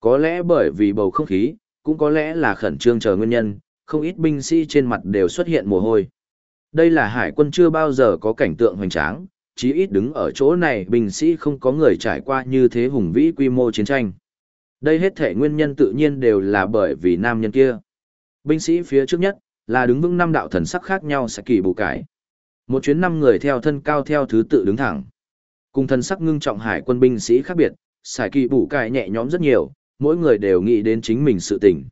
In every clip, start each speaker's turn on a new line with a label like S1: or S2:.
S1: Có lẽ bởi vì bầu không khí, cũng có lẽ là khẩn trương chờ nguyên nhân, không ít binh sĩ trên mặt đều xuất hiện mồ hôi. Đây là hải quân chưa bao giờ có cảnh tượng hoành tráng, chí ít đứng ở chỗ này binh sĩ không có người trải qua như thế hùng vĩ quy mô chiến tranh. Đây hết thể nguyên nhân tự nhiên đều là bởi vì nam nhân kia. Binh sĩ phía trước nhất, là đứng vững năm đạo thần sắc khác nhau sẽ kỳ bù cải. Một chuyến năm người theo thân cao theo thứ tự đứng thẳng. Cùng thần sắc ngưng trọng hải quân binh sĩ khác biệt, xài kỳ bù cải nhẹ nhõm rất nhiều, mỗi người đều nghĩ đến chính mình sự tình.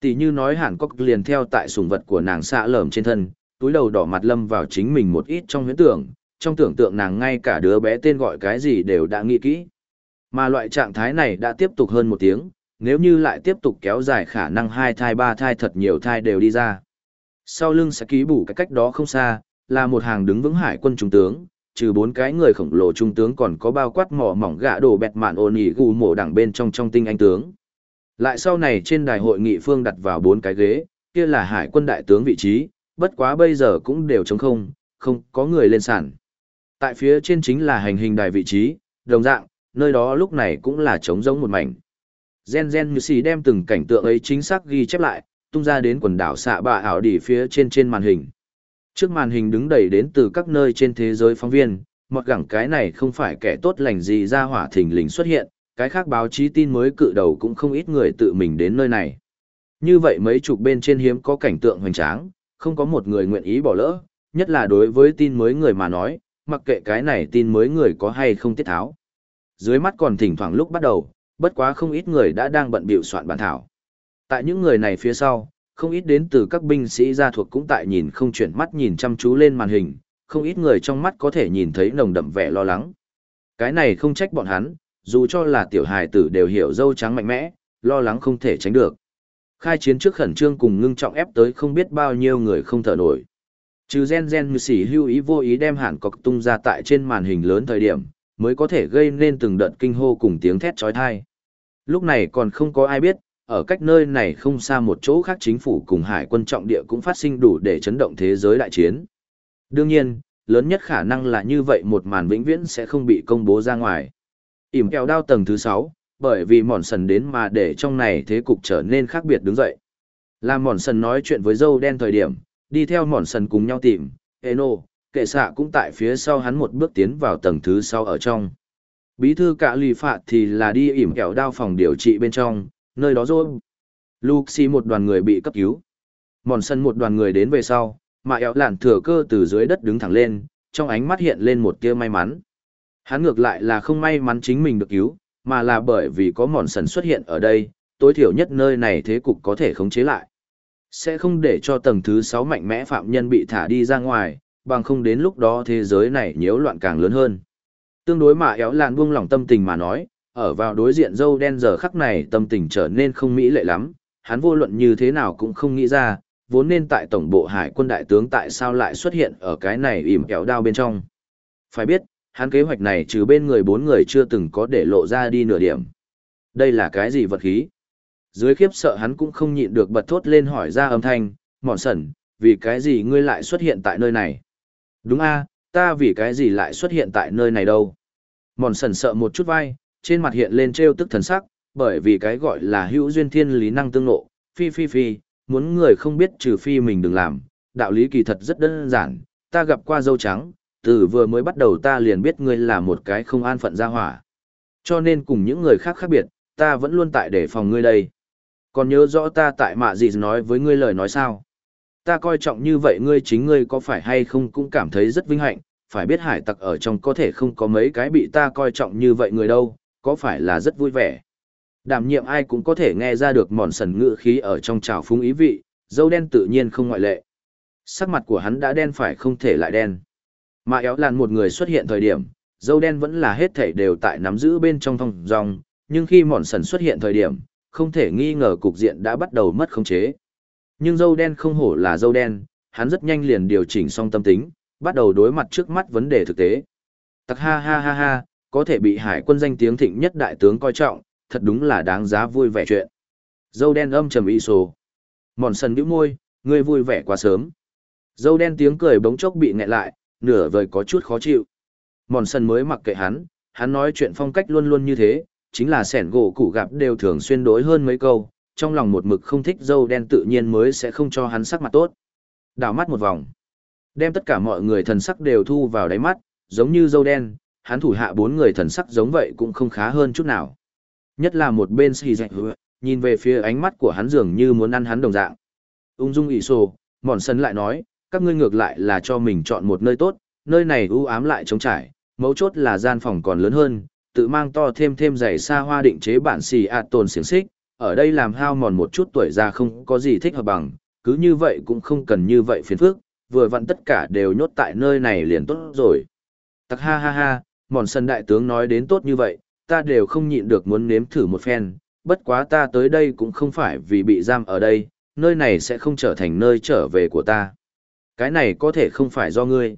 S1: Tỷ như nói hẳn cốc liền theo tại sùng vật của nàng xạ lởm trên thân, túi đầu đỏ mặt lâm vào chính mình một ít trong huyễn tưởng, trong tưởng tượng nàng ngay cả đứa bé tên gọi cái gì đều đã nghĩ kỹ. Mà loại trạng thái này đã tiếp tục hơn một tiếng, nếu như lại tiếp tục kéo dài khả năng hai thai ba thai thật nhiều thai đều đi ra. Sau lưng sẽ ký bù cái cách đó không xa, là một hàng đứng vững hải quân trung tướng, trừ bốn cái người khổng lồ trung tướng còn có bao quát mỏ mỏng gạ đồ bẹt mạn ồn ỉ gù mổ đẳng bên trong trong tinh anh tướng. Lại sau này trên đài hội nghị phương đặt vào bốn cái ghế, kia là hải quân đại tướng vị trí, bất quá bây giờ cũng đều trống không, không có người lên sàn. Tại phía trên chính là hành hình đài vị trí, đồng dạng, nơi đó lúc này cũng là trống rỗng một mảnh. Gen Gen như xì đem từng cảnh tượng ấy chính xác ghi chép lại, tung ra đến quần đảo xạ bạ ảo đỉ phía trên trên màn hình. Trước màn hình đứng đầy đến từ các nơi trên thế giới phóng viên, một gẳng cái này không phải kẻ tốt lành gì ra hỏa thình lình xuất hiện, cái khác báo chí tin mới cự đầu cũng không ít người tự mình đến nơi này. Như vậy mấy chục bên trên hiếm có cảnh tượng hoành tráng, không có một người nguyện ý bỏ lỡ, nhất là đối với tin mới người mà nói, mặc kệ cái này tin mới người có hay không tiết tháo. Dưới mắt còn thỉnh thoảng lúc bắt đầu, bất quá không ít người đã đang bận bịu soạn bản thảo. Tại những người này phía sau, không ít đến từ các binh sĩ gia thuộc cũng tại nhìn không chuyển mắt nhìn chăm chú lên màn hình, không ít người trong mắt có thể nhìn thấy nồng đậm vẻ lo lắng. Cái này không trách bọn hắn, dù cho là tiểu hài tử đều hiểu dâu trắng mạnh mẽ, lo lắng không thể tránh được. Khai chiến trước khẩn trương cùng ngưng trọng ép tới không biết bao nhiêu người không thở nổi. Trừ gen gen như sỉ hưu ý vô ý đem hẳn cọc tung ra tại trên màn hình lớn thời điểm, mới có thể gây nên từng đợt kinh hô cùng tiếng thét trói thai. Lúc này còn không có ai biết, ở cách nơi này không xa một chỗ khác chính phủ cùng hải quân trọng địa cũng phát sinh đủ để chấn động thế giới đại chiến. Đương nhiên, lớn nhất khả năng là như vậy một màn vĩnh viễn sẽ không bị công bố ra ngoài. ỉm kẹo đao tầng thứ 6, bởi vì mòn sần đến mà để trong này thế cục trở nên khác biệt đứng dậy. Làm mòn sần nói chuyện với dâu đen thời điểm, đi theo mòn sần cùng nhau tìm, Eno, kệ xạ cũng tại phía sau hắn một bước tiến vào tầng thứ sau ở trong. Bí thư cả lì phạt thì là đi ỉm kẹo đao phòng điều trị bên trong, nơi đó rồi. Luxi một đoàn người bị cấp cứu. Mòn sân một đoàn người đến về sau, mà éo lạn thừa cơ từ dưới đất đứng thẳng lên, trong ánh mắt hiện lên một tia may mắn. Hắn ngược lại là không may mắn chính mình được cứu, mà là bởi vì có mòn sần xuất hiện ở đây, tối thiểu nhất nơi này thế cục có thể khống chế lại. Sẽ không để cho tầng thứ 6 mạnh mẽ phạm nhân bị thả đi ra ngoài, bằng không đến lúc đó thế giới này nhiễu loạn càng lớn hơn. Tương đối mà éo lạn buông lỏng tâm tình mà nói, ở vào đối diện dâu đen giờ khắc này tâm tình trở nên không mỹ lệ lắm, hắn vô luận như thế nào cũng không nghĩ ra, vốn nên tại tổng bộ hải quân đại tướng tại sao lại xuất hiện ở cái này ỉm kéo đao bên trong. Phải biết, hắn kế hoạch này trừ bên người bốn người chưa từng có để lộ ra đi nửa điểm. Đây là cái gì vật khí? Dưới khiếp sợ hắn cũng không nhịn được bật thốt lên hỏi ra âm thanh, mòn sẩn, vì cái gì ngươi lại xuất hiện tại nơi này? Đúng a, ta vì cái gì lại xuất hiện tại nơi này đâu? Mòn sẩn sợ một chút vai, trên mặt hiện lên trêu tức thần sắc, bởi vì cái gọi là hữu duyên thiên lý năng tương ngộ, phi phi phi, muốn người không biết trừ phi mình đừng làm, đạo lý kỳ thật rất đơn giản, ta gặp qua dâu trắng, từ vừa mới bắt đầu ta liền biết ngươi là một cái không an phận gia hỏa. Cho nên cùng những người khác khác biệt, ta vẫn luôn tại để phòng ngươi đây. Còn nhớ rõ ta tại mạ gì nói với ngươi lời nói sao? Ta coi trọng như vậy ngươi chính ngươi có phải hay không cũng cảm thấy rất vinh hạnh, phải biết hải tặc ở trong có thể không có mấy cái bị ta coi trọng như vậy người đâu, có phải là rất vui vẻ. Đảm nhiệm ai cũng có thể nghe ra được mòn sần ngự khí ở trong trào phúng ý vị, dâu đen tự nhiên không ngoại lệ. Sắc mặt của hắn đã đen phải không thể lại đen. Mà éo làn một người xuất hiện thời điểm, dâu đen vẫn là hết thể đều tại nắm giữ bên trong thong dòng, nhưng khi mòn sần xuất hiện thời điểm, không thể nghi ngờ cục diện đã bắt đầu mất khống chế. Nhưng dâu đen không hổ là dâu đen, hắn rất nhanh liền điều chỉnh xong tâm tính, bắt đầu đối mặt trước mắt vấn đề thực tế. Tặc ha ha ha ha, có thể bị hải quân danh tiếng thịnh nhất đại tướng coi trọng, thật đúng là đáng giá vui vẻ chuyện. Dâu đen âm trầm y sồ. Mòn sần bĩu môi, ngươi vui vẻ quá sớm. Dâu đen tiếng cười bỗng chốc bị nghẹn lại, nửa vời có chút khó chịu. Mòn sần mới mặc kệ hắn, hắn nói chuyện phong cách luôn luôn như thế, chính là sẻn gỗ củ gặp đều thường xuyên đối hơn mấy câu, trong lòng một mực không thích dâu đen tự nhiên mới sẽ không cho hắn sắc mặt tốt. Đảo mắt một vòng, đem tất cả mọi người thần sắc đều thu vào đáy mắt, giống như dâu đen, hắn thủ hạ bốn người thần sắc giống vậy cũng không khá hơn chút nào. Nhất là một bên xì dạch nhìn về phía ánh mắt của hắn dường như muốn ăn hắn đồng dạng. Ung dung ỉ sổ, mòn sân lại nói, các ngươi ngược lại là cho mình chọn một nơi tốt, nơi này u ám lại trống trải, mấu chốt là gian phòng còn lớn hơn, tự mang to thêm thêm giày xa hoa định chế bản xì ạt tồn xiềng xích, ở đây làm hao mòn một chút tuổi già không có gì thích hợp bằng, cứ như vậy cũng không cần như vậy phiền phức, vừa vặn tất cả đều nhốt tại nơi này liền tốt rồi. Tặc ha ha ha, mòn sân đại tướng nói đến tốt như vậy, ta đều không nhịn được muốn nếm thử một phen, bất quá ta tới đây cũng không phải vì bị giam ở đây, nơi này sẽ không trở thành nơi trở về của ta. Cái này có thể không phải do ngươi.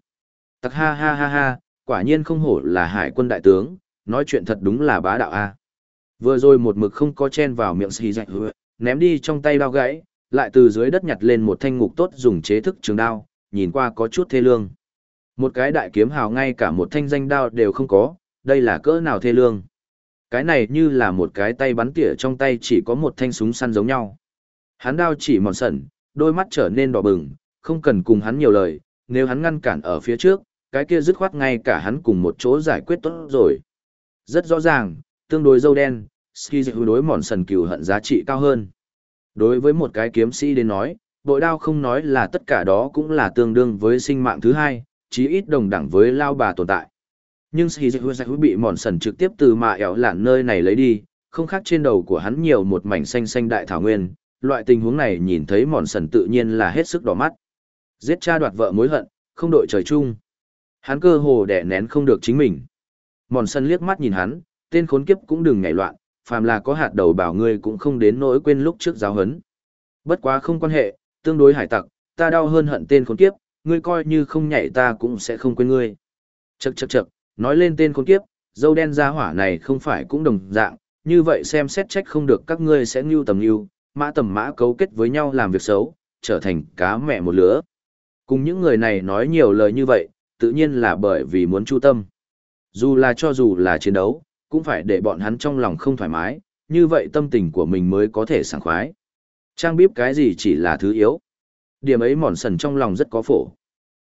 S1: Tặc ha ha ha ha, quả nhiên không hổ là hải quân đại tướng, nói chuyện thật đúng là bá đạo a. Vừa rồi một mực không có chen vào miệng xì dạch hứa, ném đi trong tay đao gãy, lại từ dưới đất nhặt lên một thanh ngục tốt dùng chế thức trường đao, nhìn qua có chút thê lương. Một cái đại kiếm hào ngay cả một thanh danh đao đều không có, đây là cỡ nào thê lương. Cái này như là một cái tay bắn tỉa trong tay chỉ có một thanh súng săn giống nhau. Hắn đao chỉ mòn sẩn, đôi mắt trở nên đỏ bừng, không cần cùng hắn nhiều lời, nếu hắn ngăn cản ở phía trước, cái kia dứt khoát ngay cả hắn cùng một chỗ giải quyết tốt rồi. Rất rõ ràng, tương đối dâu đen, ski đối mòn sần cừu hận giá trị cao hơn. Đối với một cái kiếm sĩ đến nói, bội đao không nói là tất cả đó cũng là tương đương với sinh mạng thứ hai, chí ít đồng đẳng với lao bà tồn tại. Nhưng ski bị mòn sần trực tiếp từ mạ ẻo lạn nơi này lấy đi, không khác trên đầu của hắn nhiều một mảnh xanh xanh đại thảo nguyên, loại tình huống này nhìn thấy mòn sần tự nhiên là hết sức đỏ mắt. Giết cha đoạt vợ mối hận, không đội trời chung. Hắn cơ hồ đẻ nén không được chính mình. Mòn sần liếc mắt nhìn hắn, tên khốn kiếp cũng đừng ngảy loạn, phàm là có hạt đầu bảo ngươi cũng không đến nỗi quên lúc trước giáo hấn. Bất quá không quan hệ, tương đối hải tặc, ta đau hơn hận tên khốn kiếp, ngươi coi như không nhảy ta cũng sẽ không quên ngươi. Chậc chậc chậc, nói lên tên con kiếp, dâu đen gia hỏa này không phải cũng đồng dạng, như vậy xem xét trách không được các ngươi sẽ ngưu tầm ngưu, mã tầm mã cấu kết với nhau làm việc xấu, trở thành cá mẹ một lứa. Cùng những người này nói nhiều lời như vậy, tự nhiên là bởi vì muốn chu tâm. Dù là cho dù là chiến đấu, cũng phải để bọn hắn trong lòng không thoải mái, như vậy tâm tình của mình mới có thể sảng khoái. Trang bíp cái gì chỉ là thứ yếu. Điểm ấy mòn sần trong lòng rất có phổ.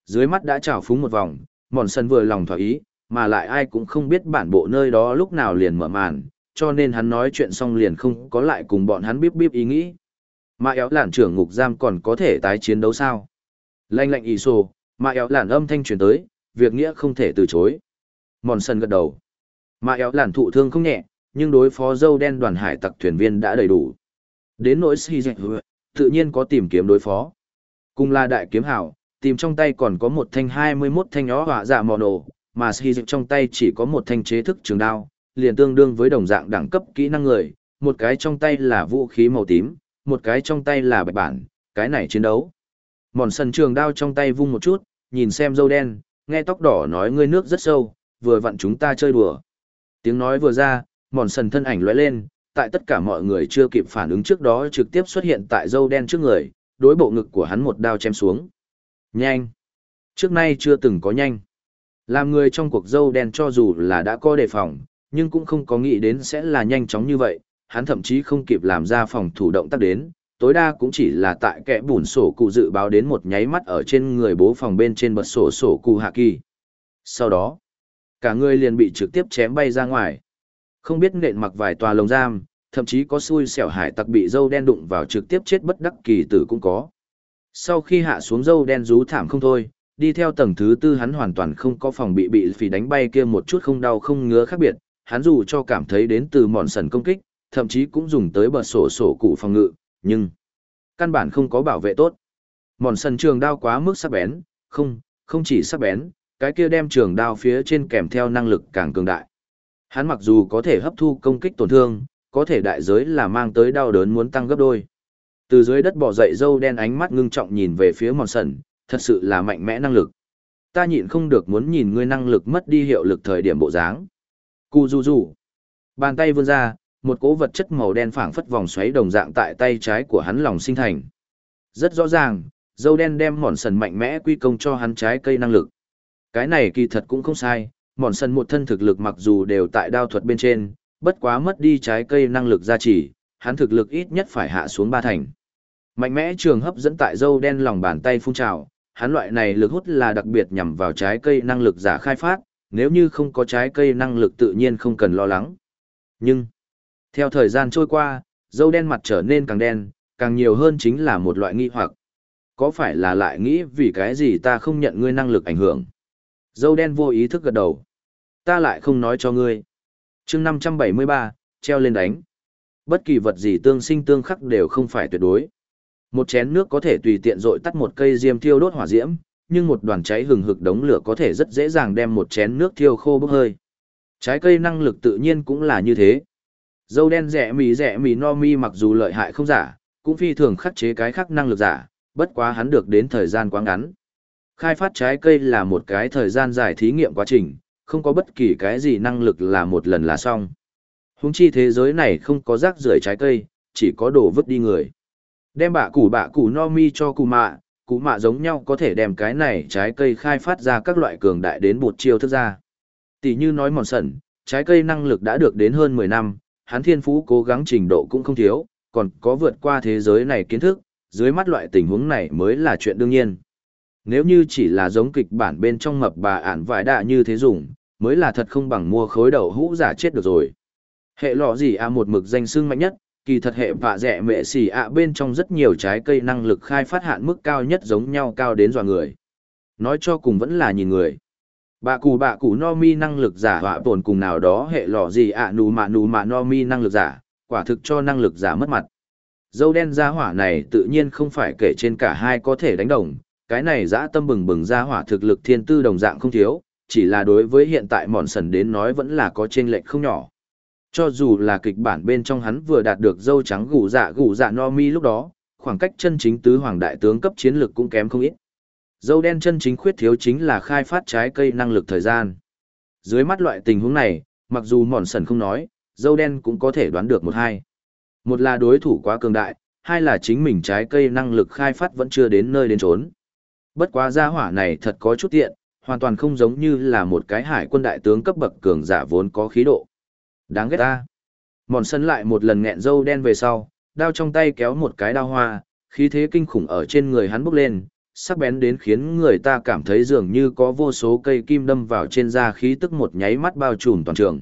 S1: Dưới mắt đã trào phúng một vòng, mòn Sân vừa lòng thỏa ý, mà lại ai cũng không biết bản bộ nơi đó lúc nào liền mở màn, cho nên hắn nói chuyện xong liền không có lại cùng bọn hắn bíp bíp ý nghĩ. Mà éo lản trưởng ngục giam còn có thể tái chiến đấu sao? Lanh lạnh ý sô, mà éo lản âm thanh truyền tới, việc nghĩa không thể từ chối. Mòn sân gật đầu. Mà éo lản thụ thương không nhẹ, nhưng đối phó dâu đen đoàn hải tặc thuyền viên đã đầy đủ. Đến nỗi si dạy tự nhiên có tìm kiếm đối phó. Cùng là đại kiếm hảo, tìm trong tay còn có một thanh 21 thanh nhỏ hỏa dạ mò nổ, mà si dạch trong tay chỉ có một thanh chế thức trường đao, liền tương đương với đồng dạng đẳng cấp kỹ năng người, một cái trong tay là vũ khí màu tím, một cái trong tay là bạch bản, cái này chiến đấu. Mòn sần trường đao trong tay vung một chút, nhìn xem dâu đen, nghe tóc đỏ nói ngươi nước rất sâu, vừa vặn chúng ta chơi đùa. Tiếng nói vừa ra, mòn sần thân ảnh lóe lên, tại tất cả mọi người chưa kịp phản ứng trước đó trực tiếp xuất hiện tại dâu đen trước người, đối bộ ngực của hắn một đao chém xuống. Nhanh! Trước nay chưa từng có nhanh. Làm người trong cuộc dâu đen cho dù là đã có đề phòng, nhưng cũng không có nghĩ đến sẽ là nhanh chóng như vậy, hắn thậm chí không kịp làm ra phòng thủ động tác đến, tối đa cũng chỉ là tại kẽ bùn sổ cụ dự báo đến một nháy mắt ở trên người bố phòng bên trên bật sổ sổ cụ hạ kỳ. Sau đó, cả người liền bị trực tiếp chém bay ra ngoài. Không biết nện mặc vài tòa lồng giam, thậm chí có xui xẻo hải tặc bị dâu đen đụng vào trực tiếp chết bất đắc kỳ tử cũng có. Sau khi hạ xuống dâu đen rú thảm không thôi, đi theo tầng thứ tư hắn hoàn toàn không có phòng bị bị phì đánh bay kia một chút không đau không ngứa khác biệt, hắn dù cho cảm thấy đến từ mòn sần công kích, thậm chí cũng dùng tới bờ sổ sổ cụ phòng ngự, nhưng căn bản không có bảo vệ tốt. Mòn sần trường đao quá mức sắc bén, không, không chỉ sắc bén, cái kia đem trường đao phía trên kèm theo năng lực càng cường đại. Hắn mặc dù có thể hấp thu công kích tổn thương, có thể đại giới là mang tới đau đớn muốn tăng gấp đôi. Từ dưới đất bỏ dậy dâu đen ánh mắt ngưng trọng nhìn về phía mòn sần, thật sự là mạnh mẽ năng lực. Ta nhịn không được muốn nhìn ngươi năng lực mất đi hiệu lực thời điểm bộ dáng. cu du du. Bàn tay vươn ra, một cỗ vật chất màu đen phảng phất vòng xoáy đồng dạng tại tay trái của hắn lòng sinh thành. Rất rõ ràng, dâu đen đem mòn sần mạnh mẽ quy công cho hắn trái cây năng lực. Cái này kỳ thật cũng không sai, mòn sần một thân thực lực mặc dù đều tại đao thuật bên trên, bất quá mất đi trái cây năng lực gia trì, hắn thực lực ít nhất phải hạ xuống ba thành. Mạnh mẽ trường hấp dẫn tại dâu đen lòng bàn tay phun trào, hắn loại này lực hút là đặc biệt nhằm vào trái cây năng lực giả khai phát, nếu như không có trái cây năng lực tự nhiên không cần lo lắng. Nhưng, theo thời gian trôi qua, dâu đen mặt trở nên càng đen, càng nhiều hơn chính là một loại nghi hoặc. Có phải là lại nghĩ vì cái gì ta không nhận ngươi năng lực ảnh hưởng? Dâu đen vô ý thức gật đầu. Ta lại không nói cho ngươi. chương 573, treo lên đánh. Bất kỳ vật gì tương sinh tương khắc đều không phải tuyệt đối. Một chén nước có thể tùy tiện dội tắt một cây diêm thiêu đốt hỏa diễm, nhưng một đoàn cháy hừng hực đống lửa có thể rất dễ dàng đem một chén nước thiêu khô bốc hơi. Trái cây năng lực tự nhiên cũng là như thế. Dâu đen rẻ mì rẻ mì no mi mặc dù lợi hại không giả, cũng phi thường khắc chế cái khác năng lực giả, bất quá hắn được đến thời gian quá ngắn. Khai phát trái cây là một cái thời gian dài thí nghiệm quá trình, không có bất kỳ cái gì năng lực là một lần là xong. Húng chi thế giới này không có rác rưởi trái cây, chỉ có đồ vứt đi người. Đem bạ củ bạ củ no mi cho cụ mạ, cụ mạ giống nhau có thể đem cái này trái cây khai phát ra các loại cường đại đến bột chiêu thức ra. Tỷ như nói mòn sẩn, trái cây năng lực đã được đến hơn 10 năm, hắn thiên phú cố gắng trình độ cũng không thiếu, còn có vượt qua thế giới này kiến thức, dưới mắt loại tình huống này mới là chuyện đương nhiên. Nếu như chỉ là giống kịch bản bên trong mập bà ản vải đạ như thế dùng, mới là thật không bằng mua khối đầu hũ giả chết được rồi. Hệ lọ gì à một mực danh xương mạnh nhất, kỳ thật hệ vạ rẻ mẹ xì ạ bên trong rất nhiều trái cây năng lực khai phát hạn mức cao nhất giống nhau cao đến dọa người. Nói cho cùng vẫn là nhìn người. Bạ cù bạ cù no mi năng lực giả họa tồn cùng nào đó hệ lọ gì ạ nù mạ nù mạ no mi năng lực giả, quả thực cho năng lực giả mất mặt. Dâu đen gia hỏa này tự nhiên không phải kể trên cả hai có thể đánh đồng, cái này dã tâm bừng bừng gia hỏa thực lực thiên tư đồng dạng không thiếu, chỉ là đối với hiện tại mòn sần đến nói vẫn là có chênh lệch không nhỏ. Cho dù là kịch bản bên trong hắn vừa đạt được dâu trắng gù dạ gù dạ no mi lúc đó, khoảng cách chân chính tứ hoàng đại tướng cấp chiến lược cũng kém không ít. Dâu đen chân chính khuyết thiếu chính là khai phát trái cây năng lực thời gian. Dưới mắt loại tình huống này, mặc dù mòn sần không nói, dâu đen cũng có thể đoán được một hai. Một là đối thủ quá cường đại, hai là chính mình trái cây năng lực khai phát vẫn chưa đến nơi đến trốn. Bất quá gia hỏa này thật có chút tiện, hoàn toàn không giống như là một cái hải quân đại tướng cấp bậc cường giả vốn có khí độ. Đáng ghét ta. Mòn sân lại một lần nghẹn dâu đen về sau, đao trong tay kéo một cái đao hoa, khí thế kinh khủng ở trên người hắn bốc lên, sắc bén đến khiến người ta cảm thấy dường như có vô số cây kim đâm vào trên da khí tức một nháy mắt bao trùm toàn trường.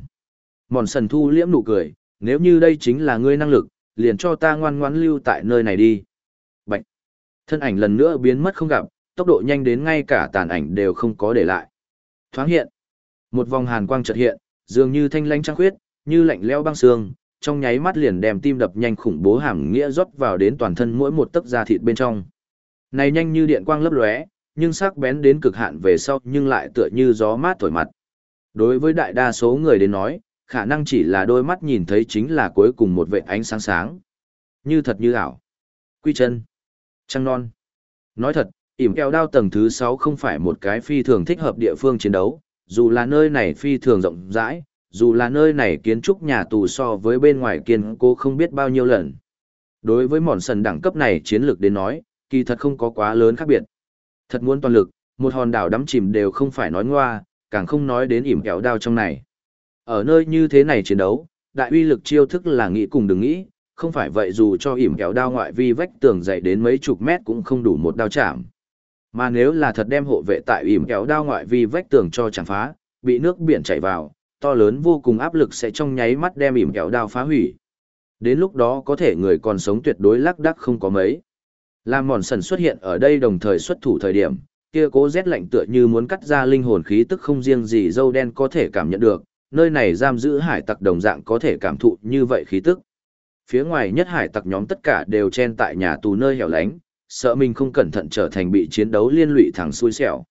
S1: Mòn sần thu liễm nụ cười, nếu như đây chính là ngươi năng lực, liền cho ta ngoan ngoãn lưu tại nơi này đi. Bạch! Thân ảnh lần nữa biến mất không gặp, tốc độ nhanh đến ngay cả tàn ảnh đều không có để lại. Thoáng hiện. Một vòng hàn quang chợt hiện, dường như thanh lãnh trăng khuyết, như lạnh lẽo băng xương, trong nháy mắt liền đem tim đập nhanh khủng bố hàm nghĩa rót vào đến toàn thân mỗi một tấc da thịt bên trong. Này nhanh như điện quang lấp lóe, nhưng sắc bén đến cực hạn về sau nhưng lại tựa như gió mát thổi mặt. Đối với đại đa số người đến nói, khả năng chỉ là đôi mắt nhìn thấy chính là cuối cùng một vệ ánh sáng sáng. Như thật như ảo. Quy chân. Trăng non. Nói thật, ỉm keo đao tầng thứ 6 không phải một cái phi thường thích hợp địa phương chiến đấu, dù là nơi này phi thường rộng rãi, dù là nơi này kiến trúc nhà tù so với bên ngoài kiên cố không biết bao nhiêu lần. Đối với mòn sần đẳng cấp này chiến lược đến nói, kỳ thật không có quá lớn khác biệt. Thật muốn toàn lực, một hòn đảo đắm chìm đều không phải nói ngoa, càng không nói đến ỉm kẹo đao trong này. Ở nơi như thế này chiến đấu, đại uy lực chiêu thức là nghĩ cùng đừng nghĩ, không phải vậy dù cho ỉm kẹo đao ngoại vi vách tường dày đến mấy chục mét cũng không đủ một đao chạm. Mà nếu là thật đem hộ vệ tại ỉm kẹo đao ngoại vi vách tường cho chẳng phá, bị nước biển chảy vào, to lớn vô cùng áp lực sẽ trong nháy mắt đem ỉm kẹo đao phá hủy. Đến lúc đó có thể người còn sống tuyệt đối lắc đắc không có mấy. Làm mòn sần xuất hiện ở đây đồng thời xuất thủ thời điểm, kia cố rét lạnh tựa như muốn cắt ra linh hồn khí tức không riêng gì dâu đen có thể cảm nhận được, nơi này giam giữ hải tặc đồng dạng có thể cảm thụ như vậy khí tức. Phía ngoài nhất hải tặc nhóm tất cả đều chen tại nhà tù nơi hẻo lánh, sợ mình không cẩn thận trở thành bị chiến đấu liên lụy thẳng xui xẻo.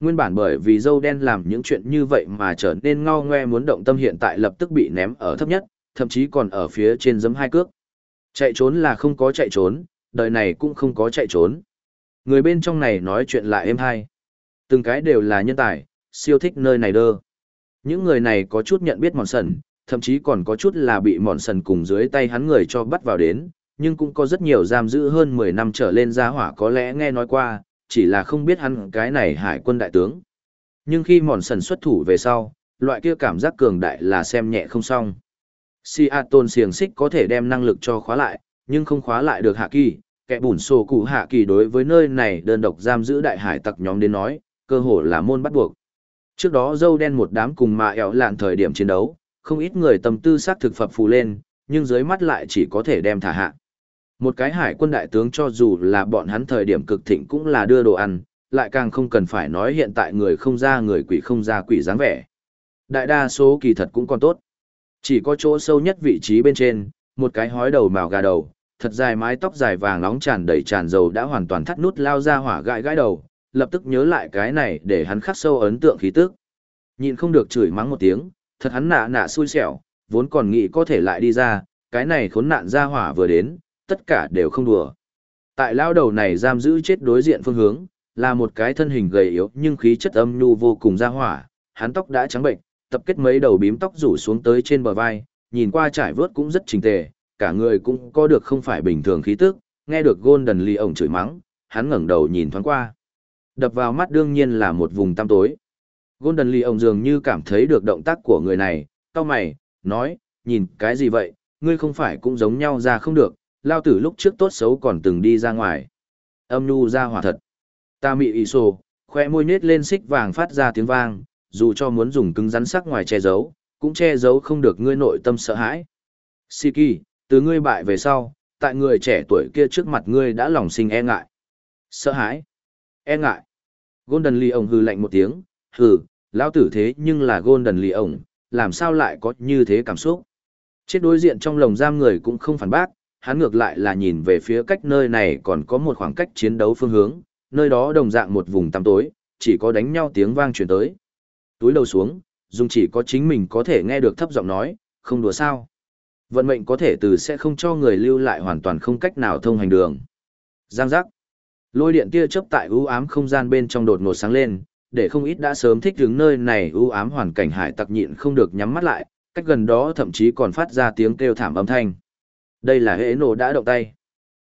S1: Nguyên bản bởi vì dâu đen làm những chuyện như vậy mà trở nên ngao ngoe muốn động tâm hiện tại lập tức bị ném ở thấp nhất, thậm chí còn ở phía trên giấm hai cước. Chạy trốn là không có chạy trốn, đời này cũng không có chạy trốn. Người bên trong này nói chuyện lại êm hay. Từng cái đều là nhân tài, siêu thích nơi này đơ. Những người này có chút nhận biết mòn sần, thậm chí còn có chút là bị mòn sần cùng dưới tay hắn người cho bắt vào đến, nhưng cũng có rất nhiều giam giữ hơn 10 năm trở lên gia hỏa có lẽ nghe nói qua, chỉ là không biết hắn cái này hải quân đại tướng. Nhưng khi mòn sần xuất thủ về sau, loại kia cảm giác cường đại là xem nhẹ không xong. Seattle xiềng xích có thể đem năng lực cho khóa lại, nhưng không khóa lại được hạ kỳ. Kẻ bùn sổ cụ hạ kỳ đối với nơi này đơn độc giam giữ đại hải tặc nhóm đến nói, cơ hồ là môn bắt buộc. Trước đó dâu đen một đám cùng mà ẻo lạn thời điểm chiến đấu, không ít người tâm tư sát thực phập phù lên, nhưng dưới mắt lại chỉ có thể đem thả hạ. Một cái hải quân đại tướng cho dù là bọn hắn thời điểm cực thịnh cũng là đưa đồ ăn, lại càng không cần phải nói hiện tại người không ra người quỷ không ra quỷ dáng vẻ. Đại đa số kỳ thật cũng còn tốt. Chỉ có chỗ sâu nhất vị trí bên trên, một cái hói đầu màu gà đầu, thật dài mái tóc dài vàng nóng tràn đầy tràn dầu đã hoàn toàn thắt nút lao ra hỏa gãi gãi đầu, lập tức nhớ lại cái này để hắn khắc sâu ấn tượng khí tức. Nhìn không được chửi mắng một tiếng, thật hắn nạ nạ xui xẻo, vốn còn nghĩ có thể lại đi ra, cái này khốn nạn ra hỏa vừa đến, tất cả đều không đùa. Tại lao đầu này giam giữ chết đối diện phương hướng, là một cái thân hình gầy yếu nhưng khí chất âm nhu vô cùng ra hỏa, hắn tóc đã trắng bệnh, tập kết mấy đầu bím tóc rủ xuống tới trên bờ vai, nhìn qua trải vớt cũng rất trình tề, cả người cũng có được không phải bình thường khí tức, nghe được Golden Lee ổng chửi mắng, hắn ngẩng đầu nhìn thoáng qua. Đập vào mắt đương nhiên là một vùng tăm tối. Golden Lee ổng dường như cảm thấy được động tác của người này, cao mày, nói, nhìn cái gì vậy, ngươi không phải cũng giống nhau ra không được, lao tử lúc trước tốt xấu còn từng đi ra ngoài. Âm nhu ra hỏa thật. Ta mị ị sổ, khoe môi nết lên xích vàng phát ra tiếng vang, dù cho muốn dùng cứng rắn sắc ngoài che giấu, cũng che giấu không được ngươi nội tâm sợ hãi. Siki, từ ngươi bại về sau, tại người trẻ tuổi kia trước mặt ngươi đã lòng sinh e ngại. Sợ hãi. E ngại. Golden Lee ông hư lạnh một tiếng, hừ, lão tử thế nhưng là Golden Lee ông, làm sao lại có như thế cảm xúc. Chết đối diện trong lồng giam người cũng không phản bác, hắn ngược lại là nhìn về phía cách nơi này còn có một khoảng cách chiến đấu phương hướng, nơi đó đồng dạng một vùng tăm tối, chỉ có đánh nhau tiếng vang truyền tới. Túi đầu xuống, dùng chỉ có chính mình có thể nghe được thấp giọng nói, không đùa sao. Vận mệnh có thể từ sẽ không cho người lưu lại hoàn toàn không cách nào thông hành đường. Giang giác. Lôi điện tia chớp tại ưu ám không gian bên trong đột ngột sáng lên, để không ít đã sớm thích đứng nơi này ưu ám hoàn cảnh hải tặc nhịn không được nhắm mắt lại, cách gần đó thậm chí còn phát ra tiếng kêu thảm âm thanh. Đây là hệ nổ đã động tay.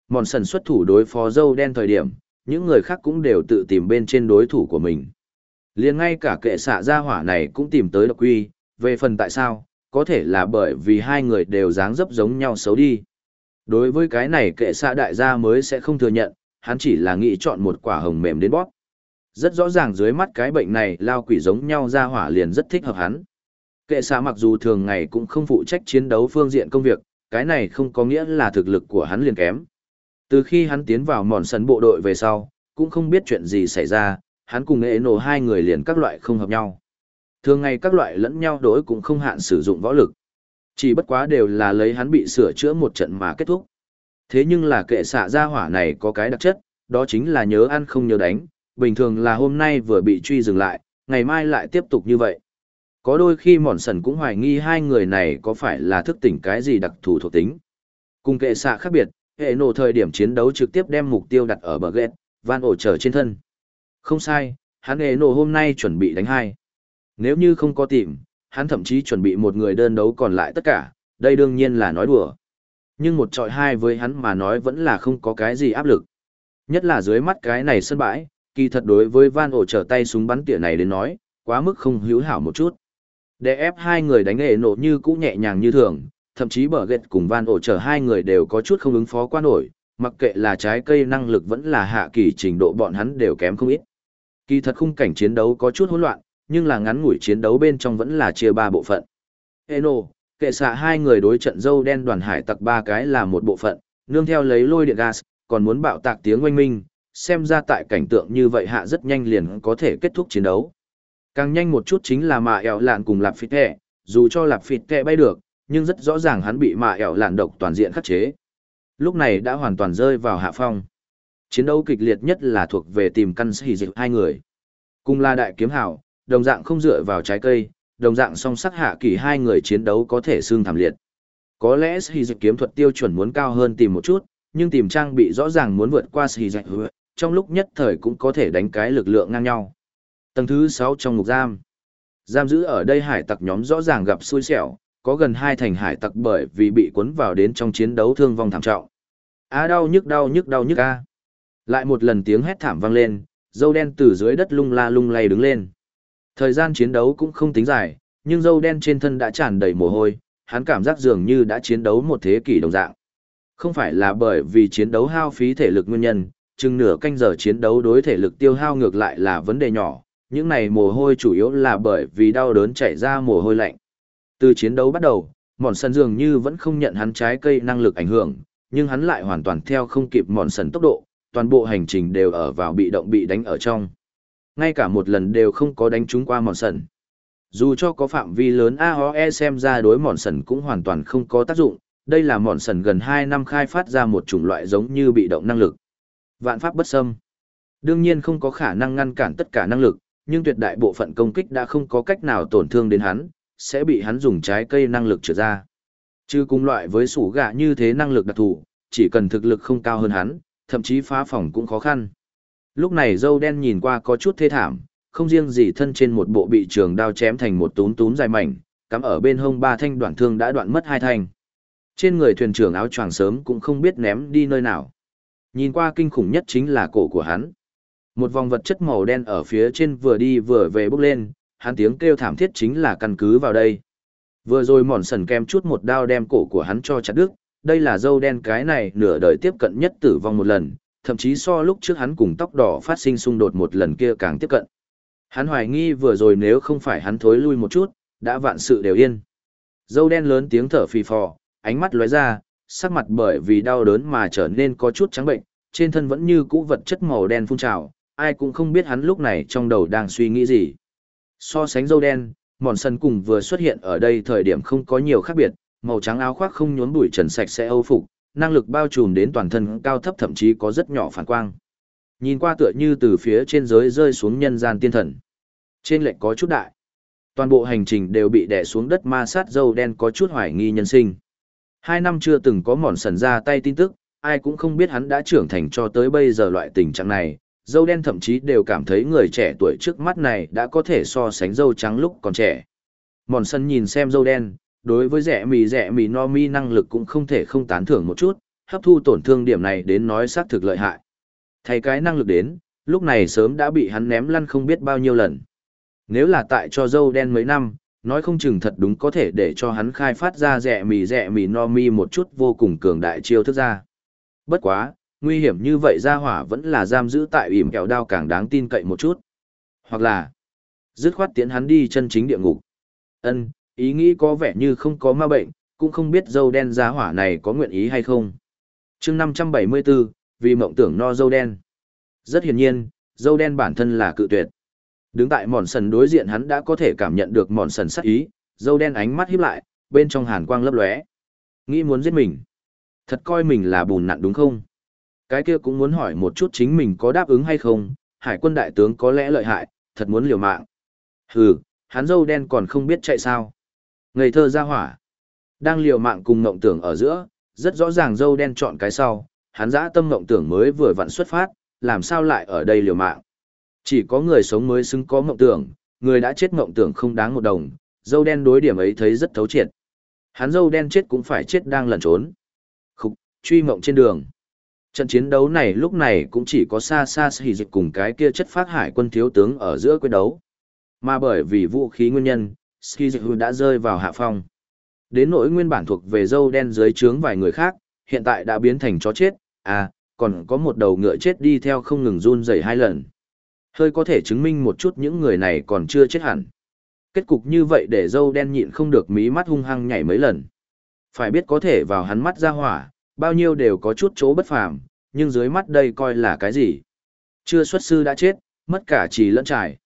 S1: Mòn sần xuất thủ đối phó dâu đen thời điểm, những người khác cũng đều tự tìm bên trên đối thủ của mình. liền ngay cả kệ xạ gia hỏa này cũng tìm tới độc quy, về phần tại sao, có thể là bởi vì hai người đều dáng dấp giống nhau xấu đi. Đối với cái này kệ xạ đại gia mới sẽ không thừa nhận, hắn chỉ là nghĩ chọn một quả hồng mềm đến bóp. Rất rõ ràng dưới mắt cái bệnh này lao quỷ giống nhau ra hỏa liền rất thích hợp hắn. Kệ xạ mặc dù thường ngày cũng không phụ trách chiến đấu phương diện công việc, cái này không có nghĩa là thực lực của hắn liền kém. Từ khi hắn tiến vào mòn sân bộ đội về sau, cũng không biết chuyện gì xảy ra, hắn cùng nghệ nổ hai người liền các loại không hợp nhau. Thường ngày các loại lẫn nhau đối cũng không hạn sử dụng võ lực. Chỉ bất quá đều là lấy hắn bị sửa chữa một trận mà kết thúc. Thế nhưng là kệ xạ gia hỏa này có cái đặc chất, đó chính là nhớ ăn không nhớ đánh, bình thường là hôm nay vừa bị truy dừng lại, ngày mai lại tiếp tục như vậy. Có đôi khi mòn sần cũng hoài nghi hai người này có phải là thức tỉnh cái gì đặc thù thuộc tính. Cùng kệ xạ khác biệt, hệ nổ thời điểm chiến đấu trực tiếp đem mục tiêu đặt ở bờ ghét, van ổ trở trên thân. Không sai, hắn hệ nổ hôm nay chuẩn bị đánh hai. Nếu như không có tìm, hắn thậm chí chuẩn bị một người đơn đấu còn lại tất cả, đây đương nhiên là nói đùa. Nhưng một trọi hai với hắn mà nói vẫn là không có cái gì áp lực. Nhất là dưới mắt cái này sân bãi, kỳ thật đối với van ổ trở tay súng bắn tỉa này đến nói, quá mức không hữu hảo một chút. Để ép hai người đánh hệ nổ như cũ nhẹ nhàng như thường, thậm chí bờ ghẹt cùng van ổ chở hai người đều có chút không ứng phó qua nổi, mặc kệ là trái cây năng lực vẫn là hạ kỳ trình độ bọn hắn đều kém không ít. Kỳ thật khung cảnh chiến đấu có chút hỗn loạn, nhưng là ngắn ngủi chiến đấu bên trong vẫn là chia ba bộ phận. Eno, kệ xạ hai người đối trận dâu đen đoàn hải tặc ba cái là một bộ phận, nương theo lấy lôi điện gas, còn muốn bạo tạc tiếng oanh minh, xem ra tại cảnh tượng như vậy hạ rất nhanh liền có thể kết thúc chiến đấu. Càng nhanh một chút chính là mạ ẻo lạn cùng lạp phịt kẹ, dù cho lạp phịt kẹ bay được, nhưng rất rõ ràng hắn bị mạ ẻo lạn độc toàn diện khắc chế. Lúc này đã hoàn toàn rơi vào hạ phong. Chiến đấu kịch liệt nhất là thuộc về tìm căn sĩ dịch hai người. Cùng là đại kiếm hảo, đồng dạng không dựa vào trái cây, đồng dạng song sắc hạ kỳ hai người chiến đấu có thể xương thảm liệt. Có lẽ sĩ dịch kiếm thuật tiêu chuẩn muốn cao hơn tìm một chút, nhưng tìm trang bị rõ ràng muốn vượt qua sĩ dịch trong lúc nhất thời cũng có thể đánh cái lực lượng ngang nhau. Tầng thứ 6 trong ngục giam. Giam giữ ở đây hải tặc nhóm rõ ràng gặp xui xẻo, có gần hai thành hải tặc bởi vì bị cuốn vào đến trong chiến đấu thương vong thảm trọng. Á đau nhức đau nhức đau nhức a. Lại một lần tiếng hét thảm vang lên, dâu đen từ dưới đất lung la lung lay đứng lên. Thời gian chiến đấu cũng không tính dài, nhưng dâu đen trên thân đã tràn đầy mồ hôi, hắn cảm giác dường như đã chiến đấu một thế kỷ đồng dạng. Không phải là bởi vì chiến đấu hao phí thể lực nguyên nhân, chừng nửa canh giờ chiến đấu đối thể lực tiêu hao ngược lại là vấn đề nhỏ, những này mồ hôi chủ yếu là bởi vì đau đớn chảy ra mồ hôi lạnh. Từ chiến đấu bắt đầu, mòn sần dường như vẫn không nhận hắn trái cây năng lực ảnh hưởng, nhưng hắn lại hoàn toàn theo không kịp mòn sần tốc độ, toàn bộ hành trình đều ở vào bị động bị đánh ở trong. Ngay cả một lần đều không có đánh trúng qua mòn sần. Dù cho có phạm vi lớn AOE xem ra đối mòn sần cũng hoàn toàn không có tác dụng, đây là mòn sần gần 2 năm khai phát ra một chủng loại giống như bị động năng lực. Vạn pháp bất xâm. Đương nhiên không có khả năng ngăn cản tất cả năng lực, nhưng tuyệt đại bộ phận công kích đã không có cách nào tổn thương đến hắn, sẽ bị hắn dùng trái cây năng lực trở ra. Chứ cùng loại với sủ gạ như thế năng lực đặc thù, chỉ cần thực lực không cao hơn hắn, thậm chí phá phòng cũng khó khăn. Lúc này dâu đen nhìn qua có chút thê thảm, không riêng gì thân trên một bộ bị trường đao chém thành một túm túm dài mảnh, cắm ở bên hông ba thanh đoạn thương đã đoạn mất hai thanh. Trên người thuyền trưởng áo choàng sớm cũng không biết ném đi nơi nào. Nhìn qua kinh khủng nhất chính là cổ của hắn. Một vòng vật chất màu đen ở phía trên vừa đi vừa về bốc lên, hắn tiếng kêu thảm thiết chính là căn cứ vào đây. Vừa rồi mòn sần kem chút một đao đem cổ của hắn cho chặt đứt, đây là dâu đen cái này nửa đời tiếp cận nhất tử vong một lần, thậm chí so lúc trước hắn cùng tóc đỏ phát sinh xung đột một lần kia càng tiếp cận. Hắn hoài nghi vừa rồi nếu không phải hắn thối lui một chút, đã vạn sự đều yên. Dâu đen lớn tiếng thở phì phò, ánh mắt lóe ra, sắc mặt bởi vì đau đớn mà trở nên có chút trắng bệnh, trên thân vẫn như cũ vật chất màu đen phun trào, ai cũng không biết hắn lúc này trong đầu đang suy nghĩ gì. So sánh dâu đen, mòn sân cùng vừa xuất hiện ở đây thời điểm không có nhiều khác biệt, màu trắng áo khoác không nhốn bụi trần sạch sẽ âu phục, năng lực bao trùm đến toàn thân cao thấp thậm chí có rất nhỏ phản quang. Nhìn qua tựa như từ phía trên giới rơi xuống nhân gian tiên thần. Trên lệnh có chút đại. Toàn bộ hành trình đều bị đè xuống đất ma sát dâu đen có chút hoài nghi nhân sinh. Hai năm chưa từng có mòn sần ra tay tin tức, ai cũng không biết hắn đã trưởng thành cho tới bây giờ loại tình trạng này. Dâu đen thậm chí đều cảm thấy người trẻ tuổi trước mắt này đã có thể so sánh dâu trắng lúc còn trẻ. Mòn sân nhìn xem dâu đen, đối với rẻ mì rẻ mì no mi năng lực cũng không thể không tán thưởng một chút, hấp thu tổn thương điểm này đến nói xác thực lợi hại. Thay cái năng lực đến, lúc này sớm đã bị hắn ném lăn không biết bao nhiêu lần. Nếu là tại cho dâu đen mấy năm, nói không chừng thật đúng có thể để cho hắn khai phát ra rẻ mì rẻ mì no mi một chút vô cùng cường đại chiêu thức ra. Bất quá, nguy hiểm như vậy ra hỏa vẫn là giam giữ tại ỉm kẹo đao càng đáng tin cậy một chút. Hoặc là, dứt khoát tiến hắn đi chân chính địa ngục. Ân, ý nghĩ có vẻ như không có ma bệnh, cũng không biết dâu đen giá hỏa này có nguyện ý hay không. chương 574, vì mộng tưởng no dâu đen. Rất hiển nhiên, dâu đen bản thân là cự tuyệt. Đứng tại mòn sần đối diện hắn đã có thể cảm nhận được mòn sần sắc ý, dâu đen ánh mắt híp lại, bên trong hàn quang lấp lóe. Nghĩ muốn giết mình. Thật coi mình là bùn nặn đúng không? Cái kia cũng muốn hỏi một chút chính mình có đáp ứng hay không, hải quân đại tướng có lẽ lợi hại, thật muốn liều mạng. Hừ, hắn dâu đen còn không biết chạy sao. Ngây thơ ra hỏa. Đang liều mạng cùng ngộng tưởng ở giữa, rất rõ ràng dâu đen chọn cái sau, hắn dã tâm ngộng tưởng mới vừa vặn xuất phát, làm sao lại ở đây liều mạng. Chỉ có người sống mới xứng có ngộng tưởng, người đã chết ngộng tưởng không đáng một đồng, dâu đen đối điểm ấy thấy rất thấu triệt. Hắn dâu đen chết cũng phải chết đang lẩn trốn. Khúc, truy mộng trên đường. Trận chiến đấu này lúc này cũng chỉ có xa xa hỉ dịch cùng cái kia chất phát hải quân thiếu tướng ở giữa quyết đấu. Mà bởi vì vũ khí nguyên nhân, Skizu đã rơi vào hạ phong. Đến nỗi nguyên bản thuộc về dâu đen dưới trướng vài người khác, hiện tại đã biến thành chó chết, à, còn có một đầu ngựa chết đi theo không ngừng run rẩy hai lần. Hơi có thể chứng minh một chút những người này còn chưa chết hẳn. Kết cục như vậy để dâu đen nhịn không được mí mắt hung hăng nhảy mấy lần. Phải biết có thể vào hắn mắt ra hỏa, bao nhiêu đều có chút chỗ bất phàm, nhưng dưới mắt đây coi là cái gì? Chưa xuất sư đã chết, mất cả trì lẫn trải.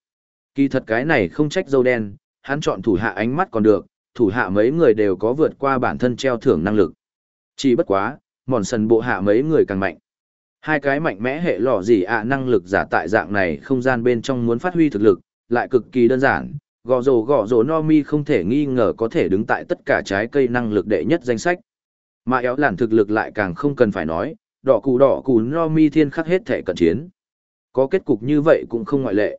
S1: Kỳ thật cái này không trách dâu đen, hắn chọn thủ hạ ánh mắt còn được, thủ hạ mấy người đều có vượt qua bản thân treo thưởng năng lực. Chỉ bất quá, mòn sần bộ hạ mấy người càng mạnh. Hai cái mạnh mẽ hệ lò gì ạ năng lực giả tại dạng này không gian bên trong muốn phát huy thực lực, lại cực kỳ đơn giản. Gò rồ gò rồ no mi không thể nghi ngờ có thể đứng tại tất cả trái cây năng lực đệ nhất danh sách. Mà éo làn thực lực lại càng không cần phải nói, đỏ cù đỏ cù no mi thiên khắc hết thể cận chiến. Có kết cục như vậy cũng không ngoại lệ.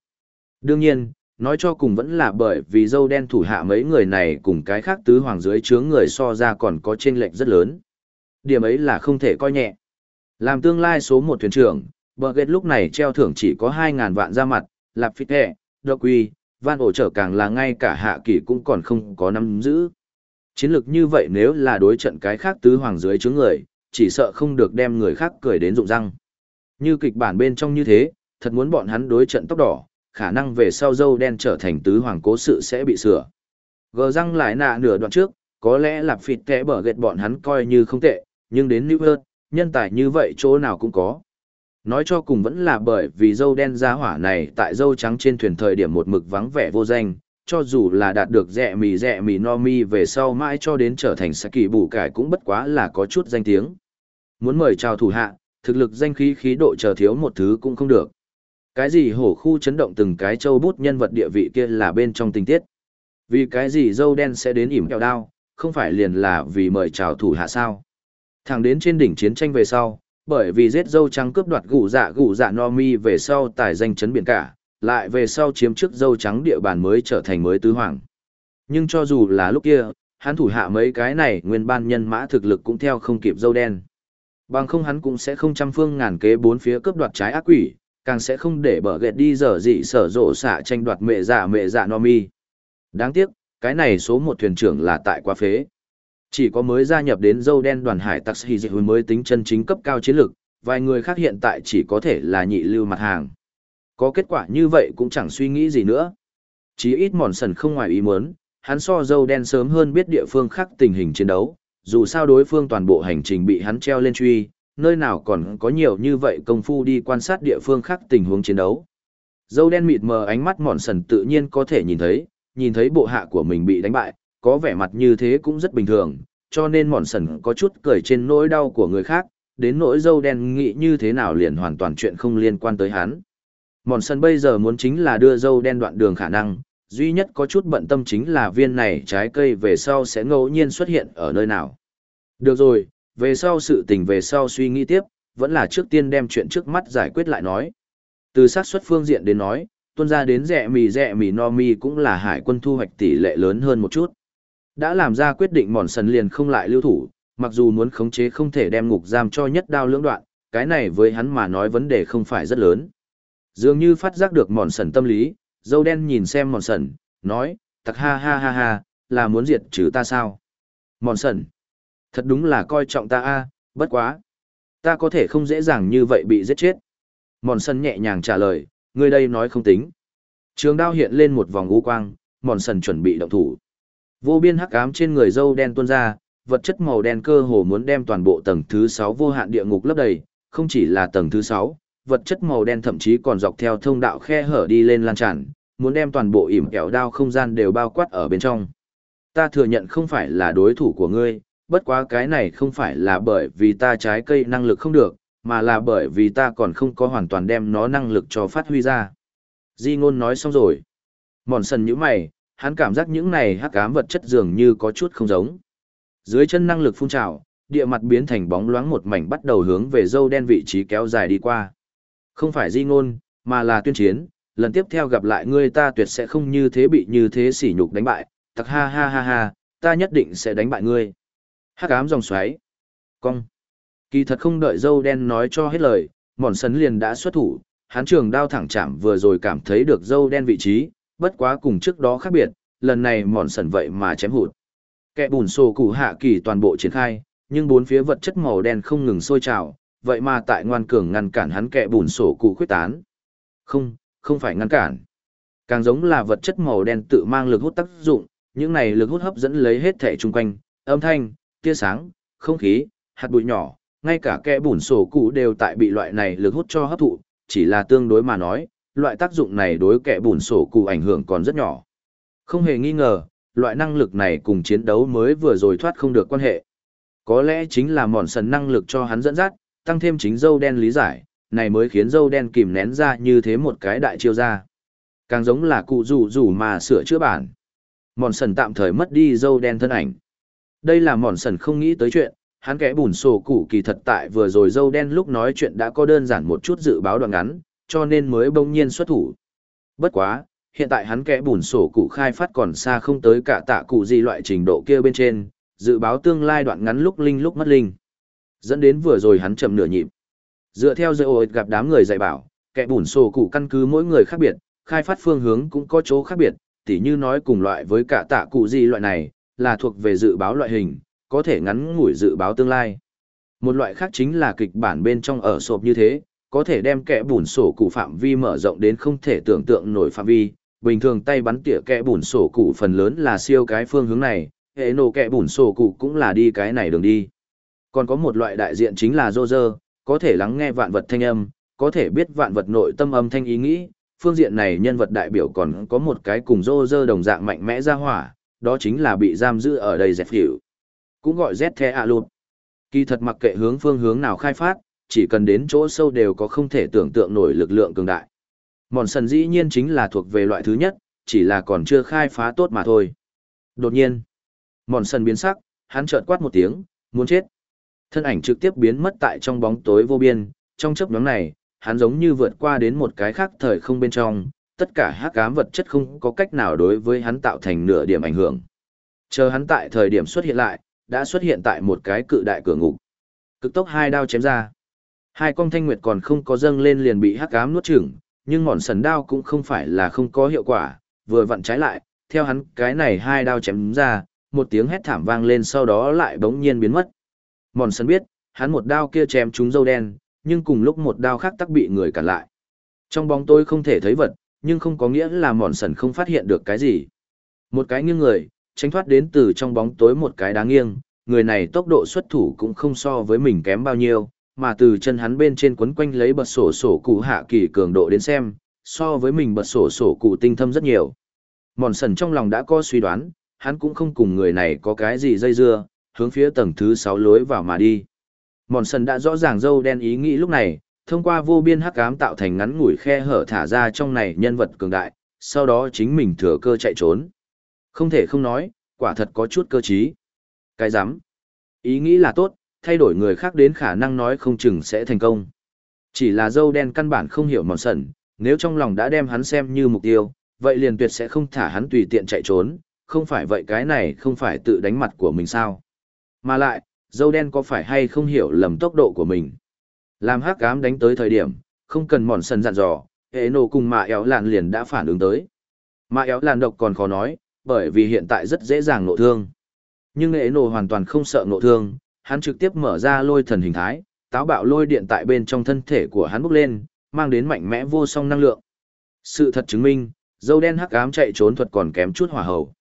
S1: Đương nhiên, nói cho cùng vẫn là bởi vì dâu đen thủ hạ mấy người này cùng cái khác tứ hoàng dưới chướng người so ra còn có chênh lệch rất lớn. Điểm ấy là không thể coi nhẹ. Làm tương lai số một thuyền trưởng, bờ ghét lúc này treo thưởng chỉ có 2.000 vạn ra mặt, lạp phít hẹ, độc quy, van ổ trở càng là ngay cả hạ kỷ cũng còn không có nắm giữ. Chiến lược như vậy nếu là đối trận cái khác tứ hoàng dưới chướng người, chỉ sợ không được đem người khác cười đến rụng răng. Như kịch bản bên trong như thế, thật muốn bọn hắn đối trận tóc đỏ, khả năng về sau dâu đen trở thành tứ hoàng cố sự sẽ bị sửa. Gờ răng lại nạ nửa đoạn trước, có lẽ là phịt kẽ bở ghét bọn hắn coi như không tệ, nhưng đến New York, nhân tài như vậy chỗ nào cũng có. Nói cho cùng vẫn là bởi vì dâu đen giá hỏa này tại dâu trắng trên thuyền thời điểm một mực vắng vẻ vô danh, cho dù là đạt được rẻ mì rẻ mì no mi về sau mãi cho đến trở thành sa kỳ bù cải cũng bất quá là có chút danh tiếng. Muốn mời chào thủ hạ, thực lực danh khí khí độ chờ thiếu một thứ cũng không được. Cái gì hổ khu chấn động từng cái châu bút nhân vật địa vị kia là bên trong tình tiết. Vì cái gì dâu đen sẽ đến ỉm kẹo đao, không phải liền là vì mời chào thủ hạ sao. Thẳng đến trên đỉnh chiến tranh về sau, bởi vì giết dâu trắng cướp đoạt gủ dạ gủ dạ no mi về sau tài danh chấn biển cả, lại về sau chiếm trước dâu trắng địa bàn mới trở thành mới tứ hoàng. Nhưng cho dù là lúc kia, hắn thủ hạ mấy cái này nguyên ban nhân mã thực lực cũng theo không kịp dâu đen. Bằng không hắn cũng sẽ không trăm phương ngàn kế bốn phía cướp đoạt trái ác quỷ, càng sẽ không để bờ ghẹt đi dở dị sở rộ xạ tranh đoạt mẹ giả mẹ giả no mi. Đáng tiếc, cái này số một thuyền trưởng là tại quá phế. Chỉ có mới gia nhập đến dâu đen đoàn hải tặc hy dịch mới tính chân chính cấp cao chiến lực vài người khác hiện tại chỉ có thể là nhị lưu mặt hàng. Có kết quả như vậy cũng chẳng suy nghĩ gì nữa. Chí ít mòn sần không ngoài ý muốn, hắn so dâu đen sớm hơn biết địa phương khác tình hình chiến đấu, dù sao đối phương toàn bộ hành trình bị hắn treo lên truy, nơi nào còn có nhiều như vậy công phu đi quan sát địa phương khác tình huống chiến đấu. Dâu đen mịt mờ ánh mắt mòn sần tự nhiên có thể nhìn thấy, nhìn thấy bộ hạ của mình bị đánh bại, có vẻ mặt như thế cũng rất bình thường, cho nên mòn sần có chút cười trên nỗi đau của người khác, đến nỗi dâu đen nghĩ như thế nào liền hoàn toàn chuyện không liên quan tới hắn. Mòn sân bây giờ muốn chính là đưa dâu đen đoạn đường khả năng, duy nhất có chút bận tâm chính là viên này trái cây về sau sẽ ngẫu nhiên xuất hiện ở nơi nào. Được rồi, về sau sự tình về sau suy nghĩ tiếp, vẫn là trước tiên đem chuyện trước mắt giải quyết lại nói. Từ xác suất phương diện đến nói, tuân ra đến rẻ mì rẻ mì no mi cũng là hải quân thu hoạch tỷ lệ lớn hơn một chút. Đã làm ra quyết định mòn sần liền không lại lưu thủ, mặc dù muốn khống chế không thể đem ngục giam cho nhất đao lưỡng đoạn, cái này với hắn mà nói vấn đề không phải rất lớn. Dường như phát giác được mòn sần tâm lý, dâu đen nhìn xem mòn sần, nói, tặc ha ha ha ha, là muốn diệt trừ ta sao? Mòn sần, thật đúng là coi trọng ta a, bất quá. Ta có thể không dễ dàng như vậy bị giết chết. Mòn sần nhẹ nhàng trả lời, người đây nói không tính. Trường đao hiện lên một vòng u quang, mòn sần chuẩn bị động thủ. Vô biên hắc ám trên người dâu đen tuôn ra, vật chất màu đen cơ hồ muốn đem toàn bộ tầng thứ 6 vô hạn địa ngục lấp đầy, không chỉ là tầng thứ 6, vật chất màu đen thậm chí còn dọc theo thông đạo khe hở đi lên lan tràn, muốn đem toàn bộ ỉm kẹo đao không gian đều bao quát ở bên trong. Ta thừa nhận không phải là đối thủ của ngươi, bất quá cái này không phải là bởi vì ta trái cây năng lực không được, mà là bởi vì ta còn không có hoàn toàn đem nó năng lực cho phát huy ra. Di ngôn nói xong rồi. Mòn sần như mày, hắn cảm giác những này hắc ám vật chất dường như có chút không giống. Dưới chân năng lực phun trào, địa mặt biến thành bóng loáng một mảnh bắt đầu hướng về dâu đen vị trí kéo dài đi qua. Không phải di ngôn, mà là tuyên chiến, lần tiếp theo gặp lại ngươi ta tuyệt sẽ không như thế bị như thế sỉ nhục đánh bại, tặc ha ha ha ha, ta nhất định sẽ đánh bại ngươi. Hắc ám dòng xoáy. Cong. Kỳ thật không đợi dâu đen nói cho hết lời, mòn sấn liền đã xuất thủ, Hán trường đao thẳng chạm vừa rồi cảm thấy được dâu đen vị trí, bất quá cùng trước đó khác biệt, lần này mòn sần vậy mà chém hụt. Kẻ bùn sổ củ hạ kỳ toàn bộ triển khai, nhưng bốn phía vật chất màu đen không ngừng sôi trào, vậy mà tại ngoan cường ngăn cản hắn kẹ bùn sổ cụ khuyết tán. Không, không phải ngăn cản. Càng giống là vật chất màu đen tự mang lực hút tác dụng, những này lực hút hấp dẫn lấy hết thể chung quanh, âm thanh, tia sáng, không khí, hạt bụi nhỏ, ngay cả kẻ bùn sổ cụ đều tại bị loại này lực hút cho hấp thụ, chỉ là tương đối mà nói, loại tác dụng này đối kẻ bùn sổ cụ ảnh hưởng còn rất nhỏ. Không hề nghi ngờ, loại năng lực này cùng chiến đấu mới vừa rồi thoát không được quan hệ. Có lẽ chính là mòn sần năng lực cho hắn dẫn dắt, tăng thêm chính dâu đen lý giải, này mới khiến dâu đen kìm nén ra như thế một cái đại chiêu ra. Càng giống là cụ rủ rủ mà sửa chữa bản. Mòn sần tạm thời mất đi dâu đen thân ảnh. Đây là mòn sần không nghĩ tới chuyện, hắn kẽ bùn sổ cụ kỳ thật tại vừa rồi dâu đen lúc nói chuyện đã có đơn giản một chút dự báo đoạn ngắn, cho nên mới bỗng nhiên xuất thủ. Bất quá, hiện tại hắn kẽ bùn sổ cụ khai phát còn xa không tới cả tạ cụ gì loại trình độ kia bên trên, dự báo tương lai đoạn ngắn lúc linh lúc mất linh. Dẫn đến vừa rồi hắn chậm nửa nhịp. Dựa theo dây ổi gặp đám người dạy bảo, kẻ bùn sổ cụ căn cứ mỗi người khác biệt, khai phát phương hướng cũng có chỗ khác biệt, tỉ như nói cùng loại với cả tạ cụ gì loại này, là thuộc về dự báo loại hình, có thể ngắn ngủi dự báo tương lai. Một loại khác chính là kịch bản bên trong ở sộp như thế, có thể đem kẻ bùn sổ cụ phạm vi mở rộng đến không thể tưởng tượng nổi phạm vi. Bình thường tay bắn tỉa kẻ bùn sổ cụ phần lớn là siêu cái phương hướng này, hệ nổ kẻ bùn sổ cụ cũng là đi cái này đường đi. Còn có một loại đại diện chính là rô rơ, có thể lắng nghe vạn vật thanh âm, có thể biết vạn vật nội tâm âm thanh ý nghĩ. Phương diện này nhân vật đại biểu còn có một cái cùng rô rơ đồng dạng mạnh mẽ ra hỏa, đó chính là bị giam giữ ở đây dẹp hiểu. Cũng gọi Z The A Lụt. Kỳ thật mặc kệ hướng phương hướng nào khai phát, chỉ cần đến chỗ sâu đều có không thể tưởng tượng nổi lực lượng cường đại. Mòn sần dĩ nhiên chính là thuộc về loại thứ nhất, chỉ là còn chưa khai phá tốt mà thôi. Đột nhiên, mòn sần biến sắc, hắn chợt quát một tiếng, muốn chết. Thân ảnh trực tiếp biến mất tại trong bóng tối vô biên, trong chớp nhoáng này, hắn giống như vượt qua đến một cái khác thời không bên trong, tất cả hắc ám vật chất không có cách nào đối với hắn tạo thành nửa điểm ảnh hưởng. Chờ hắn tại thời điểm xuất hiện lại, đã xuất hiện tại một cái cự đại cửa ngục. Cực tốc hai đao chém ra. Hai con thanh nguyệt còn không có dâng lên liền bị hắc ám nuốt chửng, nhưng ngọn sần đao cũng không phải là không có hiệu quả, vừa vặn trái lại, theo hắn cái này hai đao chém ra, một tiếng hét thảm vang lên sau đó lại bỗng nhiên biến mất. Mòn sân biết, hắn một đao kia chém trúng dâu đen, nhưng cùng lúc một đao khác tắc bị người cản lại. Trong bóng tôi không thể thấy vật, nhưng không có nghĩa là mòn sần không phát hiện được cái gì. Một cái nghiêng người, tránh thoát đến từ trong bóng tối một cái đáng nghiêng, người này tốc độ xuất thủ cũng không so với mình kém bao nhiêu, mà từ chân hắn bên trên quấn quanh lấy bật sổ sổ cụ hạ kỳ cường độ đến xem, so với mình bật sổ sổ cụ tinh thâm rất nhiều. Mòn sần trong lòng đã có suy đoán, hắn cũng không cùng người này có cái gì dây dưa, hướng phía tầng thứ 6 lối vào mà đi. Mòn sần đã rõ ràng dâu đen ý nghĩ lúc này, thông qua vô biên hắc ám tạo thành ngắn ngủi khe hở thả ra trong này nhân vật cường đại, sau đó chính mình thừa cơ chạy trốn. Không thể không nói, quả thật có chút cơ trí. Cái dám. Ý nghĩ là tốt, thay đổi người khác đến khả năng nói không chừng sẽ thành công. Chỉ là dâu đen căn bản không hiểu mòn sần, nếu trong lòng đã đem hắn xem như mục tiêu, vậy liền tuyệt sẽ không thả hắn tùy tiện chạy trốn, không phải vậy cái này không phải tự đánh mặt của mình sao. Mà lại, dâu đen có phải hay không hiểu lầm tốc độ của mình. Làm hắc ám đánh tới thời điểm, không cần mòn sần dặn dò, hệ nổ cùng mạ éo làn liền đã phản ứng tới. Mạ éo làn độc còn khó nói, bởi vì hiện tại rất dễ dàng nộ thương. Nhưng hệ nổ hoàn toàn không sợ nộ thương, hắn trực tiếp mở ra lôi thần hình thái, táo bạo lôi điện tại bên trong thân thể của hắn bốc lên, mang đến mạnh mẽ vô song năng lượng. Sự thật chứng minh, dâu đen hắc ám chạy trốn thuật còn kém chút hỏa hầu.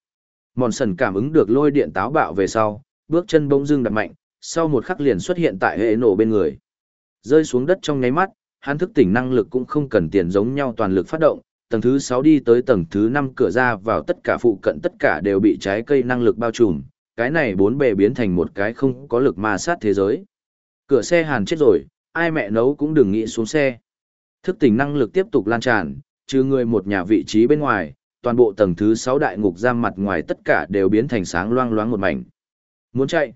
S1: Mòn sần cảm ứng được lôi điện táo bạo về sau, bước chân bỗng dưng đặt mạnh, sau một khắc liền xuất hiện tại hệ nổ bên người. Rơi xuống đất trong nháy mắt, hắn thức tỉnh năng lực cũng không cần tiền giống nhau toàn lực phát động, tầng thứ 6 đi tới tầng thứ 5 cửa ra vào tất cả phụ cận tất cả đều bị trái cây năng lực bao trùm, cái này bốn bề biến thành một cái không có lực ma sát thế giới. Cửa xe hàn chết rồi, ai mẹ nấu cũng đừng nghĩ xuống xe. Thức tỉnh năng lực tiếp tục lan tràn, trừ người một nhà vị trí bên ngoài, toàn bộ tầng thứ 6 đại ngục giam mặt ngoài tất cả đều biến thành sáng loang loáng một mảnh. Muốn chạy?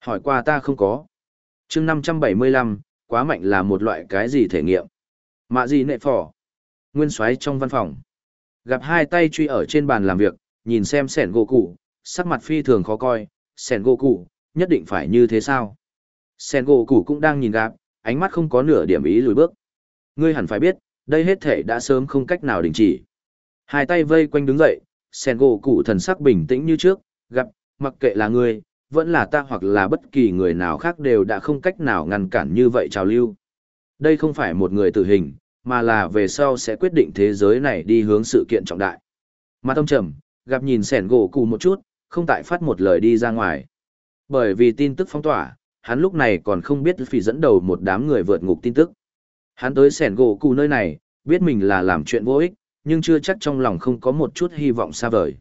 S1: Hỏi qua ta không có. chương 575, quá mạnh là một loại cái gì thể nghiệm? Mạ gì nệ phỏ? Nguyên xoáy trong văn phòng. Gặp hai tay truy ở trên bàn làm việc, nhìn xem sẻn gỗ cụ, sắc mặt phi thường khó coi, sẻn gỗ cụ, nhất định phải như thế sao? Sẻn gỗ cụ cũng đang nhìn gặp, ánh mắt không có nửa điểm ý lùi bước. Ngươi hẳn phải biết, đây hết thể đã sớm không cách nào đình chỉ. Hai tay vây quanh đứng dậy, sẻn gỗ cụ thần sắc bình tĩnh như trước, gặp, mặc kệ là ngươi, vẫn là ta hoặc là bất kỳ người nào khác đều đã không cách nào ngăn cản như vậy trào lưu. Đây không phải một người tử hình, mà là về sau sẽ quyết định thế giới này đi hướng sự kiện trọng đại. Mà tâm trầm, gặp nhìn sẻn gỗ cụ một chút, không tại phát một lời đi ra ngoài. Bởi vì tin tức phong tỏa, hắn lúc này còn không biết phỉ dẫn đầu một đám người vượt ngục tin tức. Hắn tới sẻn gỗ cụ nơi này, biết mình là làm chuyện vô ích, nhưng chưa chắc trong lòng không có một chút hy vọng xa vời.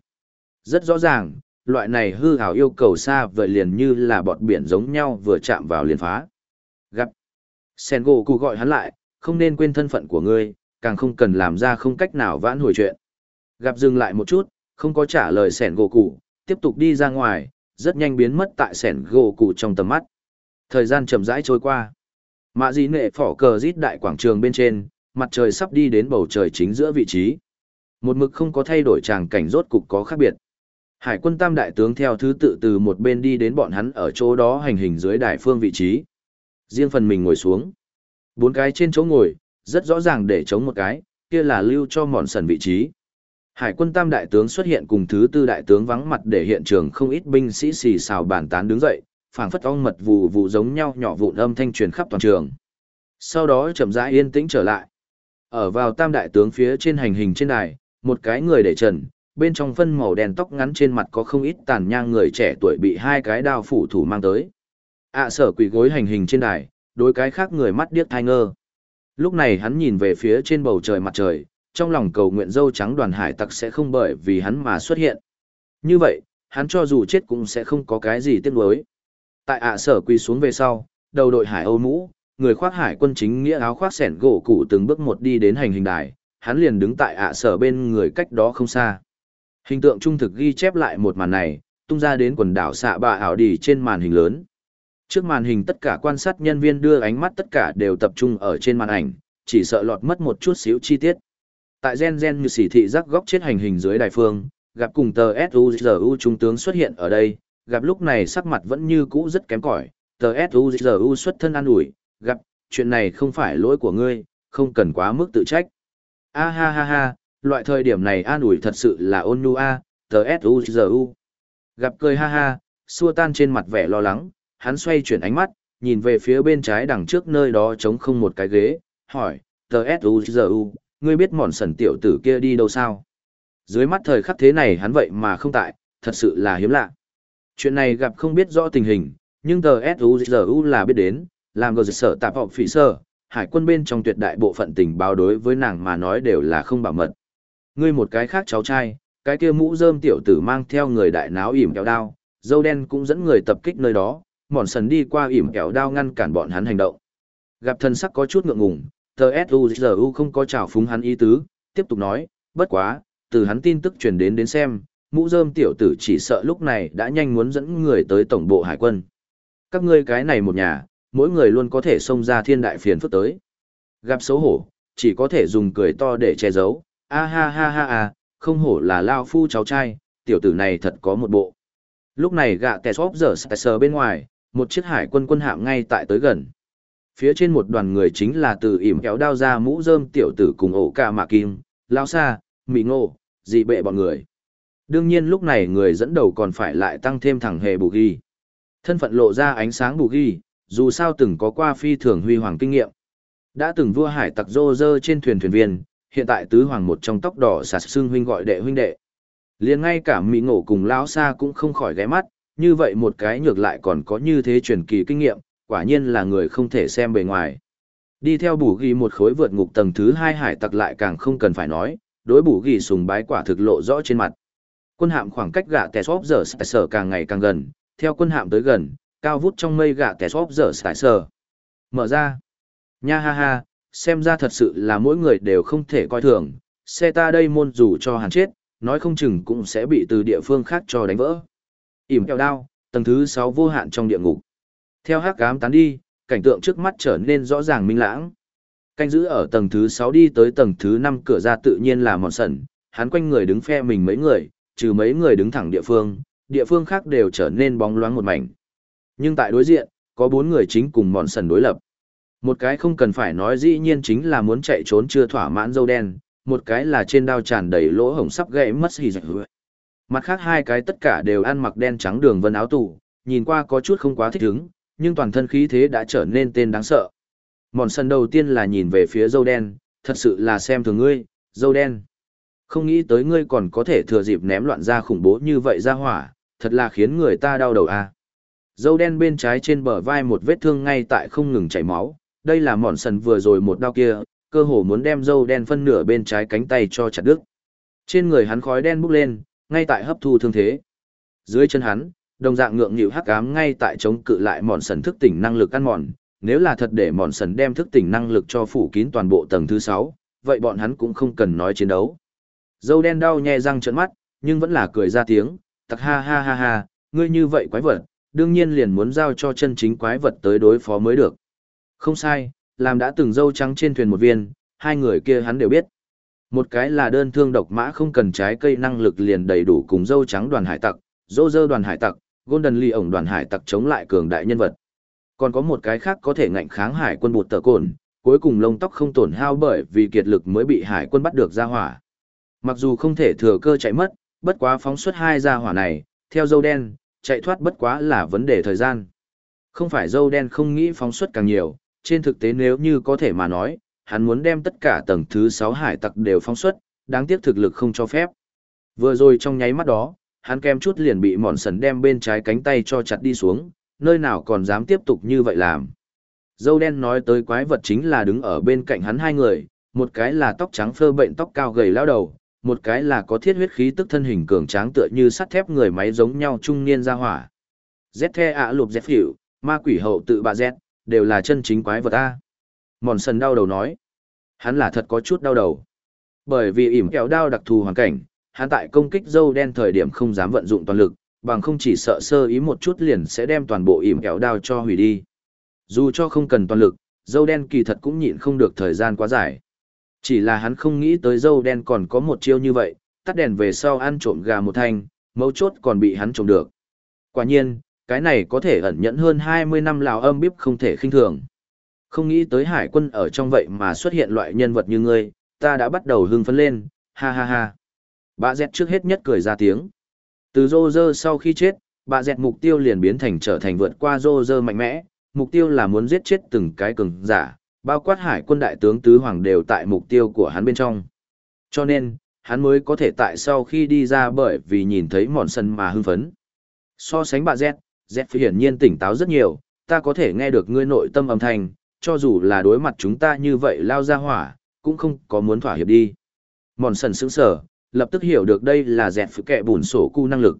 S1: Rất rõ ràng, loại này hư hào yêu cầu xa vời liền như là bọt biển giống nhau vừa chạm vào liền phá. Gặp. Sen gỗ cụ gọi hắn lại, không nên quên thân phận của ngươi, càng không cần làm ra không cách nào vãn hồi chuyện. Gặp dừng lại một chút, không có trả lời sẻn gỗ cụ, tiếp tục đi ra ngoài, rất nhanh biến mất tại sẻn gỗ cụ trong tầm mắt. Thời gian chậm rãi trôi qua. Mạ dị nệ phỏ cờ rít đại quảng trường bên trên, mặt trời sắp đi đến bầu trời chính giữa vị trí. Một mực không có thay đổi tràng cảnh rốt cục có khác biệt. Hải quân tam đại tướng theo thứ tự từ một bên đi đến bọn hắn ở chỗ đó hành hình dưới đài phương vị trí. Riêng phần mình ngồi xuống. Bốn cái trên chỗ ngồi, rất rõ ràng để chống một cái, kia là lưu cho mòn sần vị trí. Hải quân tam đại tướng xuất hiện cùng thứ tư đại tướng vắng mặt để hiện trường không ít binh sĩ xì xào bàn tán đứng dậy, phảng phất ong mật vụ vụ giống nhau nhỏ vụn âm thanh truyền khắp toàn trường. Sau đó chậm rãi yên tĩnh trở lại. Ở vào tam đại tướng phía trên hành hình trên đài, một cái người để trần, bên trong phân màu đen tóc ngắn trên mặt có không ít tàn nhang người trẻ tuổi bị hai cái đao phủ thủ mang tới. ạ sở quỷ gối hành hình trên đài, đối cái khác người mắt điếc thai ngơ. Lúc này hắn nhìn về phía trên bầu trời mặt trời, trong lòng cầu nguyện dâu trắng đoàn hải tặc sẽ không bởi vì hắn mà xuất hiện. Như vậy, hắn cho dù chết cũng sẽ không có cái gì tiếc nuối. Tại ạ sở quỳ xuống về sau, đầu đội hải âu mũ, người khoác hải quân chính nghĩa áo khoác sẻn gỗ cụ từng bước một đi đến hành hình đài, hắn liền đứng tại ạ sở bên người cách đó không xa. Hình tượng trung thực ghi chép lại một màn này, tung ra đến quần đảo xạ bạ ảo đi trên màn hình lớn. Trước màn hình tất cả quan sát nhân viên đưa ánh mắt tất cả đều tập trung ở trên màn ảnh, chỉ sợ lọt mất một chút xíu chi tiết. Tại gen gen như xỉ thị rắc góc chết hành hình dưới đài phương, gặp cùng tờ SUZU trung tướng xuất hiện ở đây, gặp lúc này sắc mặt vẫn như cũ rất kém cỏi, tờ SUZU xuất thân an ủi, gặp, chuyện này không phải lỗi của ngươi, không cần quá mức tự trách. A ha ha ha, loại thời điểm này an ủi thật sự là ôn nhu a, tờ S.U.G.U. Gặp cười ha ha, xua tan trên mặt vẻ lo lắng, hắn xoay chuyển ánh mắt, nhìn về phía bên trái đằng trước nơi đó trống không một cái ghế, hỏi, tờ S.U.G.U. ngươi biết mòn sần tiểu tử kia đi đâu sao? Dưới mắt thời khắc thế này hắn vậy mà không tại, thật sự là hiếm lạ. Chuyện này gặp không biết rõ tình hình, nhưng tờ S.U.G.U. là biết đến, làm gờ sở tạp họp phỉ sơ, hải quân bên trong tuyệt đại bộ phận tình báo đối với nàng mà nói đều là không bảo mật. Ngươi một cái khác cháu trai, cái kia mũ rơm tiểu tử mang theo người đại náo ỉm kéo đao, dâu đen cũng dẫn người tập kích nơi đó, mòn sần đi qua ỉm kéo đao ngăn cản bọn hắn hành động. Gặp thân sắc có chút ngượng ngùng, tờ S.U.G.U. không có trào phúng hắn ý tứ, tiếp tục nói, bất quá, từ hắn tin tức truyền đến đến xem, mũ rơm tiểu tử chỉ sợ lúc này đã nhanh muốn dẫn người tới tổng bộ hải quân. Các ngươi cái này một nhà, mỗi người luôn có thể xông ra thiên đại phiền phức tới. Gặp xấu hổ, chỉ có thể dùng cười to để che giấu, a ha ha ha a, không hổ là lao phu cháu trai, tiểu tử này thật có một bộ. Lúc này gạ tè xóp giờ sờ bên ngoài, một chiếc hải quân quân hạm ngay tại tới gần. Phía trên một đoàn người chính là từ ỉm kéo đao ra mũ rơm tiểu tử cùng ổ ca mạ kim, lao xa, mỹ ngô, dị bệ bọn người. Đương nhiên lúc này người dẫn đầu còn phải lại tăng thêm thẳng hề bù ghi. Thân phận lộ ra ánh sáng bù ghi, dù sao từng có qua phi thường huy hoàng kinh nghiệm. Đã từng vua hải tặc rô rơ trên thuyền thuyền viên, hiện tại tứ hoàng một trong tóc đỏ sạt xương huynh gọi đệ huynh đệ. liền ngay cả mỹ ngộ cùng lão xa cũng không khỏi ghé mắt, như vậy một cái ngược lại còn có như thế truyền kỳ kinh nghiệm, quả nhiên là người không thể xem bề ngoài. Đi theo bù ghi một khối vượt ngục tầng thứ hai hải tặc lại càng không cần phải nói, đối bù ghi sùng bái quả thực lộ rõ trên mặt. Quân hạm khoảng cách gạ tè xóp giờ sở càng ngày càng gần, theo quân hạm tới gần, cao vút trong mây gạ tè xóp giờ sải sờ. Mở ra. Nha ha ha, xem ra thật sự là mỗi người đều không thể coi thường, xe ta đây môn dù cho hắn chết, nói không chừng cũng sẽ bị từ địa phương khác cho đánh vỡ. ỉm kẹo đao, tầng thứ 6 vô hạn trong địa ngục. Theo hắc ám tán đi, cảnh tượng trước mắt trở nên rõ ràng minh lãng. Canh giữ ở tầng thứ 6 đi tới tầng thứ 5 cửa ra tự nhiên là mòn sẩn, hắn quanh người đứng phe mình mấy người, trừ mấy người đứng thẳng địa phương, địa phương khác đều trở nên bóng loáng một mảnh. Nhưng tại đối diện, có bốn người chính cùng mòn sần đối lập. Một cái không cần phải nói dĩ nhiên chính là muốn chạy trốn chưa thỏa mãn dâu đen, một cái là trên đao tràn đầy lỗ hổng sắp gãy mất hì dạch Mặt khác hai cái tất cả đều ăn mặc đen trắng đường vân áo tù, nhìn qua có chút không quá thích ứng, nhưng toàn thân khí thế đã trở nên tên đáng sợ. Mòn sân đầu tiên là nhìn về phía dâu đen, thật sự là xem thường ngươi, dâu đen. Không nghĩ tới ngươi còn có thể thừa dịp ném loạn ra khủng bố như vậy ra hỏa, thật là khiến người ta đau đầu à. Dâu đen bên trái trên bờ vai một vết thương ngay tại không ngừng chảy máu, đây là mòn sần vừa rồi một đau kia, cơ hồ muốn đem dâu đen phân nửa bên trái cánh tay cho chặt đứt. Trên người hắn khói đen bốc lên, ngay tại hấp thu thương thế. Dưới chân hắn, đồng dạng ngượng nghịu hắc ám ngay tại chống cự lại mòn sần thức tỉnh năng lực ăn mòn, nếu là thật để mòn sần đem thức tỉnh năng lực cho phủ kín toàn bộ tầng thứ sáu, vậy bọn hắn cũng không cần nói chiến đấu. Dâu đen đau nhè răng trợn mắt, nhưng vẫn là cười ra tiếng, tặc ha ha ha ha, ngươi như vậy quái vật, đương nhiên liền muốn giao cho chân chính quái vật tới đối phó mới được. Không sai, làm đã từng dâu trắng trên thuyền một viên, hai người kia hắn đều biết. Một cái là đơn thương độc mã không cần trái cây năng lực liền đầy đủ cùng dâu trắng đoàn hải tặc, dô dơ đoàn hải tặc, Golden ly ổng đoàn hải tặc chống lại cường đại nhân vật. Còn có một cái khác có thể ngạnh kháng hải quân bụt tờ cồn, cuối cùng lông tóc không tổn hao bởi vì kiệt lực mới bị hải quân bắt được ra hỏa. Mặc dù không thể thừa cơ chạy mất, bất quá phóng xuất hai ra hỏa này, theo dâu đen, chạy thoát bất quá là vấn đề thời gian. Không phải dâu đen không nghĩ phóng xuất càng nhiều, trên thực tế nếu như có thể mà nói, hắn muốn đem tất cả tầng thứ 6 hải tặc đều phóng xuất, đáng tiếc thực lực không cho phép. Vừa rồi trong nháy mắt đó, hắn kem chút liền bị mòn sần đem bên trái cánh tay cho chặt đi xuống, nơi nào còn dám tiếp tục như vậy làm. Dâu đen nói tới quái vật chính là đứng ở bên cạnh hắn hai người, một cái là tóc trắng phơ bệnh tóc cao gầy lao đầu, một cái là có thiết huyết khí tức thân hình cường tráng tựa như sắt thép người máy giống nhau trung niên ra hỏa. Z the ạ lục dẹp phỉu, ma quỷ hậu tự bà Zet, đều là chân chính quái vật A. Mòn sần đau đầu nói. Hắn là thật có chút đau đầu. Bởi vì ỉm kẹo đao đặc thù hoàn cảnh, hắn tại công kích dâu đen thời điểm không dám vận dụng toàn lực, bằng không chỉ sợ sơ ý một chút liền sẽ đem toàn bộ ỉm kẹo đao cho hủy đi. Dù cho không cần toàn lực, dâu đen kỳ thật cũng nhịn không được thời gian quá dài. Chỉ là hắn không nghĩ tới dâu đen còn có một chiêu như vậy, tắt đèn về sau ăn trộm gà một thanh, mấu chốt còn bị hắn trộm được. Quả nhiên, cái này có thể ẩn nhẫn hơn 20 năm lào âm bíp không thể khinh thường. Không nghĩ tới hải quân ở trong vậy mà xuất hiện loại nhân vật như ngươi, ta đã bắt đầu hưng phấn lên, ha ha ha. Bà dẹt trước hết nhất cười ra tiếng. Từ rô rơ sau khi chết, bà dẹt mục tiêu liền biến thành trở thành vượt qua rô rơ mạnh mẽ, mục tiêu là muốn giết chết từng cái cường giả, bao quát hải quân đại tướng tứ hoàng đều tại mục tiêu của hắn bên trong. Cho nên, hắn mới có thể tại sau khi đi ra bởi vì nhìn thấy mòn sân mà hưng phấn. So sánh bà Z, Z hiển nhiên tỉnh táo rất nhiều, ta có thể nghe được ngươi nội tâm âm thanh, cho dù là đối mặt chúng ta như vậy lao ra hỏa, cũng không có muốn thỏa hiệp đi. Mòn sần sững sở, lập tức hiểu được đây là dẹt phụ kẹ bùn sổ cu năng lực.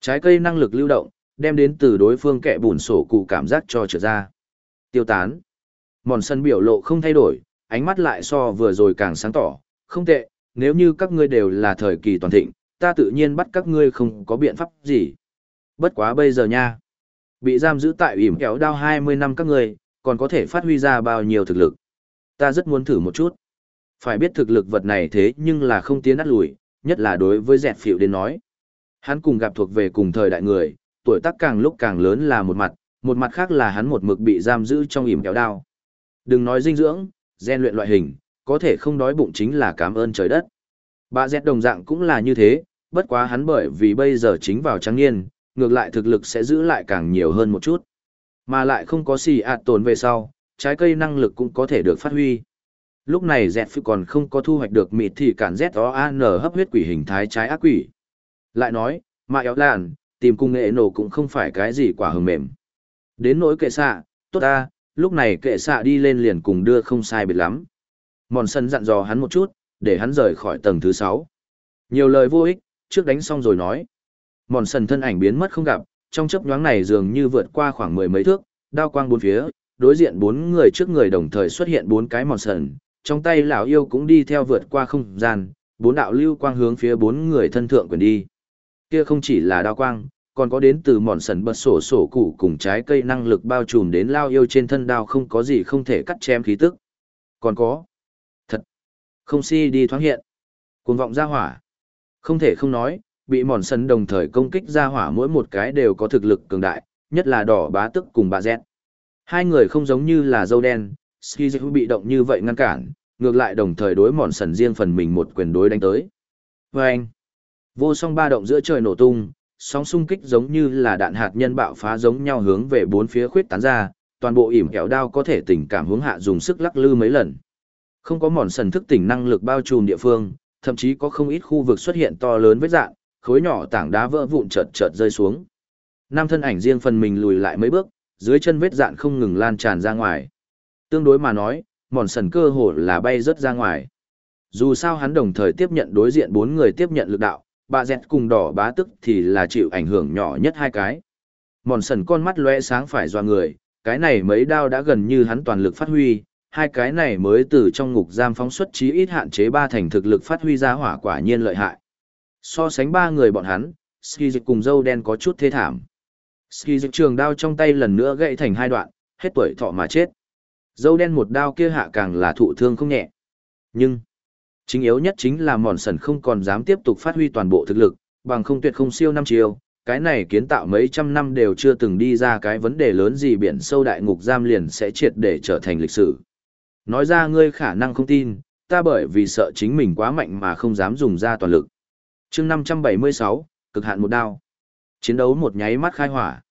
S1: Trái cây năng lực lưu động, đem đến từ đối phương kẹ bùn sổ cụ cảm giác cho trở ra. Tiêu tán. Mòn sân biểu lộ không thay đổi, ánh mắt lại so vừa rồi càng sáng tỏ, không tệ, nếu như các ngươi đều là thời kỳ toàn thịnh, ta tự nhiên bắt các ngươi không có biện pháp gì. Bất quá bây giờ nha. Bị giam giữ tại ỉm kéo đao 20 năm các ngươi, còn có thể phát huy ra bao nhiêu thực lực. Ta rất muốn thử một chút. Phải biết thực lực vật này thế nhưng là không tiến át lùi, nhất là đối với dẹt phịu đến nói. Hắn cùng gặp thuộc về cùng thời đại người, tuổi tác càng lúc càng lớn là một mặt, một mặt khác là hắn một mực bị giam giữ trong ỉm kéo đao. Đừng nói dinh dưỡng, gen luyện loại hình, có thể không đói bụng chính là cảm ơn trời đất. Bà dẹt đồng dạng cũng là như thế, bất quá hắn bởi vì bây giờ chính vào trắng niên, ngược lại thực lực sẽ giữ lại càng nhiều hơn một chút. Mà lại không có xì ạt tồn về sau, trái cây năng lực cũng có thể được phát huy. Lúc này dẹt phi còn không có thu hoạch được mịt thì cản Z-O-A-N hấp huyết quỷ hình thái trái ác quỷ. Lại nói, mà éo làn, tìm cung nghệ nổ cũng không phải cái gì quả hừng mềm. Đến nỗi kệ xạ, tốt ta, lúc này kệ xạ đi lên liền cùng đưa không sai biệt lắm. Mòn sân dặn dò hắn một chút, để hắn rời khỏi tầng thứ sáu. Nhiều lời vô ích, trước đánh xong rồi nói. Mòn sần thân ảnh biến mất không gặp, trong chấp nhoáng này dường như vượt qua khoảng mười mấy thước, đao quang bốn phía, đối diện bốn người trước người đồng thời xuất hiện bốn cái mòn sần, trong tay lão yêu cũng đi theo vượt qua không gian, bốn đạo lưu quang hướng phía bốn người thân thượng quyền đi. Kia không chỉ là đao quang, còn có đến từ mòn sần bật sổ sổ cụ cùng trái cây năng lực bao trùm đến lao yêu trên thân đao không có gì không thể cắt chém khí tức. Còn có. Thật. Không si đi thoáng hiện. Cuồng vọng ra hỏa. Không thể không nói, bị mòn sân đồng thời công kích ra hỏa mỗi một cái đều có thực lực cường đại, nhất là đỏ bá tức cùng bà dẹt. Hai người không giống như là dâu đen, Skizu bị động như vậy ngăn cản, ngược lại đồng thời đối mòn sần riêng phần mình một quyền đối đánh tới. Và anh, vô song ba động giữa trời nổ tung, sóng xung kích giống như là đạn hạt nhân bạo phá giống nhau hướng về bốn phía khuyết tán ra, toàn bộ ỉm kẹo đao có thể tình cảm hướng hạ dùng sức lắc lư mấy lần. Không có mòn sần thức tỉnh năng lực bao trùm địa phương, thậm chí có không ít khu vực xuất hiện to lớn vết dạng, khối nhỏ tảng đá vỡ vụn chợt chợt rơi xuống. Năm thân ảnh riêng phần mình lùi lại mấy bước, dưới chân vết dạn không ngừng lan tràn ra ngoài. Tương đối mà nói, mòn sần cơ hồ là bay rất ra ngoài. Dù sao hắn đồng thời tiếp nhận đối diện bốn người tiếp nhận lực đạo, bà dẹt cùng đỏ bá tức thì là chịu ảnh hưởng nhỏ nhất hai cái. Mòn sần con mắt lóe sáng phải doa người, cái này mấy đao đã gần như hắn toàn lực phát huy, hai cái này mới từ trong ngục giam phóng xuất chí ít hạn chế ba thành thực lực phát huy ra hỏa quả nhiên lợi hại. So sánh ba người bọn hắn, Ski dịch cùng dâu đen có chút thê thảm. Ski dịch trường đao trong tay lần nữa gãy thành hai đoạn, hết tuổi thọ mà chết. Dâu đen một đao kia hạ càng là thụ thương không nhẹ. Nhưng, chính yếu nhất chính là mòn sần không còn dám tiếp tục phát huy toàn bộ thực lực, bằng không tuyệt không siêu năm chiều. Cái này kiến tạo mấy trăm năm đều chưa từng đi ra cái vấn đề lớn gì biển sâu đại ngục giam liền sẽ triệt để trở thành lịch sử. Nói ra ngươi khả năng không tin, ta bởi vì sợ chính mình quá mạnh mà không dám dùng ra toàn lực chương 576, cực hạn một đao. Chiến đấu một nháy mắt khai hỏa.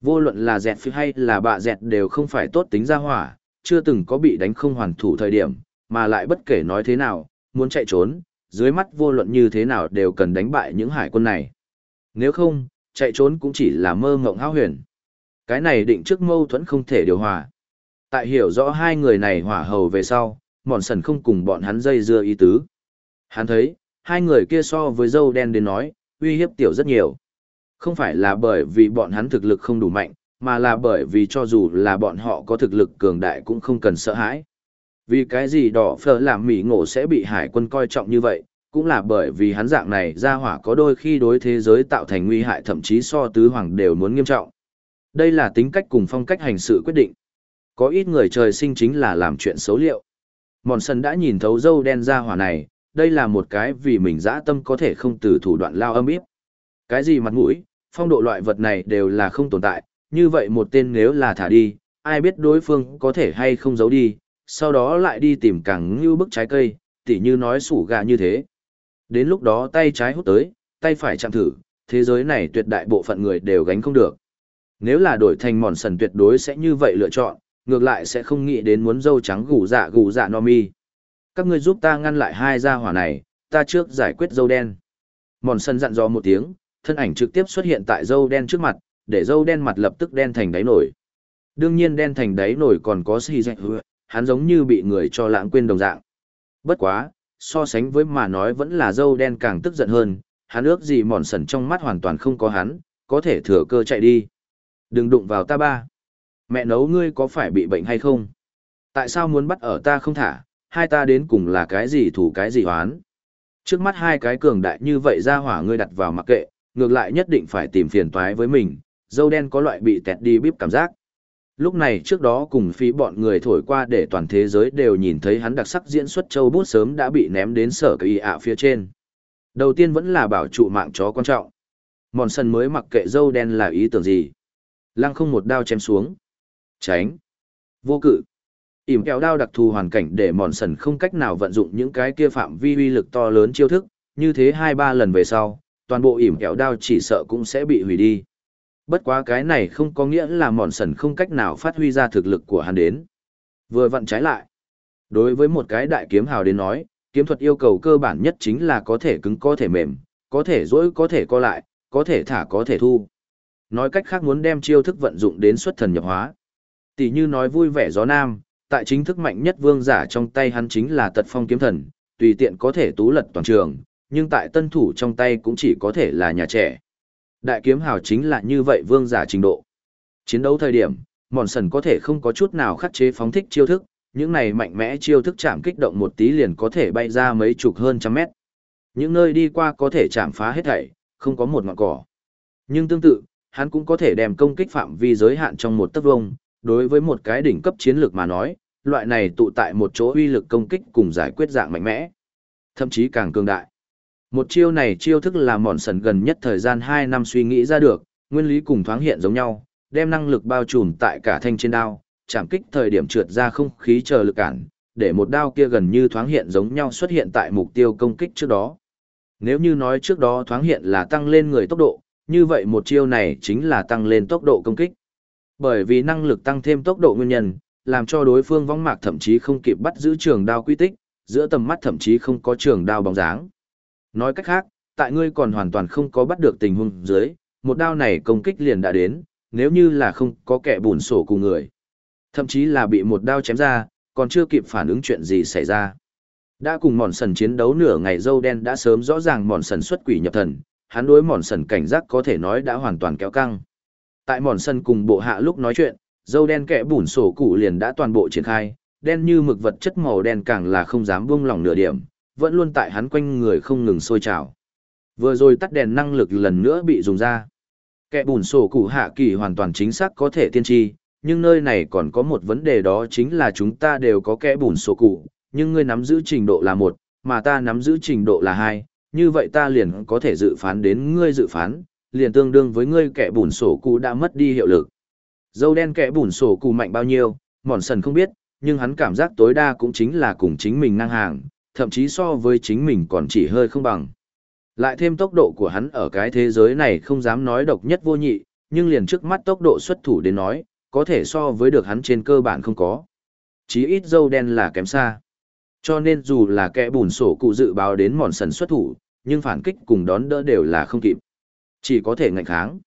S1: Vô luận là dẹt phi hay là bạ dẹt đều không phải tốt tính ra hỏa, chưa từng có bị đánh không hoàn thủ thời điểm, mà lại bất kể nói thế nào, muốn chạy trốn, dưới mắt vô luận như thế nào đều cần đánh bại những hải quân này. Nếu không, chạy trốn cũng chỉ là mơ ngộng hao huyền. Cái này định trước mâu thuẫn không thể điều hòa. Tại hiểu rõ hai người này hỏa hầu về sau, mòn sần không cùng bọn hắn dây dưa ý tứ. Hắn thấy, hai người kia so với dâu đen đến nói, uy hiếp tiểu rất nhiều. Không phải là bởi vì bọn hắn thực lực không đủ mạnh, mà là bởi vì cho dù là bọn họ có thực lực cường đại cũng không cần sợ hãi. Vì cái gì đỏ phở làm mỉ ngộ sẽ bị hải quân coi trọng như vậy, cũng là bởi vì hắn dạng này ra hỏa có đôi khi đối thế giới tạo thành nguy hại thậm chí so tứ hoàng đều muốn nghiêm trọng. Đây là tính cách cùng phong cách hành sự quyết định. Có ít người trời sinh chính là làm chuyện xấu liệu. Mòn sân đã nhìn thấu dâu đen ra hỏa này, đây là một cái vì mình dã tâm có thể không từ thủ đoạn lao âm íp. Cái gì mặt mũi, phong độ loại vật này đều là không tồn tại, như vậy một tên nếu là thả đi, ai biết đối phương có thể hay không giấu đi, sau đó lại đi tìm càng như bức trái cây, tỉ như nói sủ gà như thế. Đến lúc đó tay trái hút tới, tay phải chạm thử, thế giới này tuyệt đại bộ phận người đều gánh không được. Nếu là đổi thành mòn sần tuyệt đối sẽ như vậy lựa chọn, ngược lại sẽ không nghĩ đến muốn dâu trắng gù dạ gù dạ no mi. Các ngươi giúp ta ngăn lại hai gia hỏa này, ta trước giải quyết dâu đen. Mòn sân dặn dò một tiếng, thân ảnh trực tiếp xuất hiện tại dâu đen trước mặt, để dâu đen mặt lập tức đen thành đáy nổi. Đương nhiên đen thành đáy nổi còn có xì dạch hứa, hắn giống như bị người cho lãng quên đồng dạng. Bất quá, so sánh với mà nói vẫn là dâu đen càng tức giận hơn, hắn ước gì mòn sần trong mắt hoàn toàn không có hắn, có thể thừa cơ chạy đi. Đừng đụng vào ta ba. Mẹ nấu ngươi có phải bị bệnh hay không? Tại sao muốn bắt ở ta không thả, hai ta đến cùng là cái gì thủ cái gì oán Trước mắt hai cái cường đại như vậy ra hỏa ngươi đặt vào mặc kệ, ngược lại nhất định phải tìm phiền toái với mình, dâu đen có loại bị tẹt đi bíp cảm giác. Lúc này trước đó cùng phí bọn người thổi qua để toàn thế giới đều nhìn thấy hắn đặc sắc diễn xuất châu bút sớm đã bị ném đến sở kỳ ạ phía trên. Đầu tiên vẫn là bảo trụ mạng chó quan trọng. Mòn sân mới mặc kệ dâu đen là ý tưởng gì. Lăng không một đao chém xuống. Tránh. Vô cự ỉm kẹo đao đặc thù hoàn cảnh để mòn sần không cách nào vận dụng những cái kia phạm vi uy lực to lớn chiêu thức, như thế hai ba lần về sau, toàn bộ ỉm kẹo đao chỉ sợ cũng sẽ bị hủy đi. Bất quá cái này không có nghĩa là mòn sần không cách nào phát huy ra thực lực của hắn đến. Vừa vặn trái lại. Đối với một cái đại kiếm hào đến nói, kiếm thuật yêu cầu cơ bản nhất chính là có thể cứng có thể mềm, có thể dỗi có thể co lại, có thể thả có thể thu. Nói cách khác muốn đem chiêu thức vận dụng đến xuất thần nhập hóa. Tỷ như nói vui vẻ gió nam, tại chính thức mạnh nhất vương giả trong tay hắn chính là tật phong kiếm thần, tùy tiện có thể tú lật toàn trường, nhưng tại tân thủ trong tay cũng chỉ có thể là nhà trẻ. Đại kiếm hào chính là như vậy vương giả trình độ. Chiến đấu thời điểm, mòn sần có thể không có chút nào khắc chế phóng thích chiêu thức, những này mạnh mẽ chiêu thức chạm kích động một tí liền có thể bay ra mấy chục hơn trăm mét. Những nơi đi qua có thể chạm phá hết thảy, không có một ngọn cỏ. Nhưng tương tự, hắn cũng có thể đem công kích phạm vi giới hạn trong một tấc vuông, đối với một cái đỉnh cấp chiến lược mà nói, loại này tụ tại một chỗ uy lực công kích cùng giải quyết dạng mạnh mẽ, thậm chí càng cường đại. Một chiêu này chiêu thức là mòn sần gần nhất thời gian 2 năm suy nghĩ ra được, nguyên lý cùng thoáng hiện giống nhau, đem năng lực bao trùm tại cả thanh trên đao, chạm kích thời điểm trượt ra không khí chờ lực cản, để một đao kia gần như thoáng hiện giống nhau xuất hiện tại mục tiêu công kích trước đó. Nếu như nói trước đó thoáng hiện là tăng lên người tốc độ, như vậy một chiêu này chính là tăng lên tốc độ công kích. Bởi vì năng lực tăng thêm tốc độ nguyên nhân, làm cho đối phương vong mạc thậm chí không kịp bắt giữ trường đao quy tích, giữa tầm mắt thậm chí không có trường đao bóng dáng. Nói cách khác, tại ngươi còn hoàn toàn không có bắt được tình huống dưới, một đao này công kích liền đã đến, nếu như là không có kẻ bùn sổ cùng người. Thậm chí là bị một đao chém ra, còn chưa kịp phản ứng chuyện gì xảy ra. Đã cùng mòn sần chiến đấu nửa ngày dâu đen đã sớm rõ ràng mòn sần xuất quỷ nhập thần, hắn đối mòn sần cảnh giác có thể nói đã hoàn toàn kéo căng. Tại mòn sân cùng bộ hạ lúc nói chuyện, dâu đen kẽ bùn sổ cụ liền đã toàn bộ triển khai, đen như mực vật chất màu đen càng là không dám buông lỏng nửa điểm, vẫn luôn tại hắn quanh người không ngừng sôi trào. Vừa rồi tắt đèn năng lực lần nữa bị dùng ra. Kẻ bùn sổ cụ hạ kỳ hoàn toàn chính xác có thể tiên tri, nhưng nơi này còn có một vấn đề đó chính là chúng ta đều có kẻ bùn sổ cụ, nhưng ngươi nắm giữ trình độ là một, mà ta nắm giữ trình độ là hai, như vậy ta liền có thể dự phán đến ngươi dự phán, liền tương đương với ngươi kẻ bùn sổ cụ đã mất đi hiệu lực. Dâu đen kẻ bùn sổ cụ mạnh bao nhiêu, mòn sần không biết, nhưng hắn cảm giác tối đa cũng chính là cùng chính mình năng hàng, thậm chí so với chính mình còn chỉ hơi không bằng. Lại thêm tốc độ của hắn ở cái thế giới này không dám nói độc nhất vô nhị, nhưng liền trước mắt tốc độ xuất thủ đến nói, có thể so với được hắn trên cơ bản không có. Chí ít dâu đen là kém xa. Cho nên dù là kẻ bùn sổ cụ dự báo đến mòn sần xuất thủ, nhưng phản kích cùng đón đỡ đều là không kịp. Chỉ có thể ngạnh kháng.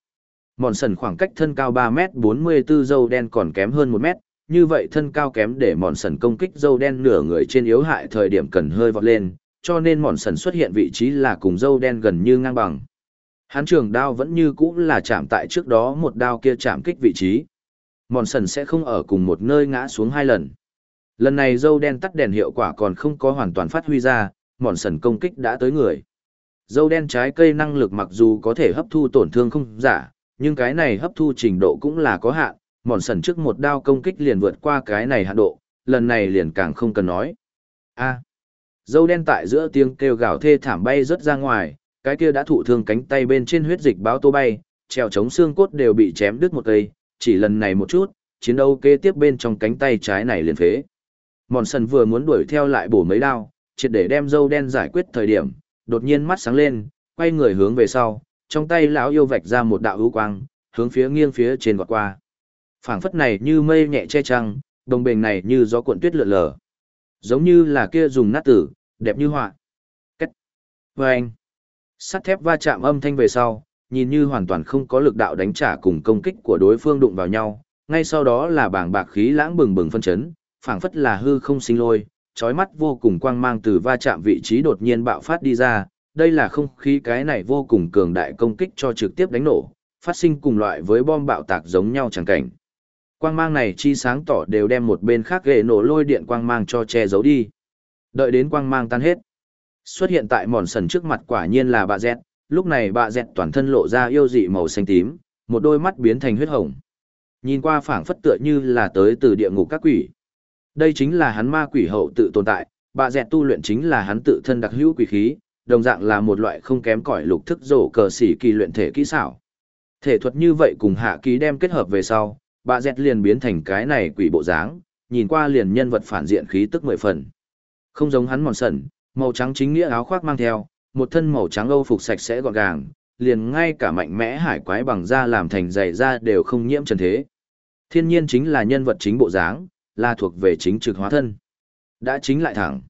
S1: Mòn sần khoảng cách thân cao 3m44 dâu đen còn kém hơn 1m, như vậy thân cao kém để mòn sần công kích dâu đen nửa người trên yếu hại thời điểm cần hơi vọt lên, cho nên mòn sần xuất hiện vị trí là cùng dâu đen gần như ngang bằng. Hán trường đao vẫn như cũ là chạm tại trước đó một đao kia chạm kích vị trí. Mòn sần sẽ không ở cùng một nơi ngã xuống hai lần. Lần này dâu đen tắt đèn hiệu quả còn không có hoàn toàn phát huy ra, mòn sần công kích đã tới người. Dâu đen trái cây năng lực mặc dù có thể hấp thu tổn thương không giả, nhưng cái này hấp thu trình độ cũng là có hạn, mòn sần trước một đao công kích liền vượt qua cái này hạn độ, lần này liền càng không cần nói. A. dâu đen tại giữa tiếng kêu gào thê thảm bay rớt ra ngoài, cái kia đã thụ thương cánh tay bên trên huyết dịch báo tô bay, treo chống xương cốt đều bị chém đứt một cây, chỉ lần này một chút, chiến đấu kế tiếp bên trong cánh tay trái này liền phế. Mòn sần vừa muốn đuổi theo lại bổ mấy đao, triệt để đem dâu đen giải quyết thời điểm, đột nhiên mắt sáng lên, quay người hướng về sau, trong tay lão yêu vạch ra một đạo hữu quang, hướng phía nghiêng phía trên gọt qua. phảng phất này như mây nhẹ che trăng, đồng bền này như gió cuộn tuyết lượn lờ. Giống như là kia dùng nát tử, đẹp như họa. Cách. Vâng. Sắt thép va chạm âm thanh về sau, nhìn như hoàn toàn không có lực đạo đánh trả cùng công kích của đối phương đụng vào nhau, ngay sau đó là bảng bạc khí lãng bừng bừng phân chấn, phảng phất là hư không sinh lôi, chói mắt vô cùng quang mang từ va chạm vị trí đột nhiên bạo phát đi ra, đây là không khí cái này vô cùng cường đại công kích cho trực tiếp đánh nổ, phát sinh cùng loại với bom bạo tạc giống nhau chẳng cảnh. Quang mang này chi sáng tỏ đều đem một bên khác ghệ nổ lôi điện quang mang cho che giấu đi. Đợi đến quang mang tan hết. Xuất hiện tại mòn sần trước mặt quả nhiên là bà dẹt, lúc này bà dẹt toàn thân lộ ra yêu dị màu xanh tím, một đôi mắt biến thành huyết hồng. Nhìn qua phảng phất tựa như là tới từ địa ngục các quỷ. Đây chính là hắn ma quỷ hậu tự tồn tại, bà dẹt tu luyện chính là hắn tự thân đặc hữu quỷ khí, đồng dạng là một loại không kém cỏi lục thức rổ cờ xỉ kỳ luyện thể kỹ xảo. Thể thuật như vậy cùng hạ ký đem kết hợp về sau, bà dẹt liền biến thành cái này quỷ bộ dáng, nhìn qua liền nhân vật phản diện khí tức mười phần. Không giống hắn mòn sẩn, màu trắng chính nghĩa áo khoác mang theo, một thân màu trắng âu phục sạch sẽ gọn gàng, liền ngay cả mạnh mẽ hải quái bằng da làm thành giày da đều không nhiễm trần thế. Thiên nhiên chính là nhân vật chính bộ dáng, là thuộc về chính trực hóa thân. Đã chính lại thẳng.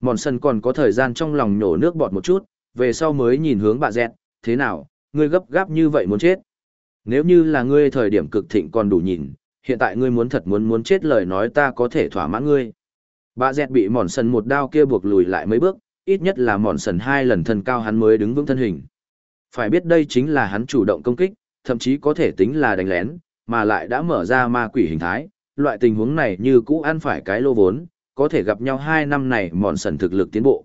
S1: Mòn sân còn có thời gian trong lòng nổ nước bọt một chút, về sau mới nhìn hướng bà dẹt, thế nào, ngươi gấp gáp như vậy muốn chết. Nếu như là ngươi thời điểm cực thịnh còn đủ nhìn, hiện tại ngươi muốn thật muốn muốn chết lời nói ta có thể thỏa mãn ngươi. Bà dẹt bị mòn sần một đao kia buộc lùi lại mấy bước, ít nhất là mòn sần hai lần thân cao hắn mới đứng vững thân hình. Phải biết đây chính là hắn chủ động công kích, thậm chí có thể tính là đánh lén, mà lại đã mở ra ma quỷ hình thái, loại tình huống này như cũ ăn phải cái lô vốn, có thể gặp nhau hai năm này mòn sần thực lực tiến bộ.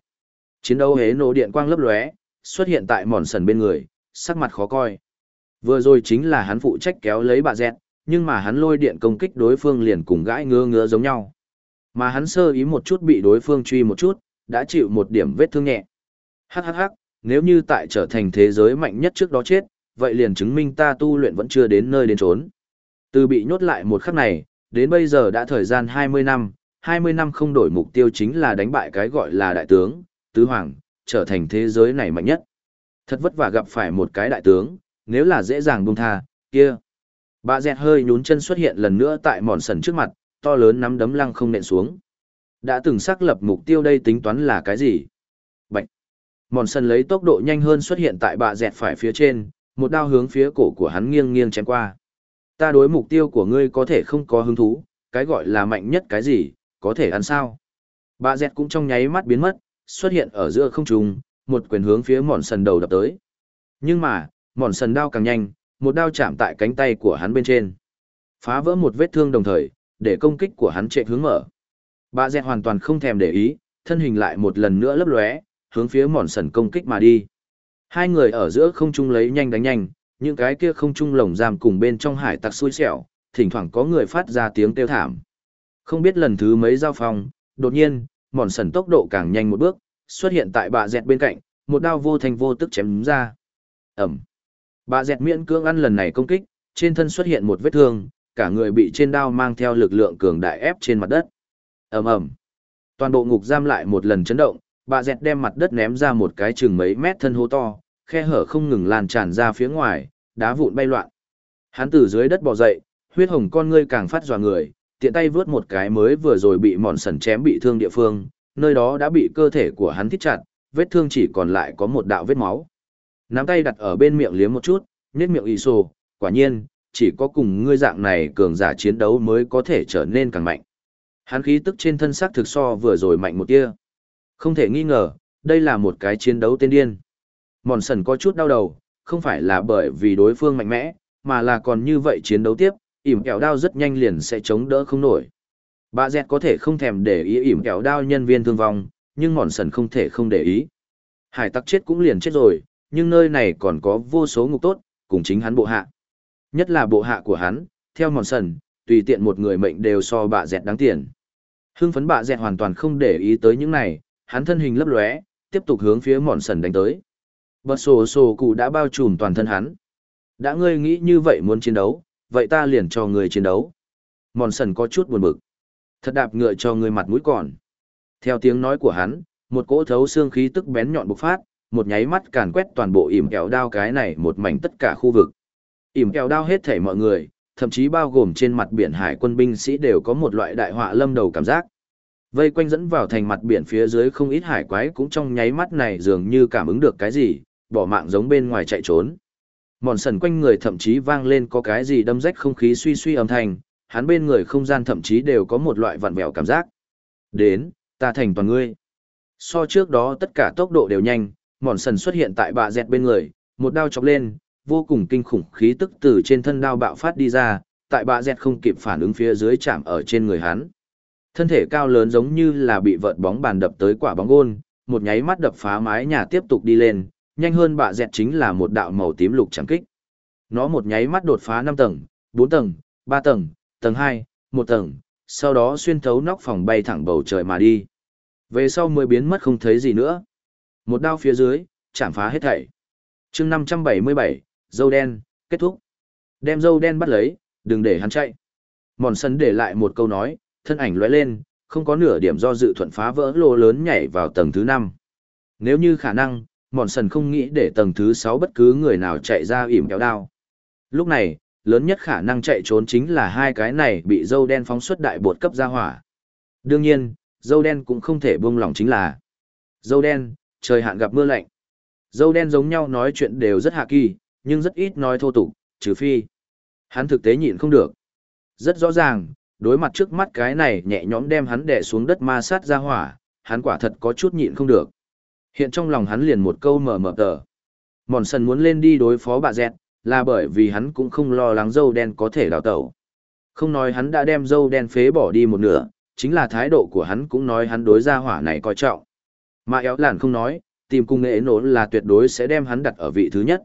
S1: Chiến đấu hế nổ điện quang lấp lóe, xuất hiện tại mòn sần bên người, sắc mặt khó coi. Vừa rồi chính là hắn phụ trách kéo lấy bà dẹt, nhưng mà hắn lôi điện công kích đối phương liền cùng gãi ngứa ngứa giống nhau. Mà hắn sơ ý một chút bị đối phương truy một chút, đã chịu một điểm vết thương nhẹ. Hắc hắc hắc, nếu như tại trở thành thế giới mạnh nhất trước đó chết, vậy liền chứng minh ta tu luyện vẫn chưa đến nơi đến trốn. Từ bị nhốt lại một khắc này, đến bây giờ đã thời gian 20 năm, 20 năm không đổi mục tiêu chính là đánh bại cái gọi là đại tướng, tứ hoàng, trở thành thế giới này mạnh nhất. Thật vất vả gặp phải một cái đại tướng, nếu là dễ dàng buông tha, kia. Bà dẹt hơi nhún chân xuất hiện lần nữa tại mòn sần trước mặt, to lớn nắm đấm lăng không nện xuống. Đã từng xác lập mục tiêu đây tính toán là cái gì? Bạch. Mòn sần lấy tốc độ nhanh hơn xuất hiện tại bà dẹt phải phía trên, một đao hướng phía cổ của hắn nghiêng nghiêng chém qua. Ta đối mục tiêu của ngươi có thể không có hứng thú, cái gọi là mạnh nhất cái gì, có thể ăn sao? Bà dẹt cũng trong nháy mắt biến mất, xuất hiện ở giữa không trung, một quyền hướng phía mòn sần đầu đập tới. Nhưng mà, mòn sần đao càng nhanh, một đao chạm tại cánh tay của hắn bên trên. Phá vỡ một vết thương đồng thời, để công kích của hắn chạy hướng mở. Bà dẹt hoàn toàn không thèm để ý, thân hình lại một lần nữa lấp lóe, hướng phía mòn sần công kích mà đi. Hai người ở giữa không trung lấy nhanh đánh nhanh, những cái kia không trung lồng giam cùng bên trong hải tặc xui xẻo, thỉnh thoảng có người phát ra tiếng kêu thảm. Không biết lần thứ mấy giao phong, đột nhiên, mòn sần tốc độ càng nhanh một bước, xuất hiện tại bà dẹt bên cạnh, một đao vô thành vô tức chém ra. Ẩm. Bà dẹt miễn cưỡng ăn lần này công kích, trên thân xuất hiện một vết thương, cả người bị trên đao mang theo lực lượng cường đại ép trên mặt đất. Ầm ầm. Toàn bộ ngục giam lại một lần chấn động, bà dẹt đem mặt đất ném ra một cái chừng mấy mét thân hố to, khe hở không ngừng lan tràn ra phía ngoài, đá vụn bay loạn. Hắn từ dưới đất bò dậy, huyết hồng con ngươi càng phát dọa người, tiện tay vướt một cái mới vừa rồi bị mòn sần chém bị thương địa phương, nơi đó đã bị cơ thể của hắn thít chặt, vết thương chỉ còn lại có một đạo vết máu. Nắm tay đặt ở bên miệng liếm một chút, nhếch miệng y sồ, quả nhiên, chỉ có cùng ngươi dạng này cường giả chiến đấu mới có thể trở nên càng mạnh. Hắn khí tức trên thân xác thực so vừa rồi mạnh một tia. Không thể nghi ngờ, đây là một cái chiến đấu tên điên. Mòn sần có chút đau đầu, không phải là bởi vì đối phương mạnh mẽ, mà là còn như vậy chiến đấu tiếp, ỉm kẹo đao rất nhanh liền sẽ chống đỡ không nổi. Bà dẹt có thể không thèm để ý ỉm kẹo đao nhân viên thương vong, nhưng mòn sần không thể không để ý. Hải tặc chết cũng liền chết rồi, nhưng nơi này còn có vô số ngục tốt, cùng chính hắn bộ hạ. Nhất là bộ hạ của hắn, theo mòn sần, tùy tiện một người mệnh đều so bà dẹt đáng tiền. Hưng phấn bà dẹt hoàn toàn không để ý tới những này, hắn thân hình lấp lóe, tiếp tục hướng phía mòn sần đánh tới. Bật sổ sổ cụ đã bao trùm toàn thân hắn. Đã ngươi nghĩ như vậy muốn chiến đấu, vậy ta liền cho ngươi chiến đấu. Mòn sần có chút buồn bực. Thật đạp ngựa cho ngươi mặt mũi còn. Theo tiếng nói của hắn, một cỗ thấu xương khí tức bén nhọn bộc phát, một nháy mắt càn quét toàn bộ ỉm kẹo đao cái này một mảnh tất cả khu vực. ỉm kẹo đao hết thể mọi người, thậm chí bao gồm trên mặt biển hải quân binh sĩ đều có một loại đại họa lâm đầu cảm giác. Vây quanh dẫn vào thành mặt biển phía dưới không ít hải quái cũng trong nháy mắt này dường như cảm ứng được cái gì, bỏ mạng giống bên ngoài chạy trốn. Mòn sần quanh người thậm chí vang lên có cái gì đâm rách không khí suy suy âm thanh, hắn bên người không gian thậm chí đều có một loại vặn vẹo cảm giác. Đến, ta thành toàn ngươi. So trước đó tất cả tốc độ đều nhanh, mòn sần xuất hiện tại bạ dẹt bên người, một đao chọc lên, vô cùng kinh khủng khí tức từ trên thân đao bạo phát đi ra, tại bạ dẹt không kịp phản ứng phía dưới chạm ở trên người hắn. Thân thể cao lớn giống như là bị vợt bóng bàn đập tới quả bóng gôn, một nháy mắt đập phá mái nhà tiếp tục đi lên, nhanh hơn bạ dẹt chính là một đạo màu tím lục chẳng kích. Nó một nháy mắt đột phá 5 tầng, 4 tầng, 3 tầng, tầng 2, 1 tầng, sau đó xuyên thấu nóc phòng bay thẳng bầu trời mà đi. Về sau mới biến mất không thấy gì nữa. Một đao phía dưới, chạm phá hết thảy. chương 577, dâu đen, kết thúc. Đem dâu đen bắt lấy, đừng để hắn chạy. Mòn sân để lại một câu nói, thân ảnh lóe lên, không có nửa điểm do dự thuận phá vỡ lô lớn nhảy vào tầng thứ 5. Nếu như khả năng, mòn sần không nghĩ để tầng thứ sáu bất cứ người nào chạy ra ỉm kéo đao. Lúc này, lớn nhất khả năng chạy trốn chính là hai cái này bị dâu đen phóng xuất đại bột cấp ra hỏa. Đương nhiên, dâu đen cũng không thể buông lỏng chính là dâu đen, trời hạn gặp mưa lạnh. Dâu đen giống nhau nói chuyện đều rất hạ kỳ, nhưng rất ít nói thô tục, trừ phi. Hắn thực tế nhịn không được. Rất rõ ràng, đối mặt trước mắt cái này nhẹ nhõm đem hắn đè xuống đất ma sát ra hỏa, hắn quả thật có chút nhịn không được. Hiện trong lòng hắn liền một câu mở mở tờ. Mòn sần muốn lên đi đối phó bà dẹt, là bởi vì hắn cũng không lo lắng dâu đen có thể đào tẩu. Không nói hắn đã đem dâu đen phế bỏ đi một nửa, chính là thái độ của hắn cũng nói hắn đối ra hỏa này coi trọng. Mà éo làn không nói, tìm cung nghệ nổ là tuyệt đối sẽ đem hắn đặt ở vị thứ nhất.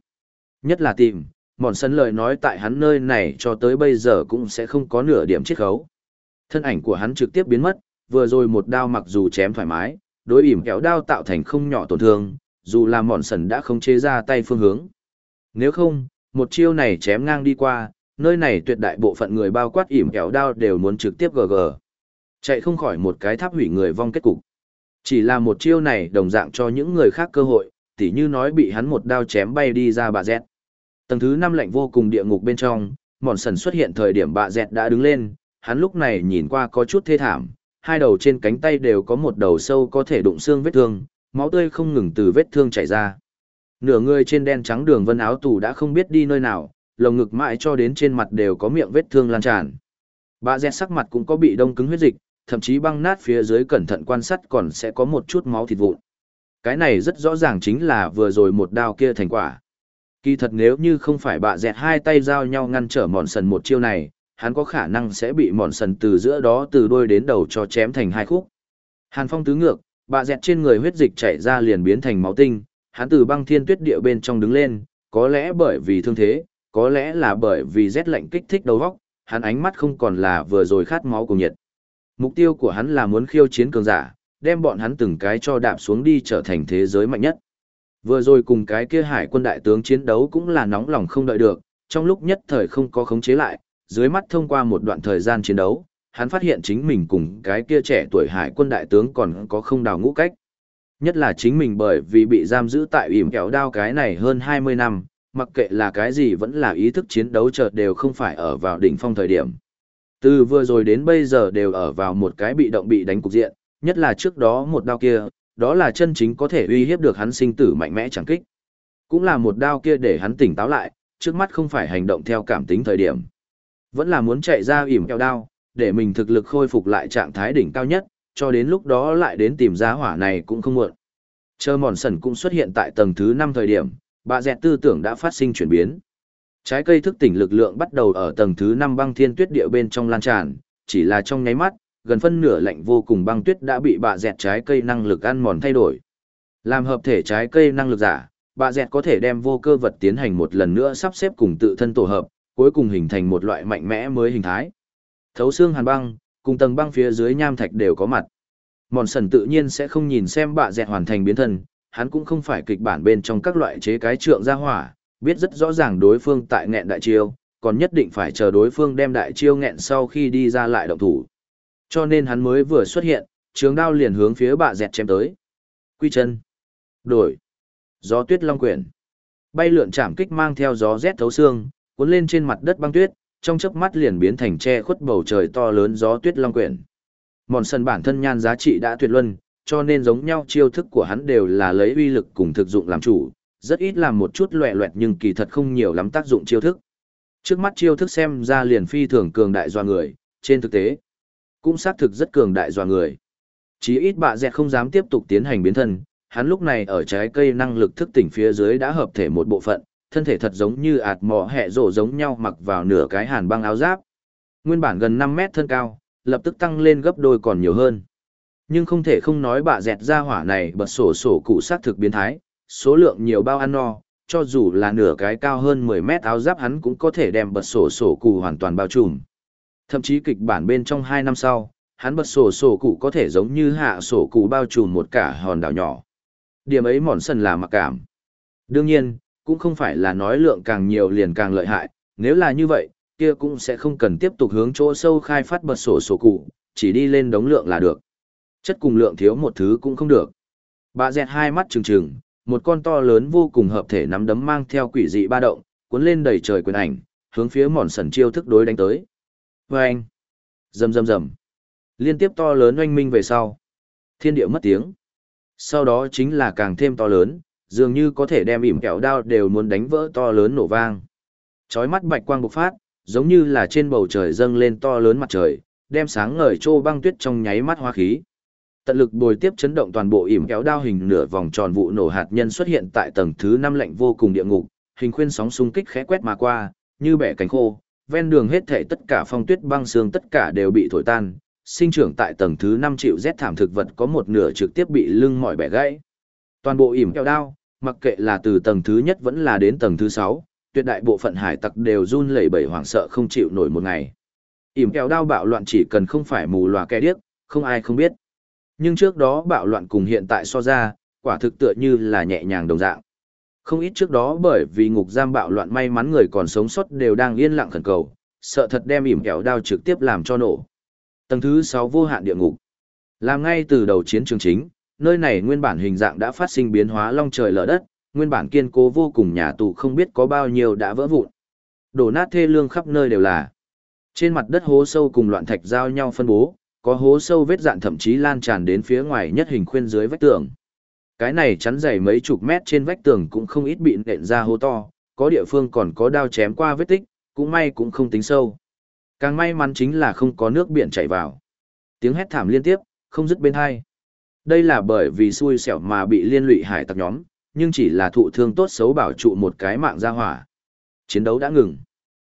S1: Nhất là tìm, mòn sân lời nói tại hắn nơi này cho tới bây giờ cũng sẽ không có nửa điểm chiết khấu. Thân ảnh của hắn trực tiếp biến mất, vừa rồi một đao mặc dù chém thoải mái, đối ỉm kéo đao tạo thành không nhỏ tổn thương, dù là mòn sần đã không chế ra tay phương hướng. Nếu không, một chiêu này chém ngang đi qua, nơi này tuyệt đại bộ phận người bao quát ỉm kéo đao đều muốn trực tiếp gg. Chạy không khỏi một cái tháp hủy người vong kết cục. Chỉ là một chiêu này đồng dạng cho những người khác cơ hội, tỉ như nói bị hắn một đao chém bay đi ra bà dẹt. Tầng thứ năm lạnh vô cùng địa ngục bên trong, mòn sần xuất hiện thời điểm bà dẹt đã đứng lên, hắn lúc này nhìn qua có chút thê thảm, hai đầu trên cánh tay đều có một đầu sâu có thể đụng xương vết thương, máu tươi không ngừng từ vết thương chảy ra. Nửa người trên đen trắng đường vân áo tù đã không biết đi nơi nào, lồng ngực mãi cho đến trên mặt đều có miệng vết thương lan tràn. Bà dẹt sắc mặt cũng có bị đông cứng huyết dịch, thậm chí băng nát phía dưới cẩn thận quan sát còn sẽ có một chút máu thịt vụn. Cái này rất rõ ràng chính là vừa rồi một đao kia thành quả. Kỳ thật nếu như không phải bà dẹt hai tay giao nhau ngăn trở mòn sần một chiêu này, hắn có khả năng sẽ bị mòn sần từ giữa đó từ đôi đến đầu cho chém thành hai khúc. Hàn phong tứ ngược, bạ dẹt trên người huyết dịch chảy ra liền biến thành máu tinh, hắn từ băng thiên tuyết địa bên trong đứng lên, có lẽ bởi vì thương thế, có lẽ là bởi vì rét lạnh kích thích đầu óc, hắn ánh mắt không còn là vừa rồi khát máu cùng nhiệt. Mục tiêu của hắn là muốn khiêu chiến cường giả, đem bọn hắn từng cái cho đạp xuống đi trở thành thế giới mạnh nhất. Vừa rồi cùng cái kia hải quân đại tướng chiến đấu cũng là nóng lòng không đợi được, trong lúc nhất thời không có khống chế lại, dưới mắt thông qua một đoạn thời gian chiến đấu, hắn phát hiện chính mình cùng cái kia trẻ tuổi hải quân đại tướng còn có không đào ngũ cách. Nhất là chính mình bởi vì bị giam giữ tại ỉm kẹo đao cái này hơn 20 năm, mặc kệ là cái gì vẫn là ý thức chiến đấu chợt đều không phải ở vào đỉnh phong thời điểm. Từ vừa rồi đến bây giờ đều ở vào một cái bị động bị đánh cục diện, nhất là trước đó một đao kia, đó là chân chính có thể uy hiếp được hắn sinh tử mạnh mẽ chẳng kích. Cũng là một đao kia để hắn tỉnh táo lại, trước mắt không phải hành động theo cảm tính thời điểm. Vẫn là muốn chạy ra ỉm kẹo đao, để mình thực lực khôi phục lại trạng thái đỉnh cao nhất, cho đến lúc đó lại đến tìm giá hỏa này cũng không muộn. Chờ mòn sần cũng xuất hiện tại tầng thứ 5 thời điểm, bà dẹt tư tưởng đã phát sinh chuyển biến. Trái cây thức tỉnh lực lượng bắt đầu ở tầng thứ 5 băng thiên tuyết địa bên trong lan tràn, chỉ là trong nháy mắt, gần phân nửa lạnh vô cùng băng tuyết đã bị bà dẹt trái cây năng lực ăn mòn thay đổi. Làm hợp thể trái cây năng lực giả, bà dẹt có thể đem vô cơ vật tiến hành một lần nữa sắp xếp cùng tự thân tổ hợp, cuối cùng hình thành một loại mạnh mẽ mới hình thái. Thấu xương hàn băng, cùng tầng băng phía dưới nham thạch đều có mặt. Mòn sần tự nhiên sẽ không nhìn xem bà dẹt hoàn thành biến thân, hắn cũng không phải kịch bản bên trong các loại chế cái trượng ra hỏa, biết rất rõ ràng đối phương tại nghẹn đại chiêu, còn nhất định phải chờ đối phương đem đại chiêu nghẹn sau khi đi ra lại động thủ. Cho nên hắn mới vừa xuất hiện, trường đao liền hướng phía bà dẹt chém tới. Quy chân. Đổi. Gió tuyết long quyển. Bay lượn chạm kích mang theo gió rét thấu xương, cuốn lên trên mặt đất băng tuyết, trong chớp mắt liền biến thành che khuất bầu trời to lớn gió tuyết long quyển. Mòn sân bản thân nhan giá trị đã tuyệt luân, cho nên giống nhau chiêu thức của hắn đều là lấy uy lực cùng thực dụng làm chủ, rất ít làm một chút loẹ loẹt nhưng kỳ thật không nhiều lắm tác dụng chiêu thức. Trước mắt chiêu thức xem ra liền phi thường cường đại doa người, trên thực tế, cũng xác thực rất cường đại doa người. Chí ít bạ dẹt không dám tiếp tục tiến hành biến thân, hắn lúc này ở trái cây năng lực thức tỉnh phía dưới đã hợp thể một bộ phận, thân thể thật giống như ạt mỏ hẹ rổ giống nhau mặc vào nửa cái hàn băng áo giáp. Nguyên bản gần 5 mét thân cao, lập tức tăng lên gấp đôi còn nhiều hơn. Nhưng không thể không nói bà dẹt ra hỏa này bật sổ sổ cụ sát thực biến thái, số lượng nhiều bao ăn no, cho dù là nửa cái cao hơn 10 mét áo giáp hắn cũng có thể đem bật sổ sổ cụ hoàn toàn bao trùm. Thậm chí kịch bản bên trong 2 năm sau, hắn bật sổ sổ cụ có thể giống như hạ sổ cụ bao trùm một cả hòn đảo nhỏ. Điểm ấy mòn sần là mặc cảm. Đương nhiên, cũng không phải là nói lượng càng nhiều liền càng lợi hại, nếu là như vậy, kia cũng sẽ không cần tiếp tục hướng chỗ sâu khai phát bật sổ sổ cụ, chỉ đi lên đống lượng là được. Chất cùng lượng thiếu một thứ cũng không được. Bà dẹt hai mắt trừng trừng, một con to lớn vô cùng hợp thể nắm đấm mang theo quỷ dị ba động, cuốn lên đầy trời quyền ảnh, hướng phía mòn sần chiêu thức đối đánh tới. Và anh, rầm rầm rầm, liên tiếp to lớn oanh minh về sau. Thiên địa mất tiếng. Sau đó chính là càng thêm to lớn, dường như có thể đem ỉm kẹo đao đều muốn đánh vỡ to lớn nổ vang. Chói mắt bạch quang bộc phát, giống như là trên bầu trời dâng lên to lớn mặt trời, đem sáng ngời trô băng tuyết trong nháy mắt hoa khí. Tận lực bồi tiếp chấn động toàn bộ ỉm kéo đao hình nửa vòng tròn vụ nổ hạt nhân xuất hiện tại tầng thứ năm lạnh vô cùng địa ngục, hình khuyên sóng xung kích khẽ quét mà qua, như bẻ cánh khô, ven đường hết thảy tất cả phong tuyết băng xương tất cả đều bị thổi tan, sinh trưởng tại tầng thứ năm triệu rét thảm thực vật có một nửa trực tiếp bị lưng mỏi bẻ gãy. Toàn bộ ỉm kẹo đao, mặc kệ là từ tầng thứ nhất vẫn là đến tầng thứ sáu, tuyệt đại bộ phận hải tặc đều run lẩy bẩy hoảng sợ không chịu nổi một ngày. ỉm kẹo đao bạo loạn chỉ cần không phải mù lòa kẻ điếc, không ai không biết. Nhưng trước đó bạo loạn cùng hiện tại so ra, quả thực tựa như là nhẹ nhàng đồng dạng. Không ít trước đó bởi vì ngục giam bạo loạn may mắn người còn sống sót đều đang yên lặng khẩn cầu, sợ thật đem ỉm kẹo đao trực tiếp làm cho nổ. Tầng thứ 6 vô hạn địa ngục. Làm ngay từ đầu chiến trường chính, nơi này nguyên bản hình dạng đã phát sinh biến hóa long trời lở đất, nguyên bản kiên cố vô cùng nhà tù không biết có bao nhiêu đã vỡ vụn. Đổ nát thê lương khắp nơi đều là. Trên mặt đất hố sâu cùng loạn thạch giao nhau phân bố, có hố sâu vết dạn thậm chí lan tràn đến phía ngoài nhất hình khuyên dưới vách tường. Cái này chắn dày mấy chục mét trên vách tường cũng không ít bị nện ra hố to, có địa phương còn có đao chém qua vết tích, cũng may cũng không tính sâu. Càng may mắn chính là không có nước biển chảy vào. Tiếng hét thảm liên tiếp, không dứt bên hai. Đây là bởi vì xui xẻo mà bị liên lụy hải tặc nhóm, nhưng chỉ là thụ thương tốt xấu bảo trụ một cái mạng ra hỏa. Chiến đấu đã ngừng.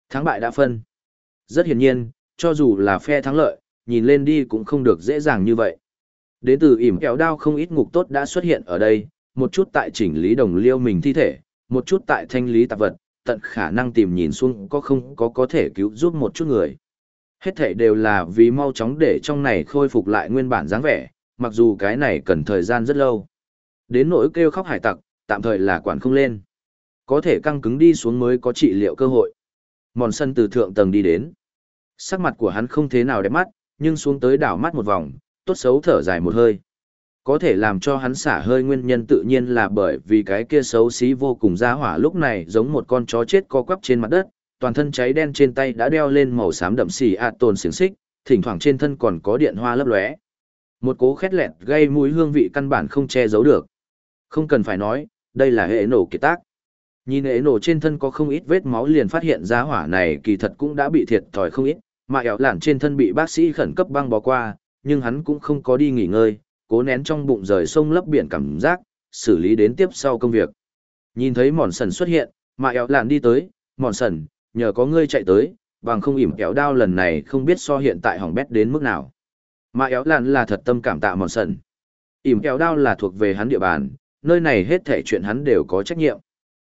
S1: Thắng bại đã phân. Rất hiển nhiên, cho dù là phe thắng lợi, nhìn lên đi cũng không được dễ dàng như vậy. Đến từ ỉm kéo đao không ít ngục tốt đã xuất hiện ở đây, một chút tại chỉnh lý đồng liêu mình thi thể, một chút tại thanh lý tạp vật, tận khả năng tìm nhìn xuống có không có có thể cứu giúp một chút người. Hết thể đều là vì mau chóng để trong này khôi phục lại nguyên bản dáng vẻ, mặc dù cái này cần thời gian rất lâu. Đến nỗi kêu khóc hải tặc, tạm thời là quản không lên. Có thể căng cứng đi xuống mới có trị liệu cơ hội. Mòn sân từ thượng tầng đi đến. Sắc mặt của hắn không thế nào đẹp mắt, nhưng xuống tới đảo mắt một vòng, tốt xấu thở dài một hơi. Có thể làm cho hắn xả hơi nguyên nhân tự nhiên là bởi vì cái kia xấu xí vô cùng ra hỏa lúc này giống một con chó chết co quắp trên mặt đất, toàn thân cháy đen trên tay đã đeo lên màu xám đậm xì ạt tồn xiềng xích, thỉnh thoảng trên thân còn có điện hoa lấp lóe. Một cố khét lẹt gây mũi hương vị căn bản không che giấu được. Không cần phải nói, đây là hệ nổ kiệt tác. Nhìn hệ nổ trên thân có không ít vết máu liền phát hiện ra hỏa này kỳ thật cũng đã bị thiệt thòi không ít, mà ẻo lản trên thân bị bác sĩ khẩn cấp băng bó qua, nhưng hắn cũng không có đi nghỉ ngơi, cố nén trong bụng rời sông lấp biển cảm giác, xử lý đến tiếp sau công việc. Nhìn thấy mòn sần xuất hiện, mà ẻo lản đi tới, mòn sần, nhờ có ngươi chạy tới, bằng không ỉm kéo đao lần này không biết so hiện tại hỏng bét đến mức nào. Mà éo lạn là thật tâm cảm tạ mòn sần. ỉm kéo đao là thuộc về hắn địa bàn, nơi này hết thể chuyện hắn đều có trách nhiệm.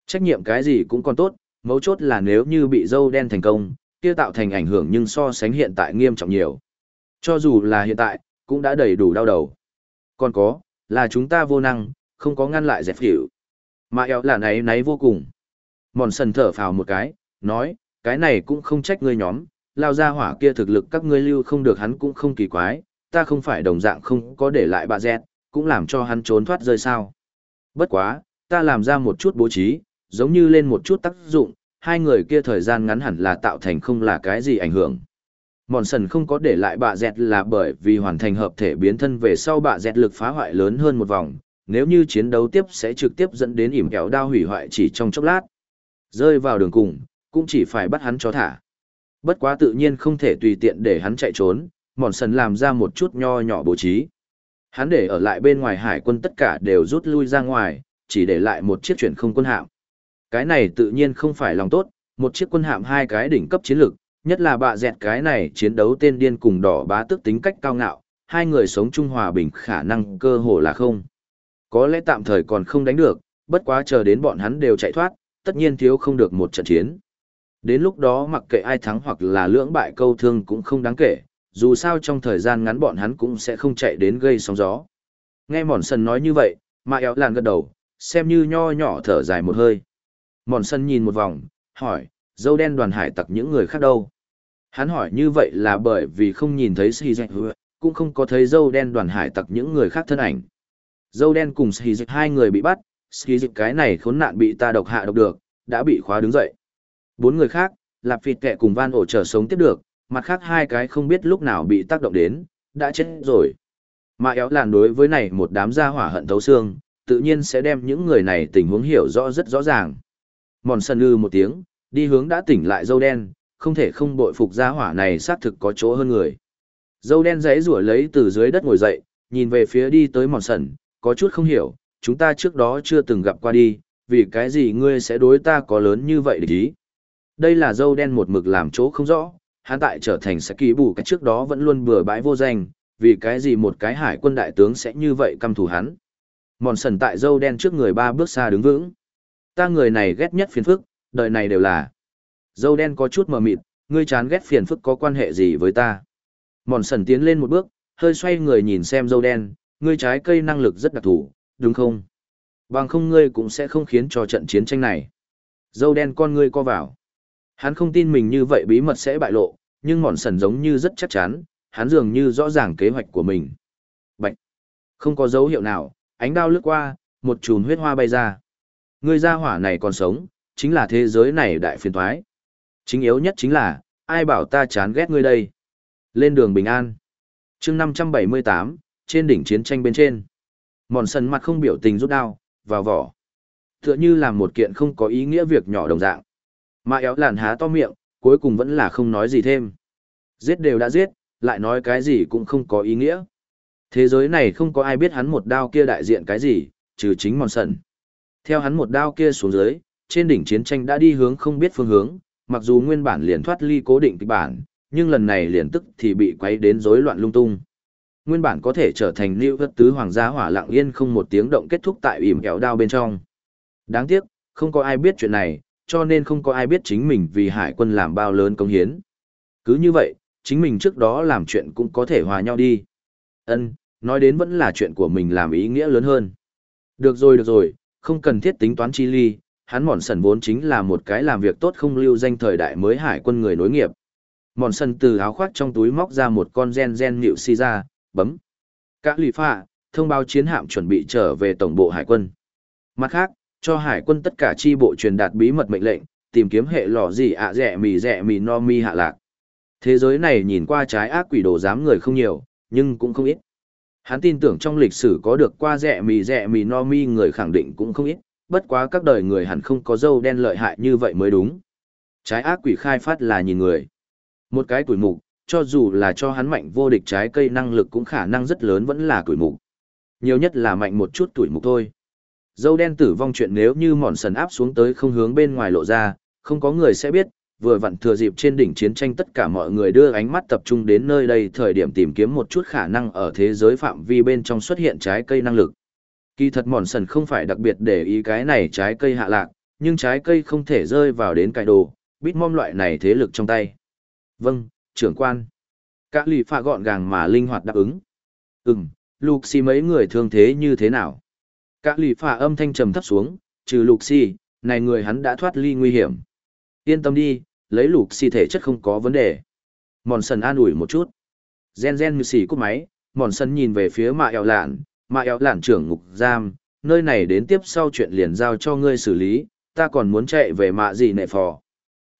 S1: Trách nhiệm cái gì cũng còn tốt, mấu chốt là nếu như bị dâu đen thành công, kia tạo thành ảnh hưởng nhưng so sánh hiện tại nghiêm trọng nhiều. Cho dù là hiện tại, cũng đã đầy đủ đau đầu. Còn có, là chúng ta vô năng, không có ngăn lại dẹp hiểu. Mà éo là náy náy vô cùng. Mòn sần thở phào một cái, nói, cái này cũng không trách ngươi nhóm, lao ra hỏa kia thực lực các ngươi lưu không được hắn cũng không kỳ quái, ta không phải đồng dạng không có để lại bà dẹt, cũng làm cho hắn trốn thoát rơi sao. Bất quá, ta làm ra một chút bố trí, giống như lên một chút tác dụng, hai người kia thời gian ngắn hẳn là tạo thành không là cái gì ảnh hưởng. Mòn sần không có để lại bà dẹt là bởi vì hoàn thành hợp thể biến thân về sau bà dẹt lực phá hoại lớn hơn một vòng, nếu như chiến đấu tiếp sẽ trực tiếp dẫn đến ỉm kéo đao hủy hoại chỉ trong chốc lát. Rơi vào đường cùng, cũng chỉ phải bắt hắn cho thả. Bất quá tự nhiên không thể tùy tiện để hắn chạy trốn, mòn sần làm ra một chút nho nhỏ bố trí. Hắn để ở lại bên ngoài hải quân tất cả đều rút lui ra ngoài, chỉ để lại một chiếc chuyển không quân hạm. Cái này tự nhiên không phải lòng tốt, một chiếc quân hạm hai cái đỉnh cấp chiến lược, nhất là bạ dẹt cái này chiến đấu tên điên cùng đỏ bá tức tính cách cao ngạo, hai người sống chung hòa bình khả năng cơ hồ là không. Có lẽ tạm thời còn không đánh được, bất quá chờ đến bọn hắn đều chạy thoát, tất nhiên thiếu không được một trận chiến. Đến lúc đó mặc kệ ai thắng hoặc là lưỡng bại câu thương cũng không đáng kể, dù sao trong thời gian ngắn bọn hắn cũng sẽ không chạy đến gây sóng gió. Nghe Mòn Sân nói như vậy, Mã éo Lan gật đầu, xem như nho nhỏ thở dài một hơi. Mòn Sân nhìn một vòng, hỏi, dâu đen đoàn hải tặc những người khác đâu? Hắn hỏi như vậy là bởi vì không nhìn thấy Sĩ Dịch cũng không có thấy dâu đen đoàn hải tặc những người khác thân ảnh. Dâu đen cùng Sĩ Dịch hai người bị bắt, Sĩ Dịch cái này khốn nạn bị ta độc hạ độc được, đã bị khóa đứng dậy. Bốn người khác, lạp phịt kẹ cùng van ổ trở sống tiếp được, mặt khác hai cái không biết lúc nào bị tác động đến, đã chết rồi. Mà éo làn đối với này một đám gia hỏa hận thấu xương, tự nhiên sẽ đem những người này tình huống hiểu rõ rất rõ ràng. Mòn sân ư một tiếng, đi hướng đã tỉnh lại dâu đen, không thể không bội phục gia hỏa này xác thực có chỗ hơn người. Dâu đen giấy rủa lấy từ dưới đất ngồi dậy, nhìn về phía đi tới mòn sần, có chút không hiểu, chúng ta trước đó chưa từng gặp qua đi, vì cái gì ngươi sẽ đối ta có lớn như vậy để ý. Đây là dâu đen một mực làm chỗ không rõ, hắn tại trở thành sẽ ký bù cái trước đó vẫn luôn bừa bãi vô danh, vì cái gì một cái hải quân đại tướng sẽ như vậy căm thù hắn. Mòn sần tại dâu đen trước người ba bước xa đứng vững. Ta người này ghét nhất phiền phức, đời này đều là. Dâu đen có chút mờ mịt, ngươi chán ghét phiền phức có quan hệ gì với ta. Mòn sần tiến lên một bước, hơi xoay người nhìn xem dâu đen, ngươi trái cây năng lực rất đặc thù, đúng không? Bằng không ngươi cũng sẽ không khiến cho trận chiến tranh này. Dâu đen con ngươi co vào. Hắn không tin mình như vậy bí mật sẽ bại lộ, nhưng mòn sần giống như rất chắc chắn, hắn dường như rõ ràng kế hoạch của mình. Bạch! Không có dấu hiệu nào, ánh đao lướt qua, một chùm huyết hoa bay ra. Người gia hỏa này còn sống, chính là thế giới này đại phiền thoái. Chính yếu nhất chính là, ai bảo ta chán ghét ngươi đây. Lên đường bình an. chương 578, trên đỉnh chiến tranh bên trên. Mòn sần mặt không biểu tình rút đao, vào vỏ. Tựa như là một kiện không có ý nghĩa việc nhỏ đồng dạng. Mà éo làn há to miệng, cuối cùng vẫn là không nói gì thêm. Giết đều đã giết, lại nói cái gì cũng không có ý nghĩa. Thế giới này không có ai biết hắn một đao kia đại diện cái gì, trừ chính mòn sần. Theo hắn một đao kia xuống dưới, trên đỉnh chiến tranh đã đi hướng không biết phương hướng, mặc dù nguyên bản liền thoát ly cố định kịch bản, nhưng lần này liền tức thì bị quấy đến rối loạn lung tung. Nguyên bản có thể trở thành lưu vật tứ hoàng gia hỏa lặng yên không một tiếng động kết thúc tại ỉm kéo đao bên trong. Đáng tiếc, không có ai biết chuyện này, cho nên không có ai biết chính mình vì hải quân làm bao lớn công hiến. Cứ như vậy, chính mình trước đó làm chuyện cũng có thể hòa nhau đi. Ân, nói đến vẫn là chuyện của mình làm ý nghĩa lớn hơn. Được rồi được rồi, không cần thiết tính toán chi ly, hắn mòn sần vốn chính là một cái làm việc tốt không lưu danh thời đại mới hải quân người nối nghiệp. Mòn sần từ áo khoác trong túi móc ra một con gen gen nhịu si ra, bấm. Cả lì phạ, thông báo chiến hạm chuẩn bị trở về tổng bộ hải quân. Mặt khác, cho hải quân tất cả chi bộ truyền đạt bí mật mệnh lệnh, tìm kiếm hệ lò gì ạ à rẻ mì rẻ mì no mi hạ lạc. Thế giới này nhìn qua trái ác quỷ đồ dám người không nhiều, nhưng cũng không ít. Hắn tin tưởng trong lịch sử có được qua rẻ mì rẻ mì no mi người khẳng định cũng không ít, bất quá các đời người hẳn không có dâu đen lợi hại như vậy mới đúng. Trái ác quỷ khai phát là nhìn người. Một cái tuổi mục, cho dù là cho hắn mạnh vô địch trái cây năng lực cũng khả năng rất lớn vẫn là tuổi mục. Nhiều nhất là mạnh một chút tuổi mục thôi. Dâu đen tử vong chuyện nếu như mòn sần áp xuống tới không hướng bên ngoài lộ ra, không có người sẽ biết, vừa vặn thừa dịp trên đỉnh chiến tranh tất cả mọi người đưa ánh mắt tập trung đến nơi đây thời điểm tìm kiếm một chút khả năng ở thế giới phạm vi bên trong xuất hiện trái cây năng lực. Kỳ thật mòn sần không phải đặc biệt để ý cái này trái cây hạ lạc, nhưng trái cây không thể rơi vào đến cài đồ, bít mom loại này thế lực trong tay. Vâng, trưởng quan. Cả lì pha gọn gàng mà linh hoạt đáp ứng. Ừm, lục xì mấy người thương thế như thế nào? Các lì phả âm thanh trầm thấp xuống, trừ lục xì, này người hắn đã thoát ly nguy hiểm. Yên tâm đi, lấy lục xì thể chất không có vấn đề. Mòn sần an ủi một chút. Gen gen như xì cúp máy, mòn sần nhìn về phía mạ eo lạn, mạ eo lạn trưởng ngục giam, nơi này đến tiếp sau chuyện liền giao cho ngươi xử lý, ta còn muốn chạy về mạ gì nệ phò.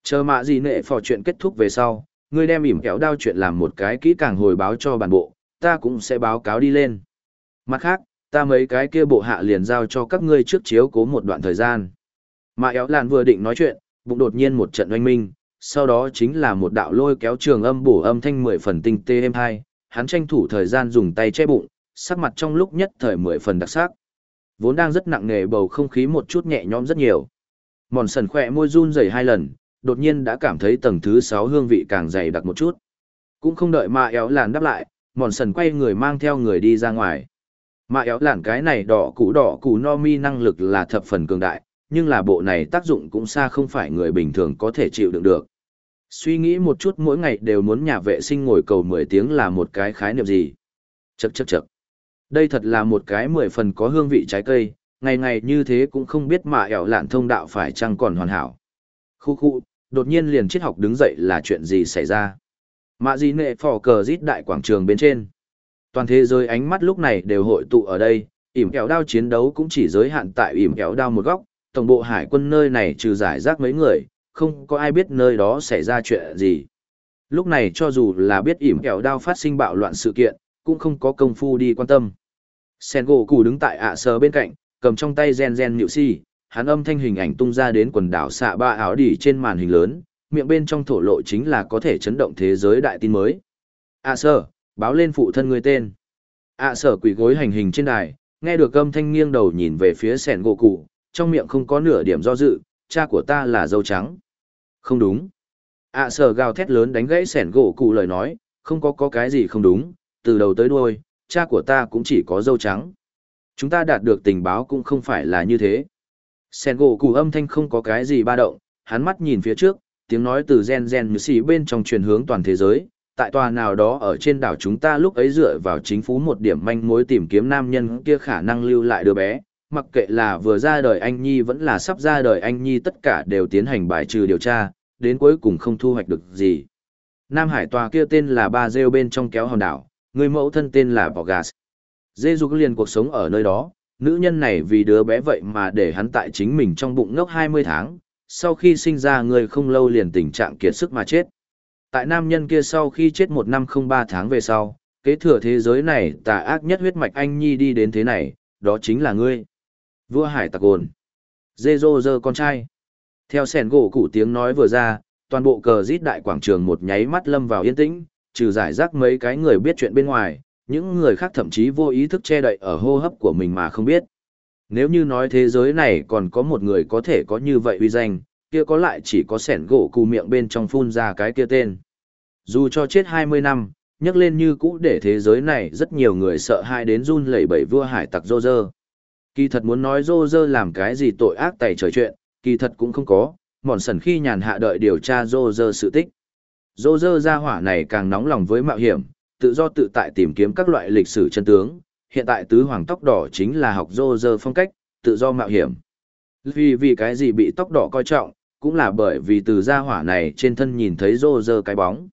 S1: Chờ mạ gì nệ phò chuyện kết thúc về sau, ngươi đem ỉm kéo đao chuyện làm một cái kỹ càng hồi báo cho bản bộ, ta cũng sẽ báo cáo đi lên. Mặt khác, ta mấy cái kia bộ hạ liền giao cho các ngươi trước chiếu cố một đoạn thời gian. mà éo làn vừa định nói chuyện, bụng đột nhiên một trận oanh minh, sau đó chính là một đạo lôi kéo trường âm bổ âm thanh mười phần tinh tê êm hai, hắn tranh thủ thời gian dùng tay che bụng, sắc mặt trong lúc nhất thời mười phần đặc sắc. Vốn đang rất nặng nề bầu không khí một chút nhẹ nhõm rất nhiều. Mòn sần khỏe môi run rẩy hai lần, đột nhiên đã cảm thấy tầng thứ sáu hương vị càng dày đặc một chút. Cũng không đợi mà éo làn đáp lại, mòn sần quay người mang theo người đi ra ngoài. Mà éo lản cái này đỏ củ đỏ củ no mi năng lực là thập phần cường đại, nhưng là bộ này tác dụng cũng xa không phải người bình thường có thể chịu đựng được. Suy nghĩ một chút mỗi ngày đều muốn nhà vệ sinh ngồi cầu 10 tiếng là một cái khái niệm gì. Chậc chậc chậc. Đây thật là một cái mười phần có hương vị trái cây, ngày ngày như thế cũng không biết mà ẻo lạn thông đạo phải chăng còn hoàn hảo. Khu khu, đột nhiên liền triết học đứng dậy là chuyện gì xảy ra. Mạ gì nệ phò cờ rít đại quảng trường bên trên. Toàn thế giới ánh mắt lúc này đều hội tụ ở đây, ỉm Kẹo đao chiến đấu cũng chỉ giới hạn tại ỉm Kẹo đao một góc, tổng bộ hải quân nơi này trừ giải rác mấy người, không có ai biết nơi đó xảy ra chuyện gì. Lúc này cho dù là biết ỉm Kẹo đao phát sinh bạo loạn sự kiện, cũng không có công phu đi quan tâm. Sen gỗ cù đứng tại ạ sờ bên cạnh, cầm trong tay gen gen nhịu si, hắn âm thanh hình ảnh tung ra đến quần đảo xạ ba áo đỉ trên màn hình lớn, miệng bên trong thổ lộ chính là có thể chấn động thế giới đại tin mới. ạ sơ, báo lên phụ thân người tên. ạ sở quỷ gối hành hình trên đài, nghe được âm thanh nghiêng đầu nhìn về phía sẻn gỗ cụ, trong miệng không có nửa điểm do dự, cha của ta là dâu trắng. Không đúng. ạ sở gào thét lớn đánh gãy sẻn gỗ cụ lời nói, không có có cái gì không đúng, từ đầu tới đuôi, cha của ta cũng chỉ có dâu trắng. Chúng ta đạt được tình báo cũng không phải là như thế. Sen gỗ cụ âm thanh không có cái gì ba động, hắn mắt nhìn phía trước, tiếng nói từ gen gen như xì bên trong truyền hướng toàn thế giới. Tại tòa nào đó ở trên đảo chúng ta lúc ấy dựa vào chính phủ một điểm manh mối tìm kiếm nam nhân kia khả năng lưu lại đứa bé, mặc kệ là vừa ra đời anh Nhi vẫn là sắp ra đời anh Nhi tất cả đều tiến hành bài trừ điều tra, đến cuối cùng không thu hoạch được gì. Nam Hải tòa kia tên là Ba Rêu bên trong kéo hòn đảo, người mẫu thân tên là Bogas. Dê dục liền cuộc sống ở nơi đó, nữ nhân này vì đứa bé vậy mà để hắn tại chính mình trong bụng ngốc 20 tháng, sau khi sinh ra người không lâu liền tình trạng kiệt sức mà chết. Tại nam nhân kia sau khi chết một năm không ba tháng về sau, kế thừa thế giới này tà ác nhất huyết mạch anh nhi đi đến thế này, đó chính là ngươi. Vua hải tặc ồn. Dê dô dơ con trai. Theo sẻn gỗ cụ tiếng nói vừa ra, toàn bộ cờ rít đại quảng trường một nháy mắt lâm vào yên tĩnh, trừ giải rác mấy cái người biết chuyện bên ngoài, những người khác thậm chí vô ý thức che đậy ở hô hấp của mình mà không biết. Nếu như nói thế giới này còn có một người có thể có như vậy uy danh, kia có lại chỉ có sẻn gỗ cù miệng bên trong phun ra cái kia tên. Dù cho chết 20 năm, nhắc lên như cũ để thế giới này rất nhiều người sợ hãi đến run lẩy bẩy vua hải tặc rô rơ. Kỳ thật muốn nói rô rơ làm cái gì tội ác tày trời chuyện, kỳ thật cũng không có, mòn sần khi nhàn hạ đợi điều tra rô rơ sự tích. Rô rơ ra hỏa này càng nóng lòng với mạo hiểm, tự do tự tại tìm kiếm các loại lịch sử chân tướng, hiện tại tứ hoàng tóc đỏ chính là học rô rơ phong cách, tự do mạo hiểm. Vì vì cái gì bị tóc đỏ coi trọng, cũng là bởi vì từ gia hỏa này trên thân nhìn thấy rô rơ cái bóng.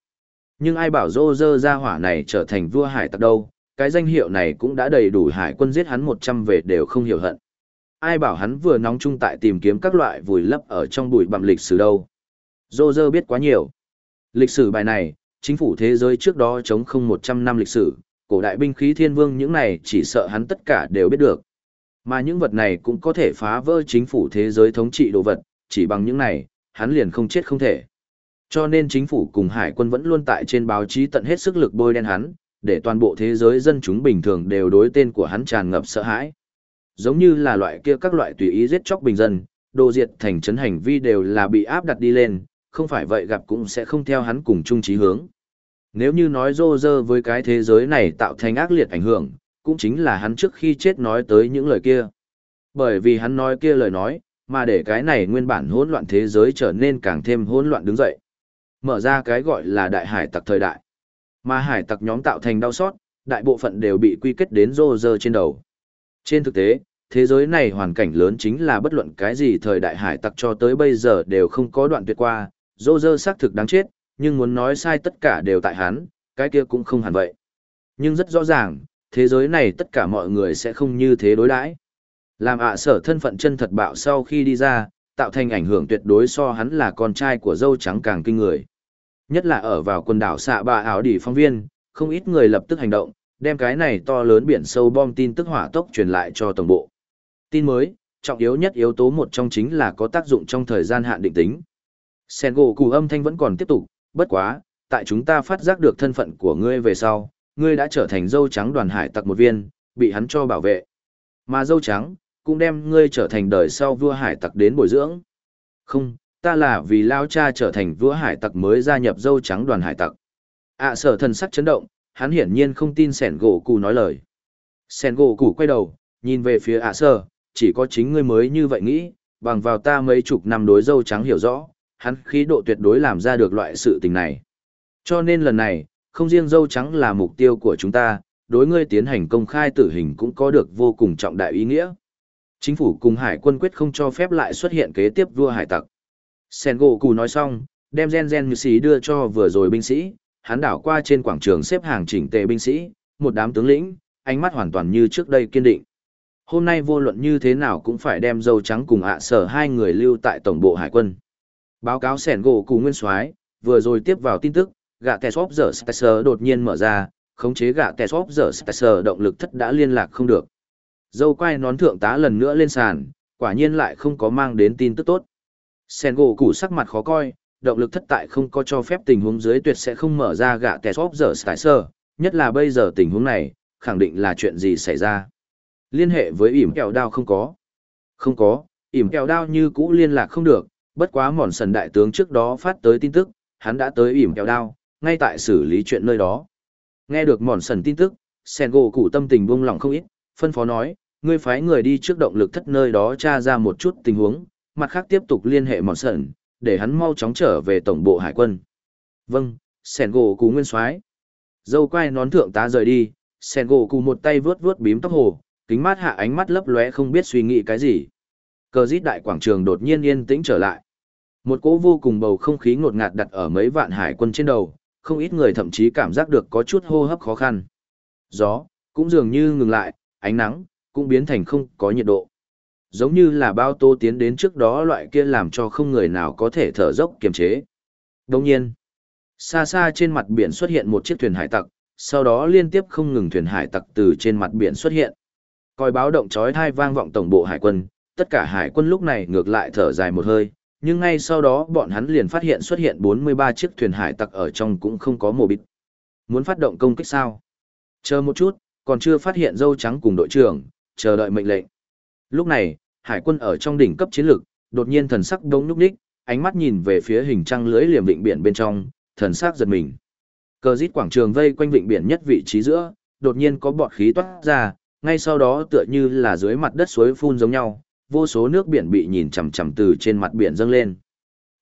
S1: Nhưng ai bảo rô rơ gia hỏa này trở thành vua hải tặc đâu, cái danh hiệu này cũng đã đầy đủ hải quân giết hắn 100 về đều không hiểu hận. Ai bảo hắn vừa nóng chung tại tìm kiếm các loại vùi lấp ở trong bụi bặm lịch sử đâu. Rô rơ biết quá nhiều. Lịch sử bài này, chính phủ thế giới trước đó chống không 100 năm lịch sử, cổ đại binh khí thiên vương những này chỉ sợ hắn tất cả đều biết được. Mà những vật này cũng có thể phá vỡ chính phủ thế giới thống trị đồ vật, chỉ bằng những này, hắn liền không chết không thể. Cho nên chính phủ cùng hải quân vẫn luôn tại trên báo chí tận hết sức lực bôi đen hắn, để toàn bộ thế giới dân chúng bình thường đều đối tên của hắn tràn ngập sợ hãi. Giống như là loại kia các loại tùy ý giết chóc bình dân, đồ diệt thành trấn hành vi đều là bị áp đặt đi lên, không phải vậy gặp cũng sẽ không theo hắn cùng chung chí hướng. Nếu như nói rô rơ với cái thế giới này tạo thành ác liệt ảnh hưởng, cũng chính là hắn trước khi chết nói tới những lời kia. Bởi vì hắn nói kia lời nói, mà để cái này nguyên bản hỗn loạn thế giới trở nên càng thêm hỗn loạn đứng dậy. Mở ra cái gọi là đại hải tặc thời đại. Mà hải tặc nhóm tạo thành đau sót, đại bộ phận đều bị quy kết đến rô rơ trên đầu. Trên thực tế, thế giới này hoàn cảnh lớn chính là bất luận cái gì thời đại hải tặc cho tới bây giờ đều không có đoạn tuyệt qua, rô rơ xác thực đáng chết, nhưng muốn nói sai tất cả đều tại hắn, cái kia cũng không hẳn vậy. Nhưng rất rõ ràng, thế giới này tất cả mọi người sẽ không như thế đối đãi. Làm ạ sở thân phận chân thật bạo sau khi đi ra, tạo thành ảnh hưởng tuyệt đối so hắn là con trai của dâu trắng càng kinh người. Nhất là ở vào quần đảo xạ bà ảo đỉ phong viên, không ít người lập tức hành động, đem cái này to lớn biển sâu bom tin tức hỏa tốc truyền lại cho tổng bộ. Tin mới, trọng yếu nhất yếu tố một trong chính là có tác dụng trong thời gian hạn định tính. Sen gỗ cù âm thanh vẫn còn tiếp tục, bất quá, tại chúng ta phát giác được thân phận của ngươi về sau, ngươi đã trở thành dâu trắng đoàn hải tặc một viên, bị hắn cho bảo vệ. Mà dâu trắng, cũng đem ngươi trở thành đời sau vua hải tặc đến bồi dưỡng. Không, ta là vì lao cha trở thành vua hải tặc mới gia nhập dâu trắng đoàn hải tặc. ạ à, sở thần sắc chấn động, hắn hiển nhiên không tin sẻn gỗ cụ nói lời. Sẻn gỗ cụ quay đầu, nhìn về phía ạ à, sở, chỉ có chính ngươi mới như vậy nghĩ, bằng vào ta mấy chục năm đối dâu trắng hiểu rõ, hắn khí độ tuyệt đối làm ra được loại sự tình này. Cho nên lần này, không riêng dâu trắng là mục tiêu của chúng ta, đối ngươi tiến hành công khai tử hình cũng có được vô cùng trọng đại ý nghĩa. Chính phủ cùng hải quân quyết không cho phép lại xuất hiện kế tiếp vua hải tặc. Sengoku nói xong, đem gen gen như sĩ đưa cho vừa rồi binh sĩ, hắn đảo qua trên quảng trường xếp hàng chỉnh tề binh sĩ, một đám tướng lĩnh, ánh mắt hoàn toàn như trước đây kiên định. Hôm nay vô luận như thế nào cũng phải đem dâu trắng cùng ạ sở hai người lưu tại tổng bộ hải quân. Báo cáo sẻn gỗ cùng nguyên soái vừa rồi tiếp vào tin tức, gạ tè xóp giờ Spicer đột nhiên mở ra, khống chế gạ tè xóp giờ Spicer động lực thất đã liên lạc không được. Dâu quay nón thượng tá lần nữa lên sàn, quả nhiên lại không có mang đến tin tức tốt. Sen gỗ củ sắc mặt khó coi, động lực thất tại không có cho phép tình huống dưới tuyệt sẽ không mở ra gạ tè xóp giờ sơ, nhất là bây giờ tình huống này, khẳng định là chuyện gì xảy ra. Liên hệ với ỉm kẹo đao không có. Không có, ỉm kẹo đao như cũ liên lạc không được, bất quá mòn sần đại tướng trước đó phát tới tin tức, hắn đã tới ỉm kẹo đao, ngay tại xử lý chuyện nơi đó. Nghe được mòn sần tin tức, sen gỗ cụ tâm tình buông lỏng không ít, phân phó nói, ngươi phái người đi trước động lực thất nơi đó tra ra một chút tình huống, mặt khác tiếp tục liên hệ mòn sẩn, để hắn mau chóng trở về tổng bộ hải quân. Vâng, sẻn gỗ cú nguyên soái Dâu quay nón thượng tá rời đi, sẻn gỗ cú một tay vướt vướt bím tóc hồ, kính mát hạ ánh mắt lấp lóe không biết suy nghĩ cái gì. Cờ rít đại quảng trường đột nhiên yên tĩnh trở lại. Một cỗ vô cùng bầu không khí ngột ngạt đặt ở mấy vạn hải quân trên đầu, không ít người thậm chí cảm giác được có chút hô hấp khó khăn. Gió, cũng dường như ngừng lại, ánh nắng, cũng biến thành không có nhiệt độ. Giống như là bao tô tiến đến trước đó loại kia làm cho không người nào có thể thở dốc kiềm chế. Đồng nhiên, xa xa trên mặt biển xuất hiện một chiếc thuyền hải tặc, sau đó liên tiếp không ngừng thuyền hải tặc từ trên mặt biển xuất hiện. Coi báo động chói tai vang vọng tổng bộ hải quân, tất cả hải quân lúc này ngược lại thở dài một hơi, nhưng ngay sau đó bọn hắn liền phát hiện xuất hiện 43 chiếc thuyền hải tặc ở trong cũng không có mồ bịt. Muốn phát động công kích sao? Chờ một chút, còn chưa phát hiện dâu trắng cùng đội trưởng, chờ đợi mệnh lệnh. Lúc này, hải quân ở trong đỉnh cấp chiến lược, đột nhiên thần sắc đống nhúc nhích, ánh mắt nhìn về phía hình trăng lưới liềm vịnh biển bên trong, thần sắc giật mình. Cờ rít quảng trường vây quanh vịnh biển nhất vị trí giữa, đột nhiên có bọt khí toát ra, ngay sau đó tựa như là dưới mặt đất suối phun giống nhau, vô số nước biển bị nhìn chằm chằm từ trên mặt biển dâng lên.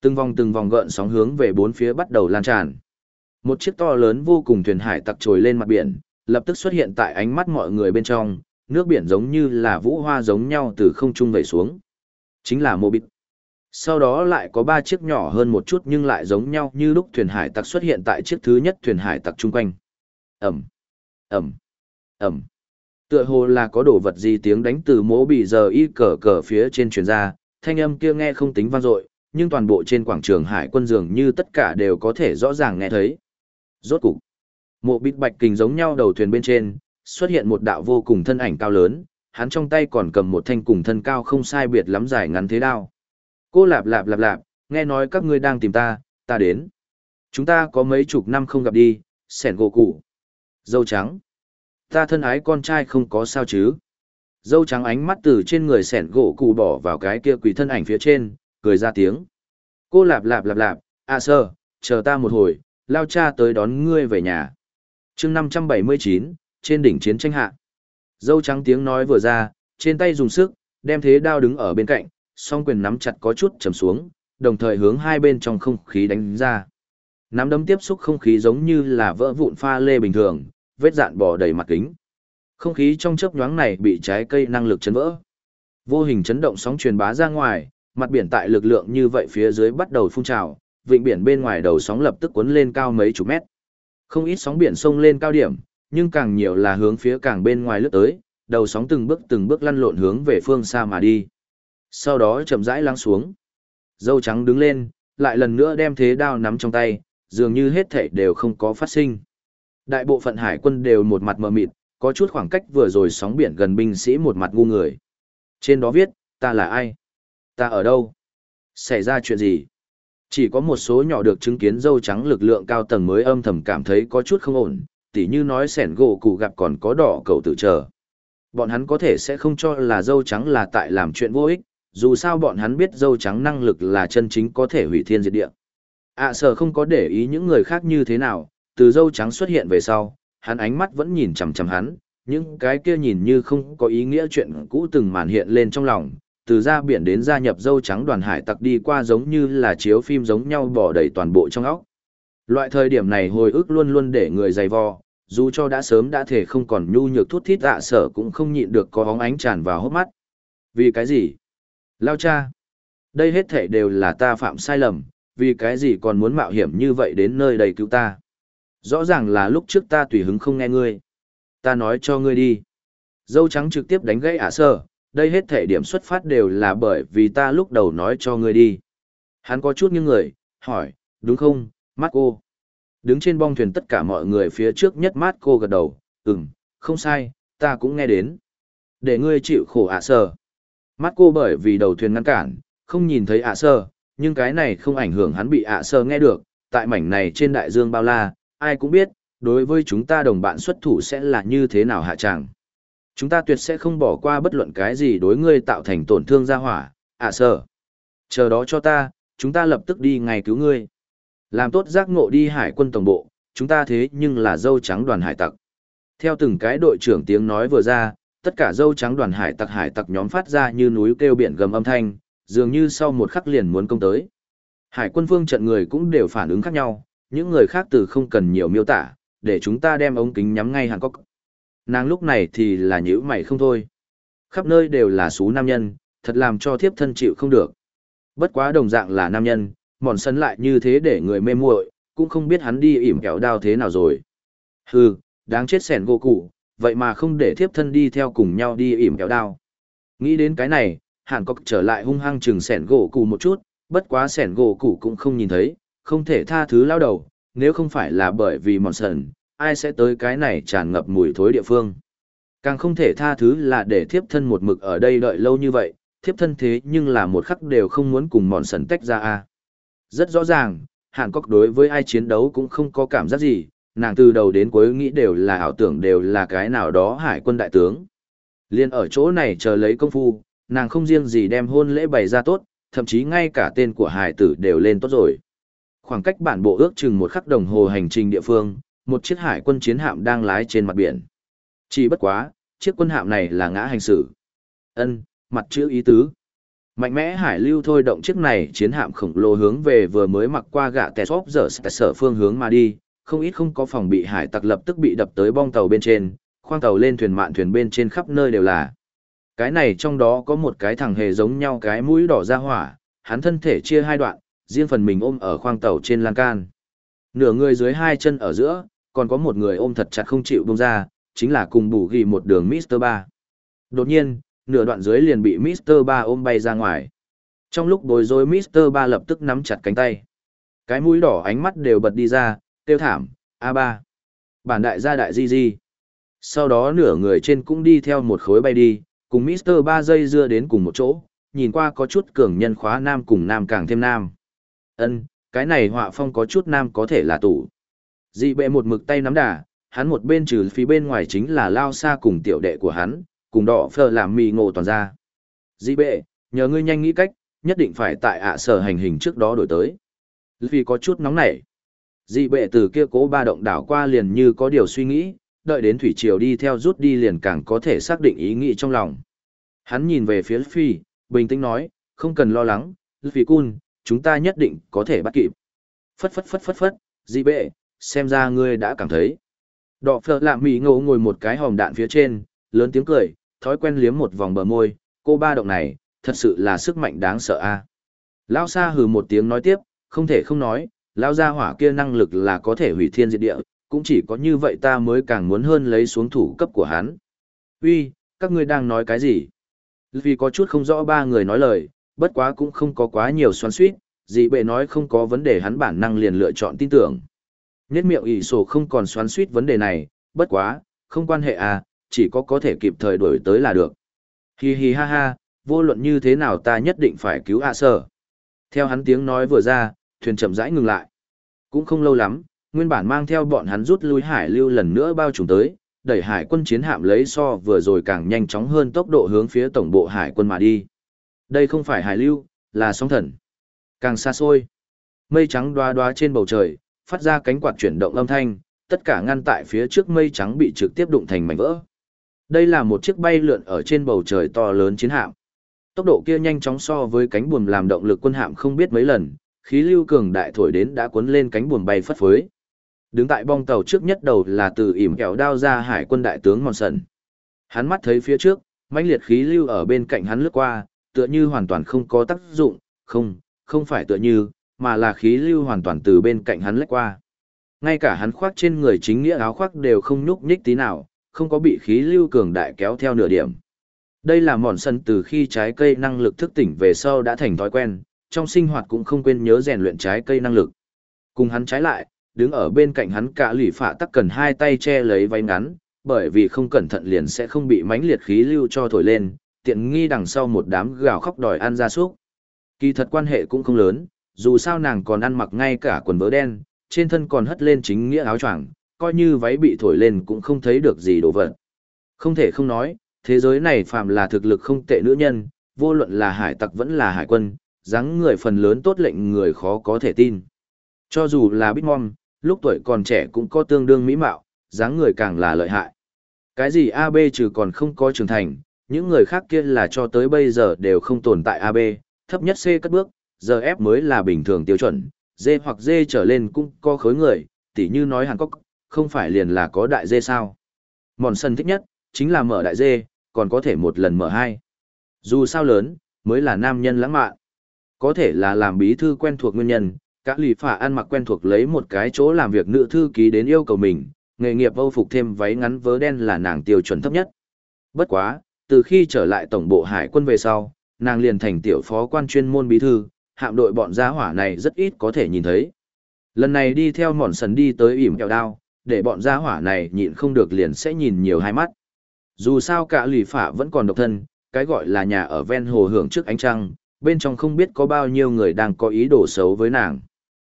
S1: Từng vòng từng vòng gợn sóng hướng về bốn phía bắt đầu lan tràn. Một chiếc to lớn vô cùng thuyền hải tặc trồi lên mặt biển, lập tức xuất hiện tại ánh mắt mọi người bên trong, nước biển giống như là vũ hoa giống nhau từ không trung vẩy xuống. Chính là mô Bịt. Sau đó lại có ba chiếc nhỏ hơn một chút nhưng lại giống nhau như lúc thuyền hải tặc xuất hiện tại chiếc thứ nhất thuyền hải tặc chung quanh. Ẩm, Ẩm, Ẩm. Tựa hồ là có đồ vật gì tiếng đánh từ mố bị giờ y cờ cờ phía trên truyền ra, thanh âm kia nghe không tính vang dội, nhưng toàn bộ trên quảng trường hải quân dường như tất cả đều có thể rõ ràng nghe thấy. Rốt cục, mộ bít bạch kình giống nhau đầu thuyền bên trên, xuất hiện một đạo vô cùng thân ảnh cao lớn, hắn trong tay còn cầm một thanh cùng thân cao không sai biệt lắm dài ngắn thế đao. Cô lạp lạp lạp lạp, nghe nói các ngươi đang tìm ta, ta đến. Chúng ta có mấy chục năm không gặp đi, sẻn gỗ cụ. Dâu trắng. Ta thân ái con trai không có sao chứ. Dâu trắng ánh mắt từ trên người sẻn gỗ cụ bỏ vào cái kia quỷ thân ảnh phía trên, cười ra tiếng. Cô lạp lạp lạp lạp, à sơ, chờ ta một hồi, lao cha tới đón ngươi về nhà chương 579, trên đỉnh chiến tranh hạ. Dâu trắng tiếng nói vừa ra, trên tay dùng sức, đem thế đao đứng ở bên cạnh, song quyền nắm chặt có chút trầm xuống, đồng thời hướng hai bên trong không khí đánh ra. Nắm đấm tiếp xúc không khí giống như là vỡ vụn pha lê bình thường, vết dạn bỏ đầy mặt kính. Không khí trong chớp nhoáng này bị trái cây năng lực chấn vỡ. Vô hình chấn động sóng truyền bá ra ngoài, mặt biển tại lực lượng như vậy phía dưới bắt đầu phun trào, vịnh biển bên ngoài đầu sóng lập tức cuốn lên cao mấy chục mét. Không ít sóng biển sông lên cao điểm, nhưng càng nhiều là hướng phía càng bên ngoài lướt tới, đầu sóng từng bước từng bước lăn lộn hướng về phương xa mà đi. Sau đó chậm rãi lắng xuống. Dâu trắng đứng lên, lại lần nữa đem thế đao nắm trong tay, dường như hết thảy đều không có phát sinh. Đại bộ phận hải quân đều một mặt mờ mịt, có chút khoảng cách vừa rồi sóng biển gần binh sĩ một mặt ngu người. Trên đó viết, ta là ai? Ta ở đâu? Xảy ra chuyện gì? Chỉ có một số nhỏ được chứng kiến dâu trắng lực lượng cao tầng mới âm thầm cảm thấy có chút không ổn, tỉ như nói sẻn gỗ cụ gặp còn có đỏ cầu tự chờ. Bọn hắn có thể sẽ không cho là dâu trắng là tại làm chuyện vô ích, dù sao bọn hắn biết dâu trắng năng lực là chân chính có thể hủy thiên diệt địa. ạ à, sở không có để ý những người khác như thế nào, từ dâu trắng xuất hiện về sau, hắn ánh mắt vẫn nhìn chằm chằm hắn, những cái kia nhìn như không có ý nghĩa chuyện cũ từng màn hiện lên trong lòng, từ ra biển đến gia nhập dâu trắng đoàn hải tặc đi qua giống như là chiếu phim giống nhau bỏ đầy toàn bộ trong óc. Loại thời điểm này hồi ức luôn luôn để người dày vò, dù cho đã sớm đã thể không còn nhu nhược thút thít dạ sở cũng không nhịn được có hóng ánh tràn vào hốc mắt. Vì cái gì? Lao cha! Đây hết thể đều là ta phạm sai lầm, vì cái gì còn muốn mạo hiểm như vậy đến nơi đầy cứu ta? Rõ ràng là lúc trước ta tùy hứng không nghe ngươi. Ta nói cho ngươi đi. Dâu trắng trực tiếp đánh gãy ả à sở, đây hết thể điểm xuất phát đều là bởi vì ta lúc đầu nói cho ngươi đi. Hắn có chút như người, hỏi, đúng không, Marco? Đứng trên bong thuyền tất cả mọi người phía trước nhất Marco gật đầu, ừm, không sai, ta cũng nghe đến. Để ngươi chịu khổ ả sờ Marco bởi vì đầu thuyền ngăn cản, không nhìn thấy ả sờ nhưng cái này không ảnh hưởng hắn bị ả sờ nghe được, tại mảnh này trên đại dương bao la, ai cũng biết, đối với chúng ta đồng bạn xuất thủ sẽ là như thế nào hạ chẳng. Chúng ta tuyệt sẽ không bỏ qua bất luận cái gì đối ngươi tạo thành tổn thương ra hỏa, ạ à sở. Chờ đó cho ta, chúng ta lập tức đi ngay cứu ngươi. Làm tốt giác ngộ đi hải quân tổng bộ, chúng ta thế nhưng là dâu trắng đoàn hải tặc. Theo từng cái đội trưởng tiếng nói vừa ra, tất cả dâu trắng đoàn hải tặc hải tặc nhóm phát ra như núi kêu biển gầm âm thanh, dường như sau một khắc liền muốn công tới. Hải quân phương trận người cũng đều phản ứng khác nhau, những người khác từ không cần nhiều miêu tả, để chúng ta đem ống kính nhắm ngay Hàn Quốc. Nàng lúc này thì là nhữ mày không thôi. Khắp nơi đều là xú nam nhân, thật làm cho thiếp thân chịu không được. Bất quá đồng dạng là nam nhân, mòn sân lại như thế để người mê muội, cũng không biết hắn đi ỉm kẹo đao thế nào rồi. Hừ, đáng chết sẻn gỗ cụ, vậy mà không để thiếp thân đi theo cùng nhau đi ỉm kẹo đao. Nghĩ đến cái này, Hàn Cốc trở lại hung hăng chừng sẻn gỗ cụ một chút, bất quá sẻn gỗ cụ cũng không nhìn thấy, không thể tha thứ lao đầu, nếu không phải là bởi vì mòn sần, ai sẽ tới cái này tràn ngập mùi thối địa phương. Càng không thể tha thứ là để thiếp thân một mực ở đây đợi lâu như vậy, thiếp thân thế nhưng là một khắc đều không muốn cùng mòn sần tách ra a. Rất rõ ràng, Hàn Cốc đối với ai chiến đấu cũng không có cảm giác gì, nàng từ đầu đến cuối nghĩ đều là ảo tưởng đều là cái nào đó hải quân đại tướng. Liên ở chỗ này chờ lấy công phu, nàng không riêng gì đem hôn lễ bày ra tốt, thậm chí ngay cả tên của hải tử đều lên tốt rồi khoảng cách bản bộ ước chừng một khắc đồng hồ hành trình địa phương, một chiếc hải quân chiến hạm đang lái trên mặt biển. Chỉ bất quá, chiếc quân hạm này là ngã hành xử. Ân, mặt chữ ý tứ. Mạnh mẽ hải lưu thôi động chiếc này chiến hạm khổng lồ hướng về vừa mới mặc qua gạ tè xóp giờ sở phương hướng mà đi, không ít không có phòng bị hải tặc lập tức bị đập tới bong tàu bên trên, khoang tàu lên thuyền mạn thuyền bên trên khắp nơi đều là. Cái này trong đó có một cái thằng hề giống nhau cái mũi đỏ ra hỏa, hắn thân thể chia hai đoạn, riêng phần mình ôm ở khoang tàu trên lan can. Nửa người dưới hai chân ở giữa, còn có một người ôm thật chặt không chịu buông ra, chính là cùng bù ghi một đường Mr. Ba. Đột nhiên, nửa đoạn dưới liền bị Mr. Ba ôm bay ra ngoài. Trong lúc bối rối Mr. Ba lập tức nắm chặt cánh tay. Cái mũi đỏ ánh mắt đều bật đi ra, tiêu thảm, A3. Bản đại gia đại di di. Sau đó nửa người trên cũng đi theo một khối bay đi, cùng Mr. Ba dây dưa đến cùng một chỗ, nhìn qua có chút cường nhân khóa nam cùng nam càng thêm nam. Ân, cái này họa phong có chút nam có thể là tủ. Dị bệ một mực tay nắm đà, hắn một bên trừ phía bên ngoài chính là lao xa cùng tiểu đệ của hắn, cùng đỏ phờ làm mì ngộ toàn ra. Dị bệ, nhờ ngươi nhanh nghĩ cách, nhất định phải tại ạ sở hành hình trước đó đổi tới. Vì có chút nóng nảy. Dị bệ từ kia cố ba động đảo qua liền như có điều suy nghĩ, đợi đến thủy triều đi theo rút đi liền càng có thể xác định ý nghĩ trong lòng. Hắn nhìn về phía Phi, bình tĩnh nói, không cần lo lắng, Phi Cun, chúng ta nhất định có thể bắt kịp. Phất phất phất phất phất, dị bệ, xem ra ngươi đã cảm thấy. Đọ phở lạm mì ngộ ngồi một cái hòm đạn phía trên, lớn tiếng cười, thói quen liếm một vòng bờ môi, cô ba động này, thật sự là sức mạnh đáng sợ a. À. Lao xa hừ một tiếng nói tiếp, không thể không nói, Lao gia hỏa kia năng lực là có thể hủy thiên diệt địa, cũng chỉ có như vậy ta mới càng muốn hơn lấy xuống thủ cấp của hắn. Uy, các ngươi đang nói cái gì? Vì có chút không rõ ba người nói lời, bất quá cũng không có quá nhiều xoắn suýt, dị bệ nói không có vấn đề hắn bản năng liền lựa chọn tin tưởng. Nhất miệng ỷ sổ không còn xoắn suýt vấn đề này, bất quá, không quan hệ à, chỉ có có thể kịp thời đổi tới là được. Hi hi ha ha, vô luận như thế nào ta nhất định phải cứu A sở. Theo hắn tiếng nói vừa ra, thuyền chậm rãi ngừng lại. Cũng không lâu lắm, nguyên bản mang theo bọn hắn rút lui hải lưu lần nữa bao trùm tới, đẩy hải quân chiến hạm lấy so vừa rồi càng nhanh chóng hơn tốc độ hướng phía tổng bộ hải quân mà đi. Đây không phải hải lưu, là sóng thần. Càng xa xôi, mây trắng đoá đoá trên bầu trời, phát ra cánh quạt chuyển động âm thanh, tất cả ngăn tại phía trước mây trắng bị trực tiếp đụng thành mảnh vỡ. Đây là một chiếc bay lượn ở trên bầu trời to lớn chiến hạm. Tốc độ kia nhanh chóng so với cánh buồm làm động lực quân hạm không biết mấy lần, khí lưu cường đại thổi đến đã cuốn lên cánh buồm bay phất phới. Đứng tại bong tàu trước nhất đầu là từ ỉm kẹo đao ra hải quân đại tướng Mòn Sần. Hắn mắt thấy phía trước, mãnh liệt khí lưu ở bên cạnh hắn lướt qua, tựa như hoàn toàn không có tác dụng, không, không phải tựa như, mà là khí lưu hoàn toàn từ bên cạnh hắn lách qua. Ngay cả hắn khoác trên người chính nghĩa áo khoác đều không nhúc nhích tí nào, không có bị khí lưu cường đại kéo theo nửa điểm. Đây là mòn sân từ khi trái cây năng lực thức tỉnh về sau đã thành thói quen, trong sinh hoạt cũng không quên nhớ rèn luyện trái cây năng lực. Cùng hắn trái lại, đứng ở bên cạnh hắn cả lỷ phạ tắc cần hai tay che lấy váy ngắn, bởi vì không cẩn thận liền sẽ không bị mãnh liệt khí lưu cho thổi lên, tiện nghi đằng sau một đám gào khóc đòi ăn ra súc. Kỳ thật quan hệ cũng không lớn, dù sao nàng còn ăn mặc ngay cả quần vớ đen, trên thân còn hất lên chính nghĩa áo choàng, coi như váy bị thổi lên cũng không thấy được gì đồ vật. Không thể không nói, thế giới này phàm là thực lực không tệ nữ nhân, vô luận là hải tặc vẫn là hải quân, dáng người phần lớn tốt lệnh người khó có thể tin. Cho dù là Bitmom, lúc tuổi còn trẻ cũng có tương đương mỹ mạo, dáng người càng là lợi hại. Cái gì AB trừ còn không có trưởng thành, những người khác kia là cho tới bây giờ đều không tồn tại AB, thấp nhất C cất bước, giờ ép mới là bình thường tiêu chuẩn, dê hoặc dê trở lên cũng có khối người, tỉ như nói Hàn Quốc, không phải liền là có đại dê sao. Mòn sân thích nhất, chính là mở đại dê, còn có thể một lần mở hai. Dù sao lớn, mới là nam nhân lãng mạn. Có thể là làm bí thư quen thuộc nguyên nhân, các lì phả ăn mặc quen thuộc lấy một cái chỗ làm việc nữ thư ký đến yêu cầu mình, nghề nghiệp âu phục thêm váy ngắn vớ đen là nàng tiêu chuẩn thấp nhất. Bất quá, từ khi trở lại tổng bộ hải quân về sau, nàng liền thành tiểu phó quan chuyên môn bí thư, hạm đội bọn gia hỏa này rất ít có thể nhìn thấy. Lần này đi theo mòn sần đi tới ỉm kẹo đao, để bọn gia hỏa này nhịn không được liền sẽ nhìn nhiều hai mắt. Dù sao cả lì phả vẫn còn độc thân, cái gọi là nhà ở ven hồ hưởng trước ánh trăng, bên trong không biết có bao nhiêu người đang có ý đồ xấu với nàng.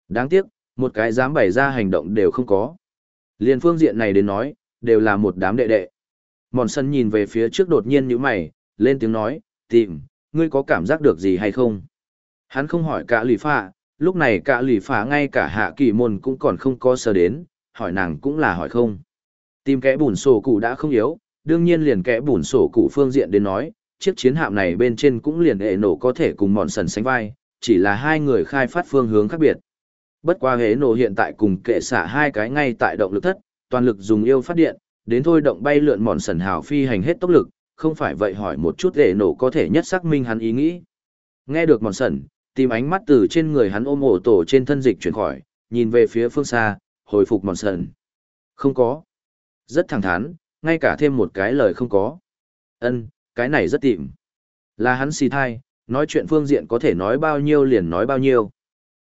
S1: Đáng tiếc, một cái dám bày ra hành động đều không có. Liên phương diện này đến nói, đều là một đám đệ đệ. Mòn sân nhìn về phía trước đột nhiên như mày, lên tiếng nói, tìm, ngươi có cảm giác được gì hay không? Hắn không hỏi cả lì phạ, lúc này cả lì phạ ngay cả hạ kỳ môn cũng còn không có sờ đến, hỏi nàng cũng là hỏi không. Tìm kẽ bùn sổ cụ đã không yếu, đương nhiên liền kẽ bùn sổ cụ phương diện đến nói, chiếc chiến hạm này bên trên cũng liền hệ nổ có thể cùng mòn sần sánh vai, chỉ là hai người khai phát phương hướng khác biệt. Bất qua hệ nổ hiện tại cùng kệ xả hai cái ngay tại động lực thất, toàn lực dùng yêu phát điện, đến thôi động bay lượn mòn sần hào phi hành hết tốc lực, không phải vậy hỏi một chút hệ nổ có thể nhất xác minh hắn ý nghĩ. Nghe được mòn sần, Tìm ánh mắt từ trên người hắn ôm ổ tổ trên thân dịch chuyển khỏi, nhìn về phía phương xa, hồi phục mòn sần. Không có. Rất thẳng thắn, ngay cả thêm một cái lời không có. Ân, cái này rất tìm. Là hắn xì thai, nói chuyện phương diện có thể nói bao nhiêu liền nói bao nhiêu.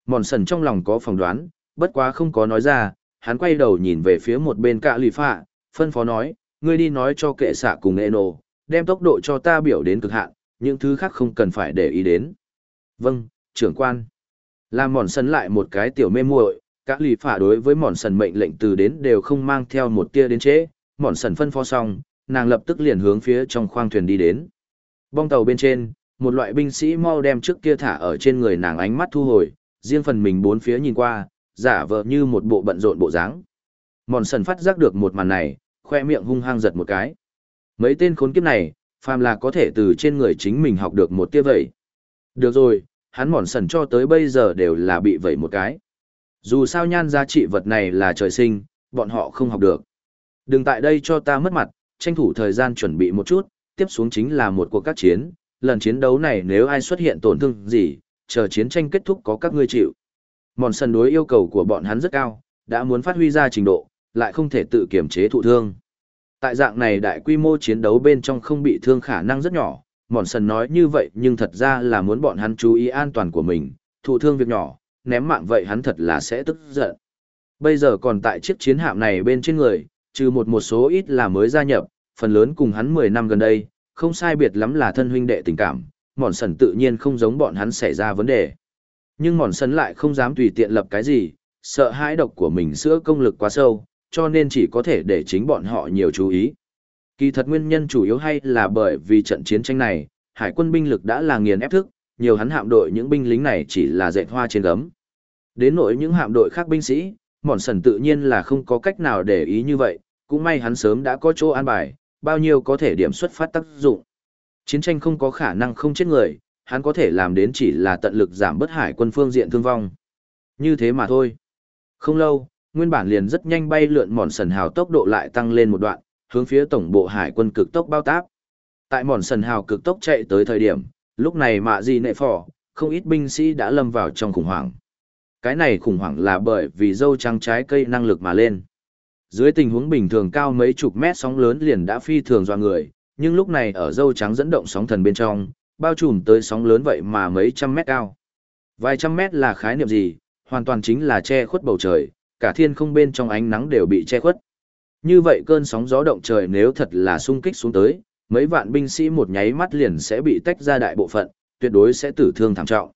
S1: Mòn sần trong lòng có phỏng đoán, bất quá không có nói ra, hắn quay đầu nhìn về phía một bên cạ lì phạ, phân phó nói, ngươi đi nói cho kệ xạ cùng Eno, đem tốc độ cho ta biểu đến cực hạn, những thứ khác không cần phải để ý đến. Vâng, trưởng quan. Làm mòn sần lại một cái tiểu mê muội, các lì phả đối với mòn sần mệnh lệnh từ đến đều không mang theo một tia đến trễ, mòn sần phân phó xong, nàng lập tức liền hướng phía trong khoang thuyền đi đến. Bong tàu bên trên, một loại binh sĩ mau đem trước kia thả ở trên người nàng ánh mắt thu hồi, riêng phần mình bốn phía nhìn qua, giả vờ như một bộ bận rộn bộ dáng. Mòn sần phát giác được một màn này, khoe miệng hung hăng giật một cái. Mấy tên khốn kiếp này, phàm là có thể từ trên người chính mình học được một tia vậy. Được rồi, hắn mòn sần cho tới bây giờ đều là bị vẩy một cái. Dù sao nhan giá trị vật này là trời sinh, bọn họ không học được. Đừng tại đây cho ta mất mặt, tranh thủ thời gian chuẩn bị một chút, tiếp xuống chính là một cuộc các chiến. Lần chiến đấu này nếu ai xuất hiện tổn thương gì, chờ chiến tranh kết thúc có các ngươi chịu. Mòn sần đối yêu cầu của bọn hắn rất cao, đã muốn phát huy ra trình độ, lại không thể tự kiểm chế thụ thương. Tại dạng này đại quy mô chiến đấu bên trong không bị thương khả năng rất nhỏ, mòn sần nói như vậy nhưng thật ra là muốn bọn hắn chú ý an toàn của mình, thụ thương việc nhỏ, ném mạng vậy hắn thật là sẽ tức giận. Bây giờ còn tại chiếc chiến hạm này bên trên người, trừ một một số ít là mới gia nhập, phần lớn cùng hắn 10 năm gần đây, không sai biệt lắm là thân huynh đệ tình cảm, mòn sần tự nhiên không giống bọn hắn xảy ra vấn đề. Nhưng mòn sần lại không dám tùy tiện lập cái gì, sợ hãi độc của mình sữa công lực quá sâu, cho nên chỉ có thể để chính bọn họ nhiều chú ý. Kỳ thật nguyên nhân chủ yếu hay là bởi vì trận chiến tranh này, hải quân binh lực đã là nghiền ép thức, nhiều hắn hạm đội những binh lính này chỉ là dệt hoa trên gấm. Đến nỗi những hạm đội khác binh sĩ, mòn sần tự nhiên là không có cách nào để ý như vậy, cũng may hắn sớm đã có chỗ an bài, bao nhiêu có thể điểm xuất phát tác dụng. Chiến tranh không có khả năng không chết người, hắn có thể làm đến chỉ là tận lực giảm bớt hải quân phương diện thương vong. Như thế mà thôi. Không lâu, nguyên bản liền rất nhanh bay lượn mòn sần hào tốc độ lại tăng lên một đoạn, hướng phía tổng bộ hải quân cực tốc bao táp. Tại mòn sần hào cực tốc chạy tới thời điểm, lúc này mạ gì nệ phỏ, không ít binh sĩ đã lâm vào trong khủng hoảng. Cái này khủng hoảng là bởi vì dâu trắng trái cây năng lực mà lên. Dưới tình huống bình thường cao mấy chục mét sóng lớn liền đã phi thường doa người, nhưng lúc này ở dâu trắng dẫn động sóng thần bên trong, bao trùm tới sóng lớn vậy mà mấy trăm mét cao. Vài trăm mét là khái niệm gì, hoàn toàn chính là che khuất bầu trời, cả thiên không bên trong ánh nắng đều bị che khuất. Như vậy cơn sóng gió động trời nếu thật là sung kích xuống tới, mấy vạn binh sĩ một nháy mắt liền sẽ bị tách ra đại bộ phận, tuyệt đối sẽ tử thương thảm trọng.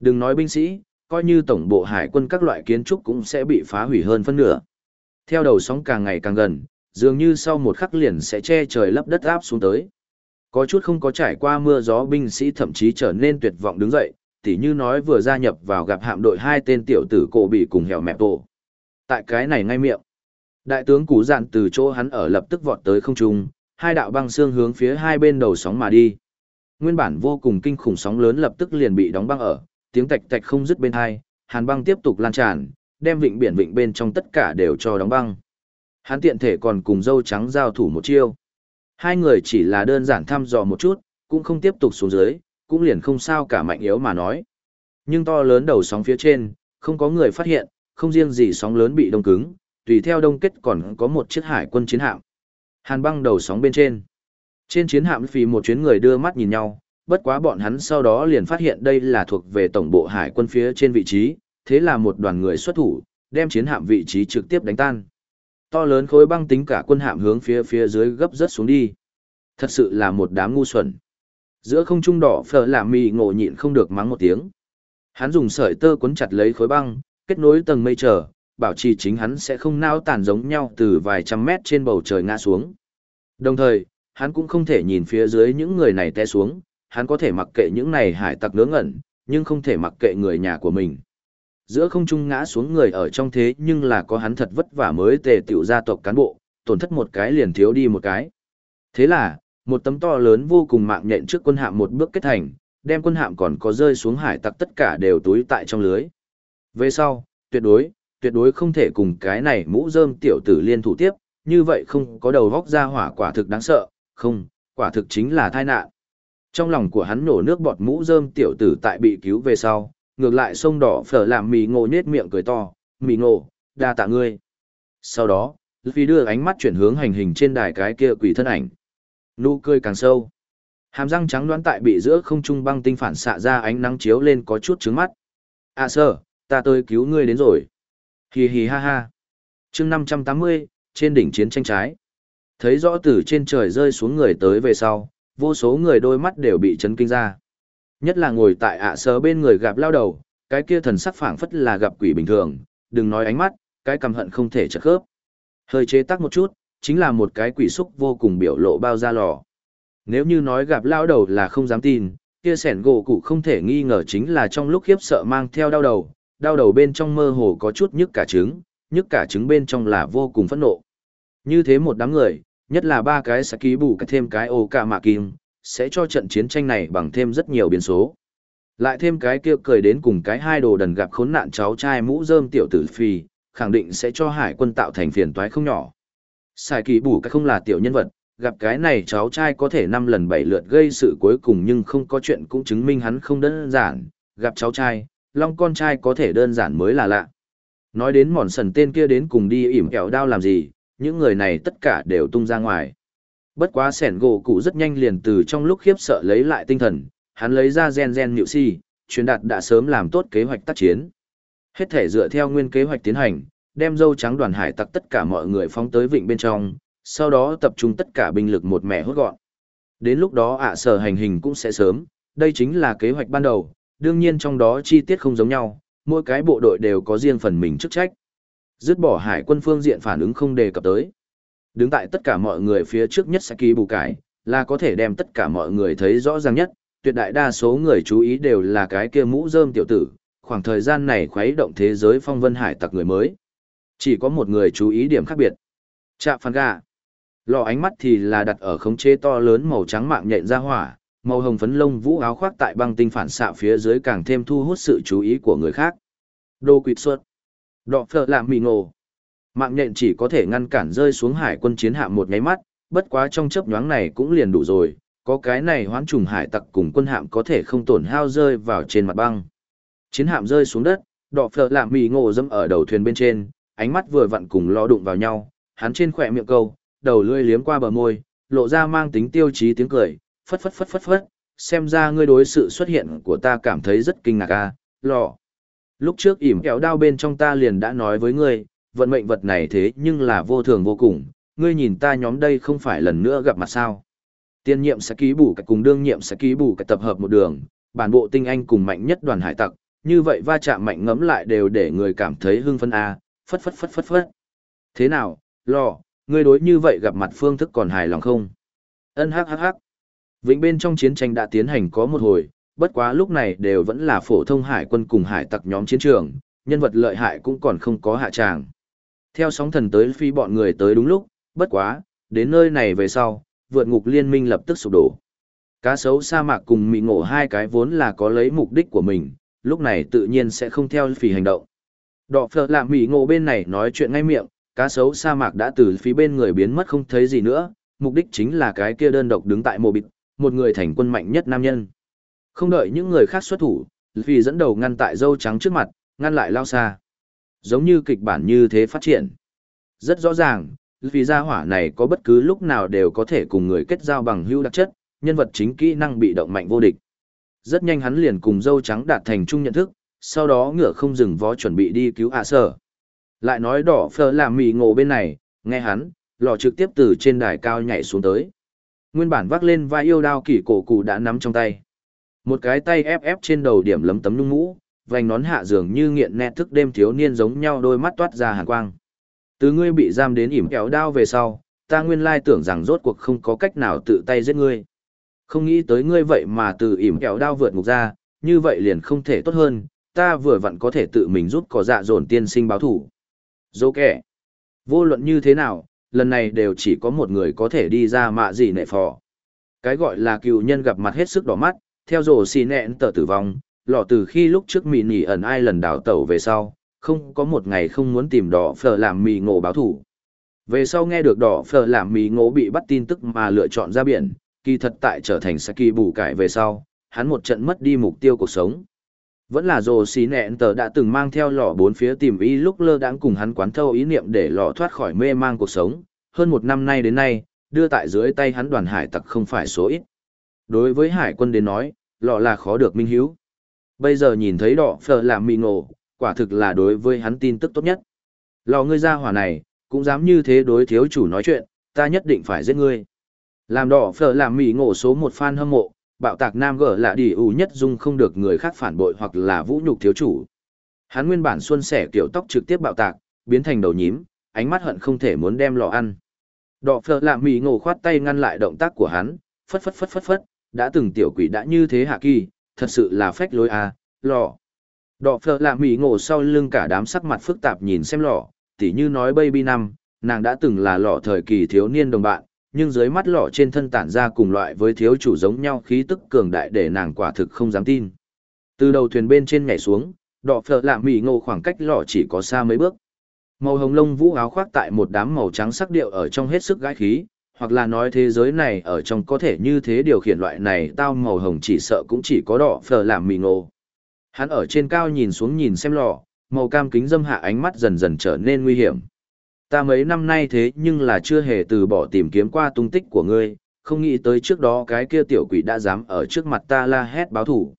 S1: Đừng nói binh sĩ, coi như tổng bộ hải quân các loại kiến trúc cũng sẽ bị phá hủy hơn phân nửa. Theo đầu sóng càng ngày càng gần, dường như sau một khắc liền sẽ che trời lấp đất áp xuống tới. Có chút không có trải qua mưa gió binh sĩ thậm chí trở nên tuyệt vọng đứng dậy, tỉ như nói vừa gia nhập vào gặp hạm đội hai tên tiểu tử cổ bị cùng hẻo mẹp tổ. Tại cái này ngay miệng. Đại tướng Cú Dạn từ chỗ hắn ở lập tức vọt tới không trung, hai đạo băng xương hướng phía hai bên đầu sóng mà đi. Nguyên bản vô cùng kinh khủng sóng lớn lập tức liền bị đóng băng ở, tiếng tạch tạch không dứt bên hai, hàn băng tiếp tục lan tràn, đem vịnh biển vịnh bên trong tất cả đều cho đóng băng. Hắn tiện thể còn cùng dâu trắng giao thủ một chiêu. Hai người chỉ là đơn giản thăm dò một chút, cũng không tiếp tục xuống dưới, cũng liền không sao cả mạnh yếu mà nói. Nhưng to lớn đầu sóng phía trên, không có người phát hiện, không riêng gì sóng lớn bị đông cứng, tùy theo đông kết còn có một chiếc hải quân chiến hạm. Hàn băng đầu sóng bên trên. Trên chiến hạm vì một chuyến người đưa mắt nhìn nhau, bất quá bọn hắn sau đó liền phát hiện đây là thuộc về tổng bộ hải quân phía trên vị trí, thế là một đoàn người xuất thủ, đem chiến hạm vị trí trực tiếp đánh tan. To lớn khối băng tính cả quân hạm hướng phía phía dưới gấp rất xuống đi. Thật sự là một đám ngu xuẩn. Giữa không trung đỏ phở làm mì ngộ nhịn không được mắng một tiếng. Hắn dùng sợi tơ cuốn chặt lấy khối băng, kết nối tầng mây trở, bảo trì chính hắn sẽ không nao tàn giống nhau từ vài trăm mét trên bầu trời ngã xuống. Đồng thời, hắn cũng không thể nhìn phía dưới những người này té xuống, hắn có thể mặc kệ những này hải tặc ngớ ngẩn, nhưng không thể mặc kệ người nhà của mình. Giữa không trung ngã xuống người ở trong thế nhưng là có hắn thật vất vả mới tề tiểu gia tộc cán bộ, tổn thất một cái liền thiếu đi một cái. Thế là, một tấm to lớn vô cùng mạng nhện trước quân hạm một bước kết thành, đem quân hạm còn có rơi xuống hải tặc tất cả đều túi tại trong lưới. Về sau, tuyệt đối, tuyệt đối không thể cùng cái này mũ rơm tiểu tử liên thủ tiếp, như vậy không có đầu vóc ra hỏa quả thực đáng sợ, không, quả thực chính là tai nạn. Trong lòng của hắn nổ nước bọt mũ rơm tiểu tử tại bị cứu về sau, ngược lại sông đỏ phở làm mì ngộ nết miệng cười to, mì ngộ, đa tạ ngươi. Sau đó, Luffy đưa ánh mắt chuyển hướng hành hình trên đài cái kia quỷ thân ảnh. Nụ cười càng sâu. Hàm răng trắng đoán tại bị giữa không trung băng tinh phản xạ ra ánh nắng chiếu lên có chút trứng mắt. À sơ, ta tới cứu ngươi đến rồi. Hì hì ha ha. chương 580, trên đỉnh chiến tranh trái. Thấy rõ từ trên trời rơi xuống người tới về sau, vô số người đôi mắt đều bị chấn kinh ra. Nhất là ngồi tại ạ sờ bên người gặp lao đầu, cái kia thần sắc phảng phất là gặp quỷ bình thường, đừng nói ánh mắt, cái cầm hận không thể chật khớp. Hơi chế tắc một chút, chính là một cái quỷ xúc vô cùng biểu lộ bao ra lò. Nếu như nói gặp lao đầu là không dám tin, kia sẻn gỗ cụ không thể nghi ngờ chính là trong lúc khiếp sợ mang theo đau đầu, đau đầu bên trong mơ hồ có chút nhức cả trứng, nhức cả trứng bên trong là vô cùng phẫn nộ. Như thế một đám người, nhất là ba cái sẽ ký bù thêm cái ô cả mạ kim, sẽ cho trận chiến tranh này bằng thêm rất nhiều biến số. Lại thêm cái kia cười đến cùng cái hai đồ đần gặp khốn nạn cháu trai mũ rơm tiểu tử phi, khẳng định sẽ cho hải quân tạo thành phiền toái không nhỏ. Sai kỳ bù cái không là tiểu nhân vật, gặp cái này cháu trai có thể năm lần bảy lượt gây sự cuối cùng nhưng không có chuyện cũng chứng minh hắn không đơn giản, gặp cháu trai, long con trai có thể đơn giản mới là lạ. Nói đến mòn sần tên kia đến cùng đi ỉm kẹo đao làm gì, những người này tất cả đều tung ra ngoài. Bất quá sẻn gỗ cụ rất nhanh liền từ trong lúc khiếp sợ lấy lại tinh thần, hắn lấy ra gen gen nhựu si, truyền đạt đã sớm làm tốt kế hoạch tác chiến. Hết thể dựa theo nguyên kế hoạch tiến hành, đem dâu trắng đoàn hải tặc tất cả mọi người phóng tới vịnh bên trong, sau đó tập trung tất cả binh lực một mẻ hốt gọn. Đến lúc đó ạ sở hành hình cũng sẽ sớm, đây chính là kế hoạch ban đầu, đương nhiên trong đó chi tiết không giống nhau, mỗi cái bộ đội đều có riêng phần mình chức trách. Dứt bỏ hải quân phương diện phản ứng không đề cập tới. Đứng tại tất cả mọi người phía trước nhất Saki bù cải, là có thể đem tất cả mọi người thấy rõ ràng nhất, tuyệt đại đa số người chú ý đều là cái kia mũ rơm tiểu tử, khoảng thời gian này khuấy động thế giới phong vân hải tặc người mới. Chỉ có một người chú ý điểm khác biệt. Chạm phản gà. Lò ánh mắt thì là đặt ở khống chế to lớn màu trắng mạng nhện ra hỏa, màu hồng phấn lông vũ áo khoác tại băng tinh phản xạ phía dưới càng thêm thu hút sự chú ý của người khác. Đô quỵt xuất. Đọ phở làm mì ngộ. Mạng nhện chỉ có thể ngăn cản rơi xuống hải quân chiến hạm một nháy mắt, bất quá trong chớp nhoáng này cũng liền đủ rồi, có cái này hoán trùng hải tặc cùng quân hạm có thể không tổn hao rơi vào trên mặt băng. Chiến hạm rơi xuống đất, đọ phở làm mì ngộ dâm ở đầu thuyền bên trên, ánh mắt vừa vặn cùng lo đụng vào nhau, hắn trên khỏe miệng câu, đầu lưỡi liếm qua bờ môi, lộ ra mang tính tiêu chí tiếng cười, phất phất phất phất phất, xem ra ngươi đối sự xuất hiện của ta cảm thấy rất kinh ngạc à, a, lọ. Lúc trước ỉm kéo đao bên trong ta liền đã nói với ngươi, vận mệnh vật này thế nhưng là vô thường vô cùng, ngươi nhìn ta nhóm đây không phải lần nữa gặp mặt sao. Tiên nhiệm sẽ ký bù cách cùng đương nhiệm sẽ ký bù cách tập hợp một đường, bản bộ tinh anh cùng mạnh nhất đoàn hải tặc, như vậy va chạm mạnh ngấm lại đều để người cảm thấy hưng phân a, à, phất phất phất phất phất. Thế nào, lò, ngươi đối như vậy gặp mặt phương thức còn hài lòng không? Ân hắc hắc hắc. Vĩnh bên trong chiến tranh đã tiến hành có một hồi, bất quá lúc này đều vẫn là phổ thông hải quân cùng hải tặc nhóm chiến trường, nhân vật lợi hại cũng còn không có hạ tràng. Theo sóng thần tới phi bọn người tới đúng lúc, bất quá, đến nơi này về sau, vượt ngục liên minh lập tức sụp đổ. Cá sấu sa mạc cùng mị ngộ hai cái vốn là có lấy mục đích của mình, lúc này tự nhiên sẽ không theo phi hành động. Đọ phở làm mị ngộ bên này nói chuyện ngay miệng, cá sấu sa mạc đã từ phía bên người biến mất không thấy gì nữa, mục đích chính là cái kia đơn độc đứng tại mộ bịt, một người thành quân mạnh nhất nam nhân. Không đợi những người khác xuất thủ, vì dẫn đầu ngăn tại dâu trắng trước mặt, ngăn lại lao xa. Giống như kịch bản như thế phát triển. Rất rõ ràng, vì gia hỏa này có bất cứ lúc nào đều có thể cùng người kết giao bằng hữu đặc chất, nhân vật chính kỹ năng bị động mạnh vô địch. Rất nhanh hắn liền cùng dâu trắng đạt thành chung nhận thức, sau đó ngựa không dừng vó chuẩn bị đi cứu ạ sở. Lại nói đỏ phờ làm mì ngộ bên này, nghe hắn, lò trực tiếp từ trên đài cao nhảy xuống tới. Nguyên bản vác lên vai yêu đao kỷ cổ cụ đã nắm trong tay. Một cái tay ép ép trên đầu điểm lấm tấm nung mũ, vành nón hạ dường như nghiện nét thức đêm thiếu niên giống nhau đôi mắt toát ra hàn quang. Từ ngươi bị giam đến ỉm kéo đao về sau, ta nguyên lai tưởng rằng rốt cuộc không có cách nào tự tay giết ngươi. Không nghĩ tới ngươi vậy mà từ ỉm kéo đao vượt ngục ra, như vậy liền không thể tốt hơn, ta vừa vặn có thể tự mình giúp cỏ dạ dồn tiên sinh báo thủ. Dô kẻ. Vô luận như thế nào, lần này đều chỉ có một người có thể đi ra mạ gì nệ phò. Cái gọi là cựu nhân gặp mặt hết sức đỏ mắt, theo rổ xì nẹn tờ tử vong, lọ từ khi lúc trước mì nỉ ẩn ai lần đảo tẩu về sau, không có một ngày không muốn tìm đỏ phở làm mì ngộ báo thủ. Về sau nghe được đỏ phở làm mì ngộ bị bắt tin tức mà lựa chọn ra biển, kỳ thật tại trở thành Saki bù cải về sau, hắn một trận mất đi mục tiêu cuộc sống. Vẫn là rồ xí nẹn tờ đã từng mang theo lọ bốn phía tìm ý lúc lơ đãng cùng hắn quán thâu ý niệm để lọ thoát khỏi mê mang cuộc sống, hơn một năm nay đến nay, đưa tại dưới tay hắn đoàn hải tặc không phải số ít. Đối với hải quân đến nói, lọ là khó được minh hiếu. Bây giờ nhìn thấy đỏ phở làm mì ngộ, quả thực là đối với hắn tin tức tốt nhất. Lò ngươi ra hỏa này, cũng dám như thế đối thiếu chủ nói chuyện, ta nhất định phải giết ngươi. Làm đỏ phở làm mì ngộ số một fan hâm mộ, bạo tạc nam gở là đi ủ nhất dung không được người khác phản bội hoặc là vũ nhục thiếu chủ. Hắn nguyên bản xuân sẻ kiểu tóc trực tiếp bạo tạc, biến thành đầu nhím, ánh mắt hận không thể muốn đem lò ăn. Đọ phở làm mì ngổ khoát tay ngăn lại động tác của hắn, phất phất phất phất phất, đã từng tiểu quỷ đã như thế hạ kỳ, thật sự là phách lối à, lò. Đọ phở làm mì ngổ sau lưng cả đám sắc mặt phức tạp nhìn xem lò, tỉ như nói baby năm, nàng đã từng là lọ thời kỳ thiếu niên đồng bạn, nhưng dưới mắt lọ trên thân tản ra cùng loại với thiếu chủ giống nhau khí tức cường đại để nàng quả thực không dám tin. Từ đầu thuyền bên trên nhảy xuống, đỏ phở lạ mỉ ngộ khoảng cách lọ chỉ có xa mấy bước. Màu hồng lông vũ áo khoác tại một đám màu trắng sắc điệu ở trong hết sức gái khí, hoặc là nói thế giới này ở trong có thể như thế điều khiển loại này tao màu hồng chỉ sợ cũng chỉ có đỏ phở làm mỉ ngộ. Hắn ở trên cao nhìn xuống nhìn xem lọ, màu cam kính dâm hạ ánh mắt dần dần trở nên nguy hiểm. Ta mấy năm nay thế nhưng là chưa hề từ bỏ tìm kiếm qua tung tích của ngươi, không nghĩ tới trước đó cái kia tiểu quỷ đã dám ở trước mặt ta la hét báo thủ.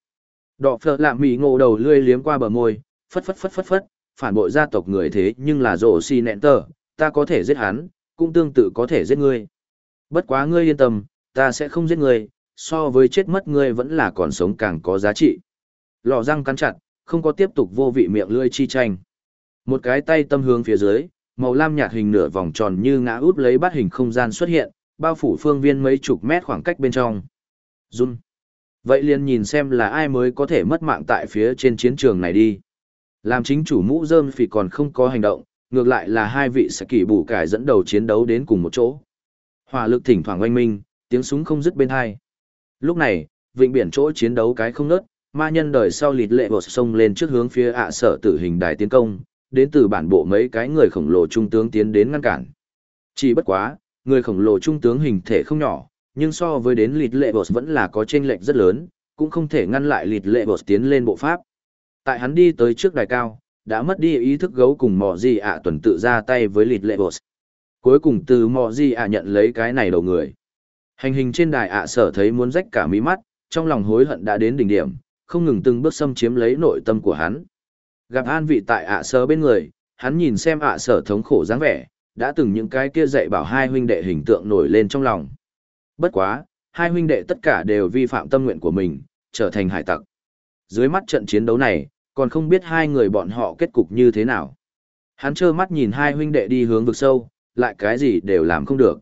S1: Đọ phở lạm mỉ ngộ đầu lươi liếm qua bờ môi, phất phất phất phất phất, phản bội gia tộc người thế nhưng là rổ si nẹn tờ, ta có thể giết hắn, cũng tương tự có thể giết ngươi. Bất quá ngươi yên tâm, ta sẽ không giết ngươi, so với chết mất ngươi vẫn là còn sống càng có giá trị. Lò răng cắn chặt, không có tiếp tục vô vị miệng lươi chi tranh. Một cái tay tâm hướng phía dưới, màu lam nhạt hình nửa vòng tròn như ngã út lấy bát hình không gian xuất hiện, bao phủ phương viên mấy chục mét khoảng cách bên trong. Run. Vậy liền nhìn xem là ai mới có thể mất mạng tại phía trên chiến trường này đi. Làm chính chủ mũ rơm phì còn không có hành động, ngược lại là hai vị sẽ kỷ bù cải dẫn đầu chiến đấu đến cùng một chỗ. Hỏa lực thỉnh thoảng oanh minh, tiếng súng không dứt bên hai. Lúc này, vịnh biển chỗ chiến đấu cái không nớt, ma nhân đời sau lịt lệ bột sông lên trước hướng phía ạ sở tử hình đài tiến công, đến từ bản bộ mấy cái người khổng lồ trung tướng tiến đến ngăn cản. Chỉ bất quá, người khổng lồ trung tướng hình thể không nhỏ, nhưng so với đến lịt lệ bột vẫn là có chênh lệch rất lớn, cũng không thể ngăn lại lịt lệ bột tiến lên bộ pháp. Tại hắn đi tới trước đài cao, đã mất đi ý thức gấu cùng mò gì ạ tuần tự ra tay với lịt lệ bột. Cuối cùng từ mò gì ạ nhận lấy cái này đầu người. Hành hình trên đài ạ sở thấy muốn rách cả mí mắt, trong lòng hối hận đã đến đỉnh điểm, không ngừng từng bước xâm chiếm lấy nội tâm của hắn. Gặp an vị tại ạ sở bên người, hắn nhìn xem ạ sở thống khổ dáng vẻ, đã từng những cái kia dạy bảo hai huynh đệ hình tượng nổi lên trong lòng. Bất quá, hai huynh đệ tất cả đều vi phạm tâm nguyện của mình, trở thành hải tặc. Dưới mắt trận chiến đấu này, còn không biết hai người bọn họ kết cục như thế nào. Hắn trơ mắt nhìn hai huynh đệ đi hướng vực sâu, lại cái gì đều làm không được.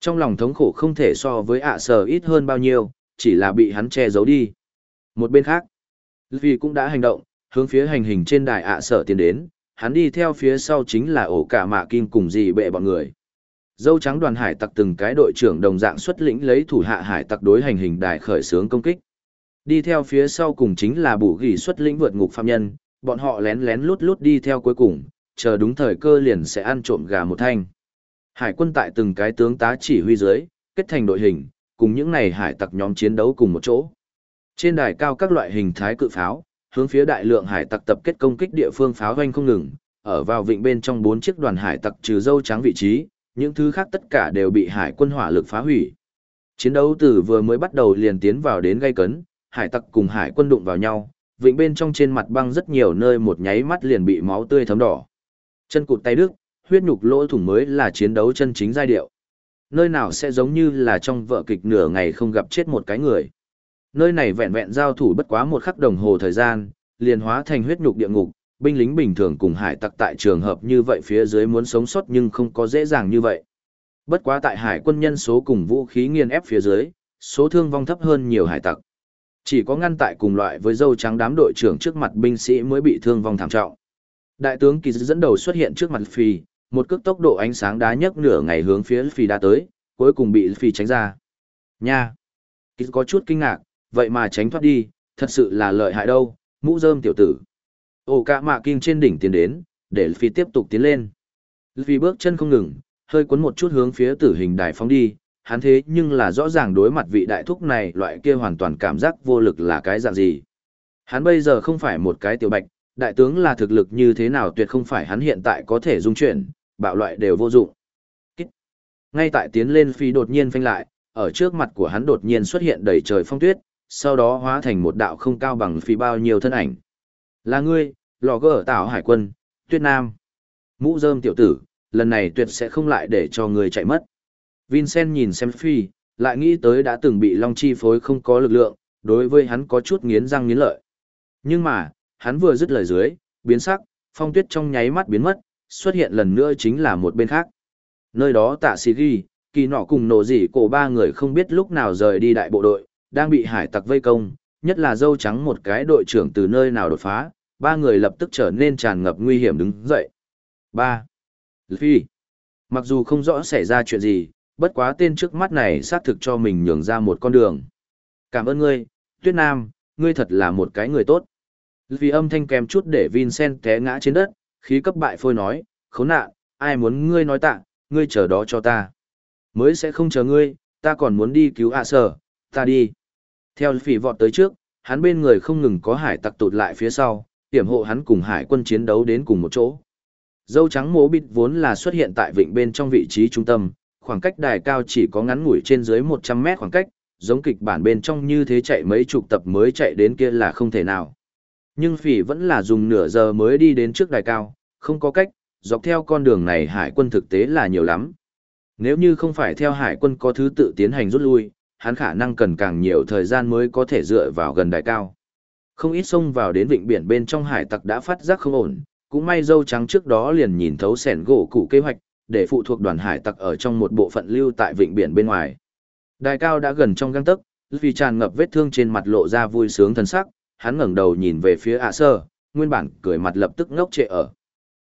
S1: Trong lòng thống khổ không thể so với ạ sở ít hơn bao nhiêu, chỉ là bị hắn che giấu đi. Một bên khác, vì cũng đã hành động, hướng phía hành hình trên đài ạ sở tiến đến, hắn đi theo phía sau chính là ổ cả mạ kim cùng dì bệ bọn người. Dâu trắng đoàn hải tặc từng cái đội trưởng đồng dạng xuất lĩnh lấy thủ hạ hải tặc đối hành hình đài khởi xướng công kích. Đi theo phía sau cùng chính là bù gỉ xuất lĩnh vượt ngục phạm nhân, bọn họ lén lén lút lút đi theo cuối cùng, chờ đúng thời cơ liền sẽ ăn trộm gà một thanh. Hải quân tại từng cái tướng tá chỉ huy dưới, kết thành đội hình, cùng những này hải tặc nhóm chiến đấu cùng một chỗ. Trên đài cao các loại hình thái cự pháo, hướng phía đại lượng hải tặc tập kết công kích địa phương pháo doanh không ngừng, ở vào vịnh bên trong bốn chiếc đoàn hải tặc trừ dâu trắng vị trí, những thứ khác tất cả đều bị hải quân hỏa lực phá hủy. Chiến đấu từ vừa mới bắt đầu liền tiến vào đến gây cấn, hải tặc cùng hải quân đụng vào nhau, vịnh bên trong trên mặt băng rất nhiều nơi một nháy mắt liền bị máu tươi thấm đỏ. Chân cụt tay đứt, huyết nhục lỗ thủng mới là chiến đấu chân chính giai điệu. Nơi nào sẽ giống như là trong vợ kịch nửa ngày không gặp chết một cái người. Nơi này vẹn vẹn giao thủ bất quá một khắc đồng hồ thời gian, liền hóa thành huyết nhục địa ngục, binh lính bình thường cùng hải tặc tại trường hợp như vậy phía dưới muốn sống sót nhưng không có dễ dàng như vậy. Bất quá tại hải quân nhân số cùng vũ khí nghiền ép phía dưới, số thương vong thấp hơn nhiều hải tặc. Chỉ có ngăn tại cùng loại với dâu trắng đám đội trưởng trước mặt binh sĩ mới bị thương vong thảm trọng. Đại tướng Kỳ dẫn đầu xuất hiện trước mặt Phi, một cước tốc độ ánh sáng đá nhấc nửa ngày hướng phía Phi đã tới, cuối cùng bị Phi tránh ra. Nha! Kỳ có chút kinh ngạc, vậy mà tránh thoát đi, thật sự là lợi hại đâu, mũ rơm tiểu tử. Ổ cả mạ kinh trên đỉnh tiến đến, để phi tiếp tục tiến lên. Luffy bước chân không ngừng, hơi cuốn một chút hướng phía tử hình đài phóng đi, hắn thế nhưng là rõ ràng đối mặt vị đại thúc này loại kia hoàn toàn cảm giác vô lực là cái dạng gì. Hắn bây giờ không phải một cái tiểu bạch, đại tướng là thực lực như thế nào tuyệt không phải hắn hiện tại có thể dung chuyển, bạo loại đều vô dụng. Ngay tại tiến lên phi đột nhiên phanh lại, ở trước mặt của hắn đột nhiên xuất hiện đầy trời phong tuyết, sau đó hóa thành một đạo không cao bằng phi bao nhiêu thân ảnh. Là ngươi, lò gỡ tạo hải quân, tuyết nam. Mũ rơm tiểu tử, lần này tuyệt sẽ không lại để cho ngươi chạy mất. Vincent nhìn xem phi, lại nghĩ tới đã từng bị long chi phối không có lực lượng, đối với hắn có chút nghiến răng nghiến lợi. Nhưng mà, hắn vừa dứt lời dưới, biến sắc, phong tuyết trong nháy mắt biến mất, xuất hiện lần nữa chính là một bên khác. Nơi đó tạ sĩ ghi, kỳ nọ cùng nổ dỉ cổ ba người không biết lúc nào rời đi đại bộ đội, đang bị hải tặc vây công, nhất là dâu trắng một cái đội trưởng từ nơi nào đột phá, ba người lập tức trở nên tràn ngập nguy hiểm đứng dậy. 3. Phi. Mặc dù không rõ xảy ra chuyện gì, bất quá tên trước mắt này xác thực cho mình nhường ra một con đường. Cảm ơn ngươi, Tuyết Nam, ngươi thật là một cái người tốt. Vì âm thanh kèm chút để Vincent té ngã trên đất, khí cấp bại phôi nói, khốn nạn, ai muốn ngươi nói tạ, ngươi chờ đó cho ta. Mới sẽ không chờ ngươi, ta còn muốn đi cứu ạ sở, ta đi. Theo phỉ vọt tới trước, hắn bên người không ngừng có hải tặc tụt lại phía sau, tiểm hộ hắn cùng hải quân chiến đấu đến cùng một chỗ. Dâu trắng mố bịt vốn là xuất hiện tại vịnh bên trong vị trí trung tâm, khoảng cách đài cao chỉ có ngắn ngủi trên dưới 100 mét khoảng cách, giống kịch bản bên trong như thế chạy mấy chục tập mới chạy đến kia là không thể nào. Nhưng phỉ vẫn là dùng nửa giờ mới đi đến trước đài cao, không có cách, dọc theo con đường này hải quân thực tế là nhiều lắm. Nếu như không phải theo hải quân có thứ tự tiến hành rút lui, hắn khả năng cần càng nhiều thời gian mới có thể dựa vào gần đài cao. Không ít xông vào đến vịnh biển bên trong hải tặc đã phát giác không ổn, cũng may dâu trắng trước đó liền nhìn thấu sẻn gỗ cụ kế hoạch, để phụ thuộc đoàn hải tặc ở trong một bộ phận lưu tại vịnh biển bên ngoài. Đài cao đã gần trong găng tấc, vì tràn ngập vết thương trên mặt lộ ra vui sướng thần sắc, hắn ngẩng đầu nhìn về phía ạ sơ, nguyên bản cười mặt lập tức ngốc trệ ở.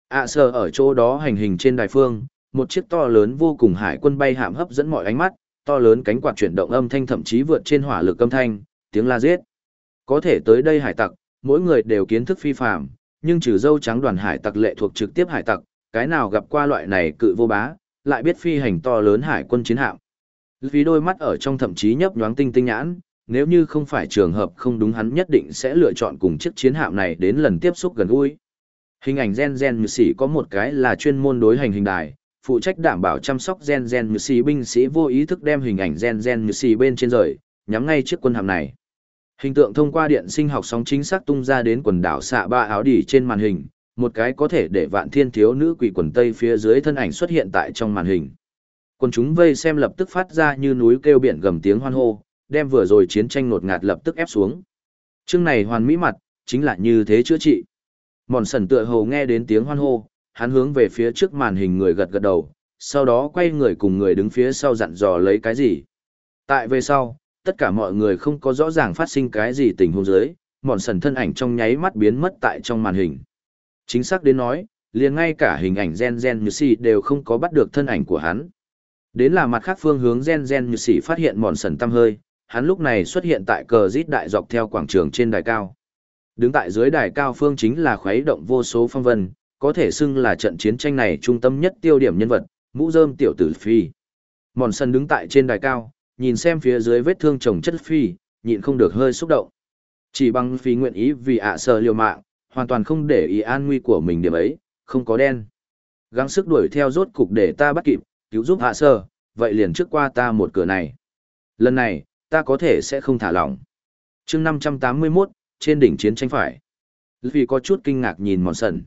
S1: ạ sơ ở chỗ đó hành hình trên đài phương, một chiếc to lớn vô cùng hải quân bay hạm hấp dẫn mọi ánh mắt, to lớn cánh quạt chuyển động âm thanh thậm chí vượt trên hỏa lực âm thanh, tiếng la giết. Có thể tới đây hải tặc, mỗi người đều kiến thức phi phàm, nhưng trừ dâu trắng đoàn hải tặc lệ thuộc trực tiếp hải tặc, cái nào gặp qua loại này cự vô bá, lại biết phi hành to lớn hải quân chiến hạm. Vì đôi mắt ở trong thậm chí nhấp nhoáng tinh tinh nhãn, nếu như không phải trường hợp không đúng hắn nhất định sẽ lựa chọn cùng chiếc chiến hạm này đến lần tiếp xúc gần gũi. Hình ảnh gen gen như sĩ có một cái là chuyên môn đối hành hình đài, phụ trách đảm bảo chăm sóc gen gen như xì binh sĩ vô ý thức đem hình ảnh gen gen như xì bên trên rời, nhắm ngay chiếc quân hạm này. Hình tượng thông qua điện sinh học sóng chính xác tung ra đến quần đảo xạ ba áo đỉ trên màn hình, một cái có thể để vạn thiên thiếu nữ quỷ quần tây phía dưới thân ảnh xuất hiện tại trong màn hình. Quân chúng vây xem lập tức phát ra như núi kêu biển gầm tiếng hoan hô, đem vừa rồi chiến tranh ngột ngạt lập tức ép xuống. Chương này hoàn mỹ mặt, chính là như thế chữa trị. Mòn sần tựa hồ nghe đến tiếng hoan hô, hắn hướng về phía trước màn hình người gật gật đầu, sau đó quay người cùng người đứng phía sau dặn dò lấy cái gì. Tại về sau, tất cả mọi người không có rõ ràng phát sinh cái gì tình huống dưới, mòn sần thân ảnh trong nháy mắt biến mất tại trong màn hình. Chính xác đến nói, liền ngay cả hình ảnh gen gen như si đều không có bắt được thân ảnh của hắn. Đến là mặt khác phương hướng gen gen như si phát hiện mòn sần tâm hơi, hắn lúc này xuất hiện tại cờ rít đại dọc theo quảng trường trên đài cao. Đứng tại dưới đài cao phương chính là khuấy động vô số phong vân, có thể xưng là trận chiến tranh này trung tâm nhất tiêu điểm nhân vật, mũ rơm tiểu tử phi. Mòn sân đứng tại trên đài cao, nhìn xem phía dưới vết thương chồng chất phi, nhịn không được hơi xúc động. Chỉ bằng phi nguyện ý vì ạ sợ liều mạng, hoàn toàn không để ý an nguy của mình điểm ấy, không có đen. Gắng sức đuổi theo rốt cục để ta bắt kịp, cứu giúp hạ sơ, vậy liền trước qua ta một cửa này. Lần này, ta có thể sẽ không thả lỏng. chương 581, trên đỉnh chiến tranh phải. Vì có chút kinh ngạc nhìn mòn sần.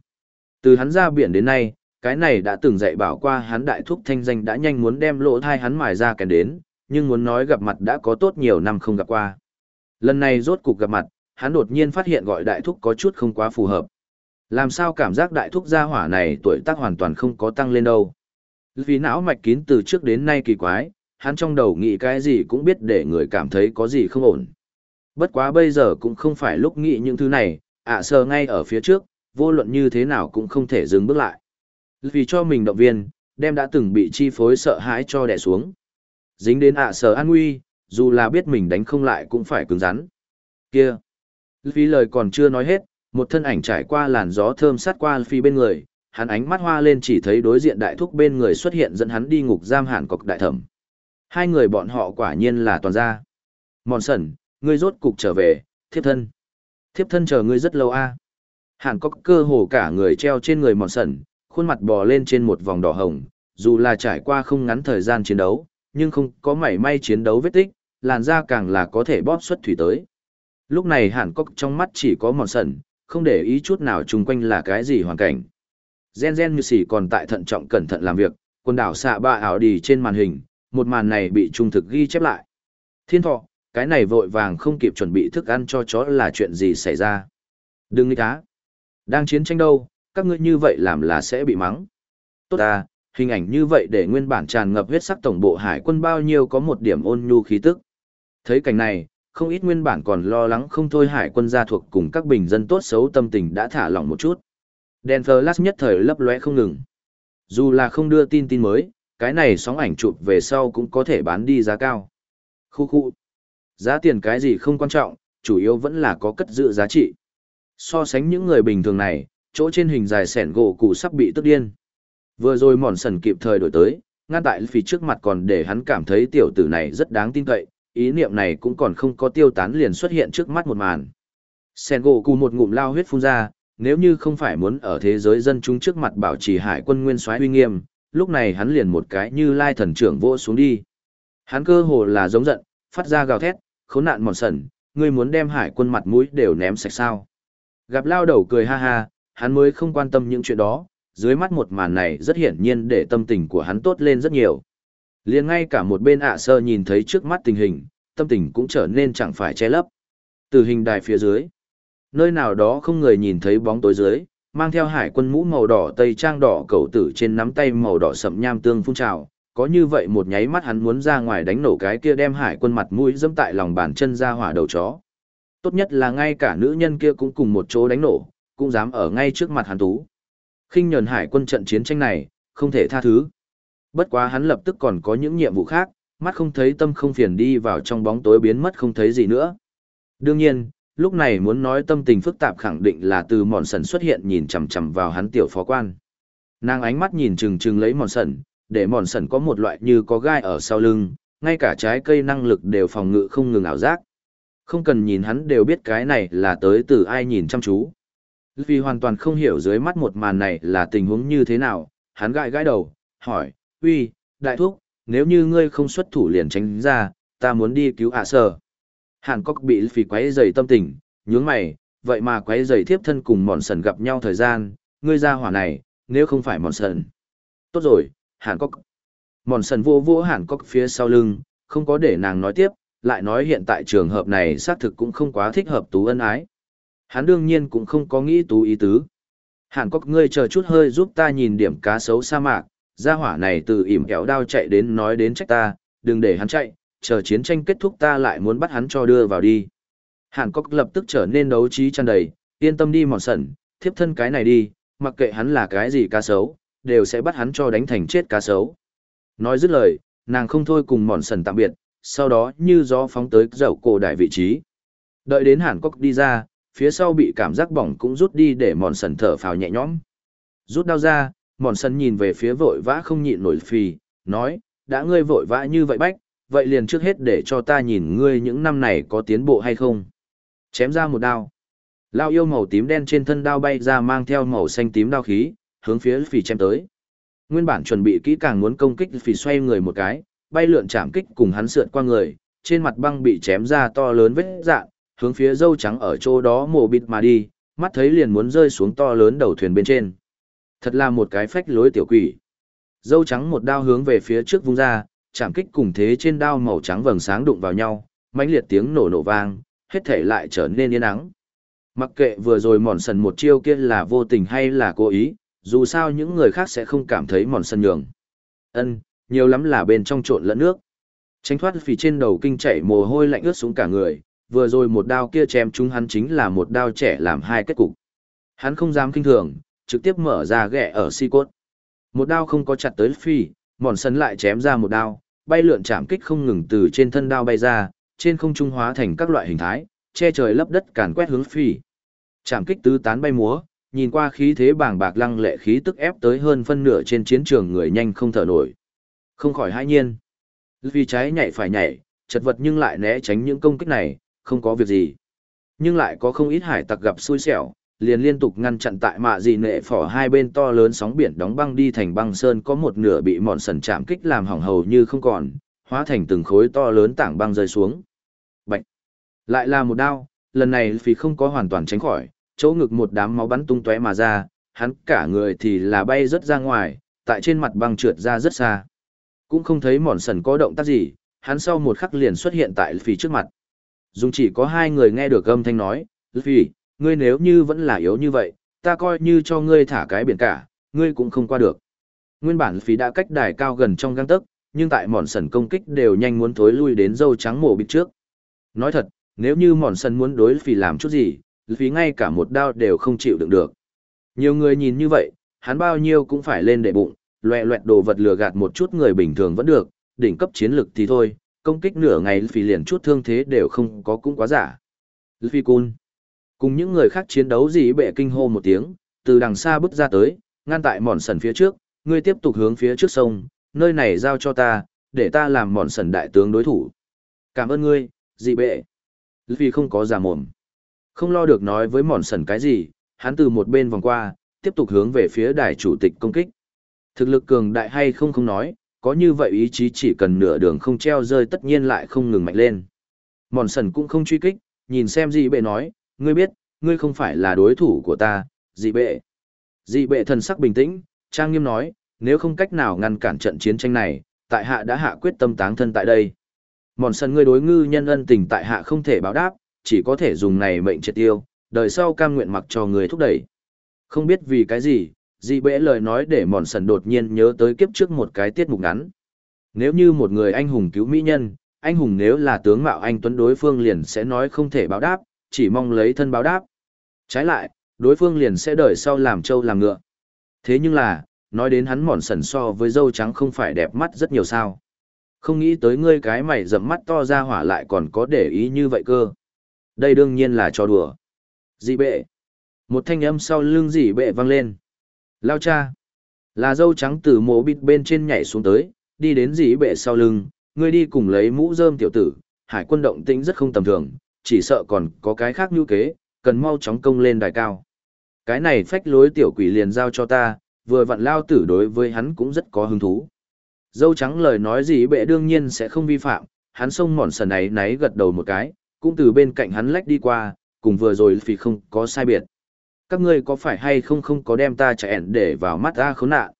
S1: Từ hắn ra biển đến nay, cái này đã từng dạy bảo qua hắn đại thúc thanh danh đã nhanh muốn đem lỗ thai hắn mài ra kèn đến, nhưng muốn nói gặp mặt đã có tốt nhiều năm không gặp qua. Lần này rốt cục gặp mặt, hắn đột nhiên phát hiện gọi đại thúc có chút không quá phù hợp. Làm sao cảm giác đại thúc gia hỏa này tuổi tác hoàn toàn không có tăng lên đâu. Vì não mạch kín từ trước đến nay kỳ quái, hắn trong đầu nghĩ cái gì cũng biết để người cảm thấy có gì không ổn. Bất quá bây giờ cũng không phải lúc nghĩ những thứ này, ạ à sờ ngay ở phía trước, vô luận như thế nào cũng không thể dừng bước lại. Vì cho mình động viên, đem đã từng bị chi phối sợ hãi cho đè xuống. Dính đến ạ à sờ an nguy, dù là biết mình đánh không lại cũng phải cứng rắn. Kia! Vì lời còn chưa nói hết, một thân ảnh trải qua làn gió thơm sát qua phi bên người, hắn ánh mắt hoa lên chỉ thấy đối diện đại thúc bên người xuất hiện dẫn hắn đi ngục giam hàn cọc đại thẩm. Hai người bọn họ quả nhiên là toàn gia. Mòn sẩn, ngươi rốt cục trở về, thiếp thân. Thiếp thân chờ ngươi rất lâu a. Hàn có cơ hồ cả người treo trên người mòn sẩn, khuôn mặt bò lên trên một vòng đỏ hồng, dù là trải qua không ngắn thời gian chiến đấu, nhưng không có mảy may chiến đấu vết tích, làn da càng là có thể bóp xuất thủy tới. Lúc này Hàn Cốc trong mắt chỉ có mòn sẩn, không để ý chút nào chung quanh là cái gì hoàn cảnh. Gen Gen như xỉ còn tại thận trọng cẩn thận làm việc, quần đảo xạ ba ảo đi trên màn hình, một màn này bị trung thực ghi chép lại. Thiên thọ, cái này vội vàng không kịp chuẩn bị thức ăn cho chó là chuyện gì xảy ra. Đừng nghĩ cá. Đang chiến tranh đâu, các ngươi như vậy làm là sẽ bị mắng. Tốt à, hình ảnh như vậy để nguyên bản tràn ngập huyết sắc tổng bộ hải quân bao nhiêu có một điểm ôn nhu khí tức. Thấy cảnh này, không ít nguyên bản còn lo lắng không thôi hải quân gia thuộc cùng các bình dân tốt xấu tâm tình đã thả lỏng một chút. Đèn flash nhất thời lấp lóe không ngừng. Dù là không đưa tin tin mới, cái này sóng ảnh chụp về sau cũng có thể bán đi giá cao. Khu khu. Giá tiền cái gì không quan trọng, chủ yếu vẫn là có cất giữ giá trị. So sánh những người bình thường này, chỗ trên hình dài sẻn gỗ cụ sắp bị tức điên. Vừa rồi mòn sần kịp thời đổi tới, ngăn tại phía trước mặt còn để hắn cảm thấy tiểu tử này rất đáng tin cậy, ý niệm này cũng còn không có tiêu tán liền xuất hiện trước mắt một màn. Sẻn gỗ cụ một ngụm lao huyết phun ra, nếu như không phải muốn ở thế giới dân chúng trước mặt bảo trì hải quân nguyên soái uy nghiêm, lúc này hắn liền một cái như lai thần trưởng vỗ xuống đi. Hắn cơ hồ là giống giận, phát ra gào thét, khốn nạn mòn sần, ngươi muốn đem hải quân mặt mũi đều ném sạch sao. Gặp lao đầu cười ha ha, hắn mới không quan tâm những chuyện đó, dưới mắt một màn này rất hiển nhiên để tâm tình của hắn tốt lên rất nhiều. liền ngay cả một bên ạ sơ nhìn thấy trước mắt tình hình, tâm tình cũng trở nên chẳng phải che lấp. Từ hình đài phía dưới, nơi nào đó không người nhìn thấy bóng tối dưới, mang theo hải quân mũ màu đỏ tây trang đỏ cầu tử trên nắm tay màu đỏ sậm nham tương phun trào, có như vậy một nháy mắt hắn muốn ra ngoài đánh nổ cái kia đem hải quân mặt mũi dẫm tại lòng bàn chân ra hỏa đầu chó. Tốt nhất là ngay cả nữ nhân kia cũng cùng một chỗ đánh nổ, cũng dám ở ngay trước mặt hắn tú. khinh nhờn hải quân trận chiến tranh này, không thể tha thứ. Bất quá hắn lập tức còn có những nhiệm vụ khác, mắt không thấy tâm không phiền đi vào trong bóng tối biến mất không thấy gì nữa. Đương nhiên, lúc này muốn nói tâm tình phức tạp khẳng định là từ mòn sần xuất hiện nhìn chằm chằm vào hắn tiểu phó quan. Nàng ánh mắt nhìn chừng chừng lấy mòn sần, để mòn sần có một loại như có gai ở sau lưng, ngay cả trái cây năng lực đều phòng ngự không ngừng ảo giác. Không cần nhìn hắn đều biết cái này là tới từ ai nhìn chăm chú. Vì hoàn toàn không hiểu dưới mắt một màn này là tình huống như thế nào, hắn gãi gãi đầu, hỏi, uy, đại thúc, nếu như ngươi không xuất thủ liền tránh ra, ta muốn đi cứu ạ à sở. Hàn Cốc bị phì quấy dày tâm tình, nhướng mày, vậy mà quấy dày thiếp thân cùng mòn sần gặp nhau thời gian, ngươi ra hỏa này, nếu không phải mòn sần. Tốt rồi, Hàn Cốc. Mòn sần vô vô Hàn Cốc phía sau lưng, không có để nàng nói tiếp, lại nói hiện tại trường hợp này xác thực cũng không quá thích hợp tú ân ái. Hắn đương nhiên cũng không có nghĩ tú ý tứ. Hàn Cốc ngươi chờ chút hơi giúp ta nhìn điểm cá sấu sa mạc, gia hỏa này từ ỉm kéo đao chạy đến nói đến trách ta, đừng để hắn chạy, chờ chiến tranh kết thúc ta lại muốn bắt hắn cho đưa vào đi. Hàn Cốc lập tức trở nên đấu trí tràn đầy, yên tâm đi mòn sẩn, thiếp thân cái này đi, mặc kệ hắn là cái gì cá sấu, đều sẽ bắt hắn cho đánh thành chết cá sấu. Nói dứt lời, nàng không thôi cùng mòn sẩn tạm biệt, sau đó như gió phóng tới dậu cổ đại vị trí. Đợi đến Hàn Cốc đi ra, phía sau bị cảm giác bỏng cũng rút đi để mòn sẩn thở phào nhẹ nhõm. Rút đau ra, mòn sẩn nhìn về phía vội vã không nhịn nổi phì, nói, đã ngươi vội vã như vậy bách, vậy liền trước hết để cho ta nhìn ngươi những năm này có tiến bộ hay không. Chém ra một đao. Lao yêu màu tím đen trên thân đao bay ra mang theo màu xanh tím đao khí, hướng phía phì chém tới. Nguyên bản chuẩn bị kỹ càng muốn công kích phì xoay người một cái, bay lượn chạm kích cùng hắn sượt qua người, trên mặt băng bị chém ra to lớn vết dạn, hướng phía dâu trắng ở chỗ đó mổ bịt mà đi, mắt thấy liền muốn rơi xuống to lớn đầu thuyền bên trên. Thật là một cái phách lối tiểu quỷ. Dâu trắng một đao hướng về phía trước vung ra, chạm kích cùng thế trên đao màu trắng vầng sáng đụng vào nhau, mãnh liệt tiếng nổ nổ vang, hết thể lại trở nên yên ắng. Mặc kệ vừa rồi mòn sần một chiêu kia là vô tình hay là cố ý, dù sao những người khác sẽ không cảm thấy mòn sần nhường. Ân, nhiều lắm là bên trong trộn lẫn nước. Tránh thoát phì trên đầu kinh chảy mồ hôi lạnh ướt xuống cả người, vừa rồi một đao kia chém chúng hắn chính là một đao trẻ làm hai kết cục. Hắn không dám kinh thường, trực tiếp mở ra ghẻ ở si cốt. Một đao không có chặt tới phi, mòn sân lại chém ra một đao, bay lượn chạm kích không ngừng từ trên thân đao bay ra, trên không trung hóa thành các loại hình thái, che trời lấp đất càn quét hướng phi. Chạm kích tứ tán bay múa, nhìn qua khí thế bàng bạc lăng lệ khí tức ép tới hơn phân nửa trên chiến trường người nhanh không thở nổi. Không khỏi hãi nhiên. Vì trái nhảy phải nhảy, chật vật nhưng lại né tránh những công kích này, không có việc gì. Nhưng lại có không ít hải tặc gặp xui xẻo, liền liên tục ngăn chặn tại mạ dị nệ phỏ hai bên to lớn sóng biển đóng băng đi thành băng sơn có một nửa bị mòn sần chạm kích làm hỏng hầu như không còn, hóa thành từng khối to lớn tảng băng rơi xuống. Bạch! Lại là một đao, lần này vì không có hoàn toàn tránh khỏi, chỗ ngực một đám máu bắn tung tóe mà ra, hắn cả người thì là bay rất ra ngoài, tại trên mặt băng trượt ra rất xa. Cũng không thấy mòn sần có động tác gì, hắn sau một khắc liền xuất hiện tại phì trước mặt. Dùng chỉ có hai người nghe được âm thanh nói, phì, ngươi nếu như vẫn là yếu như vậy, ta coi như cho ngươi thả cái biển cả, ngươi cũng không qua được. Nguyên bản phí đã cách đài cao gần trong găng tấc, nhưng tại mòn sần công kích đều nhanh muốn thối lui đến dâu trắng mổ bịt trước. Nói thật, nếu như mòn sần muốn đối phí làm chút gì, phí ngay cả một đao đều không chịu đựng được. Nhiều người nhìn như vậy, hắn bao nhiêu cũng phải lên để bụng, loẹ loẹt đồ vật lừa gạt một chút người bình thường vẫn được, đỉnh cấp chiến lực thì thôi, công kích nửa ngày phí liền chút thương thế đều không có cũng quá giả. Luffy Kun. Cùng những người khác chiến đấu gì bệ kinh hô một tiếng, từ đằng xa bước ra tới, ngăn tại mòn sần phía trước, ngươi tiếp tục hướng phía trước sông, nơi này giao cho ta, để ta làm mòn sần đại tướng đối thủ. Cảm ơn ngươi, dị bệ. Luffy không có giả mồm. Không lo được nói với mòn sần cái gì, hắn từ một bên vòng qua, tiếp tục hướng về phía đài chủ tịch công kích. Thực lực cường đại hay không không nói, có như vậy ý chí chỉ cần nửa đường không treo rơi tất nhiên lại không ngừng mạnh lên. Mòn sần cũng không truy kích, nhìn xem dị bệ nói, ngươi biết, ngươi không phải là đối thủ của ta, dị bệ. Dị bệ thần sắc bình tĩnh, trang nghiêm nói, nếu không cách nào ngăn cản trận chiến tranh này, tại hạ đã hạ quyết tâm táng thân tại đây. Mòn sần ngươi đối ngư nhân ân tình tại hạ không thể báo đáp, chỉ có thể dùng này mệnh triệt tiêu, đời sau cam nguyện mặc cho người thúc đẩy. Không biết vì cái gì, dị bệ lời nói để mòn sần đột nhiên nhớ tới kiếp trước một cái tiết mục ngắn. Nếu như một người anh hùng cứu mỹ nhân, anh hùng nếu là tướng mạo anh tuấn đối phương liền sẽ nói không thể báo đáp, chỉ mong lấy thân báo đáp. Trái lại, đối phương liền sẽ đợi sau làm trâu làm ngựa. Thế nhưng là, nói đến hắn mòn sần so với dâu trắng không phải đẹp mắt rất nhiều sao. Không nghĩ tới ngươi cái mày rậm mắt to ra hỏa lại còn có để ý như vậy cơ. Đây đương nhiên là trò đùa. Dị bệ. Một thanh âm sau lưng dị bệ vang lên. Lao cha. Là dâu trắng từ mộ bịt bên trên nhảy xuống tới, đi đến dĩ bệ sau lưng, ngươi đi cùng lấy mũ rơm tiểu tử, hải quân động tĩnh rất không tầm thường, chỉ sợ còn có cái khác như kế, cần mau chóng công lên đài cao. Cái này phách lối tiểu quỷ liền giao cho ta, vừa vặn lao tử đối với hắn cũng rất có hứng thú. Dâu trắng lời nói gì bệ đương nhiên sẽ không vi phạm, hắn xông mòn sần ấy náy gật đầu một cái, cũng từ bên cạnh hắn lách đi qua, cùng vừa rồi vì không có sai biệt. Các ngươi có phải hay không không có đem ta chạy ẻn để vào mắt ta khốn nạn.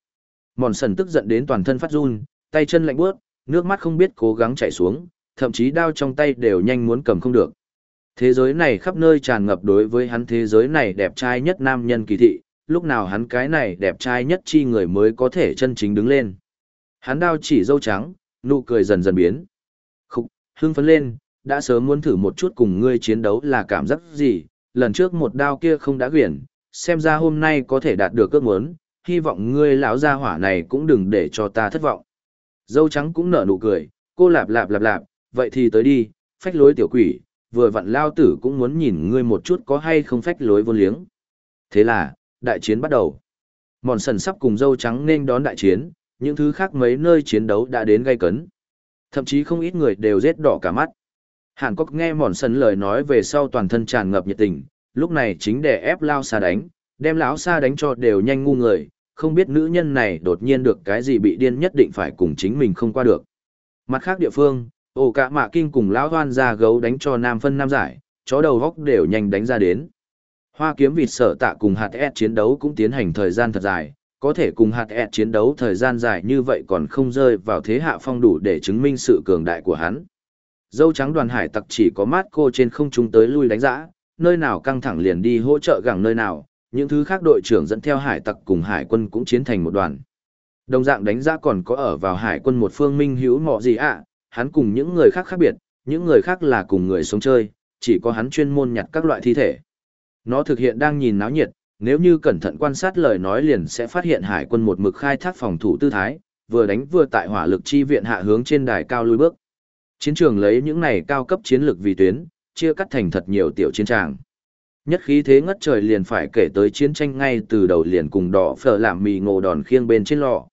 S1: Mòn sần tức giận đến toàn thân phát run, tay chân lạnh bước, nước mắt không biết cố gắng chảy xuống, thậm chí đao trong tay đều nhanh muốn cầm không được. Thế giới này khắp nơi tràn ngập đối với hắn thế giới này đẹp trai nhất nam nhân kỳ thị, lúc nào hắn cái này đẹp trai nhất chi người mới có thể chân chính đứng lên. Hắn đao chỉ dâu trắng, nụ cười dần dần biến. Khúc, hưng phấn lên, đã sớm muốn thử một chút cùng ngươi chiến đấu là cảm giác gì, lần trước một đao kia không đã quyển, xem ra hôm nay có thể đạt được ước muốn, hy vọng ngươi lão gia hỏa này cũng đừng để cho ta thất vọng. Dâu trắng cũng nở nụ cười, cô lạp lạp lạp lạp, vậy thì tới đi, phách lối tiểu quỷ, vừa vặn lao tử cũng muốn nhìn ngươi một chút có hay không phách lối vô liếng. Thế là, đại chiến bắt đầu. Mòn sần sắp cùng dâu trắng nên đón đại chiến, những thứ khác mấy nơi chiến đấu đã đến gây cấn. Thậm chí không ít người đều rết đỏ cả mắt. Hàn Cốc nghe mòn sân lời nói về sau toàn thân tràn ngập nhiệt tình, lúc này chính để ép lao xa đánh, đem lão xa đánh cho đều nhanh ngu người, không biết nữ nhân này đột nhiên được cái gì bị điên nhất định phải cùng chính mình không qua được. Mặt khác địa phương, ổ cả mạ kinh cùng lão hoan ra gấu đánh cho nam phân nam giải, chó đầu góc đều nhanh đánh ra đến. Hoa kiếm vịt sở tạ cùng hạt S chiến đấu cũng tiến hành thời gian thật dài, có thể cùng hạt S chiến đấu thời gian dài như vậy còn không rơi vào thế hạ phong đủ để chứng minh sự cường đại của hắn. Dâu trắng đoàn hải tặc chỉ có mát cô trên không trung tới lui đánh giã, nơi nào căng thẳng liền đi hỗ trợ gẳng nơi nào, những thứ khác đội trưởng dẫn theo hải tặc cùng hải quân cũng chiến thành một đoàn. Đồng dạng đánh giá còn có ở vào hải quân một phương minh hữu mọ gì ạ, hắn cùng những người khác khác biệt, những người khác là cùng người sống chơi, chỉ có hắn chuyên môn nhặt các loại thi thể. Nó thực hiện đang nhìn náo nhiệt, nếu như cẩn thận quan sát lời nói liền sẽ phát hiện hải quân một mực khai thác phòng thủ tư thái, vừa đánh vừa tại hỏa lực chi viện hạ hướng trên đài cao lui bước. Chiến trường lấy những này cao cấp chiến lược vì tuyến, chia cắt thành thật nhiều tiểu chiến tràng. Nhất khí thế ngất trời liền phải kể tới chiến tranh ngay từ đầu liền cùng đỏ phở làm mì ngộ đòn khiêng bên trên lò.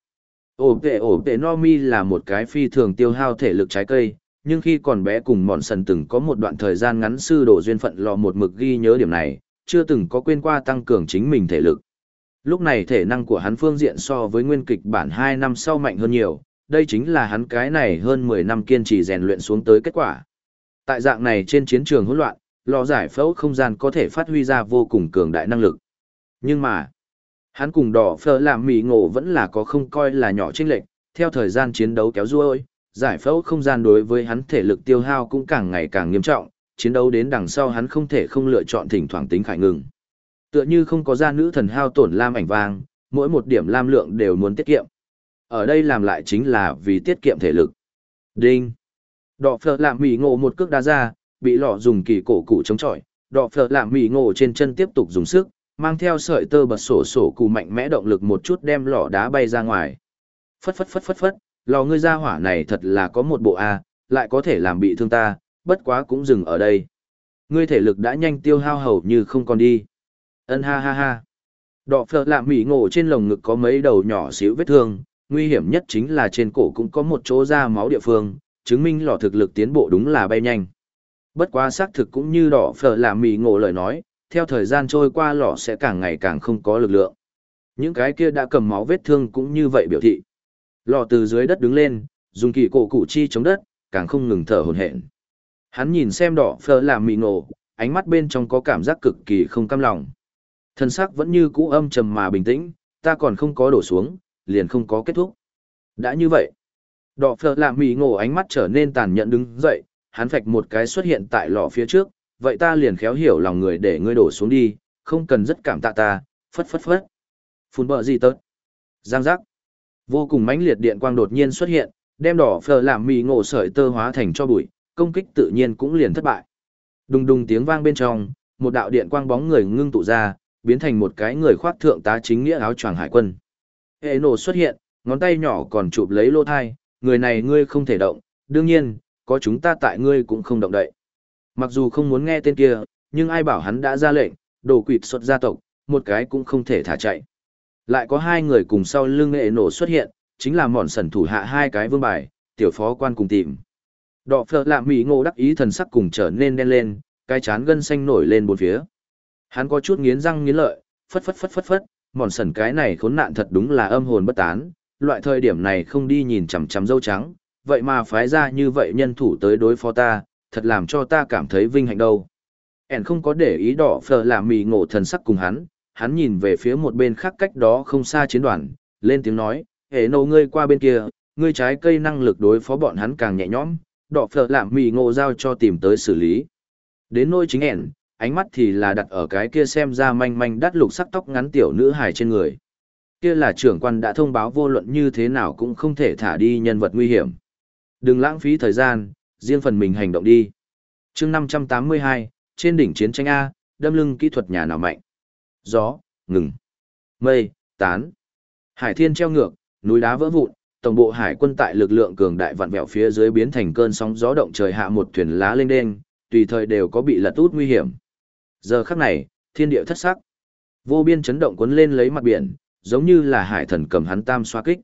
S1: Ổ vệ ổ vệ no mi là một cái phi thường tiêu hao thể lực trái cây, nhưng khi còn bé cùng mòn sần từng có một đoạn thời gian ngắn sư đổ duyên phận lò một mực ghi nhớ điểm này, chưa từng có quên qua tăng cường chính mình thể lực. Lúc này thể năng của hắn phương diện so với nguyên kịch bản 2 năm sau mạnh hơn nhiều, đây chính là hắn cái này hơn 10 năm kiên trì rèn luyện xuống tới kết quả. Tại dạng này trên chiến trường hỗn loạn, lò giải phẫu không gian có thể phát huy ra vô cùng cường đại năng lực. Nhưng mà, hắn cùng đỏ phơ làm mì ngộ vẫn là có không coi là nhỏ chênh lệch, theo thời gian chiến đấu kéo ruôi, giải phẫu không gian đối với hắn thể lực tiêu hao cũng càng ngày càng nghiêm trọng, chiến đấu đến đằng sau hắn không thể không lựa chọn thỉnh thoảng tính khải ngừng. Tựa như không có gia nữ thần hao tổn lam ảnh vàng, mỗi một điểm lam lượng đều muốn tiết kiệm. Ở đây làm lại chính là vì tiết kiệm thể lực. Đinh. Đọ phở làm mỉ ngộ một cước đá ra, bị lọ dùng kỳ cổ cụ chống chọi. Đọ phở làm mỉ ngộ trên chân tiếp tục dùng sức, mang theo sợi tơ bật sổ sổ cụ mạnh mẽ động lực một chút đem lọ đá bay ra ngoài. Phất phất phất phất phất, lò ngươi ra hỏa này thật là có một bộ A, lại có thể làm bị thương ta, bất quá cũng dừng ở đây. Ngươi thể lực đã nhanh tiêu hao hầu như không còn đi. Ân ha ha ha. Đọ phở làm mỉ ngộ trên lồng ngực có mấy đầu nhỏ xíu vết thương, nguy hiểm nhất chính là trên cổ cũng có một chỗ ra máu địa phương, chứng minh lò thực lực tiến bộ đúng là bay nhanh. Bất quá xác thực cũng như đỏ phở là mì ngộ lời nói, theo thời gian trôi qua lò sẽ càng ngày càng không có lực lượng. Những cái kia đã cầm máu vết thương cũng như vậy biểu thị. Lò từ dưới đất đứng lên, dùng kỳ cổ cụ chi chống đất, càng không ngừng thở hổn hển. Hắn nhìn xem đỏ phở làm mì ngộ, ánh mắt bên trong có cảm giác cực kỳ không cam lòng. Thân xác vẫn như cũ âm trầm mà bình tĩnh, ta còn không có đổ xuống, liền không có kết thúc. Đã như vậy, đỏ phở làm mì ngộ ánh mắt trở nên tàn nhẫn đứng dậy, hắn phạch một cái xuất hiện tại lò phía trước, vậy ta liền khéo hiểu lòng người để ngươi đổ xuống đi, không cần rất cảm tạ ta, phất phất phất. Phun bờ gì tớt. Giang giác. Vô cùng mãnh liệt điện quang đột nhiên xuất hiện, đem đỏ phở làm mì ngộ sợi tơ hóa thành cho bụi, công kích tự nhiên cũng liền thất bại. Đùng đùng tiếng vang bên trong, một đạo điện quang bóng người ngưng tụ ra, biến thành một cái người khoác thượng tá chính nghĩa áo choàng hải quân. Hệ nổ xuất hiện, ngón tay nhỏ còn chụp lấy lô thai, người này ngươi không thể động, đương nhiên, có chúng ta tại ngươi cũng không động đậy. Mặc dù không muốn nghe tên kia, nhưng ai bảo hắn đã ra lệnh, đổ quỵt xuất gia tộc, một cái cũng không thể thả chạy. Lại có hai người cùng sau lưng hệ nổ xuất hiện, chính là mòn Sẩn thủ hạ hai cái vương bài, tiểu phó quan cùng tìm. Đọ phở lạ mỹ ngộ đắc ý thần sắc cùng trở nên đen lên, cái chán gân xanh nổi lên bốn phía. Hắn có chút nghiến răng nghiến lợi, phất phất phất phất phất, mòn sần cái này khốn nạn thật đúng là âm hồn bất tán, loại thời điểm này không đi nhìn chằm chằm dâu trắng, vậy mà phái ra như vậy nhân thủ tới đối phó ta, thật làm cho ta cảm thấy vinh hạnh đâu. Ẻn không có để ý đỏ phở làm mì ngộ thần sắc cùng hắn, hắn nhìn về phía một bên khác cách đó không xa chiến đoàn, lên tiếng nói, hệ nâu ngươi qua bên kia, ngươi trái cây năng lực đối phó bọn hắn càng nhẹ nhõm, đỏ phở làm mì ngộ giao cho tìm tới xử lý. Đến nôi chính ẻn, ánh mắt thì là đặt ở cái kia xem ra manh manh đắt lục sắc tóc ngắn tiểu nữ hài trên người. Kia là trưởng quan đã thông báo vô luận như thế nào cũng không thể thả đi nhân vật nguy hiểm. Đừng lãng phí thời gian, riêng phần mình hành động đi. chương 582, trên đỉnh chiến tranh A, đâm lưng kỹ thuật nhà nào mạnh. Gió, ngừng. Mây, tán. Hải thiên treo ngược, núi đá vỡ vụn, tổng bộ hải quân tại lực lượng cường đại vặn vẹo phía dưới biến thành cơn sóng gió động trời hạ một thuyền lá lên đen, tùy thời đều có bị lật út nguy hiểm. Giờ khắc này, thiên địa thất sắc. Vô biên chấn động cuốn lên lấy mặt biển, giống như là hải thần cầm hắn tam xoa kích.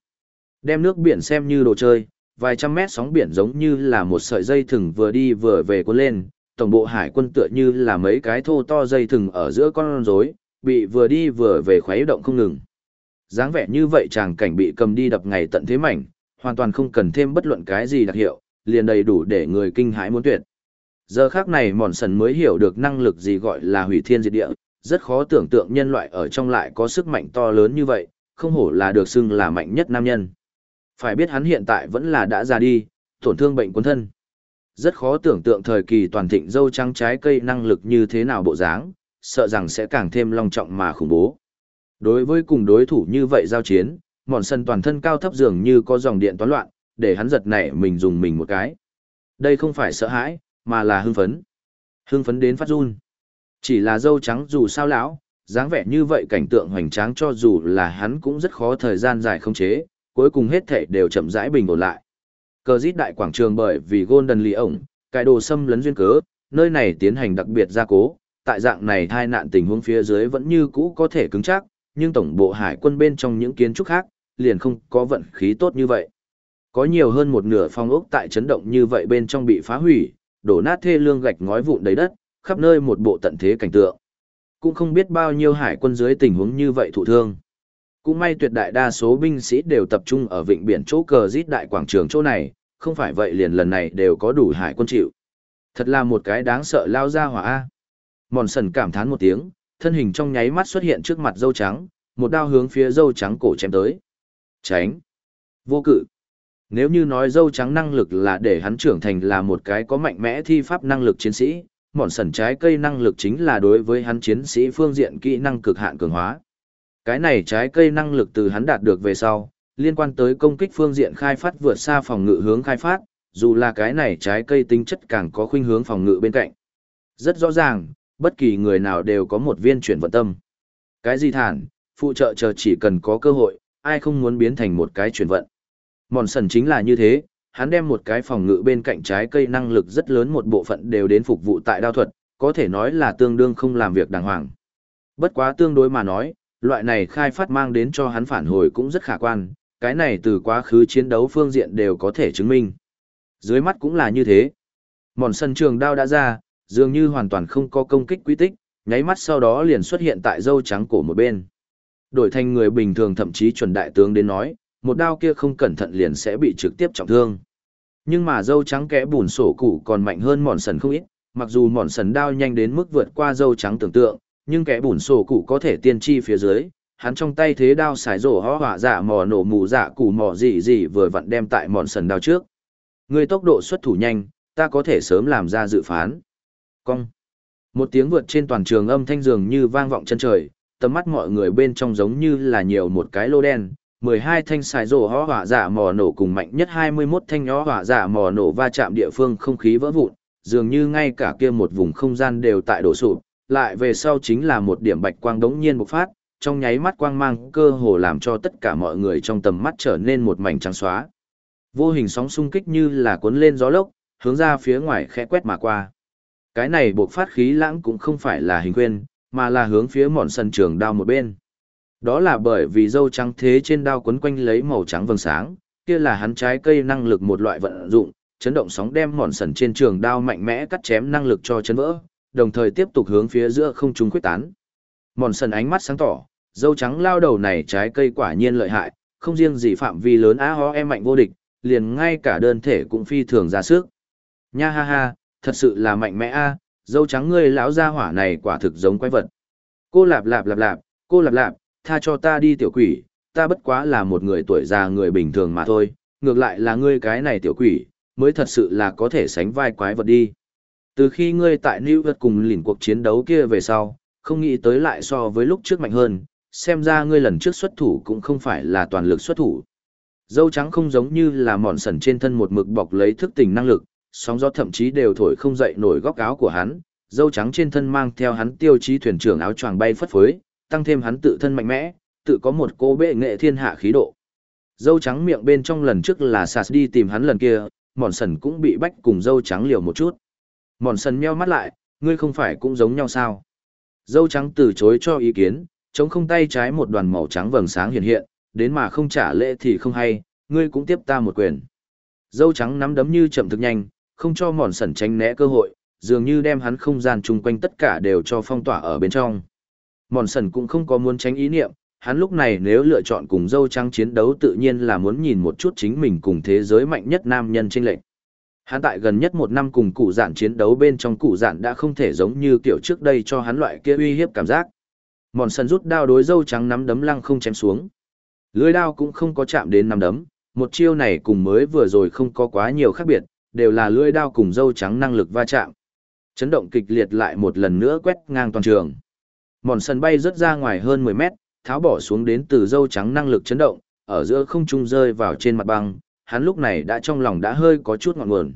S1: Đem nước biển xem như đồ chơi, vài trăm mét sóng biển giống như là một sợi dây thừng vừa đi vừa về cuốn lên, tổng bộ hải quân tựa như là mấy cái thô to dây thừng ở giữa con rối, bị vừa đi vừa về khuấy động không ngừng. dáng vẻ như vậy chàng cảnh bị cầm đi đập ngày tận thế mảnh, hoàn toàn không cần thêm bất luận cái gì đặc hiệu, liền đầy đủ để người kinh hãi muốn tuyệt. Giờ khác này mòn sần mới hiểu được năng lực gì gọi là hủy thiên diệt địa, rất khó tưởng tượng nhân loại ở trong lại có sức mạnh to lớn như vậy, không hổ là được xưng là mạnh nhất nam nhân. Phải biết hắn hiện tại vẫn là đã già đi, tổn thương bệnh quân thân. Rất khó tưởng tượng thời kỳ toàn thịnh dâu trắng trái cây năng lực như thế nào bộ dáng, sợ rằng sẽ càng thêm long trọng mà khủng bố. Đối với cùng đối thủ như vậy giao chiến, mòn sân toàn thân cao thấp dường như có dòng điện toán loạn, để hắn giật nảy mình dùng mình một cái. Đây không phải sợ hãi, mà là hưng phấn. Hưng phấn đến phát run. Chỉ là dâu trắng dù sao lão, dáng vẻ như vậy cảnh tượng hoành tráng cho dù là hắn cũng rất khó thời gian dài không chế, cuối cùng hết thể đều chậm rãi bình ổn lại. Cờ giết đại quảng trường bởi vì Golden Lì ổng, cái đồ xâm lấn duyên cớ, nơi này tiến hành đặc biệt gia cố, tại dạng này thai nạn tình huống phía dưới vẫn như cũ có thể cứng chắc, nhưng tổng bộ hải quân bên trong những kiến trúc khác, liền không có vận khí tốt như vậy. Có nhiều hơn một nửa phong ốc tại chấn động như vậy bên trong bị phá hủy, đổ nát thê lương gạch ngói vụn đầy đất, khắp nơi một bộ tận thế cảnh tượng. Cũng không biết bao nhiêu hải quân dưới tình huống như vậy thụ thương. Cũng may tuyệt đại đa số binh sĩ đều tập trung ở vịnh biển chỗ cờ rít đại quảng trường chỗ này, không phải vậy liền lần này đều có đủ hải quân chịu. Thật là một cái đáng sợ lao ra hỏa A. Mòn sần cảm thán một tiếng, thân hình trong nháy mắt xuất hiện trước mặt dâu trắng, một đao hướng phía dâu trắng cổ chém tới. Tránh. Vô cự. Nếu như nói dâu trắng năng lực là để hắn trưởng thành là một cái có mạnh mẽ thi pháp năng lực chiến sĩ, mòn sần trái cây năng lực chính là đối với hắn chiến sĩ phương diện kỹ năng cực hạn cường hóa. Cái này trái cây năng lực từ hắn đạt được về sau, liên quan tới công kích phương diện khai phát vượt xa phòng ngự hướng khai phát, dù là cái này trái cây tính chất càng có khuynh hướng phòng ngự bên cạnh. Rất rõ ràng, bất kỳ người nào đều có một viên chuyển vận tâm. Cái gì thản, phụ trợ chờ chỉ cần có cơ hội, ai không muốn biến thành một cái chuyển vận. Mòn sần chính là như thế, hắn đem một cái phòng ngự bên cạnh trái cây năng lực rất lớn một bộ phận đều đến phục vụ tại đao thuật, có thể nói là tương đương không làm việc đàng hoàng. Bất quá tương đối mà nói, loại này khai phát mang đến cho hắn phản hồi cũng rất khả quan, cái này từ quá khứ chiến đấu phương diện đều có thể chứng minh. Dưới mắt cũng là như thế. Mòn sân trường đao đã ra, dường như hoàn toàn không có công kích quy tích, nháy mắt sau đó liền xuất hiện tại dâu trắng cổ một bên. Đổi thành người bình thường thậm chí chuẩn đại tướng đến nói, một đao kia không cẩn thận liền sẽ bị trực tiếp trọng thương. Nhưng mà dâu trắng kẽ bùn sổ cụ còn mạnh hơn mòn sần không ít, mặc dù mòn sần đao nhanh đến mức vượt qua dâu trắng tưởng tượng, nhưng kẽ bùn sổ cụ có thể tiên tri phía dưới, hắn trong tay thế đao xài rổ hó hỏa giả mò nổ mù dạ giả cụ mò gì gì vừa vặn đem tại mòn sần đao trước. Người tốc độ xuất thủ nhanh, ta có thể sớm làm ra dự phán. Cong. Một tiếng vượt trên toàn trường âm thanh dường như vang vọng chân trời, tầm mắt mọi người bên trong giống như là nhiều một cái lô đen. 12 thanh xài rổ ho hỏa giả mò nổ cùng mạnh nhất 21 thanh nhỏ hỏa giả mò nổ va chạm địa phương không khí vỡ vụn, dường như ngay cả kia một vùng không gian đều tại đổ sụp, lại về sau chính là một điểm bạch quang đống nhiên bộc phát, trong nháy mắt quang mang cơ hồ làm cho tất cả mọi người trong tầm mắt trở nên một mảnh trắng xóa. Vô hình sóng xung kích như là cuốn lên gió lốc, hướng ra phía ngoài khẽ quét mà qua. Cái này bộc phát khí lãng cũng không phải là hình quên, mà là hướng phía mọn sân trường đao một bên. Đó là bởi vì dâu trắng thế trên đao quấn quanh lấy màu trắng vầng sáng, kia là hắn trái cây năng lực một loại vận dụng, chấn động sóng đem mòn sần trên trường đao mạnh mẽ cắt chém năng lực cho chấn vỡ, đồng thời tiếp tục hướng phía giữa không trung quyết tán. Mòn sần ánh mắt sáng tỏ, dâu trắng lao đầu này trái cây quả nhiên lợi hại, không riêng gì phạm vi lớn á ho em mạnh vô địch, liền ngay cả đơn thể cũng phi thường ra sức. Nha ha ha, thật sự là mạnh mẽ a, dâu trắng ngươi lão gia hỏa này quả thực giống quái vật. Cô lạp lạp lạp lạp, cô lạp lạp, tha cho ta đi tiểu quỷ, ta bất quá là một người tuổi già người bình thường mà thôi, ngược lại là ngươi cái này tiểu quỷ, mới thật sự là có thể sánh vai quái vật đi. Từ khi ngươi tại New York cùng lìn cuộc chiến đấu kia về sau, không nghĩ tới lại so với lúc trước mạnh hơn, xem ra ngươi lần trước xuất thủ cũng không phải là toàn lực xuất thủ. Dâu trắng không giống như là mòn sần trên thân một mực bọc lấy thức tỉnh năng lực, sóng gió thậm chí đều thổi không dậy nổi góc áo của hắn, dâu trắng trên thân mang theo hắn tiêu chí thuyền trưởng áo choàng bay phất phới, tăng thêm hắn tự thân mạnh mẽ, tự có một cô bệ nghệ thiên hạ khí độ. Dâu trắng miệng bên trong lần trước là sạt đi tìm hắn lần kia, mòn sần cũng bị bách cùng dâu trắng liều một chút. Mòn sần meo mắt lại, ngươi không phải cũng giống nhau sao? Dâu trắng từ chối cho ý kiến, chống không tay trái một đoàn màu trắng vầng sáng hiện hiện, đến mà không trả lễ thì không hay, ngươi cũng tiếp ta một quyền. Dâu trắng nắm đấm như chậm thực nhanh, không cho mòn sần tránh né cơ hội, dường như đem hắn không gian chung quanh tất cả đều cho phong tỏa ở bên trong. Mòn sần cũng không có muốn tránh ý niệm, hắn lúc này nếu lựa chọn cùng dâu trắng chiến đấu tự nhiên là muốn nhìn một chút chính mình cùng thế giới mạnh nhất nam nhân trên lệnh. Hắn tại gần nhất một năm cùng cụ giản chiến đấu bên trong cụ giản đã không thể giống như kiểu trước đây cho hắn loại kia uy hiếp cảm giác. Mòn sần rút đao đối dâu trắng nắm đấm lăng không chém xuống. Lưới đao cũng không có chạm đến nắm đấm, một chiêu này cùng mới vừa rồi không có quá nhiều khác biệt, đều là lưỡi đao cùng dâu trắng năng lực va chạm. Chấn động kịch liệt lại một lần nữa quét ngang toàn trường. Mòn sần bay rớt ra ngoài hơn 10 mét, tháo bỏ xuống đến từ dâu trắng năng lực chấn động, ở giữa không trung rơi vào trên mặt băng, hắn lúc này đã trong lòng đã hơi có chút ngọn nguồn.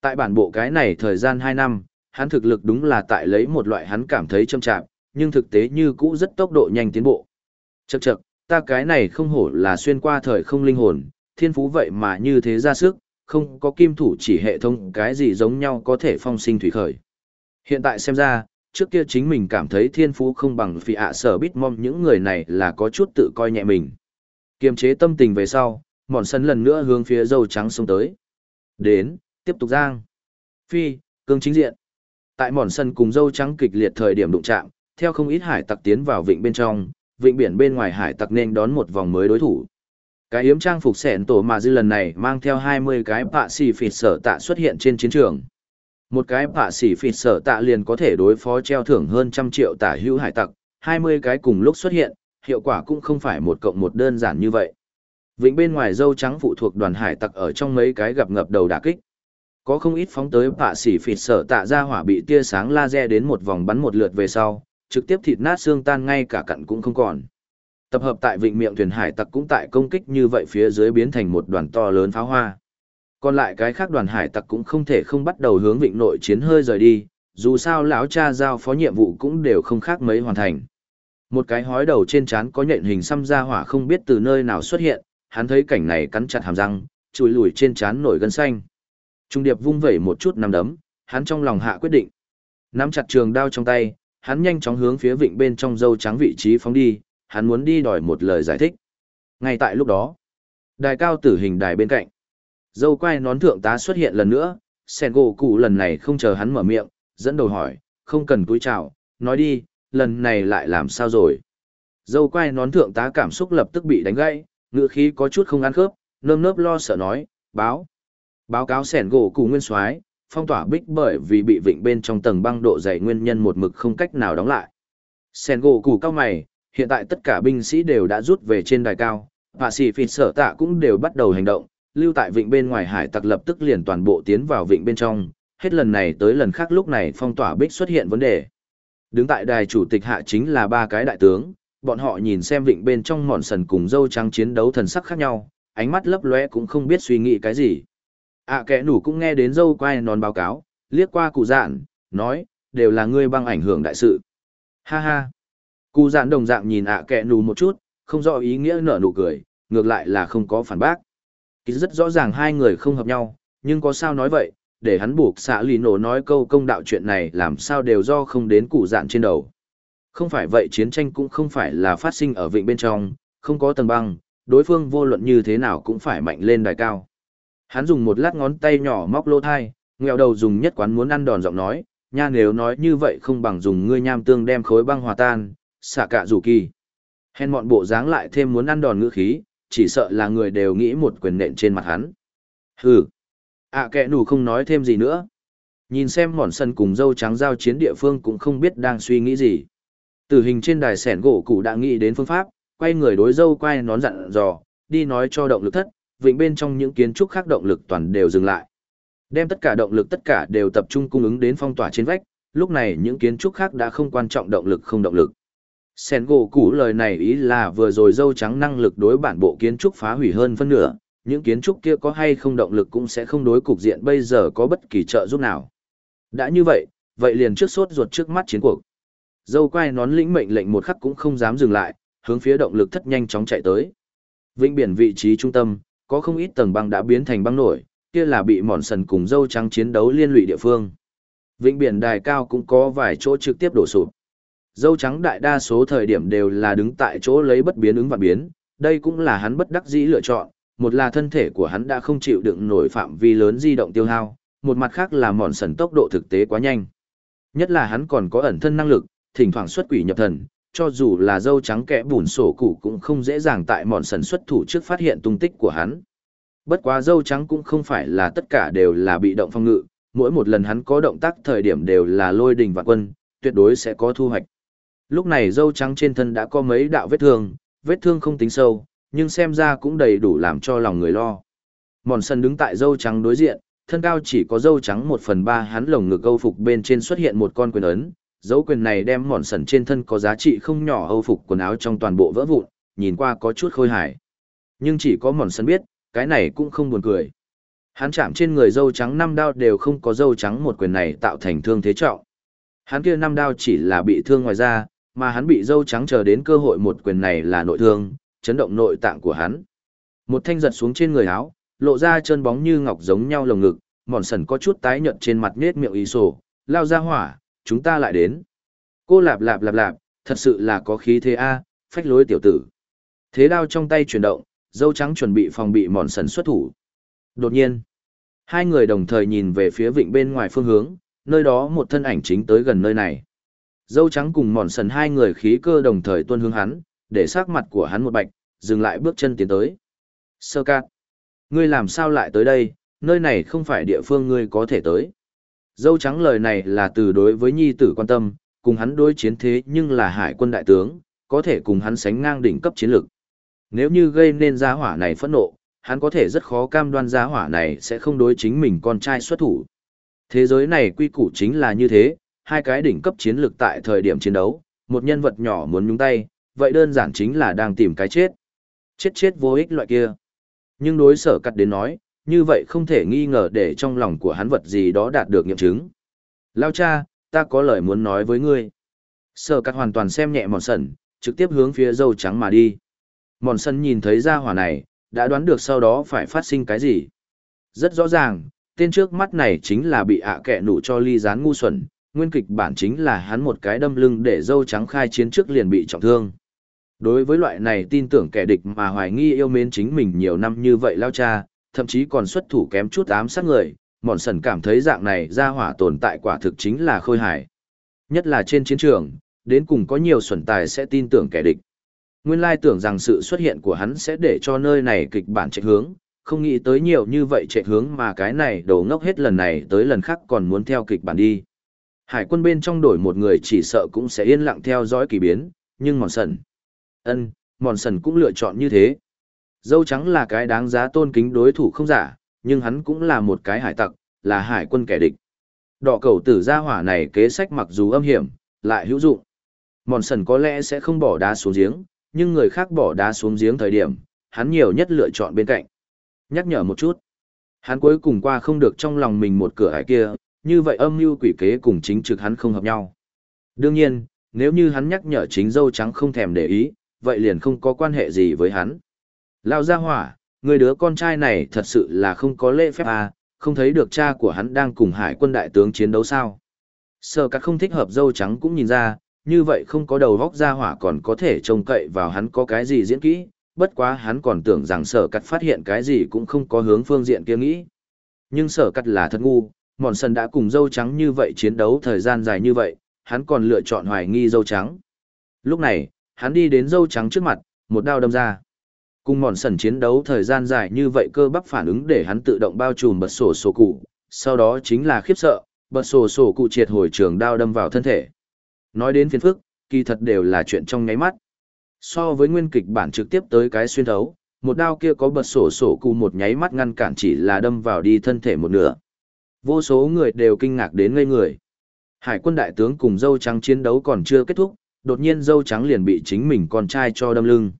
S1: Tại bản bộ cái này thời gian 2 năm, hắn thực lực đúng là tại lấy một loại hắn cảm thấy châm chạm, nhưng thực tế như cũ rất tốc độ nhanh tiến bộ. Chậc chậc, ta cái này không hổ là xuyên qua thời không linh hồn, thiên phú vậy mà như thế ra sức, không có kim thủ chỉ hệ thống cái gì giống nhau có thể phong sinh thủy khởi. Hiện tại xem ra, trước kia chính mình cảm thấy thiên phú không bằng phi ạ sở bít mong những người này là có chút tự coi nhẹ mình. Kiềm chế tâm tình về sau, mòn sân lần nữa hướng phía dâu trắng xông tới. Đến, tiếp tục giang. Phi, cương chính diện. Tại mòn sân cùng dâu trắng kịch liệt thời điểm đụng chạm, theo không ít hải tặc tiến vào vịnh bên trong, vịnh biển bên ngoài hải tặc nên đón một vòng mới đối thủ. Cái yếm trang phục sẻn tổ mà dư lần này mang theo 20 cái bạ xì phịt sở tạ xuất hiện trên chiến trường. Một cái bạ xỉ phịt sở tạ liền có thể đối phó treo thưởng hơn trăm triệu tả hữu hải tặc, 20 cái cùng lúc xuất hiện, hiệu quả cũng không phải một cộng một đơn giản như vậy. Vịnh bên ngoài dâu trắng phụ thuộc đoàn hải tặc ở trong mấy cái gặp ngập đầu đả kích. Có không ít phóng tới bạ xỉ phịt sở tạ ra hỏa bị tia sáng laser đến một vòng bắn một lượt về sau, trực tiếp thịt nát xương tan ngay cả cặn cũng không còn. Tập hợp tại vịnh miệng thuyền hải tặc cũng tại công kích như vậy phía dưới biến thành một đoàn to lớn pháo hoa. Còn lại cái khác đoàn hải tặc cũng không thể không bắt đầu hướng vịnh nội chiến hơi rời đi, dù sao lão cha giao phó nhiệm vụ cũng đều không khác mấy hoàn thành. Một cái hói đầu trên trán có nhện hình xăm ra hỏa không biết từ nơi nào xuất hiện, hắn thấy cảnh này cắn chặt hàm răng, chùi lùi trên trán nổi gân xanh. Trung điệp vung vẩy một chút nằm đấm, hắn trong lòng hạ quyết định. Nắm chặt trường đao trong tay, hắn nhanh chóng hướng phía vịnh bên trong dâu trắng vị trí phóng đi, hắn muốn đi đòi một lời giải thích. Ngay tại lúc đó, đài cao tử hình đài bên cạnh. Dâu quai nón thượng tá xuất hiện lần nữa, sen gỗ cụ lần này không chờ hắn mở miệng, dẫn đầu hỏi, không cần túi chào, nói đi, lần này lại làm sao rồi. Dâu quai nón thượng tá cảm xúc lập tức bị đánh gãy, ngựa khí có chút không ăn khớp, nơm nớp lo sợ nói, báo. Báo cáo sẻn gỗ cụ nguyên soái phong tỏa bích bởi vì bị vịnh bên trong tầng băng độ dày nguyên nhân một mực không cách nào đóng lại. Sẻn gỗ cụ cao mày, hiện tại tất cả binh sĩ đều đã rút về trên đài cao, và sĩ phịt sở tạ cũng đều bắt đầu hành động, lưu tại vịnh bên ngoài hải tặc lập tức liền toàn bộ tiến vào vịnh bên trong, hết lần này tới lần khác lúc này phong tỏa bích xuất hiện vấn đề. Đứng tại đài chủ tịch hạ chính là ba cái đại tướng, bọn họ nhìn xem vịnh bên trong mòn sần cùng dâu trắng chiến đấu thần sắc khác nhau, ánh mắt lấp lóe cũng không biết suy nghĩ cái gì. ạ à, kẻ nủ cũng nghe đến dâu quay nón báo cáo, liếc qua cụ dạn, nói, đều là ngươi băng ảnh hưởng đại sự. Ha ha. Cụ dạn đồng dạng nhìn ạ à kẻ nủ một chút, không rõ ý nghĩa nở nụ cười, ngược lại là không có phản bác. Kỳ rất rõ ràng hai người không hợp nhau, nhưng có sao nói vậy, để hắn buộc xạ lì nổ nói câu công đạo chuyện này làm sao đều do không đến cụ dạn trên đầu. Không phải vậy chiến tranh cũng không phải là phát sinh ở vịnh bên trong, không có tầng băng, đối phương vô luận như thế nào cũng phải mạnh lên đài cao. Hắn dùng một lát ngón tay nhỏ móc lô thai, nghèo đầu dùng nhất quán muốn ăn đòn giọng nói, nha nếu nói như vậy không bằng dùng ngươi nham tương đem khối băng hòa tan, xả cả rủ kỳ. Hèn mọn bộ dáng lại thêm muốn ăn đòn ngữ khí, chỉ sợ là người đều nghĩ một quyền nện trên mặt hắn. Hừ. ạ à, kẻ nù không nói thêm gì nữa. Nhìn xem mòn sân cùng dâu trắng giao chiến địa phương cũng không biết đang suy nghĩ gì. Tử hình trên đài sẻn gỗ cụ đã nghĩ đến phương pháp, quay người đối dâu quay nón dặn dò, đi nói cho động lực thất, vịnh bên trong những kiến trúc khác động lực toàn đều dừng lại. Đem tất cả động lực tất cả đều tập trung cung ứng đến phong tỏa trên vách, lúc này những kiến trúc khác đã không quan trọng động lực không động lực. Sen gỗ cũ lời này ý là vừa rồi dâu trắng năng lực đối bản bộ kiến trúc phá hủy hơn phân nửa, những kiến trúc kia có hay không động lực cũng sẽ không đối cục diện bây giờ có bất kỳ trợ giúp nào. Đã như vậy, vậy liền trước sốt ruột trước mắt chiến cuộc. Dâu quay nón lĩnh mệnh lệnh một khắc cũng không dám dừng lại, hướng phía động lực thất nhanh chóng chạy tới. Vĩnh biển vị trí trung tâm, có không ít tầng băng đã biến thành băng nổi, kia là bị mòn sần cùng dâu trắng chiến đấu liên lụy địa phương. Vĩnh biển đài cao cũng có vài chỗ trực tiếp đổ sụp. Dâu trắng đại đa số thời điểm đều là đứng tại chỗ lấy bất biến ứng và biến, đây cũng là hắn bất đắc dĩ lựa chọn, một là thân thể của hắn đã không chịu đựng nổi phạm vi lớn di động tiêu hao, một mặt khác là mòn sần tốc độ thực tế quá nhanh. Nhất là hắn còn có ẩn thân năng lực, thỉnh thoảng xuất quỷ nhập thần, cho dù là dâu trắng kẽ bùn sổ cụ cũng không dễ dàng tại mòn sần xuất thủ trước phát hiện tung tích của hắn. Bất quá dâu trắng cũng không phải là tất cả đều là bị động phong ngự, mỗi một lần hắn có động tác thời điểm đều là lôi đình và quân, tuyệt đối sẽ có thu hoạch. Lúc này dâu trắng trên thân đã có mấy đạo vết thương, vết thương không tính sâu, nhưng xem ra cũng đầy đủ làm cho lòng người lo. Mòn sân đứng tại dâu trắng đối diện, thân cao chỉ có dâu trắng một phần ba hắn lồng ngực câu phục bên trên xuất hiện một con quyền ấn, dấu quyền này đem mòn sần trên thân có giá trị không nhỏ âu phục quần áo trong toàn bộ vỡ vụn, nhìn qua có chút khôi hài. Nhưng chỉ có mòn sần biết, cái này cũng không buồn cười. Hắn chạm trên người dâu trắng năm đao đều không có dâu trắng một quyền này tạo thành thương thế trọng. Hắn kia năm đao chỉ là bị thương ngoài da, mà hắn bị dâu trắng chờ đến cơ hội một quyền này là nội thương, chấn động nội tạng của hắn. Một thanh giật xuống trên người áo, lộ ra chân bóng như ngọc giống nhau lồng ngực, mòn sần có chút tái nhợt trên mặt nết miệng ý sổ, lao ra hỏa, chúng ta lại đến. Cô lạp lạp lạp lạp, thật sự là có khí thế a, phách lối tiểu tử. Thế đao trong tay chuyển động, dâu trắng chuẩn bị phòng bị mòn sần xuất thủ. Đột nhiên, hai người đồng thời nhìn về phía vịnh bên ngoài phương hướng, nơi đó một thân ảnh chính tới gần nơi này. Dâu trắng cùng mòn sần hai người khí cơ đồng thời tuân hướng hắn, để sát mặt của hắn một bạch, dừng lại bước chân tiến tới. Sơ cát, ngươi làm sao lại tới đây, nơi này không phải địa phương ngươi có thể tới. Dâu trắng lời này là từ đối với nhi tử quan tâm, cùng hắn đối chiến thế nhưng là hải quân đại tướng, có thể cùng hắn sánh ngang đỉnh cấp chiến lược. Nếu như gây nên giá hỏa này phẫn nộ, hắn có thể rất khó cam đoan giá hỏa này sẽ không đối chính mình con trai xuất thủ. Thế giới này quy củ chính là như thế, hai cái đỉnh cấp chiến lược tại thời điểm chiến đấu, một nhân vật nhỏ muốn nhúng tay, vậy đơn giản chính là đang tìm cái chết. Chết chết vô ích loại kia. Nhưng đối sở cắt đến nói, như vậy không thể nghi ngờ để trong lòng của hắn vật gì đó đạt được nghiệm chứng. Lao cha, ta có lời muốn nói với ngươi. Sở cắt hoàn toàn xem nhẹ mòn sần, trực tiếp hướng phía dâu trắng mà đi. Mòn sần nhìn thấy ra hỏa này, đã đoán được sau đó phải phát sinh cái gì. Rất rõ ràng, tên trước mắt này chính là bị ạ kẻ nụ cho ly gián ngu xuẩn, nguyên kịch bản chính là hắn một cái đâm lưng để dâu trắng khai chiến trước liền bị trọng thương. Đối với loại này tin tưởng kẻ địch mà hoài nghi yêu mến chính mình nhiều năm như vậy lao cha, thậm chí còn xuất thủ kém chút ám sát người, mòn sần cảm thấy dạng này ra hỏa tồn tại quả thực chính là khôi hài. Nhất là trên chiến trường, đến cùng có nhiều xuẩn tài sẽ tin tưởng kẻ địch. Nguyên lai tưởng rằng sự xuất hiện của hắn sẽ để cho nơi này kịch bản chạy hướng, không nghĩ tới nhiều như vậy chạy hướng mà cái này đồ ngốc hết lần này tới lần khác còn muốn theo kịch bản đi. Hải quân bên trong đổi một người chỉ sợ cũng sẽ yên lặng theo dõi kỳ biến, nhưng mòn sần. ân mòn sần cũng lựa chọn như thế. Dâu trắng là cái đáng giá tôn kính đối thủ không giả, nhưng hắn cũng là một cái hải tặc, là hải quân kẻ địch. Đỏ cầu tử gia hỏa này kế sách mặc dù âm hiểm, lại hữu dụng. Mòn sần có lẽ sẽ không bỏ đá xuống giếng, nhưng người khác bỏ đá xuống giếng thời điểm, hắn nhiều nhất lựa chọn bên cạnh. Nhắc nhở một chút. Hắn cuối cùng qua không được trong lòng mình một cửa hải kia, như vậy âm mưu quỷ kế cùng chính trực hắn không hợp nhau. Đương nhiên, nếu như hắn nhắc nhở chính dâu trắng không thèm để ý, vậy liền không có quan hệ gì với hắn. Lao ra hỏa, người đứa con trai này thật sự là không có lễ phép à, không thấy được cha của hắn đang cùng hải quân đại tướng chiến đấu sao. Sở cắt không thích hợp dâu trắng cũng nhìn ra, như vậy không có đầu vóc ra hỏa còn có thể trông cậy vào hắn có cái gì diễn kỹ, bất quá hắn còn tưởng rằng sở cắt phát hiện cái gì cũng không có hướng phương diện kia nghĩ. Nhưng sở cắt là thật ngu, mòn sần đã cùng dâu trắng như vậy chiến đấu thời gian dài như vậy, hắn còn lựa chọn hoài nghi dâu trắng. Lúc này, hắn đi đến dâu trắng trước mặt, một đao đâm ra. Cùng mòn sần chiến đấu thời gian dài như vậy cơ bắp phản ứng để hắn tự động bao trùm bật sổ sổ cụ, sau đó chính là khiếp sợ, bật sổ sổ cụ triệt hồi trường đao đâm vào thân thể. Nói đến phiền phức, kỳ thật đều là chuyện trong nháy mắt. So với nguyên kịch bản trực tiếp tới cái xuyên thấu, một đao kia có bật sổ sổ cụ một nháy mắt ngăn cản chỉ là đâm vào đi thân thể một nửa. Vô số người đều kinh ngạc đến ngây người. Hải quân đại tướng cùng dâu trắng chiến đấu còn chưa kết thúc, đột nhiên dâu trắng liền bị chính mình con trai cho đâm lưng.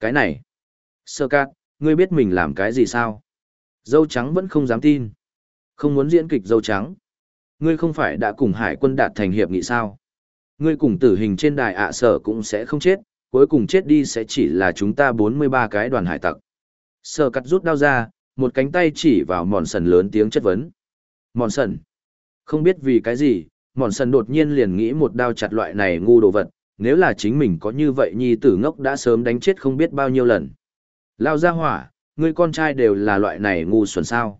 S1: Cái này, sơ cát, ngươi biết mình làm cái gì sao? Dâu trắng vẫn không dám tin. Không muốn diễn kịch dâu trắng. Ngươi không phải đã cùng hải quân đạt thành hiệp nghị sao? Ngươi cùng tử hình trên đài ạ sở cũng sẽ không chết, cuối cùng chết đi sẽ chỉ là chúng ta 43 cái đoàn hải tặc. Sơ cắt rút đao ra, một cánh tay chỉ vào mòn sần lớn tiếng chất vấn. Mòn sần. Không biết vì cái gì, mòn sần đột nhiên liền nghĩ một đao chặt loại này ngu đồ vật, nếu là chính mình có như vậy nhi tử ngốc đã sớm đánh chết không biết bao nhiêu lần. Lao ra hỏa, ngươi con trai đều là loại này ngu xuẩn sao.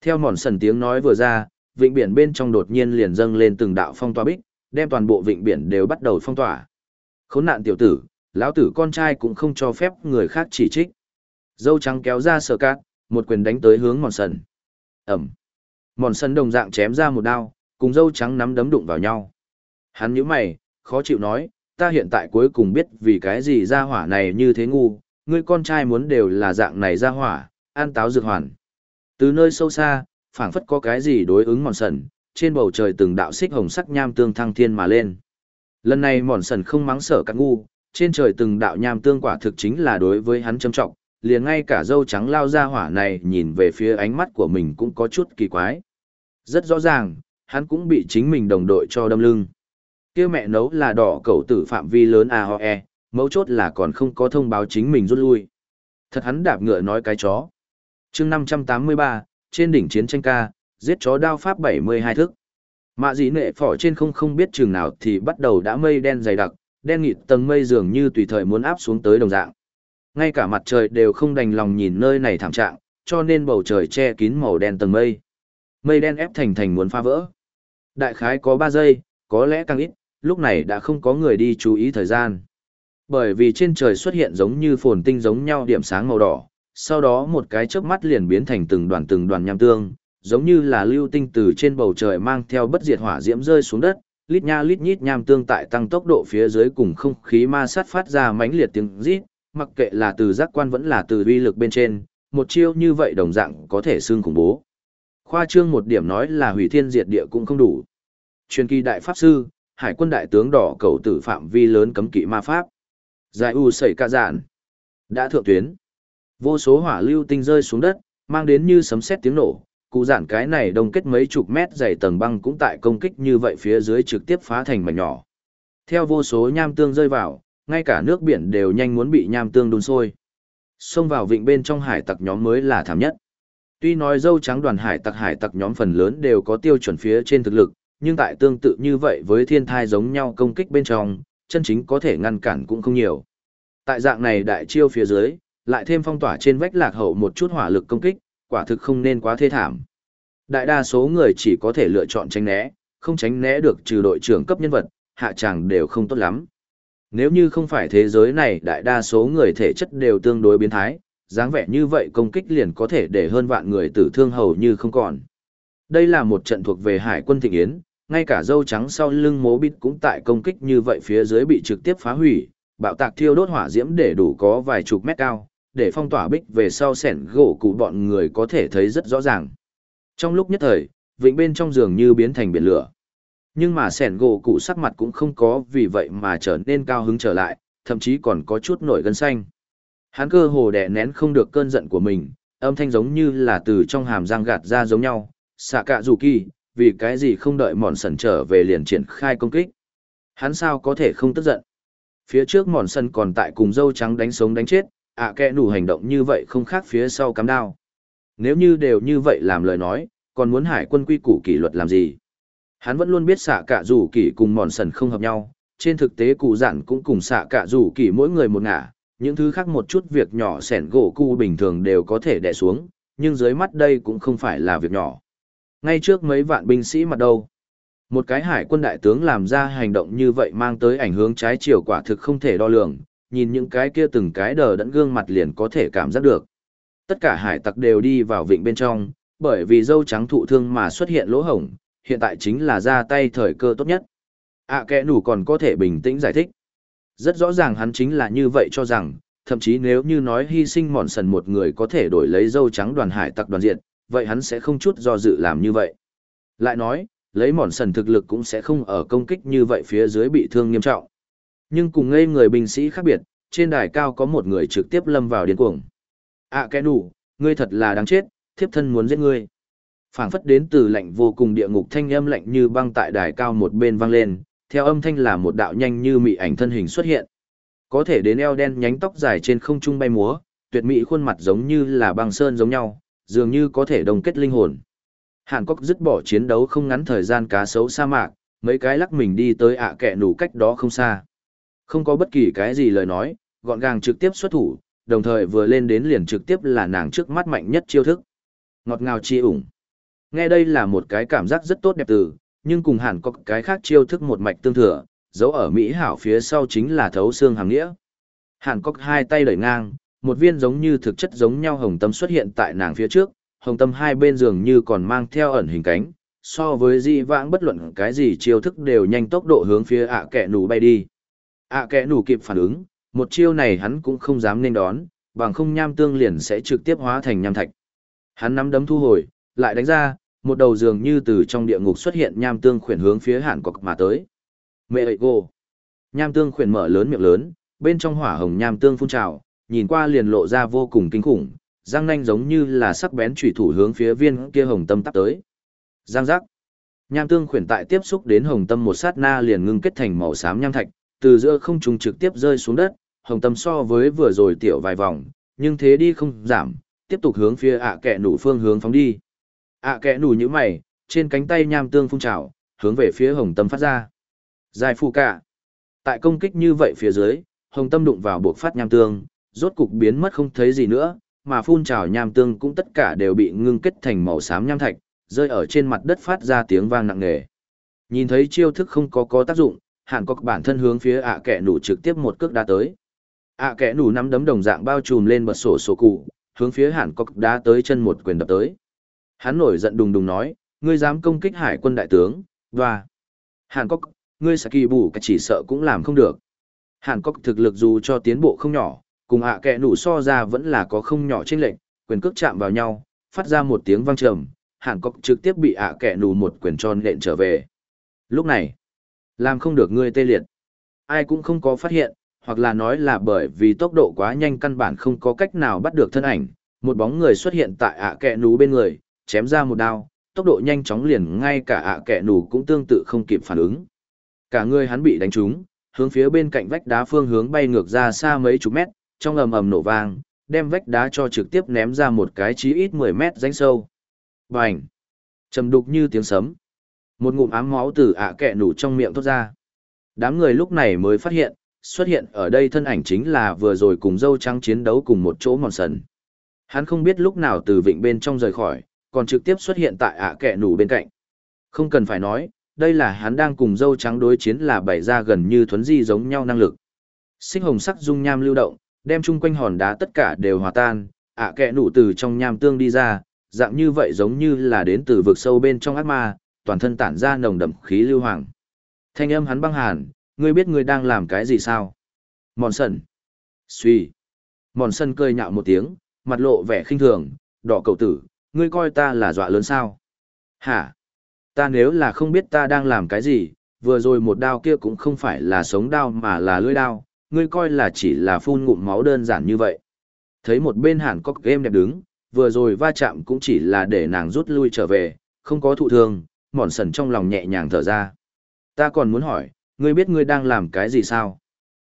S1: Theo mòn sần tiếng nói vừa ra, vịnh biển bên trong đột nhiên liền dâng lên từng đạo phong tỏa bích, đem toàn bộ vịnh biển đều bắt đầu phong tỏa. Khốn nạn tiểu tử, lão tử con trai cũng không cho phép người khác chỉ trích. Dâu trắng kéo ra sờ cát, một quyền đánh tới hướng mòn sần. Ẩm. Mòn sần đồng dạng chém ra một đao, cùng dâu trắng nắm đấm đụng vào nhau. Hắn nhíu mày, khó chịu nói, ta hiện tại cuối cùng biết vì cái gì ra hỏa này như thế ngu, ngươi con trai muốn đều là dạng này ra hỏa, an táo dược hoàn. Từ nơi sâu xa, phảng phất có cái gì đối ứng mòn sần, trên bầu trời từng đạo xích hồng sắc nham tương thăng thiên mà lên. Lần này mòn sần không mắng sợ các ngu, trên trời từng đạo nham tương quả thực chính là đối với hắn châm trọng, liền ngay cả dâu trắng lao ra hỏa này nhìn về phía ánh mắt của mình cũng có chút kỳ quái. Rất rõ ràng, hắn cũng bị chính mình đồng đội cho đâm lưng. kia mẹ nấu là đỏ cầu tử phạm vi lớn à ho e, mấu chốt là còn không có thông báo chính mình rút lui. Thật hắn đạp ngựa nói cái chó. chương 583, trên đỉnh chiến tranh ca, giết chó đao pháp 72 thức. Mạ dĩ nệ phỏ trên không không biết chừng nào thì bắt đầu đã mây đen dày đặc, đen nghịt tầng mây dường như tùy thời muốn áp xuống tới đồng dạng. Ngay cả mặt trời đều không đành lòng nhìn nơi này thảm trạng, cho nên bầu trời che kín màu đen tầng mây. Mây đen ép thành thành muốn phá vỡ. Đại khái có 3 giây, có lẽ càng ít, lúc này đã không có người đi chú ý thời gian. Bởi vì trên trời xuất hiện giống như phồn tinh giống nhau điểm sáng màu đỏ, sau đó một cái chớp mắt liền biến thành từng đoàn từng đoàn nham tương, giống như là lưu tinh từ trên bầu trời mang theo bất diệt hỏa diễm rơi xuống đất, lít nha lít nhít nham tương tại tăng tốc độ phía dưới cùng không khí ma sát phát ra mãnh liệt tiếng rít, mặc kệ là từ giác quan vẫn là từ uy lực bên trên, một chiêu như vậy đồng dạng có thể xương khủng bố. Khoa trương một điểm nói là hủy thiên diệt địa cũng không đủ. Truyền kỳ đại pháp sư, hải quân đại tướng đỏ cầu tử phạm vi lớn cấm kỵ ma pháp. Giải u sẩy ca dạn. Đã thượng tuyến. Vô số hỏa lưu tinh rơi xuống đất, mang đến như sấm sét tiếng nổ. Cụ giản cái này đông kết mấy chục mét dày tầng băng cũng tại công kích như vậy phía dưới trực tiếp phá thành mảnh nhỏ. Theo vô số nham tương rơi vào, ngay cả nước biển đều nhanh muốn bị nham tương đun sôi. Xông vào vịnh bên trong hải tặc nhóm mới là thảm nhất. Tuy nói dâu trắng đoàn hải tặc hải tặc nhóm phần lớn đều có tiêu chuẩn phía trên thực lực, nhưng tại tương tự như vậy với thiên thai giống nhau công kích bên trong, chân chính có thể ngăn cản cũng không nhiều. Tại dạng này đại chiêu phía dưới, lại thêm phong tỏa trên vách lạc hậu một chút hỏa lực công kích, quả thực không nên quá thê thảm. Đại đa số người chỉ có thể lựa chọn tránh né, không tránh né được trừ đội trưởng cấp nhân vật, hạ tràng đều không tốt lắm. Nếu như không phải thế giới này đại đa số người thể chất đều tương đối biến thái, dáng vẻ như vậy công kích liền có thể để hơn vạn người tử thương hầu như không còn. Đây là một trận thuộc về hải quân thịnh yến, ngay cả dâu trắng sau lưng mố bít cũng tại công kích như vậy phía dưới bị trực tiếp phá hủy, bạo tạc thiêu đốt hỏa diễm để đủ có vài chục mét cao, để phong tỏa bích về sau sẻn gỗ cụ bọn người có thể thấy rất rõ ràng. Trong lúc nhất thời, vịnh bên trong giường như biến thành biển lửa. Nhưng mà sẻn gỗ cụ sắc mặt cũng không có vì vậy mà trở nên cao hứng trở lại, thậm chí còn có chút nổi gân xanh. Hắn cơ hồ đè nén không được cơn giận của mình, âm thanh giống như là từ trong hàm răng gạt ra giống nhau, xạ cạ dù kỳ, vì cái gì không đợi mòn sần trở về liền triển khai công kích. Hắn sao có thể không tức giận. Phía trước mòn sần còn tại cùng dâu trắng đánh sống đánh chết, ạ à kẽ nủ hành động như vậy không khác phía sau cắm đao. Nếu như đều như vậy làm lời nói, còn muốn hải quân quy củ kỷ luật làm gì? Hắn vẫn luôn biết xạ cả rủ kỷ cùng mòn sần không hợp nhau, trên thực tế cụ giản cũng cùng xạ cả rủ kỷ mỗi người một ngả, những thứ khác một chút việc nhỏ sẻn gỗ cu bình thường đều có thể đè xuống, nhưng dưới mắt đây cũng không phải là việc nhỏ. Ngay trước mấy vạn binh sĩ mặt đâu. Một cái hải quân đại tướng làm ra hành động như vậy mang tới ảnh hưởng trái chiều quả thực không thể đo lường, nhìn những cái kia từng cái đờ đẫn gương mặt liền có thể cảm giác được. Tất cả hải tặc đều đi vào vịnh bên trong, bởi vì dâu trắng thụ thương mà xuất hiện lỗ hổng, hiện tại chính là ra tay thời cơ tốt nhất. À kẻ nủ còn có thể bình tĩnh giải thích. Rất rõ ràng hắn chính là như vậy cho rằng, thậm chí nếu như nói hy sinh mòn sần một người có thể đổi lấy dâu trắng đoàn hải tặc đoàn diện, vậy hắn sẽ không chút do dự làm như vậy. Lại nói, lấy mòn sần thực lực cũng sẽ không ở công kích như vậy phía dưới bị thương nghiêm trọng. Nhưng cùng ngây người binh sĩ khác biệt, trên đài cao có một người trực tiếp lâm vào điên cuồng. À kẻ nủ, ngươi thật là đáng chết, thiếp thân muốn giết ngươi phảng phất đến từ lạnh vô cùng địa ngục thanh âm lạnh như băng tại đài cao một bên vang lên, theo âm thanh là một đạo nhanh như mị ảnh thân hình xuất hiện. Có thể đến eo đen nhánh tóc dài trên không trung bay múa, tuyệt mỹ khuôn mặt giống như là băng sơn giống nhau, dường như có thể đồng kết linh hồn. Hàn Quốc dứt bỏ chiến đấu không ngắn thời gian cá sấu sa mạc, mấy cái lắc mình đi tới ạ kẹ nủ cách đó không xa. Không có bất kỳ cái gì lời nói, gọn gàng trực tiếp xuất thủ, đồng thời vừa lên đến liền trực tiếp là nàng trước mắt mạnh nhất chiêu thức. Ngọt ngào chi ủng. Nghe đây là một cái cảm giác rất tốt đẹp từ, nhưng cùng hẳn có cái khác chiêu thức một mạch tương thừa, dấu ở Mỹ hảo phía sau chính là thấu xương hàng nghĩa. Hàn Cốc hai tay đẩy ngang, một viên giống như thực chất giống nhau hồng tâm xuất hiện tại nàng phía trước, hồng tâm hai bên giường như còn mang theo ẩn hình cánh, so với di vãng bất luận cái gì chiêu thức đều nhanh tốc độ hướng phía ạ kẻ nủ bay đi. ạ kẻ nủ kịp phản ứng, một chiêu này hắn cũng không dám nên đón, bằng không nham tương liền sẽ trực tiếp hóa thành nham thạch. Hắn nắm đấm thu hồi, lại đánh ra, một đầu dường như từ trong địa ngục xuất hiện nham tương khuyển hướng phía hàn cọc mà tới. Mẹ ậy cô. Nham tương khuyển mở lớn miệng lớn, bên trong hỏa hồng nham tương phun trào, nhìn qua liền lộ ra vô cùng kinh khủng, răng nanh giống như là sắc bén trùy thủ hướng phía viên kia hồng tâm tắp tới. Giang giác. Nham tương khuyển tại tiếp xúc đến hồng tâm một sát na liền ngưng kết thành màu xám nham thạch, từ giữa không trùng trực tiếp rơi xuống đất, hồng tâm so với vừa rồi tiểu vài vòng, nhưng thế đi không giảm, tiếp tục hướng phía ạ à kẹ nủ phương hướng phóng đi ạ à, kẽ nù như mày trên cánh tay nham tương phun trào hướng về phía hồng tâm phát ra dài phù cả tại công kích như vậy phía dưới hồng tâm đụng vào buộc phát nham tương rốt cục biến mất không thấy gì nữa, mà phun trào nham tương cũng tất cả đều bị ngưng kết thành màu xám nham thạch, rơi ở trên mặt đất phát ra tiếng vang nặng nề. Nhìn thấy chiêu thức không có có tác dụng, Hàn cọc bản thân hướng phía ạ kẽ nù trực tiếp một cước đá tới. ạ kẽ nù nắm đấm đồng dạng bao trùm lên bật sổ sổ cụ, hướng phía Hàn cọc đá tới chân một quyền đập tới. Hắn nổi giận đùng đùng nói, ngươi dám công kích hải quân đại tướng, và Hàn Cốc, ngươi sẽ kỳ bù cả chỉ sợ cũng làm không được. Hàn Cốc thực lực dù cho tiến bộ không nhỏ, cùng ạ kẹ nủ so ra vẫn là có không nhỏ chênh lệnh, quyền cước chạm vào nhau, phát ra một tiếng vang trầm, Hàn Cốc trực tiếp bị ạ kẹ nủ một quyền tròn lệnh trở về. Lúc này, làm không được ngươi tê liệt. Ai cũng không có phát hiện, hoặc là nói là bởi vì tốc độ quá nhanh căn bản không có cách nào bắt được thân ảnh. Một bóng người xuất hiện tại ạ kẹ nú bên người, chém ra một đao, tốc độ nhanh chóng liền ngay cả ạ kẹ nủ cũng tương tự không kịp phản ứng. Cả người hắn bị đánh trúng, hướng phía bên cạnh vách đá phương hướng bay ngược ra xa mấy chục mét, trong ầm ầm nổ vang, đem vách đá cho trực tiếp ném ra một cái chí ít 10 mét rãnh sâu. Bành! Trầm đục như tiếng sấm. Một ngụm ám máu từ ạ kẹ nủ trong miệng thoát ra. Đám người lúc này mới phát hiện, xuất hiện ở đây thân ảnh chính là vừa rồi cùng dâu trắng chiến đấu cùng một chỗ mòn sần. Hắn không biết lúc nào từ vịnh bên trong rời khỏi, còn trực tiếp xuất hiện tại ạ kẻ nủ bên cạnh. Không cần phải nói, đây là hắn đang cùng dâu trắng đối chiến là bày ra gần như thuấn di giống nhau năng lực. Xích hồng sắc dung nham lưu động, đem chung quanh hòn đá tất cả đều hòa tan, ạ kẻ nủ từ trong nham tương đi ra, dạng như vậy giống như là đến từ vực sâu bên trong ác ma, toàn thân tản ra nồng đậm khí lưu hoàng. Thanh âm hắn băng hàn, ngươi biết ngươi đang làm cái gì sao? Mòn sần. Suy. Mòn sần cười nhạo một tiếng, mặt lộ vẻ khinh thường, đỏ cầu tử, ngươi coi ta là dọa lớn sao? Hả? Ta nếu là không biết ta đang làm cái gì, vừa rồi một đao kia cũng không phải là sống đao mà là lưỡi đao, ngươi coi là chỉ là phun ngụm máu đơn giản như vậy. Thấy một bên hàn cốc game đẹp đứng, vừa rồi va chạm cũng chỉ là để nàng rút lui trở về, không có thụ thương, mòn sần trong lòng nhẹ nhàng thở ra. Ta còn muốn hỏi, ngươi biết ngươi đang làm cái gì sao?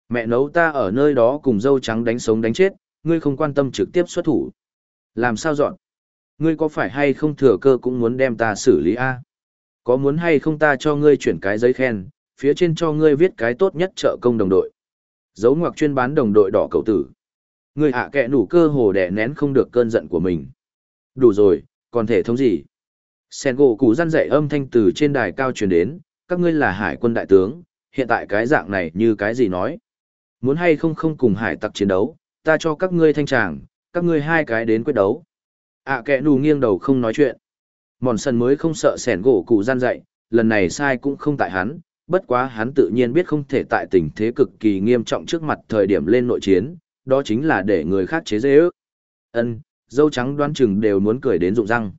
S1: Mẹ nấu ta ở nơi đó cùng dâu trắng đánh sống đánh chết, ngươi không quan tâm trực tiếp xuất thủ. Làm sao dọn? Ngươi có phải hay không thừa cơ cũng muốn đem ta xử lý a? Có muốn hay không ta cho ngươi chuyển cái giấy khen, phía trên cho ngươi viết cái tốt nhất trợ công đồng đội. Dấu ngoặc chuyên bán đồng đội đỏ cầu tử. Ngươi hạ kẹ nủ cơ hồ đẻ nén không được cơn giận của mình. Đủ rồi, còn thể thống gì? Sen gỗ cụ răn dạy âm thanh từ trên đài cao truyền đến, các ngươi là hải quân đại tướng, hiện tại cái dạng này như cái gì nói. Muốn hay không không cùng hải tặc chiến đấu, ta cho các ngươi thanh tràng, các ngươi hai cái đến quyết đấu ạ à, kẻ nù nghiêng đầu không nói chuyện. Mòn sần mới không sợ sẻn gỗ cụ gian dạy, lần này sai cũng không tại hắn, bất quá hắn tự nhiên biết không thể tại tình thế cực kỳ nghiêm trọng trước mặt thời điểm lên nội chiến, đó chính là để người khác chế dễ ước. Ân, dâu trắng đoan chừng đều muốn cười đến rụng răng.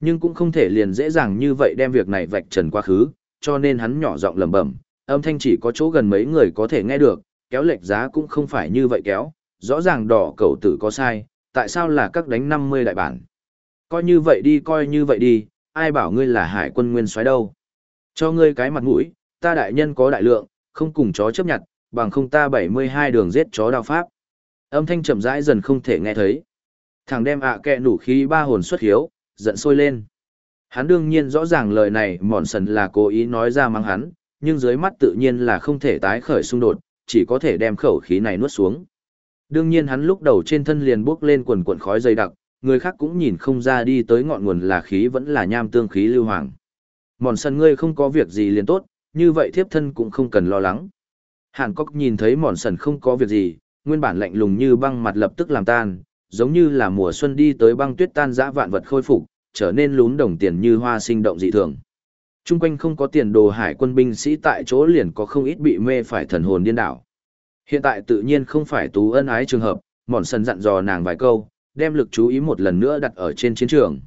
S1: Nhưng cũng không thể liền dễ dàng như vậy đem việc này vạch trần quá khứ, cho nên hắn nhỏ giọng lẩm bẩm, âm thanh chỉ có chỗ gần mấy người có thể nghe được, kéo lệch giá cũng không phải như vậy kéo, rõ ràng đỏ cầu tử có sai, tại sao là các đánh 50 đại bản. Coi như vậy đi coi như vậy đi, ai bảo ngươi là hải quân nguyên soái đâu. Cho ngươi cái mặt mũi, ta đại nhân có đại lượng, không cùng chó chấp nhận, bằng không ta 72 đường giết chó đao pháp. Âm thanh chậm rãi dần không thể nghe thấy. Thằng đem ạ à kẹ nủ khí ba hồn xuất hiếu, giận sôi lên. Hắn đương nhiên rõ ràng lời này mòn sần là cố ý nói ra mang hắn, nhưng dưới mắt tự nhiên là không thể tái khởi xung đột, chỉ có thể đem khẩu khí này nuốt xuống. Đương nhiên hắn lúc đầu trên thân liền bước lên quần quần khói dày đặc, người khác cũng nhìn không ra đi tới ngọn nguồn là khí vẫn là nham tương khí lưu hoàng. Mòn sần ngươi không có việc gì liền tốt, như vậy thiếp thân cũng không cần lo lắng. Hàn Cốc nhìn thấy mòn sần không có việc gì, nguyên bản lạnh lùng như băng mặt lập tức làm tan, giống như là mùa xuân đi tới băng tuyết tan dã vạn vật khôi phục, trở nên lún đồng tiền như hoa sinh động dị thường. Trung quanh không có tiền đồ hải quân binh sĩ tại chỗ liền có không ít bị mê phải thần hồn điên đảo. Hiện tại tự nhiên không phải tú ân ái trường hợp, mòn sân dặn dò nàng vài câu, đem lực chú ý một lần nữa đặt ở trên chiến trường.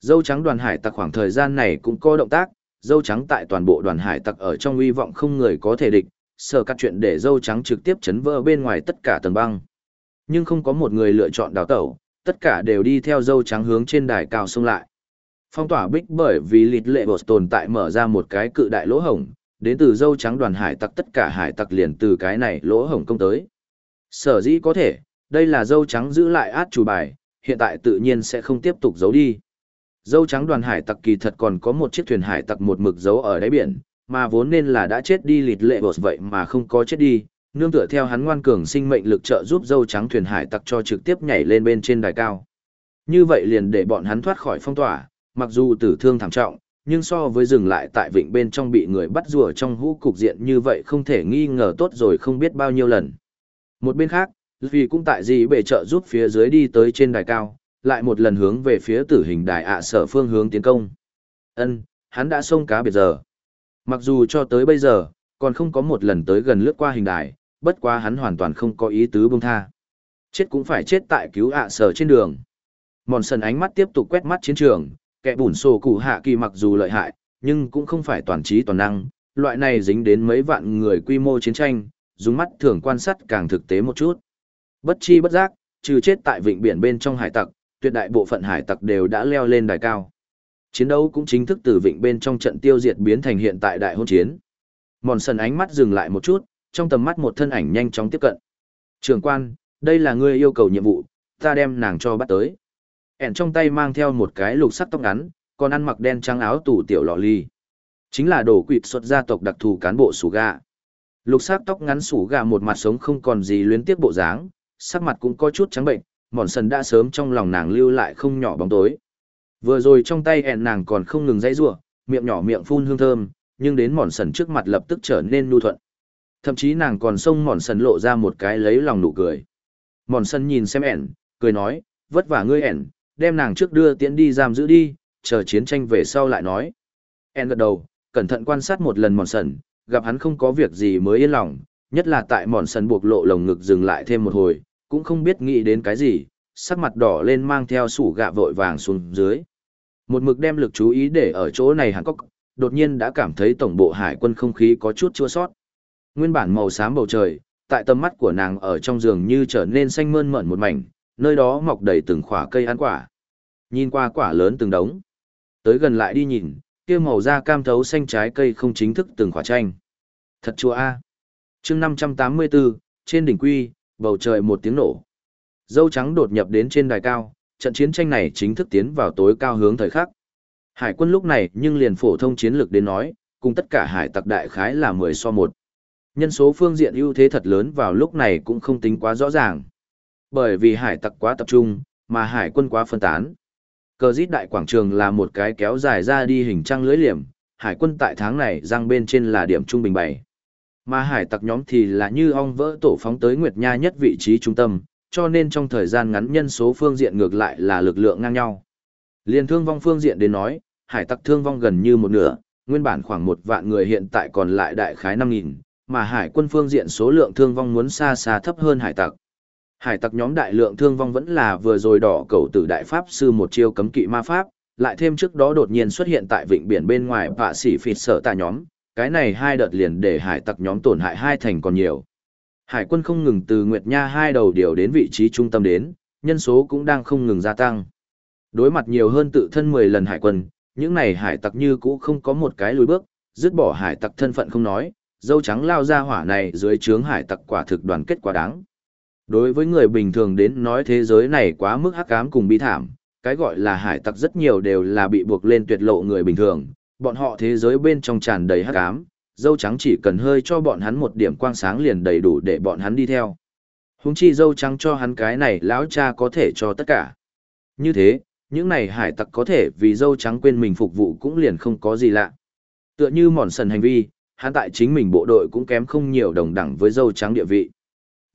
S1: Dâu trắng đoàn hải tặc khoảng thời gian này cũng có động tác, dâu trắng tại toàn bộ đoàn hải tặc ở trong uy vọng không người có thể địch, sợ các chuyện để dâu trắng trực tiếp chấn vỡ bên ngoài tất cả tầng băng. Nhưng không có một người lựa chọn đào tẩu, tất cả đều đi theo dâu trắng hướng trên đài cao xông lại. Phong tỏa bích bởi vì lịt lệ bột tồn tại mở ra một cái cự đại lỗ hổng, đến từ dâu trắng đoàn hải tặc tất cả hải tặc liền từ cái này lỗ hổng công tới. Sở dĩ có thể, đây là dâu trắng giữ lại át chủ bài, hiện tại tự nhiên sẽ không tiếp tục giấu đi. Dâu trắng đoàn hải tặc kỳ thật còn có một chiếc thuyền hải tặc một mực giấu ở đáy biển, mà vốn nên là đã chết đi lịt lệ bột vậy mà không có chết đi, nương tựa theo hắn ngoan cường sinh mệnh lực trợ giúp dâu trắng thuyền hải tặc cho trực tiếp nhảy lên bên trên đài cao. Như vậy liền để bọn hắn thoát khỏi phong tỏa, mặc dù tử thương thảm trọng, nhưng so với dừng lại tại vịnh bên trong bị người bắt rùa trong hũ cục diện như vậy không thể nghi ngờ tốt rồi không biết bao nhiêu lần. Một bên khác, vì cũng tại gì bệ trợ giúp phía dưới đi tới trên đài cao, lại một lần hướng về phía tử hình đài ạ sở phương hướng tiến công. Ân, hắn đã xông cá biệt giờ. Mặc dù cho tới bây giờ, còn không có một lần tới gần lướt qua hình đài, bất quá hắn hoàn toàn không có ý tứ buông tha. Chết cũng phải chết tại cứu ạ sở trên đường. Mòn sần ánh mắt tiếp tục quét mắt chiến trường, kẻ bùn sổ cụ hạ kỳ mặc dù lợi hại, nhưng cũng không phải toàn trí toàn năng, loại này dính đến mấy vạn người quy mô chiến tranh, dùng mắt thường quan sát càng thực tế một chút. Bất chi bất giác, trừ chết tại vịnh biển bên trong hải tặc, tuyệt đại bộ phận hải tặc đều đã leo lên đài cao. Chiến đấu cũng chính thức từ vịnh bên trong trận tiêu diệt biến thành hiện tại đại hôn chiến. Mòn sần ánh mắt dừng lại một chút, trong tầm mắt một thân ảnh nhanh chóng tiếp cận. Trường quan, đây là ngươi yêu cầu nhiệm vụ, ta đem nàng cho bắt tới ẻn trong tay mang theo một cái lục sắc tóc ngắn, còn ăn mặc đen trắng áo tủ tiểu lọ ly. Chính là đồ quỵt xuất gia tộc đặc thù cán bộ sủ gà. Lục sắc tóc ngắn sủ gà một mặt sống không còn gì luyến tiếc bộ dáng, sắc mặt cũng có chút trắng bệnh, mòn sần đã sớm trong lòng nàng lưu lại không nhỏ bóng tối. Vừa rồi trong tay ẻn nàng còn không ngừng dãy giụa miệng nhỏ miệng phun hương thơm, nhưng đến mòn sần trước mặt lập tức trở nên nhu thuận. Thậm chí nàng còn xông mòn sần lộ ra một cái lấy lòng nụ cười. Mòn sần nhìn xem ẻn, cười nói, vất vả ngươi ẻn, đem nàng trước đưa tiễn đi giam giữ đi, chờ chiến tranh về sau lại nói. En gật đầu, cẩn thận quan sát một lần mòn sần, gặp hắn không có việc gì mới yên lòng, nhất là tại mòn sần buộc lộ lồng ngực dừng lại thêm một hồi, cũng không biết nghĩ đến cái gì, sắc mặt đỏ lên mang theo sủ gạ vội vàng xuống dưới. Một mực đem lực chú ý để ở chỗ này hẳn Cốc, đột nhiên đã cảm thấy tổng bộ hải quân không khí có chút chua sót. Nguyên bản màu xám bầu trời, tại tầm mắt của nàng ở trong giường như trở nên xanh mơn mởn một mảnh, nơi đó mọc đầy từng khỏa cây ăn quả. Nhìn qua quả lớn từng đống. Tới gần lại đi nhìn, kia màu da cam thấu xanh trái cây không chính thức từng khỏa chanh. Thật chua a. Chương 584, trên đỉnh quy, bầu trời một tiếng nổ. Dâu trắng đột nhập đến trên đài cao, trận chiến tranh này chính thức tiến vào tối cao hướng thời khắc. Hải quân lúc này nhưng liền phổ thông chiến lược đến nói, cùng tất cả hải tặc đại khái là 10 so 1. Nhân số phương diện ưu thế thật lớn vào lúc này cũng không tính quá rõ ràng. Bởi vì hải tặc quá tập trung, mà hải quân quá phân tán. Cờ rít đại quảng trường là một cái kéo dài ra đi hình trăng lưới liềm, hải quân tại tháng này giang bên trên là điểm trung bình bảy, Mà hải tặc nhóm thì là như ong vỡ tổ phóng tới Nguyệt Nha nhất vị trí trung tâm, cho nên trong thời gian ngắn nhân số phương diện ngược lại là lực lượng ngang nhau. Liên thương vong phương diện đến nói, hải tặc thương vong gần như một nửa, nguyên bản khoảng một vạn người hiện tại còn lại đại khái 5.000, mà hải quân phương diện số lượng thương vong muốn xa xa thấp hơn hải tặc. Hải tặc nhóm đại lượng thương vong vẫn là vừa rồi đỏ cầu tử đại pháp sư một chiêu cấm kỵ ma pháp, lại thêm trước đó đột nhiên xuất hiện tại vịnh biển bên ngoài vạ sĩ phịt sở tạ nhóm, cái này hai đợt liền để hải tặc nhóm tổn hại hai thành còn nhiều. Hải quân không ngừng từ Nguyệt Nha hai đầu điều đến vị trí trung tâm đến, nhân số cũng đang không ngừng gia tăng. Đối mặt nhiều hơn tự thân 10 lần hải quân, những này hải tặc như cũ không có một cái lùi bước, dứt bỏ hải tặc thân phận không nói, dâu trắng lao ra hỏa này dưới trướng hải tặc quả thực đoàn kết quá đáng. Đối với người bình thường đến nói thế giới này quá mức hắc ám cùng bi thảm, cái gọi là hải tặc rất nhiều đều là bị buộc lên tuyệt lộ người bình thường, bọn họ thế giới bên trong tràn đầy hắc ám, dâu trắng chỉ cần hơi cho bọn hắn một điểm quang sáng liền đầy đủ để bọn hắn đi theo. Húng chi dâu trắng cho hắn cái này lão cha có thể cho tất cả. Như thế, những này hải tặc có thể vì dâu trắng quên mình phục vụ cũng liền không có gì lạ. Tựa như mòn sần hành vi, hắn tại chính mình bộ đội cũng kém không nhiều đồng đẳng với dâu trắng địa vị.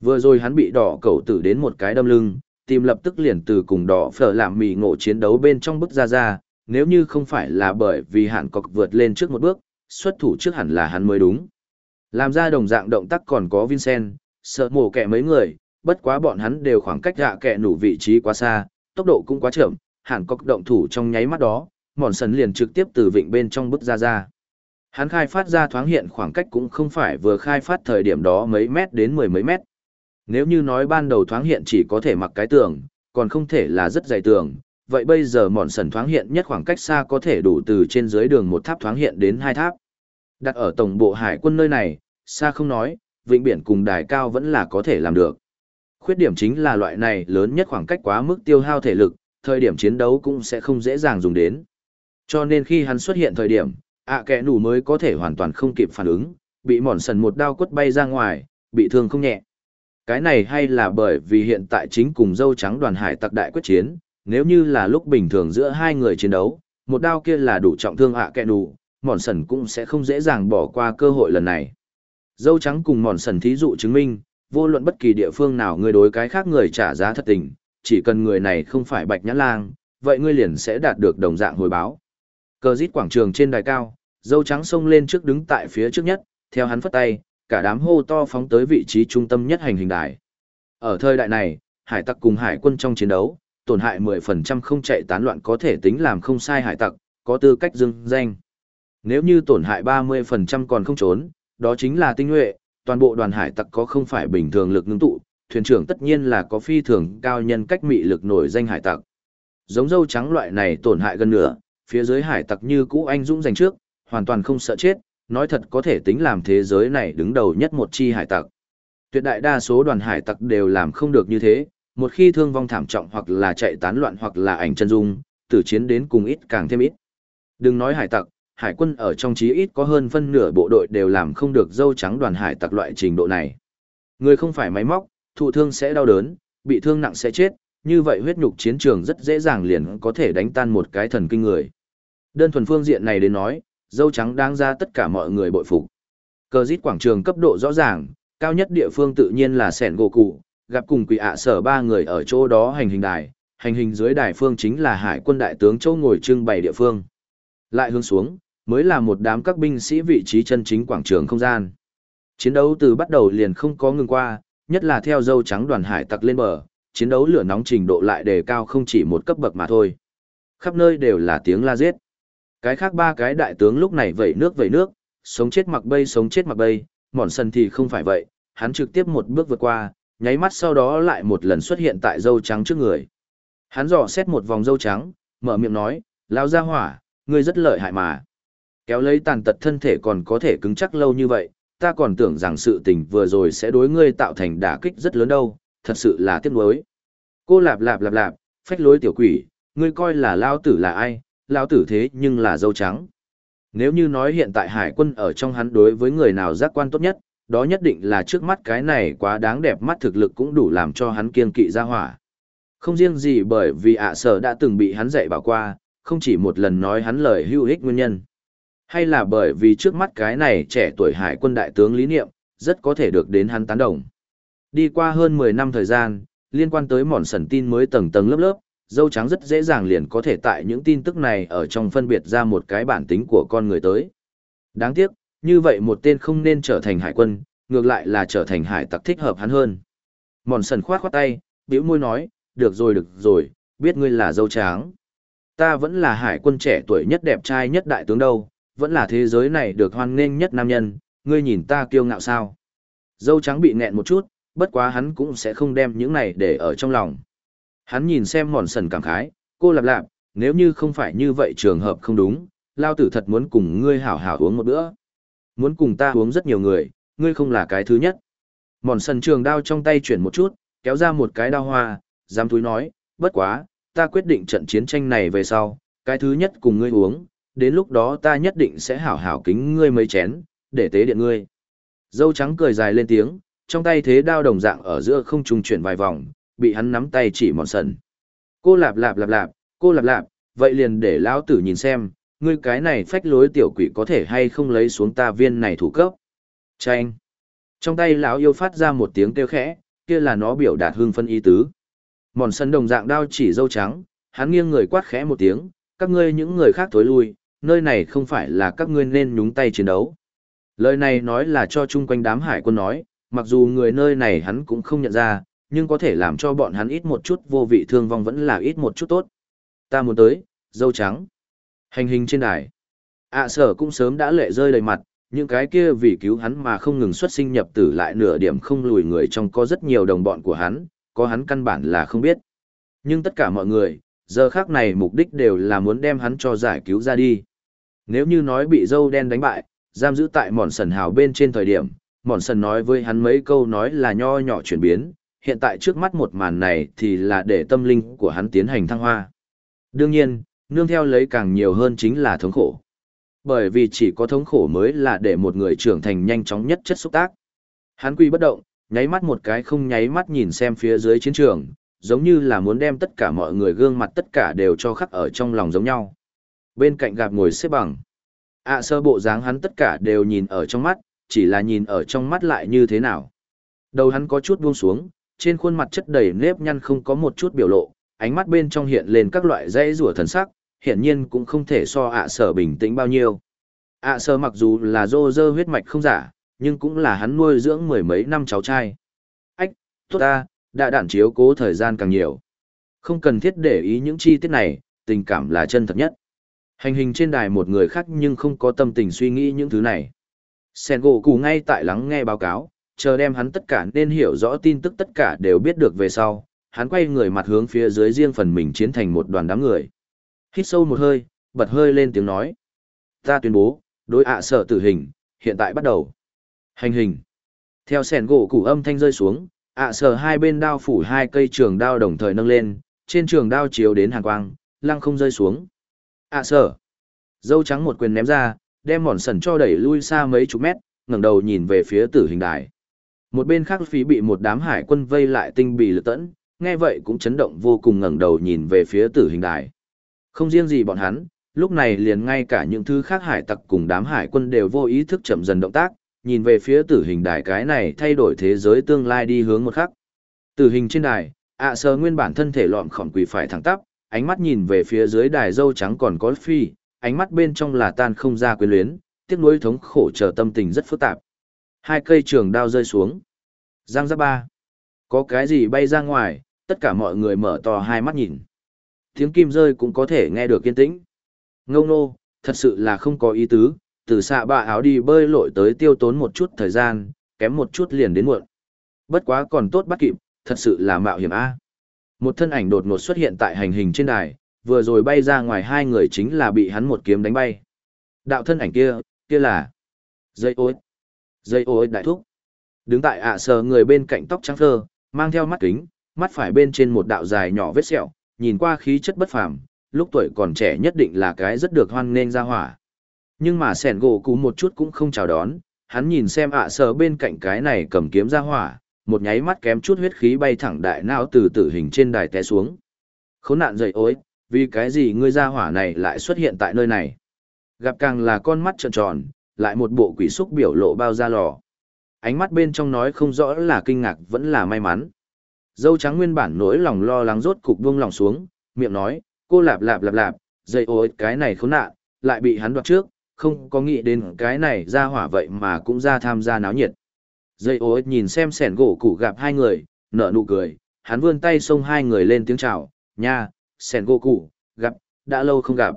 S1: Vừa rồi hắn bị đỏ cầu tử đến một cái đâm lưng, tìm lập tức liền từ cùng đỏ phở làm mì ngộ chiến đấu bên trong bức ra ra, nếu như không phải là bởi vì hạn cọc vượt lên trước một bước, xuất thủ trước hẳn là hắn mới đúng. Làm ra đồng dạng động tác còn có Vincent, sợ mổ kẹ mấy người, bất quá bọn hắn đều khoảng cách hạ kẹ nủ vị trí quá xa, tốc độ cũng quá chậm, hẳn cọc động thủ trong nháy mắt đó, mòn sần liền trực tiếp từ vịnh bên trong bức ra ra. Hắn khai phát ra thoáng hiện khoảng cách cũng không phải vừa khai phát thời điểm đó mấy mét đến mười mấy mét. Nếu như nói ban đầu thoáng hiện chỉ có thể mặc cái tường, còn không thể là rất dày tường, vậy bây giờ mòn sần thoáng hiện nhất khoảng cách xa có thể đủ từ trên dưới đường một tháp thoáng hiện đến hai tháp. Đặt ở tổng bộ hải quân nơi này, xa không nói, vịnh biển cùng đài cao vẫn là có thể làm được. Khuyết điểm chính là loại này lớn nhất khoảng cách quá mức tiêu hao thể lực, thời điểm chiến đấu cũng sẽ không dễ dàng dùng đến. Cho nên khi hắn xuất hiện thời điểm, ạ à kẻ nủ mới có thể hoàn toàn không kịp phản ứng, bị mòn sần một đao quất bay ra ngoài, bị thương không nhẹ. Cái này hay là bởi vì hiện tại chính cùng dâu trắng đoàn hải tặc đại quyết chiến, nếu như là lúc bình thường giữa hai người chiến đấu, một đao kia là đủ trọng thương ạ kẹ đủ, mòn sần cũng sẽ không dễ dàng bỏ qua cơ hội lần này. Dâu trắng cùng mòn sần thí dụ chứng minh, vô luận bất kỳ địa phương nào người đối cái khác người trả giá thật tình, chỉ cần người này không phải bạch nhãn lang, vậy ngươi liền sẽ đạt được đồng dạng hồi báo. Cờ rít quảng trường trên đài cao, dâu trắng xông lên trước đứng tại phía trước nhất, theo hắn phất tay, cả đám hô to phóng tới vị trí trung tâm nhất hành hình đài. Ở thời đại này, hải tặc cùng hải quân trong chiến đấu, tổn hại 10% không chạy tán loạn có thể tính làm không sai hải tặc, có tư cách dưng danh. Nếu như tổn hại 30% còn không trốn, đó chính là tinh nhuệ, toàn bộ đoàn hải tặc có không phải bình thường lực ngưng tụ, thuyền trưởng tất nhiên là có phi thường cao nhân cách mị lực nổi danh hải tặc. Giống dâu trắng loại này tổn hại gần nửa, phía dưới hải tặc như cũ anh dũng giành trước, hoàn toàn không sợ chết, nói thật có thể tính làm thế giới này đứng đầu nhất một chi hải tặc. Tuyệt đại đa số đoàn hải tặc đều làm không được như thế, một khi thương vong thảm trọng hoặc là chạy tán loạn hoặc là ảnh chân dung, tử chiến đến cùng ít càng thêm ít. Đừng nói hải tặc, hải quân ở trong chí ít có hơn phân nửa bộ đội đều làm không được dâu trắng đoàn hải tặc loại trình độ này. Người không phải máy móc, thụ thương sẽ đau đớn, bị thương nặng sẽ chết, như vậy huyết nhục chiến trường rất dễ dàng liền có thể đánh tan một cái thần kinh người. Đơn thuần phương diện này đến nói, dâu trắng đáng ra tất cả mọi người bội phục. Cờ rít quảng trường cấp độ rõ ràng, cao nhất địa phương tự nhiên là sẻn gỗ cụ, gặp cùng quỷ ạ sở ba người ở chỗ đó hành hình đài, hành hình dưới đài phương chính là hải quân đại tướng châu ngồi trưng bày địa phương. Lại hướng xuống, mới là một đám các binh sĩ vị trí chân chính quảng trường không gian. Chiến đấu từ bắt đầu liền không có ngừng qua, nhất là theo dâu trắng đoàn hải tặc lên bờ, chiến đấu lửa nóng trình độ lại đề cao không chỉ một cấp bậc mà thôi. Khắp nơi đều là tiếng la giết. Cái khác ba cái đại tướng lúc này vẩy nước vẩy nước, sống chết mặc bay sống chết mặc bay, mòn sân thì không phải vậy, hắn trực tiếp một bước vượt qua, nháy mắt sau đó lại một lần xuất hiện tại dâu trắng trước người. Hắn dò xét một vòng dâu trắng, mở miệng nói, lao ra hỏa, ngươi rất lợi hại mà. Kéo lấy tàn tật thân thể còn có thể cứng chắc lâu như vậy, ta còn tưởng rằng sự tình vừa rồi sẽ đối ngươi tạo thành đả kích rất lớn đâu, thật sự là tiếc nuối. Cô lạp lạp lạp lạp, phách lối tiểu quỷ, ngươi coi là lao tử là ai, lao tử thế nhưng là dâu trắng. Nếu như nói hiện tại hải quân ở trong hắn đối với người nào giác quan tốt nhất, đó nhất định là trước mắt cái này quá đáng đẹp mắt thực lực cũng đủ làm cho hắn kiên kỵ ra hỏa. Không riêng gì bởi vì ạ sở đã từng bị hắn dạy bảo qua, không chỉ một lần nói hắn lời hữu ích nguyên nhân. Hay là bởi vì trước mắt cái này trẻ tuổi hải quân đại tướng lý niệm, rất có thể được đến hắn tán đồng. Đi qua hơn 10 năm thời gian, liên quan tới mòn sần tin mới tầng tầng lớp lớp, dâu trắng rất dễ dàng liền có thể tại những tin tức này ở trong phân biệt ra một cái bản tính của con người tới. Đáng tiếc, như vậy một tên không nên trở thành hải quân, ngược lại là trở thành hải tặc thích hợp hắn hơn. Mòn sần khoát khoát tay, bĩu môi nói, được rồi được rồi, biết ngươi là dâu trắng. Ta vẫn là hải quân trẻ tuổi nhất đẹp trai nhất đại tướng đâu, vẫn là thế giới này được hoan nghênh nhất nam nhân, ngươi nhìn ta kiêu ngạo sao. Dâu trắng bị nghẹn một chút, bất quá hắn cũng sẽ không đem những này để ở trong lòng. Hắn nhìn xem mòn sần cảm khái, cô lạp lạp, nếu như không phải như vậy trường hợp không đúng, lao tử thật muốn cùng ngươi hảo hảo uống một bữa. Muốn cùng ta uống rất nhiều người, ngươi không là cái thứ nhất. Mòn sần trường đao trong tay chuyển một chút, kéo ra một cái đao hoa, dám túi nói, bất quá, ta quyết định trận chiến tranh này về sau, cái thứ nhất cùng ngươi uống, đến lúc đó ta nhất định sẽ hảo hảo kính ngươi mấy chén, để tế điện ngươi. Dâu trắng cười dài lên tiếng, trong tay thế đao đồng dạng ở giữa không trung chuyển vài vòng, bị hắn nắm tay chỉ mòn sần. Cô lạp lạp lạp lạp, cô lạp lạp, vậy liền để lão tử nhìn xem, ngươi cái này phách lối tiểu quỷ có thể hay không lấy xuống ta viên này thủ cấp. Chanh. Trong tay lão yêu phát ra một tiếng kêu khẽ, kia là nó biểu đạt hương phân ý tứ. Mòn sân đồng dạng đao chỉ dâu trắng, hắn nghiêng người quát khẽ một tiếng, các ngươi những người khác thối lui, nơi này không phải là các ngươi nên nhúng tay chiến đấu. Lời này nói là cho chung quanh đám hải quân nói, mặc dù người nơi này hắn cũng không nhận ra, nhưng có thể làm cho bọn hắn ít một chút vô vị thương vong vẫn là ít một chút tốt. Ta muốn tới, dâu trắng. Hành hình trên đài. ạ sở cũng sớm đã lệ rơi đầy mặt, những cái kia vì cứu hắn mà không ngừng xuất sinh nhập tử lại nửa điểm không lùi người trong có rất nhiều đồng bọn của hắn, có hắn căn bản là không biết. Nhưng tất cả mọi người, giờ khác này mục đích đều là muốn đem hắn cho giải cứu ra đi. Nếu như nói bị dâu đen đánh bại, giam giữ tại mòn sần hào bên trên thời điểm, mòn sần nói với hắn mấy câu nói là nho nhỏ chuyển biến, hiện tại trước mắt một màn này thì là để tâm linh của hắn tiến hành thăng hoa. Đương nhiên, nương theo lấy càng nhiều hơn chính là thống khổ. Bởi vì chỉ có thống khổ mới là để một người trưởng thành nhanh chóng nhất chất xúc tác. Hắn quy bất động, nháy mắt một cái không nháy mắt nhìn xem phía dưới chiến trường, giống như là muốn đem tất cả mọi người gương mặt tất cả đều cho khắc ở trong lòng giống nhau. Bên cạnh gạp ngồi xếp bằng. ạ sơ bộ dáng hắn tất cả đều nhìn ở trong mắt, chỉ là nhìn ở trong mắt lại như thế nào. Đầu hắn có chút buông xuống, trên khuôn mặt chất đầy nếp nhăn không có một chút biểu lộ, ánh mắt bên trong hiện lên các loại dây rủa thần sắc, hiển nhiên cũng không thể so ạ sở bình tĩnh bao nhiêu. ạ sở mặc dù là dô dơ huyết mạch không giả, nhưng cũng là hắn nuôi dưỡng mười mấy năm cháu trai. Ách, tốt ta, đã đạn chiếu cố thời gian càng nhiều. Không cần thiết để ý những chi tiết này, tình cảm là chân thật nhất. Hành hình trên đài một người khác nhưng không có tâm tình suy nghĩ những thứ này. Sen gỗ cù ngay tại lắng nghe báo cáo, chờ đem hắn tất cả nên hiểu rõ tin tức tất cả đều biết được về sau, hắn quay người mặt hướng phía dưới riêng phần mình chiến thành một đoàn đám người. Hít sâu một hơi, bật hơi lên tiếng nói. Ta tuyên bố, đối ạ sở tử hình, hiện tại bắt đầu. Hành hình. Theo sẻn gỗ củ âm thanh rơi xuống, ạ sở hai bên đao phủ hai cây trường đao đồng thời nâng lên, trên trường đao chiếu đến hàng quang, lăng không rơi xuống. ạ sở. Dâu trắng một quyền ném ra, đem mòn sần cho đẩy lui xa mấy chục mét, ngẩng đầu nhìn về phía tử hình đài. Một bên khác phí bị một đám hải quân vây lại tinh bì lực tẫn, nghe vậy cũng chấn động vô cùng ngẩng đầu nhìn về phía tử hình đài. Không riêng gì bọn hắn, lúc này liền ngay cả những thứ khác hải tặc cùng đám hải quân đều vô ý thức chậm dần động tác, nhìn về phía tử hình đài cái này thay đổi thế giới tương lai đi hướng một khắc. Tử hình trên đài, ạ sờ nguyên bản thân thể lọm khỏng quỳ phải thẳng tắp, ánh mắt nhìn về phía dưới đài dâu trắng còn có phi, ánh mắt bên trong là tan không ra quyến luyến, tiếc nuối thống khổ chờ tâm tình rất phức tạp. Hai cây trường đao rơi xuống. Giang giáp ba. Có cái gì bay ra ngoài, tất cả mọi người mở to hai mắt nhìn. Tiếng kim rơi cũng có thể nghe được kiên tĩnh. Ngông nô, thật sự là không có ý tứ, từ xạ bạ áo đi bơi lội tới tiêu tốn một chút thời gian, kém một chút liền đến muộn. Bất quá còn tốt bắt kịp, thật sự là mạo hiểm A. Một thân ảnh đột ngột xuất hiện tại hành hình trên đài, vừa rồi bay ra ngoài hai người chính là bị hắn một kiếm đánh bay. Đạo thân ảnh kia, kia là dây ối. Dây ối đại thúc. Đứng tại ạ sờ người bên cạnh tóc trắng thơ, mang theo mắt kính, mắt phải bên trên một đạo dài nhỏ vết sẹo, nhìn qua khí chất bất phàm, lúc tuổi còn trẻ nhất định là cái rất được hoan nghênh ra hỏa. Nhưng mà sẻn gỗ cú một chút cũng không chào đón, hắn nhìn xem ạ sờ bên cạnh cái này cầm kiếm ra hỏa, một nháy mắt kém chút huyết khí bay thẳng đại não từ tử hình trên đài té xuống. Khốn nạn dậy ối, vì cái gì ngươi ra hỏa này lại xuất hiện tại nơi này? Gặp càng là con mắt tròn tròn, lại một bộ quỷ xúc biểu lộ bao da lò. Ánh mắt bên trong nói không rõ là kinh ngạc vẫn là may mắn. Dâu trắng nguyên bản nỗi lòng lo lắng rốt cục buông lòng xuống, miệng nói, cô lạp lạp lạp lạp, dây ôi cái này khốn nạn, lại bị hắn đoạt trước, không có nghĩ đến cái này ra hỏa vậy mà cũng ra tham gia náo nhiệt. Dây ôi nhìn xem sẻn gỗ củ gặp hai người, nở nụ cười, hắn vươn tay xông hai người lên tiếng chào, nha, sẻn gỗ củ, gặp, đã lâu không gặp.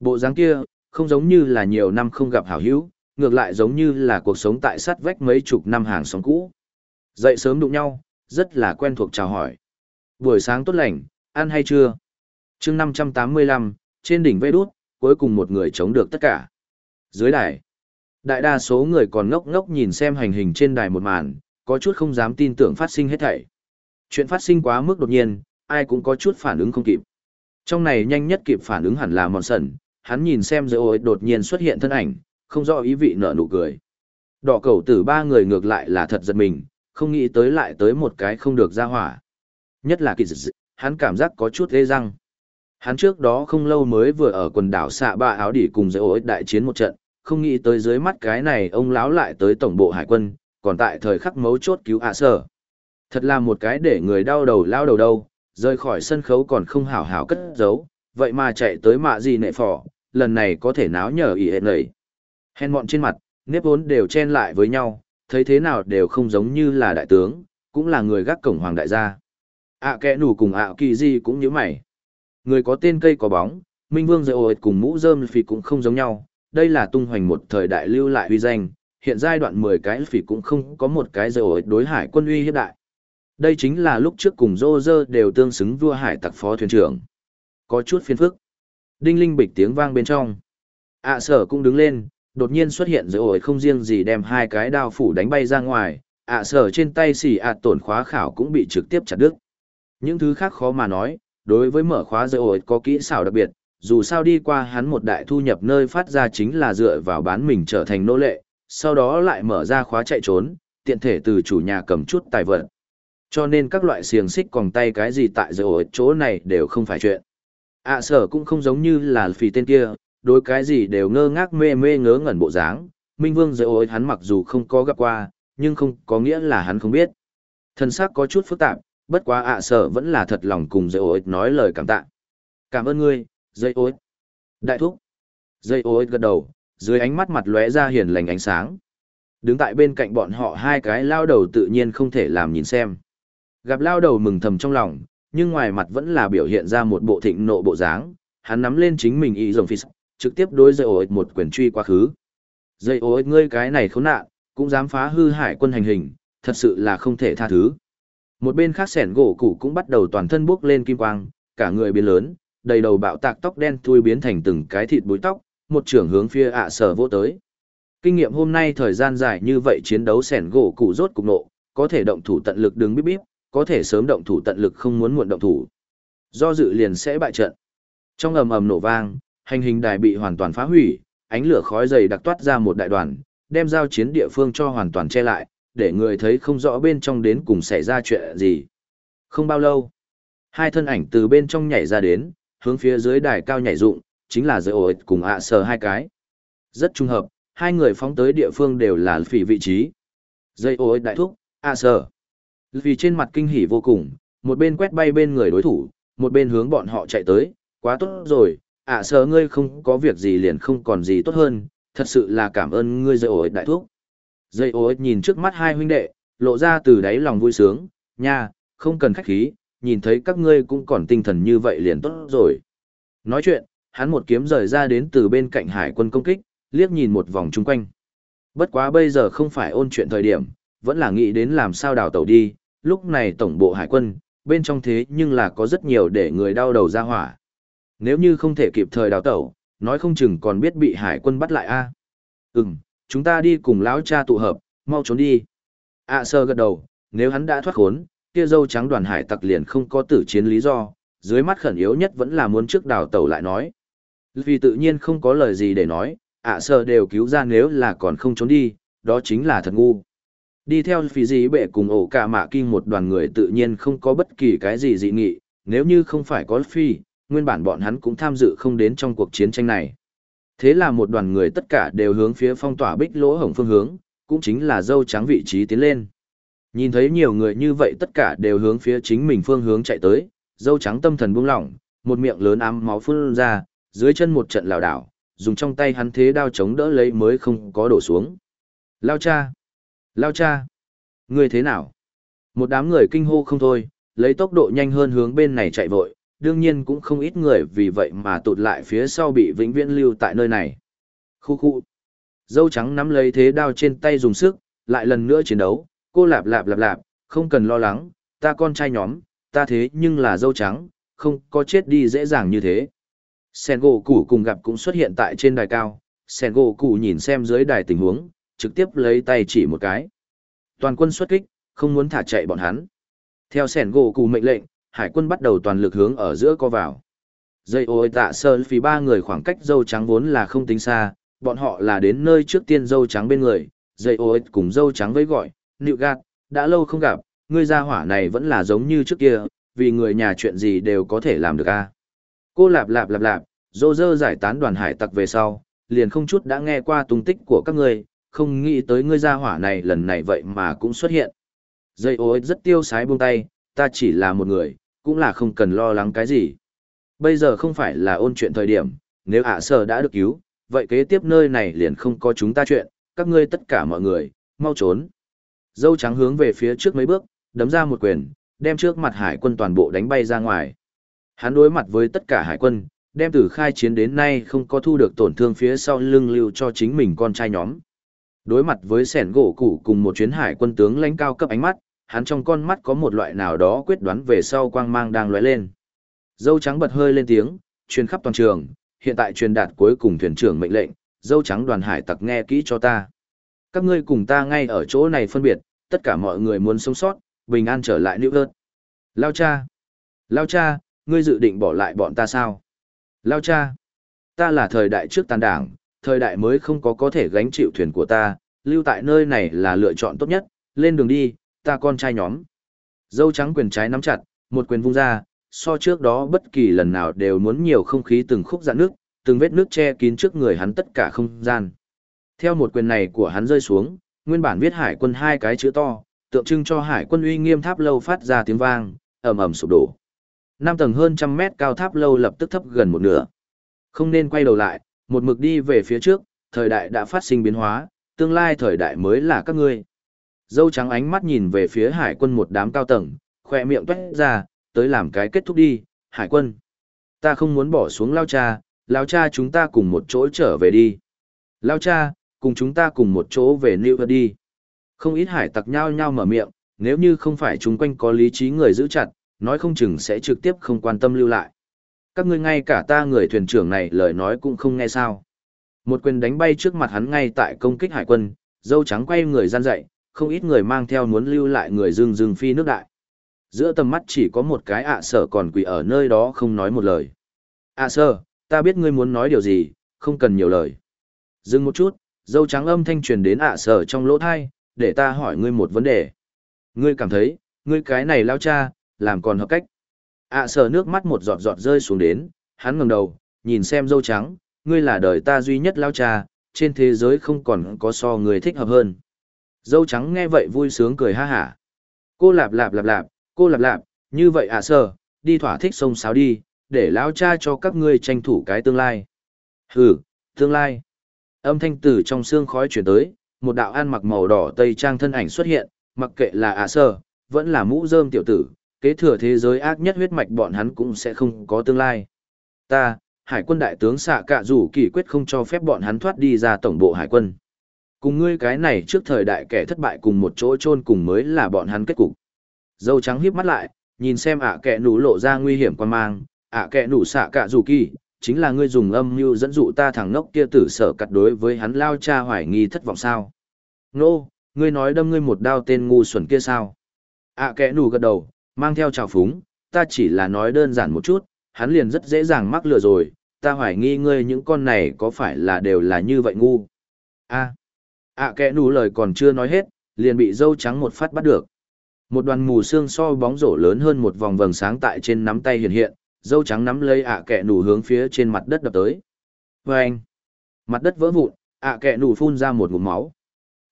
S1: Bộ dáng kia, không giống như là nhiều năm không gặp hảo hữu, ngược lại giống như là cuộc sống tại sát vách mấy chục năm hàng xóm cũ. Dậy sớm đụng nhau, rất là quen thuộc chào hỏi. Buổi sáng tốt lành, ăn hay chưa? chương 585, trên đỉnh vây đút, cuối cùng một người chống được tất cả. Dưới đài, đại đa số người còn ngốc ngốc nhìn xem hành hình trên đài một màn, có chút không dám tin tưởng phát sinh hết thảy. Chuyện phát sinh quá mức đột nhiên, ai cũng có chút phản ứng không kịp. Trong này nhanh nhất kịp phản ứng hẳn là mòn sần, hắn nhìn xem dây ôi đột nhiên xuất hiện thân ảnh, không rõ ý vị nở nụ cười. Đỏ cầu tử ba người ngược lại là thật giật mình, không nghĩ tới lại tới một cái không được ra hỏa. Nhất là kỳ dị, hắn cảm giác có chút ghê răng. Hắn trước đó không lâu mới vừa ở quần đảo xạ ba áo đỉ cùng dây ôi đại chiến một trận, không nghĩ tới dưới mắt cái này ông láo lại tới tổng bộ hải quân, còn tại thời khắc mấu chốt cứu hạ sở. Thật là một cái để người đau đầu lao đầu đâu, rời khỏi sân khấu còn không hảo hảo cất giấu, vậy mà chạy tới mạ gì nệ phỏ, lần này có thể náo nhờ ỉ hệt nầy. Hèn mọn trên mặt, nếp vốn đều chen lại với nhau, thấy thế nào đều không giống như là đại tướng, cũng là người gác cổng hoàng đại gia. ạ à, nủ cùng ạ kỳ di cũng như mày. Người có tên cây có bóng, Minh Vương dạy ổi cùng mũ rơm phì cũng không giống nhau, đây là tung hoành một thời đại lưu lại huy danh, hiện giai đoạn 10 cái phì cũng không có một cái dạy ổi đối hải quân uy hiếp đại. Đây chính là lúc trước cùng Dô Dơ đều tương xứng vua hải tặc phó thuyền trưởng. Có chút phiền phức. Đinh linh bịch tiếng vang bên trong. ạ sở cũng đứng lên, đột nhiên xuất hiện giữa ổi không riêng gì đem hai cái đao phủ đánh bay ra ngoài, ạ sở trên tay xỉ ạ tổn khóa khảo cũng bị trực tiếp chặt đứt. Những thứ khác khó mà nói, đối với mở khóa giữa ổi có kỹ xảo đặc biệt, dù sao đi qua hắn một đại thu nhập nơi phát ra chính là dựa vào bán mình trở thành nô lệ, sau đó lại mở ra khóa chạy trốn, tiện thể từ chủ nhà cầm chút tài vật. Cho nên các loại xiềng xích còn tay cái gì tại giữa ổi chỗ này đều không phải chuyện ạ sở cũng không giống như là phì tên kia, đối cái gì đều ngơ ngác mê mê ngớ ngẩn bộ dáng. Minh Vương giờ ối hắn mặc dù không có gặp qua, nhưng không có nghĩa là hắn không biết. Thân xác có chút phức tạp, bất quá ạ sở vẫn là thật lòng cùng dây ối nói lời cảm tạ. Cảm ơn ngươi, dây ối. Đại thúc. Dây ối gật đầu, dưới ánh mắt mặt lóe ra hiền lành ánh sáng. Đứng tại bên cạnh bọn họ hai cái lao đầu tự nhiên không thể làm nhìn xem. Gặp lao đầu mừng thầm trong lòng, nhưng ngoài mặt vẫn là biểu hiện ra một bộ thịnh nộ bộ dáng, hắn nắm lên chính mình y rồng phi trực tiếp đối dây ổi một quyền truy quá khứ. Dây ổi ngươi cái này khốn nạn, cũng dám phá hư hải quân hành hình, thật sự là không thể tha thứ. Một bên khác sẻn gỗ cũ cũng bắt đầu toàn thân bước lên kim quang, cả người biến lớn, đầy đầu bạo tạc tóc đen thui biến thành từng cái thịt búi tóc, một trưởng hướng phía ạ sở vô tới. Kinh nghiệm hôm nay thời gian dài như vậy chiến đấu sẻn gỗ cũ rốt cục nộ, có thể động thủ tận lực đứng bíp bíp, có thể sớm động thủ tận lực không muốn muộn động thủ. Do dự liền sẽ bại trận. Trong ầm ầm nổ vang, hành hình đài bị hoàn toàn phá hủy, ánh lửa khói dày đặc toát ra một đại đoàn, đem giao chiến địa phương cho hoàn toàn che lại, để người thấy không rõ bên trong đến cùng xảy ra chuyện gì. Không bao lâu, hai thân ảnh từ bên trong nhảy ra đến, hướng phía dưới đài cao nhảy dụng, chính là giới ổi cùng ạ sờ hai cái. Rất trung hợp, hai người phóng tới địa phương đều là phỉ vị trí. Dây ổ đại thúc, ạ sờ. Vì trên mặt kinh hỉ vô cùng, một bên quét bay bên người đối thủ, một bên hướng bọn họ chạy tới, quá tốt rồi, ạ à, sờ ngươi không có việc gì liền không còn gì tốt hơn, thật sự là cảm ơn ngươi dây ổ đại thúc. Dây ổ nhìn trước mắt hai huynh đệ, lộ ra từ đáy lòng vui sướng, nha, không cần khách khí, nhìn thấy các ngươi cũng còn tinh thần như vậy liền tốt rồi. Nói chuyện, hắn một kiếm rời ra đến từ bên cạnh hải quân công kích, liếc nhìn một vòng chung quanh. Bất quá bây giờ không phải ôn chuyện thời điểm, vẫn là nghĩ đến làm sao đào tàu đi, lúc này tổng bộ hải quân, bên trong thế nhưng là có rất nhiều để người đau đầu ra hỏa. Nếu như không thể kịp thời đào tẩu, nói không chừng còn biết bị hải quân bắt lại a. À? Ừm, chúng ta đi cùng lão cha tụ hợp, mau trốn đi. ạ sơ gật đầu, nếu hắn đã thoát khốn, kia dâu trắng đoàn hải tặc liền không có tử chiến lý do, dưới mắt khẩn yếu nhất vẫn là muốn trước đào tẩu lại nói. Vì tự nhiên không có lời gì để nói, ạ sơ đều cứu ra nếu là còn không trốn đi, đó chính là thật ngu. Đi theo phí gì bệ cùng ổ cả mạ kinh một đoàn người tự nhiên không có bất kỳ cái gì dị nghị, nếu như không phải có phi, nguyên bản bọn hắn cũng tham dự không đến trong cuộc chiến tranh này. Thế là một đoàn người tất cả đều hướng phía phong tỏa bích lỗ hổng phương hướng, cũng chính là dâu trắng vị trí tiến lên. Nhìn thấy nhiều người như vậy tất cả đều hướng phía chính mình phương hướng chạy tới, dâu trắng tâm thần buông lỏng, một miệng lớn ám máu phun ra, dưới chân một trận lảo đảo, dùng trong tay hắn thế đao chống đỡ lấy mới không có đổ xuống. Lao cha! Lao cha! Người thế nào? Một đám người kinh hô không thôi, lấy tốc độ nhanh hơn hướng bên này chạy vội, đương nhiên cũng không ít người vì vậy mà tụt lại phía sau bị vĩnh viễn lưu tại nơi này. Khu khu. Dâu trắng nắm lấy thế đao trên tay dùng sức, lại lần nữa chiến đấu, cô lạp lạp lạp lạp, không cần lo lắng, ta con trai nhóm, ta thế nhưng là dâu trắng, không có chết đi dễ dàng như thế. Sen gỗ củ cùng gặp cũng xuất hiện tại trên đài cao, sen gỗ củ nhìn xem dưới đài tình huống, trực tiếp lấy tay chỉ một cái. Toàn quân xuất kích, không muốn thả chạy bọn hắn. Theo sẻn gỗ cụ mệnh lệnh, hải quân bắt đầu toàn lực hướng ở giữa co vào. Dây ôi tạ Sơn phí ba người khoảng cách dâu trắng vốn là không tính xa, bọn họ là đến nơi trước tiên dâu trắng bên người, dây ôi cùng dâu trắng với gọi, nịu gạt, đã lâu không gặp, ngươi gia hỏa này vẫn là giống như trước kia, vì người nhà chuyện gì đều có thể làm được a. Cô lạp lạp lạp lạp, dô dơ giải tán đoàn hải tặc về sau, liền không chút đã nghe qua tung tích của các ngươi, không nghĩ tới ngươi gia hỏa này lần này vậy mà cũng xuất hiện. Dây ôi rất tiêu sái buông tay, ta chỉ là một người, cũng là không cần lo lắng cái gì. Bây giờ không phải là ôn chuyện thời điểm, nếu ạ sở đã được cứu, vậy kế tiếp nơi này liền không có chúng ta chuyện, các ngươi tất cả mọi người, mau trốn. Dâu trắng hướng về phía trước mấy bước, đấm ra một quyền, đem trước mặt hải quân toàn bộ đánh bay ra ngoài. Hắn đối mặt với tất cả hải quân, đem từ khai chiến đến nay không có thu được tổn thương phía sau lưng lưu cho chính mình con trai nhóm. Đối mặt với sẻn gỗ củ cùng một chuyến hải quân tướng lãnh cao cấp ánh mắt, hắn trong con mắt có một loại nào đó quyết đoán về sau quang mang đang lóe lên. Dâu trắng bật hơi lên tiếng, truyền khắp toàn trường, hiện tại truyền đạt cuối cùng thuyền trưởng mệnh lệnh, dâu trắng đoàn hải tặc nghe kỹ cho ta. Các ngươi cùng ta ngay ở chỗ này phân biệt, tất cả mọi người muốn sống sót, bình an trở lại nữ ớt. Lao cha! Lao cha, ngươi dự định bỏ lại bọn ta sao? Lao cha! Ta là thời đại trước tàn đảng, thời đại mới không có có thể gánh chịu thuyền của ta, lưu tại nơi này là lựa chọn tốt nhất, lên đường đi, ta con trai nhóm. Dâu trắng quyền trái nắm chặt, một quyền vung ra, so trước đó bất kỳ lần nào đều muốn nhiều không khí từng khúc dạn nước, từng vết nước che kín trước người hắn tất cả không gian. Theo một quyền này của hắn rơi xuống, nguyên bản viết hải quân hai cái chữ to, tượng trưng cho hải quân uy nghiêm tháp lâu phát ra tiếng vang, ầm ầm sụp đổ. Năm tầng hơn trăm mét cao tháp lâu lập tức thấp gần một nửa. Không nên quay đầu lại, một mực đi về phía trước, thời đại đã phát sinh biến hóa, tương lai thời đại mới là các ngươi. Dâu trắng ánh mắt nhìn về phía hải quân một đám cao tầng, khỏe miệng tuét ra, tới làm cái kết thúc đi, hải quân. Ta không muốn bỏ xuống lao cha, lao cha chúng ta cùng một chỗ trở về đi. Lao cha, cùng chúng ta cùng một chỗ về New York đi. Không ít hải tặc nhau nhau mở miệng, nếu như không phải chúng quanh có lý trí người giữ chặt, nói không chừng sẽ trực tiếp không quan tâm lưu lại. Các ngươi ngay cả ta người thuyền trưởng này lời nói cũng không nghe sao. Một quyền đánh bay trước mặt hắn ngay tại công kích hải quân, dâu trắng quay người gian dậy, không ít người mang theo muốn lưu lại người dưng dưng phi nước đại. Giữa tầm mắt chỉ có một cái ạ sở còn quỳ ở nơi đó không nói một lời. ạ à sở, ta biết ngươi muốn nói điều gì, không cần nhiều lời. Dừng một chút, dâu trắng âm thanh truyền đến ạ sở trong lỗ thai, để ta hỏi ngươi một vấn đề. Ngươi cảm thấy, ngươi cái này lao cha, làm còn hợp cách ạ sờ nước mắt một giọt giọt rơi xuống đến, hắn ngẩng đầu, nhìn xem dâu trắng, ngươi là đời ta duy nhất lao cha, trên thế giới không còn có so người thích hợp hơn. Dâu trắng nghe vậy vui sướng cười ha hả. Cô lạp lạp lạp lạp, cô lạp lạp, như vậy à sơ, đi thỏa thích sông sáo đi, để lao cha cho các ngươi tranh thủ cái tương lai. Hừ, tương lai. Âm thanh từ trong xương khói chuyển tới, một đạo ăn mặc màu đỏ tây trang thân ảnh xuất hiện, mặc kệ là à sơ, vẫn là mũ rơm tiểu tử, kế thừa thế giới ác nhất huyết mạch bọn hắn cũng sẽ không có tương lai. Ta, hải quân đại tướng xạ cạ rủ kỳ quyết không cho phép bọn hắn thoát đi ra tổng bộ hải quân. Cùng ngươi cái này trước thời đại kẻ thất bại cùng một chỗ chôn cùng mới là bọn hắn kết cục. Dâu trắng híp mắt lại, nhìn xem ạ kẻ nủ lộ ra nguy hiểm quan mang, ạ kẻ nủ xạ cạ rủ kỳ, chính là ngươi dùng âm mưu dẫn dụ ta thằng ngốc kia tử sở cặt đối với hắn lao cha hoài nghi thất vọng sao. Nô, ngươi nói đâm ngươi một đao tên ngu xuẩn kia sao. ạ kẻ nủ gật đầu, mang theo trào phúng, ta chỉ là nói đơn giản một chút, hắn liền rất dễ dàng mắc lừa rồi, ta hoài nghi ngươi những con này có phải là đều là như vậy ngu. a ạ kẽ nú lời còn chưa nói hết, liền bị dâu trắng một phát bắt được. Một đoàn mù xương so bóng rổ lớn hơn một vòng vầng sáng tại trên nắm tay hiện hiện, dâu trắng nắm lấy ạ kẽ nú hướng phía trên mặt đất đập tới. Vâng! anh, mặt đất vỡ vụn, ạ kẽ nú phun ra một ngụm máu.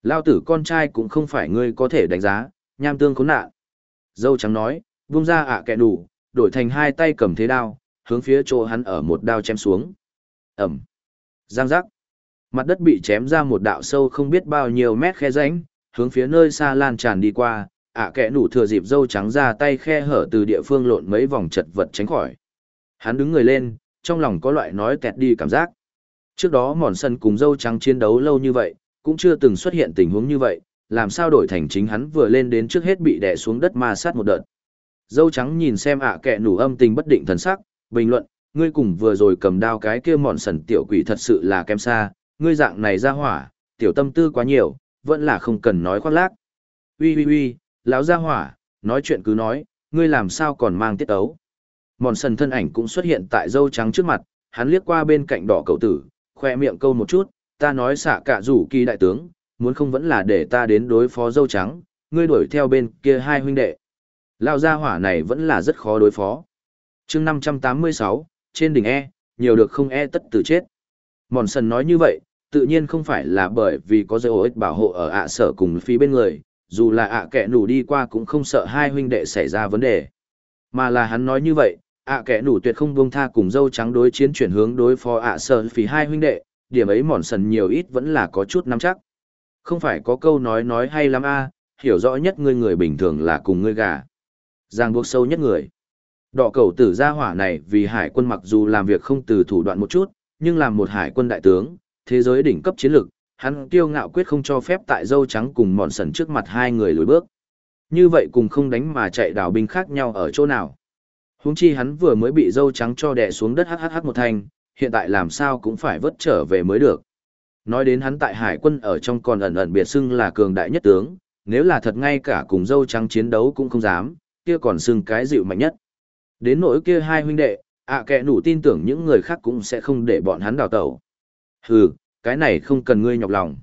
S1: Lao tử con trai cũng không phải ngươi có thể đánh giá, nham tương khốn nạn. Dâu trắng nói, vung ra ạ kẹ đủ đổi thành hai tay cầm thế đao, hướng phía chỗ hắn ở một đao chém xuống. Ẩm. Giang giác. Mặt đất bị chém ra một đạo sâu không biết bao nhiêu mét khe rãnh, hướng phía nơi xa lan tràn đi qua, ạ à kẻ nủ thừa dịp dâu trắng ra tay khe hở từ địa phương lộn mấy vòng chật vật tránh khỏi. Hắn đứng người lên, trong lòng có loại nói kẹt đi cảm giác. Trước đó mòn sân cùng dâu trắng chiến đấu lâu như vậy, cũng chưa từng xuất hiện tình huống như vậy, làm sao đổi thành chính hắn vừa lên đến trước hết bị đè xuống đất ma sát một đợt. Dâu trắng nhìn xem ạ à kẻ nủ âm tình bất định thần sắc, bình luận, ngươi cùng vừa rồi cầm đao cái kia mòn sần tiểu quỷ thật sự là kém xa, ngươi dạng này ra hỏa, tiểu tâm tư quá nhiều, vẫn là không cần nói khoác lác. Ui ui ui, lão ra hỏa, nói chuyện cứ nói, ngươi làm sao còn mang tiết ấu. Mòn sần thân ảnh cũng xuất hiện tại dâu trắng trước mặt, hắn liếc qua bên cạnh đỏ cậu tử, khoe miệng câu một chút, ta nói xạ cả rủ kỳ đại tướng, muốn không vẫn là để ta đến đối phó dâu trắng, ngươi đuổi theo bên kia hai huynh đệ. Lão gia hỏa này vẫn là rất khó đối phó. chương 586, trên đỉnh E, nhiều được không E tất tử chết. Mòn sần nói như vậy, tự nhiên không phải là bởi vì có dây ích bảo hộ ở ạ sở cùng phía bên người, dù là ạ kẻ nủ đi qua cũng không sợ hai huynh đệ xảy ra vấn đề. Mà là hắn nói như vậy, ạ kẻ nủ tuyệt không buông tha cùng dâu trắng đối chiến chuyển hướng đối phó ạ sở phi hai huynh đệ, điểm ấy mòn sần nhiều ít vẫn là có chút nắm chắc. Không phải có câu nói nói hay lắm a hiểu rõ nhất ngươi người bình thường là cùng ngươi gà. Giang buộc sâu nhất người. Đỏ cầu tử gia hỏa này vì hải quân mặc dù làm việc không từ thủ đoạn một chút, nhưng làm một hải quân đại tướng, thế giới đỉnh cấp chiến lược, hắn kiêu ngạo quyết không cho phép tại dâu trắng cùng mòn sần trước mặt hai người lùi bước. Như vậy cùng không đánh mà chạy đảo binh khác nhau ở chỗ nào. Huống chi hắn vừa mới bị dâu trắng cho đè xuống đất hhh một thanh, hiện tại làm sao cũng phải vớt trở về mới được. Nói đến hắn tại hải quân ở trong còn ẩn ẩn biệt xưng là cường đại nhất tướng, nếu là thật ngay cả cùng dâu trắng chiến đấu cũng không dám, kia còn xưng cái dịu mạnh nhất. Đến nỗi kia hai huynh đệ, ạ à kệ nủ tin tưởng những người khác cũng sẽ không để bọn hắn đào tẩu. Hừ, cái này không cần ngươi nhọc lòng.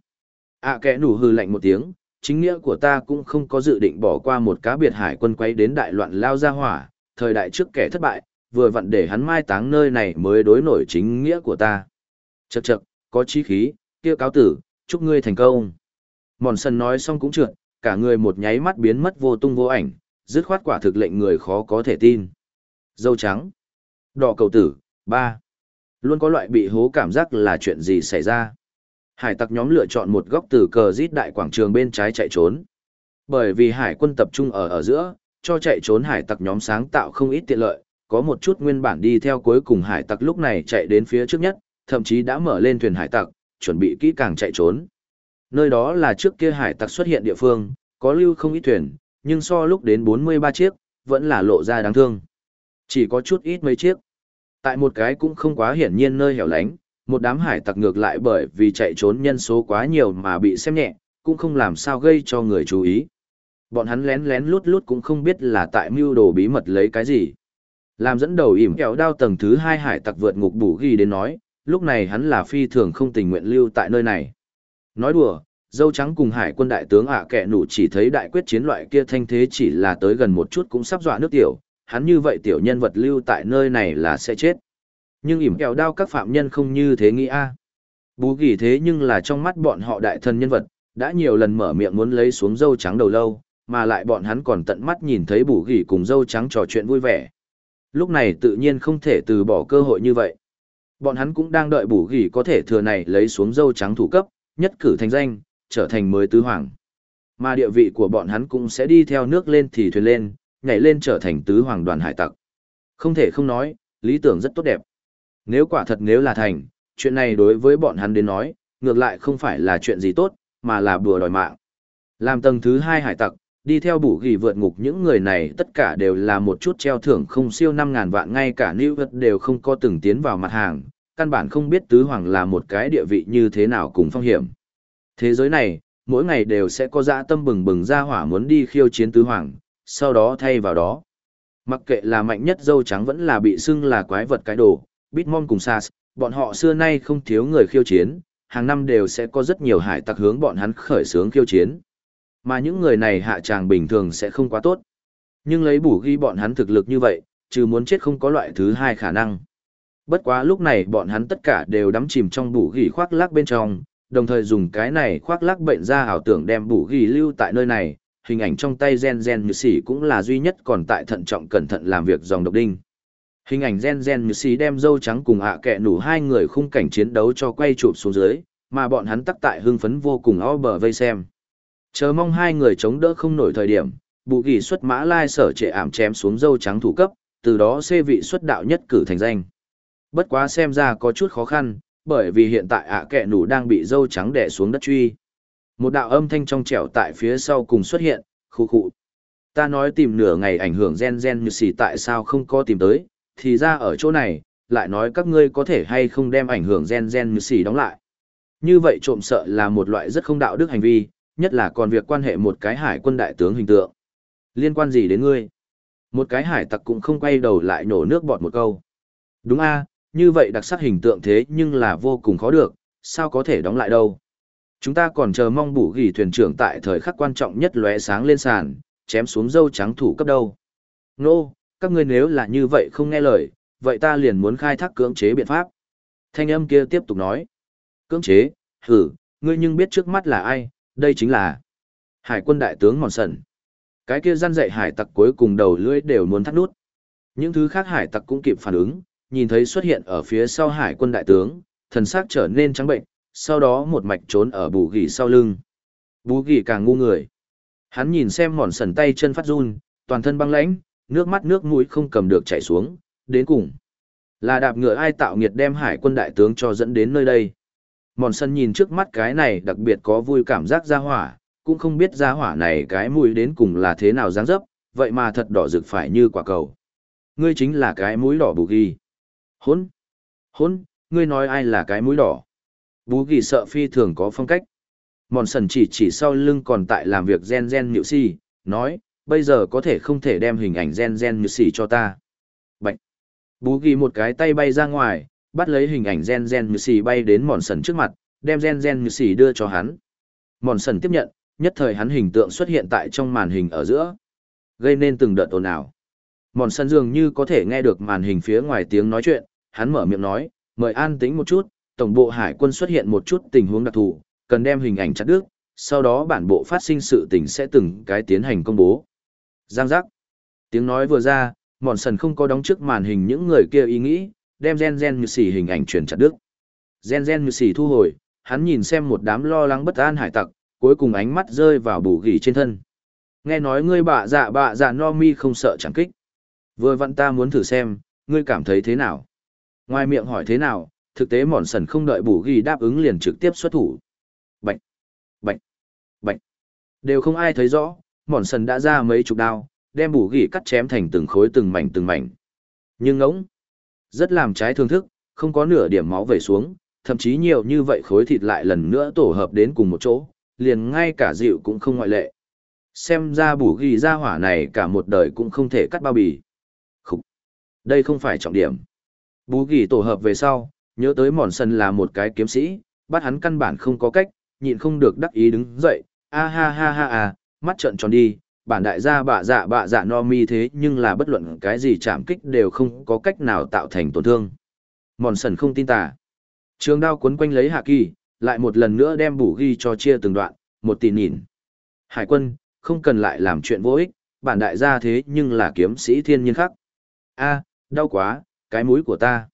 S1: ạ à kệ nủ hừ lạnh một tiếng, chính nghĩa của ta cũng không có dự định bỏ qua một cá biệt hải quân quay đến đại loạn lao ra hỏa, thời đại trước kẻ thất bại, vừa vặn để hắn mai táng nơi này mới đối nổi chính nghĩa của ta. Chậc chậc, có chí khí, kia cáo tử, chúc ngươi thành công. Mòn sần nói xong cũng trượt, cả người một nháy mắt biến mất vô tung vô ảnh, dứt khoát quả thực lệnh người khó có thể tin. Dâu trắng. Đỏ cầu tử, ba Luôn có loại bị hố cảm giác là chuyện gì xảy ra. Hải tặc nhóm lựa chọn một góc từ cờ rít đại quảng trường bên trái chạy trốn. Bởi vì hải quân tập trung ở ở giữa, cho chạy trốn hải tặc nhóm sáng tạo không ít tiện lợi, có một chút nguyên bản đi theo cuối cùng hải tặc lúc này chạy đến phía trước nhất, thậm chí đã mở lên thuyền hải tặc, chuẩn bị kỹ càng chạy trốn. Nơi đó là trước kia hải tặc xuất hiện địa phương, có lưu không ít thuyền, nhưng so lúc đến 43 chiếc, vẫn là lộ ra đáng thương. Chỉ có chút ít mấy chiếc. Tại một cái cũng không quá hiển nhiên nơi hẻo lánh, một đám hải tặc ngược lại bởi vì chạy trốn nhân số quá nhiều mà bị xem nhẹ, cũng không làm sao gây cho người chú ý. Bọn hắn lén lén lút lút cũng không biết là tại mưu đồ bí mật lấy cái gì. Làm dẫn đầu ỉm kẹo đao tầng thứ hai hải tặc vượt ngục bù ghi đến nói, lúc này hắn là phi thường không tình nguyện lưu tại nơi này. Nói đùa, dâu trắng cùng hải quân đại tướng ạ à kẹ nụ chỉ thấy đại quyết chiến loại kia thanh thế chỉ là tới gần một chút cũng sắp dọa nước tiểu, hắn như vậy tiểu nhân vật lưu tại nơi này là sẽ chết. Nhưng ỉm kẹo đao các phạm nhân không như thế nghĩ a. Bú gỉ thế nhưng là trong mắt bọn họ đại thân nhân vật, đã nhiều lần mở miệng muốn lấy xuống dâu trắng đầu lâu, mà lại bọn hắn còn tận mắt nhìn thấy bù gỉ cùng dâu trắng trò chuyện vui vẻ. Lúc này tự nhiên không thể từ bỏ cơ hội như vậy. Bọn hắn cũng đang đợi bù gỉ có thể thừa này lấy xuống dâu trắng thủ cấp, nhất cử thành danh, trở thành mới tứ hoàng. Mà địa vị của bọn hắn cũng sẽ đi theo nước lên thì thuyền lên, nhảy lên trở thành tứ hoàng đoàn hải tặc. Không thể không nói, lý tưởng rất tốt đẹp. Nếu quả thật nếu là thành, chuyện này đối với bọn hắn đến nói, ngược lại không phải là chuyện gì tốt, mà là bùa đòi mạng. Làm tầng thứ hai hải tặc, đi theo bù ghi vượt ngục những người này tất cả đều là một chút treo thưởng không siêu 5.000 vạn ngay cả New Vật đều không có từng tiến vào mặt hàng, căn bản không biết tứ hoàng là một cái địa vị như thế nào cùng phong hiểm. Thế giới này, mỗi ngày đều sẽ có dã tâm bừng bừng ra hỏa muốn đi khiêu chiến tứ hoàng, sau đó thay vào đó. Mặc kệ là mạnh nhất dâu trắng vẫn là bị xưng là quái vật cái đồ, Bitmon cùng Sas, bọn họ xưa nay không thiếu người khiêu chiến, hàng năm đều sẽ có rất nhiều hải tặc hướng bọn hắn khởi xướng khiêu chiến. Mà những người này hạ tràng bình thường sẽ không quá tốt. Nhưng lấy bù ghi bọn hắn thực lực như vậy, trừ muốn chết không có loại thứ hai khả năng. Bất quá lúc này bọn hắn tất cả đều đắm chìm trong bù ghi khoác lác bên trong, đồng thời dùng cái này khoác lác bệnh ra ảo tưởng đem bù ghi lưu tại nơi này, hình ảnh trong tay gen gen như xỉ cũng là duy nhất còn tại thận trọng cẩn thận làm việc dòng độc đinh. Hình ảnh gen gen như xỉ đem dâu trắng cùng ạ à kẹ nủ hai người khung cảnh chiến đấu cho quay chụp xuống dưới, mà bọn hắn tắc tại hưng phấn vô cùng o bờ vây xem. Chờ mong hai người chống đỡ không nổi thời điểm, bụ ghi xuất mã lai sở trệ ảm chém xuống dâu trắng thủ cấp, từ đó xê vị xuất đạo nhất cử thành danh. Bất quá xem ra có chút khó khăn, bởi vì hiện tại ạ à kẹ nủ đang bị dâu trắng đè xuống đất truy. Một đạo âm thanh trong trẻo tại phía sau cùng xuất hiện, khu khụ. Ta nói tìm nửa ngày ảnh hưởng gen gen như xì tại sao không có tìm tới, thì ra ở chỗ này, lại nói các ngươi có thể hay không đem ảnh hưởng gen gen như xì đóng lại. Như vậy trộm sợ là một loại rất không đạo đức hành vi, nhất là còn việc quan hệ một cái hải quân đại tướng hình tượng. Liên quan gì đến ngươi? Một cái hải tặc cũng không quay đầu lại nổ nước bọt một câu. Đúng a, như vậy đặc sắc hình tượng thế nhưng là vô cùng khó được, sao có thể đóng lại đâu. Chúng ta còn chờ mong bủ ghi thuyền trưởng tại thời khắc quan trọng nhất lóe sáng lên sàn, chém xuống dâu trắng thủ cấp đâu. Nô, các ngươi nếu là như vậy không nghe lời, vậy ta liền muốn khai thác cưỡng chế biện pháp. Thanh âm kia tiếp tục nói. Cưỡng chế, hử, ngươi nhưng biết trước mắt là ai, đây chính là hải quân đại tướng mòn sần. Cái kia gian dạy hải tặc cuối cùng đầu lưỡi đều muốn thắt nút. Những thứ khác hải tặc cũng kịp phản ứng, nhìn thấy xuất hiện ở phía sau hải quân đại tướng, thần sắc trở nên trắng bệnh, sau đó một mạch trốn ở bù gỉ sau lưng. Bù gỉ càng ngu người. Hắn nhìn xem mòn sần tay chân phát run, toàn thân băng lãnh, nước mắt nước mũi không cầm được chảy xuống, đến cùng. Là đạp ngựa ai tạo nghiệt đem hải quân đại tướng cho dẫn đến nơi đây. Mòn sân nhìn trước mắt cái này đặc biệt có vui cảm giác ra hỏa, cũng không biết ra hỏa này cái mũi đến cùng là thế nào dáng dấp, vậy mà thật đỏ rực phải như quả cầu. Ngươi chính là cái mũi đỏ bù ghi. Hốn! Hốn! Ngươi nói ai là cái mũi đỏ? Bú ghi sợ phi thường có phong cách. Mòn sần chỉ chỉ sau lưng còn tại làm việc gen gen nhự si, nói, bây giờ có thể không thể đem hình ảnh gen gen nhự xì cho ta. Bạch. Bú ghi một cái tay bay ra ngoài, bắt lấy hình ảnh gen gen nhự xì bay đến mòn sần trước mặt, đem gen gen nhự xì đưa cho hắn. Mòn sần tiếp nhận, nhất thời hắn hình tượng xuất hiện tại trong màn hình ở giữa, gây nên từng đợt ồn ào. Mòn sân dường như có thể nghe được màn hình phía ngoài tiếng nói chuyện, hắn mở miệng nói, mời an tĩnh một chút, tổng bộ hải quân xuất hiện một chút tình huống đặc thù, cần đem hình ảnh chặt đứt, sau đó bản bộ phát sinh sự tình sẽ từng cái tiến hành công bố. Giang giác. Tiếng nói vừa ra, mòn sần không có đóng trước màn hình những người kia ý nghĩ, đem gen gen như xỉ hình ảnh truyền chặt đứt. Gen gen như xỉ thu hồi, hắn nhìn xem một đám lo lắng bất an hải tặc, cuối cùng ánh mắt rơi vào bù gỉ trên thân. Nghe nói ngươi bạ dạ bạ dạ no mi không sợ chẳng kích. Vừa vặn ta muốn thử xem, ngươi cảm thấy thế nào? Ngoài miệng hỏi thế nào, thực tế mòn sần không đợi bù ghi đáp ứng liền trực tiếp xuất thủ. bệnh bệnh bệnh Đều không ai thấy rõ, mòn sần đã ra mấy chục đao, đem bù ghi cắt chém thành từng khối từng mảnh từng mảnh. Nhưng ngỗng, rất làm trái thương thức, không có nửa điểm máu về xuống, thậm chí nhiều như vậy khối thịt lại lần nữa tổ hợp đến cùng một chỗ, liền ngay cả dịu cũng không ngoại lệ. Xem ra bù ghi ra hỏa này cả một đời cũng không thể cắt bao bì. Khúc. Đây không phải trọng điểm. Bú gỉ tổ hợp về sau, nhớ tới mòn sân là một cái kiếm sĩ, bắt hắn căn bản không có cách, nhịn không được đắc ý đứng dậy, a ha ha ha à, mắt trợn tròn đi, bản đại gia bạ dạ bạ dạ no mi thế nhưng là bất luận cái gì chạm kích đều không có cách nào tạo thành tổn thương. Mòn sần không tin tà. Trường đao cuốn quanh lấy hạ kỳ, lại một lần nữa đem bù ghi cho chia từng đoạn, một tỷ nhìn. Hải quân, không cần lại làm chuyện vô ích, bản đại gia thế nhưng là kiếm sĩ thiên nhiên khắc. a đau quá, cái mũi của ta.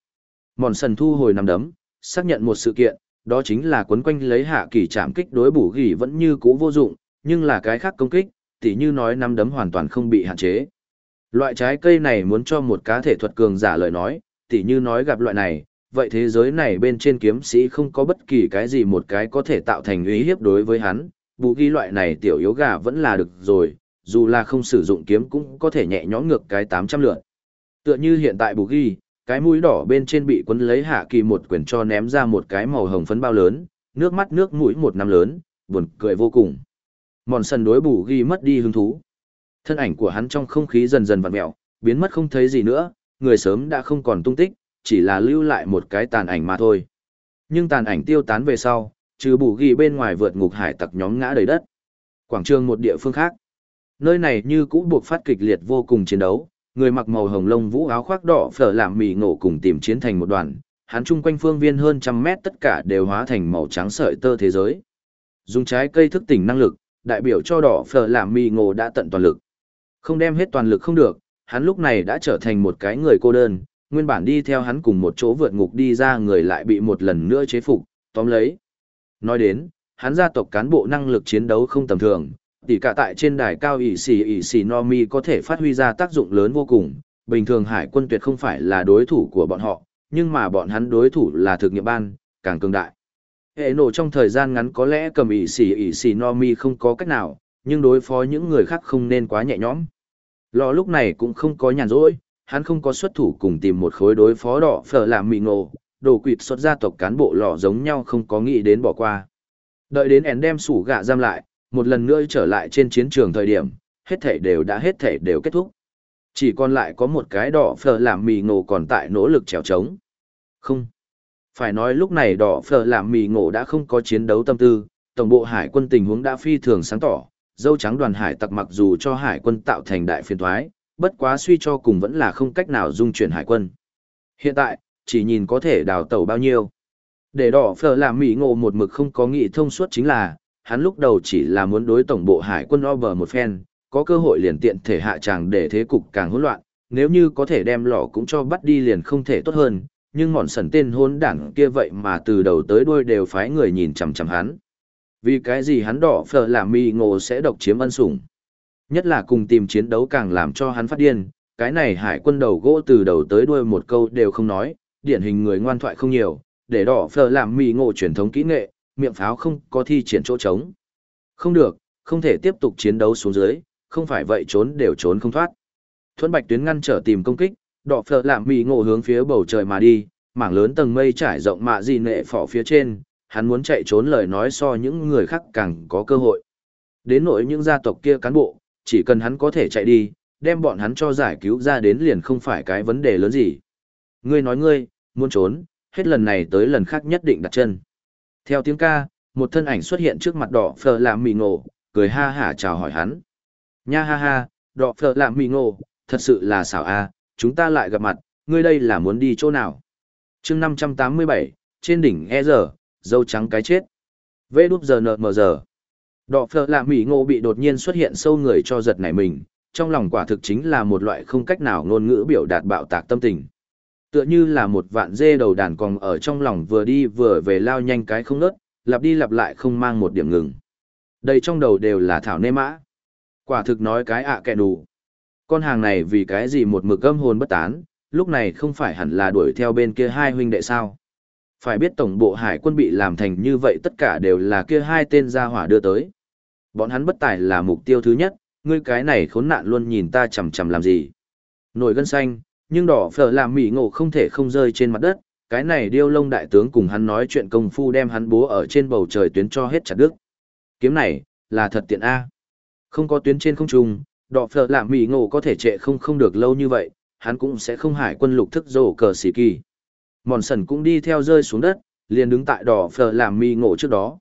S1: Mòn sần thu hồi nằm đấm, xác nhận một sự kiện, đó chính là quấn quanh lấy hạ kỳ chạm kích đối bù ghi vẫn như cũ vô dụng, nhưng là cái khác công kích, tỉ như nói nằm đấm hoàn toàn không bị hạn chế. Loại trái cây này muốn cho một cá thể thuật cường giả lời nói, tỉ như nói gặp loại này, vậy thế giới này bên trên kiếm sĩ không có bất kỳ cái gì một cái có thể tạo thành uy hiếp đối với hắn, bù ghi loại này tiểu yếu gà vẫn là được rồi, dù là không sử dụng kiếm cũng có thể nhẹ nhõm ngược cái 800 lượng. Tựa như hiện tại bù ghi, cái mũi đỏ bên trên bị quấn lấy hạ kỳ một quyển cho ném ra một cái màu hồng phấn bao lớn, nước mắt nước mũi một năm lớn, buồn cười vô cùng. Mòn sần đối bù ghi mất đi hứng thú. Thân ảnh của hắn trong không khí dần dần vặn mẹo, biến mất không thấy gì nữa, người sớm đã không còn tung tích, chỉ là lưu lại một cái tàn ảnh mà thôi. Nhưng tàn ảnh tiêu tán về sau, trừ bù ghi bên ngoài vượt ngục hải tặc nhóm ngã đầy đất. Quảng trường một địa phương khác. Nơi này như cũ buộc phát kịch liệt vô cùng chiến đấu, người mặc màu hồng lông vũ áo khoác đỏ phở làm mì ngộ cùng tìm chiến thành một đoàn, hắn chung quanh phương viên hơn trăm mét tất cả đều hóa thành màu trắng sợi tơ thế giới. Dùng trái cây thức tỉnh năng lực, đại biểu cho đỏ phở làm mì ngộ đã tận toàn lực. Không đem hết toàn lực không được, hắn lúc này đã trở thành một cái người cô đơn, nguyên bản đi theo hắn cùng một chỗ vượt ngục đi ra người lại bị một lần nữa chế phục, tóm lấy. Nói đến, hắn gia tộc cán bộ năng lực chiến đấu không tầm thường, tỉ cả tại trên đài cao ỷ xì ỷ xì no mi có thể phát huy ra tác dụng lớn vô cùng, bình thường hải quân tuyệt không phải là đối thủ của bọn họ, nhưng mà bọn hắn đối thủ là thực nghiệm ban, càng cường đại. Hệ nổ trong thời gian ngắn có lẽ cầm ỷ xì ỷ xì no mi không có cách nào, nhưng đối phó những người khác không nên quá nhẹ nhõm. Lò lúc này cũng không có nhàn rỗi, hắn không có xuất thủ cùng tìm một khối đối phó đỏ phở làm mì ngộ, đồ quỵt xuất gia tộc cán bộ lò giống nhau không có nghĩ đến bỏ qua. Đợi đến ẻn đem sủ gạ giam lại, một lần nữa trở lại trên chiến trường thời điểm, hết thể đều đã hết thể đều kết thúc. Chỉ còn lại có một cái đỏ phở làm mì ngộ còn tại nỗ lực trèo trống. Không. Phải nói lúc này đỏ phở làm mì ngộ đã không có chiến đấu tâm tư, tổng bộ hải quân tình huống đã phi thường sáng tỏ, dâu trắng đoàn hải tặc mặc dù cho hải quân tạo thành đại phiền thoái, bất quá suy cho cùng vẫn là không cách nào dung chuyển hải quân. Hiện tại, chỉ nhìn có thể đào tẩu bao nhiêu. Để đỏ phở làm mì ngộ một mực không có nghị thông suốt chính là, hắn lúc đầu chỉ là muốn đối tổng bộ hải quân over một phen, có cơ hội liền tiện thể hạ tràng để thế cục càng hỗn loạn, nếu như có thể đem lọ cũng cho bắt đi liền không thể tốt hơn, nhưng mòn sần tên hôn đảng kia vậy mà từ đầu tới đuôi đều phái người nhìn chằm chằm hắn. Vì cái gì hắn đỏ phở làm mì ngộ sẽ độc chiếm ân sủng. Nhất là cùng tìm chiến đấu càng làm cho hắn phát điên, cái này hải quân đầu gỗ từ đầu tới đuôi một câu đều không nói, điển hình người ngoan thoại không nhiều, để đỏ phở làm mì ngộ truyền thống kỹ nghệ, miệng pháo không có thi triển chỗ trống. Không được, không thể tiếp tục chiến đấu xuống dưới, không phải vậy trốn đều trốn không thoát. Thuẫn Bạch Tuyến ngăn trở tìm công kích, đỏ phở làm mì ngộ hướng phía bầu trời mà đi, mảng lớn tầng mây trải rộng mạ gì nệ phỏ phía trên, hắn muốn chạy trốn lời nói so những người khác càng có cơ hội. Đến nỗi những gia tộc kia cán bộ, chỉ cần hắn có thể chạy đi, đem bọn hắn cho giải cứu ra đến liền không phải cái vấn đề lớn gì. Ngươi nói ngươi, muốn trốn, hết lần này tới lần khác nhất định đặt chân. Theo tiếng ca, một thân ảnh xuất hiện trước mặt đỏ phờ làm mì ngộ, cười ha hả chào hỏi hắn. Nha ha ha, đọ phở lạm mì ngộ, thật sự là xảo a, chúng ta lại gặp mặt, ngươi đây là muốn đi chỗ nào? chương 587, trên đỉnh e giờ, dâu trắng cái chết. Vê đúp giờ nợ mờ giờ. Đọ phở lạ mì ngộ bị đột nhiên xuất hiện sâu người cho giật nảy mình, trong lòng quả thực chính là một loại không cách nào ngôn ngữ biểu đạt bạo tạc tâm tình. Tựa như là một vạn dê đầu đàn còn ở trong lòng vừa đi vừa về lao nhanh cái không nớt, lặp đi lặp lại không mang một điểm ngừng. Đây trong đầu đều là thảo nê mã. Quả thực nói cái ạ kẹ đủ. Con hàng này vì cái gì một mực âm hồn bất tán, lúc này không phải hẳn là đuổi theo bên kia hai huynh đệ sao. Phải biết tổng bộ hải quân bị làm thành như vậy tất cả đều là kia hai tên gia hỏa đưa tới. Bọn hắn bất tài là mục tiêu thứ nhất, ngươi cái này khốn nạn luôn nhìn ta chằm chằm làm gì. Nổi gân xanh, nhưng đỏ phở làm mỉ ngộ không thể không rơi trên mặt đất, cái này điêu lông đại tướng cùng hắn nói chuyện công phu đem hắn bố ở trên bầu trời tuyến cho hết chặt đứt. Kiếm này, là thật tiện A. Không có tuyến trên không trung, đỏ phở làm mỉ ngộ có thể trệ không không được lâu như vậy, hắn cũng sẽ không hải quân lục thức rổ cờ xì kỳ. Mòn sần cũng đi theo rơi xuống đất, liền đứng tại đỏ phở làm mỉ ngộ trước đó,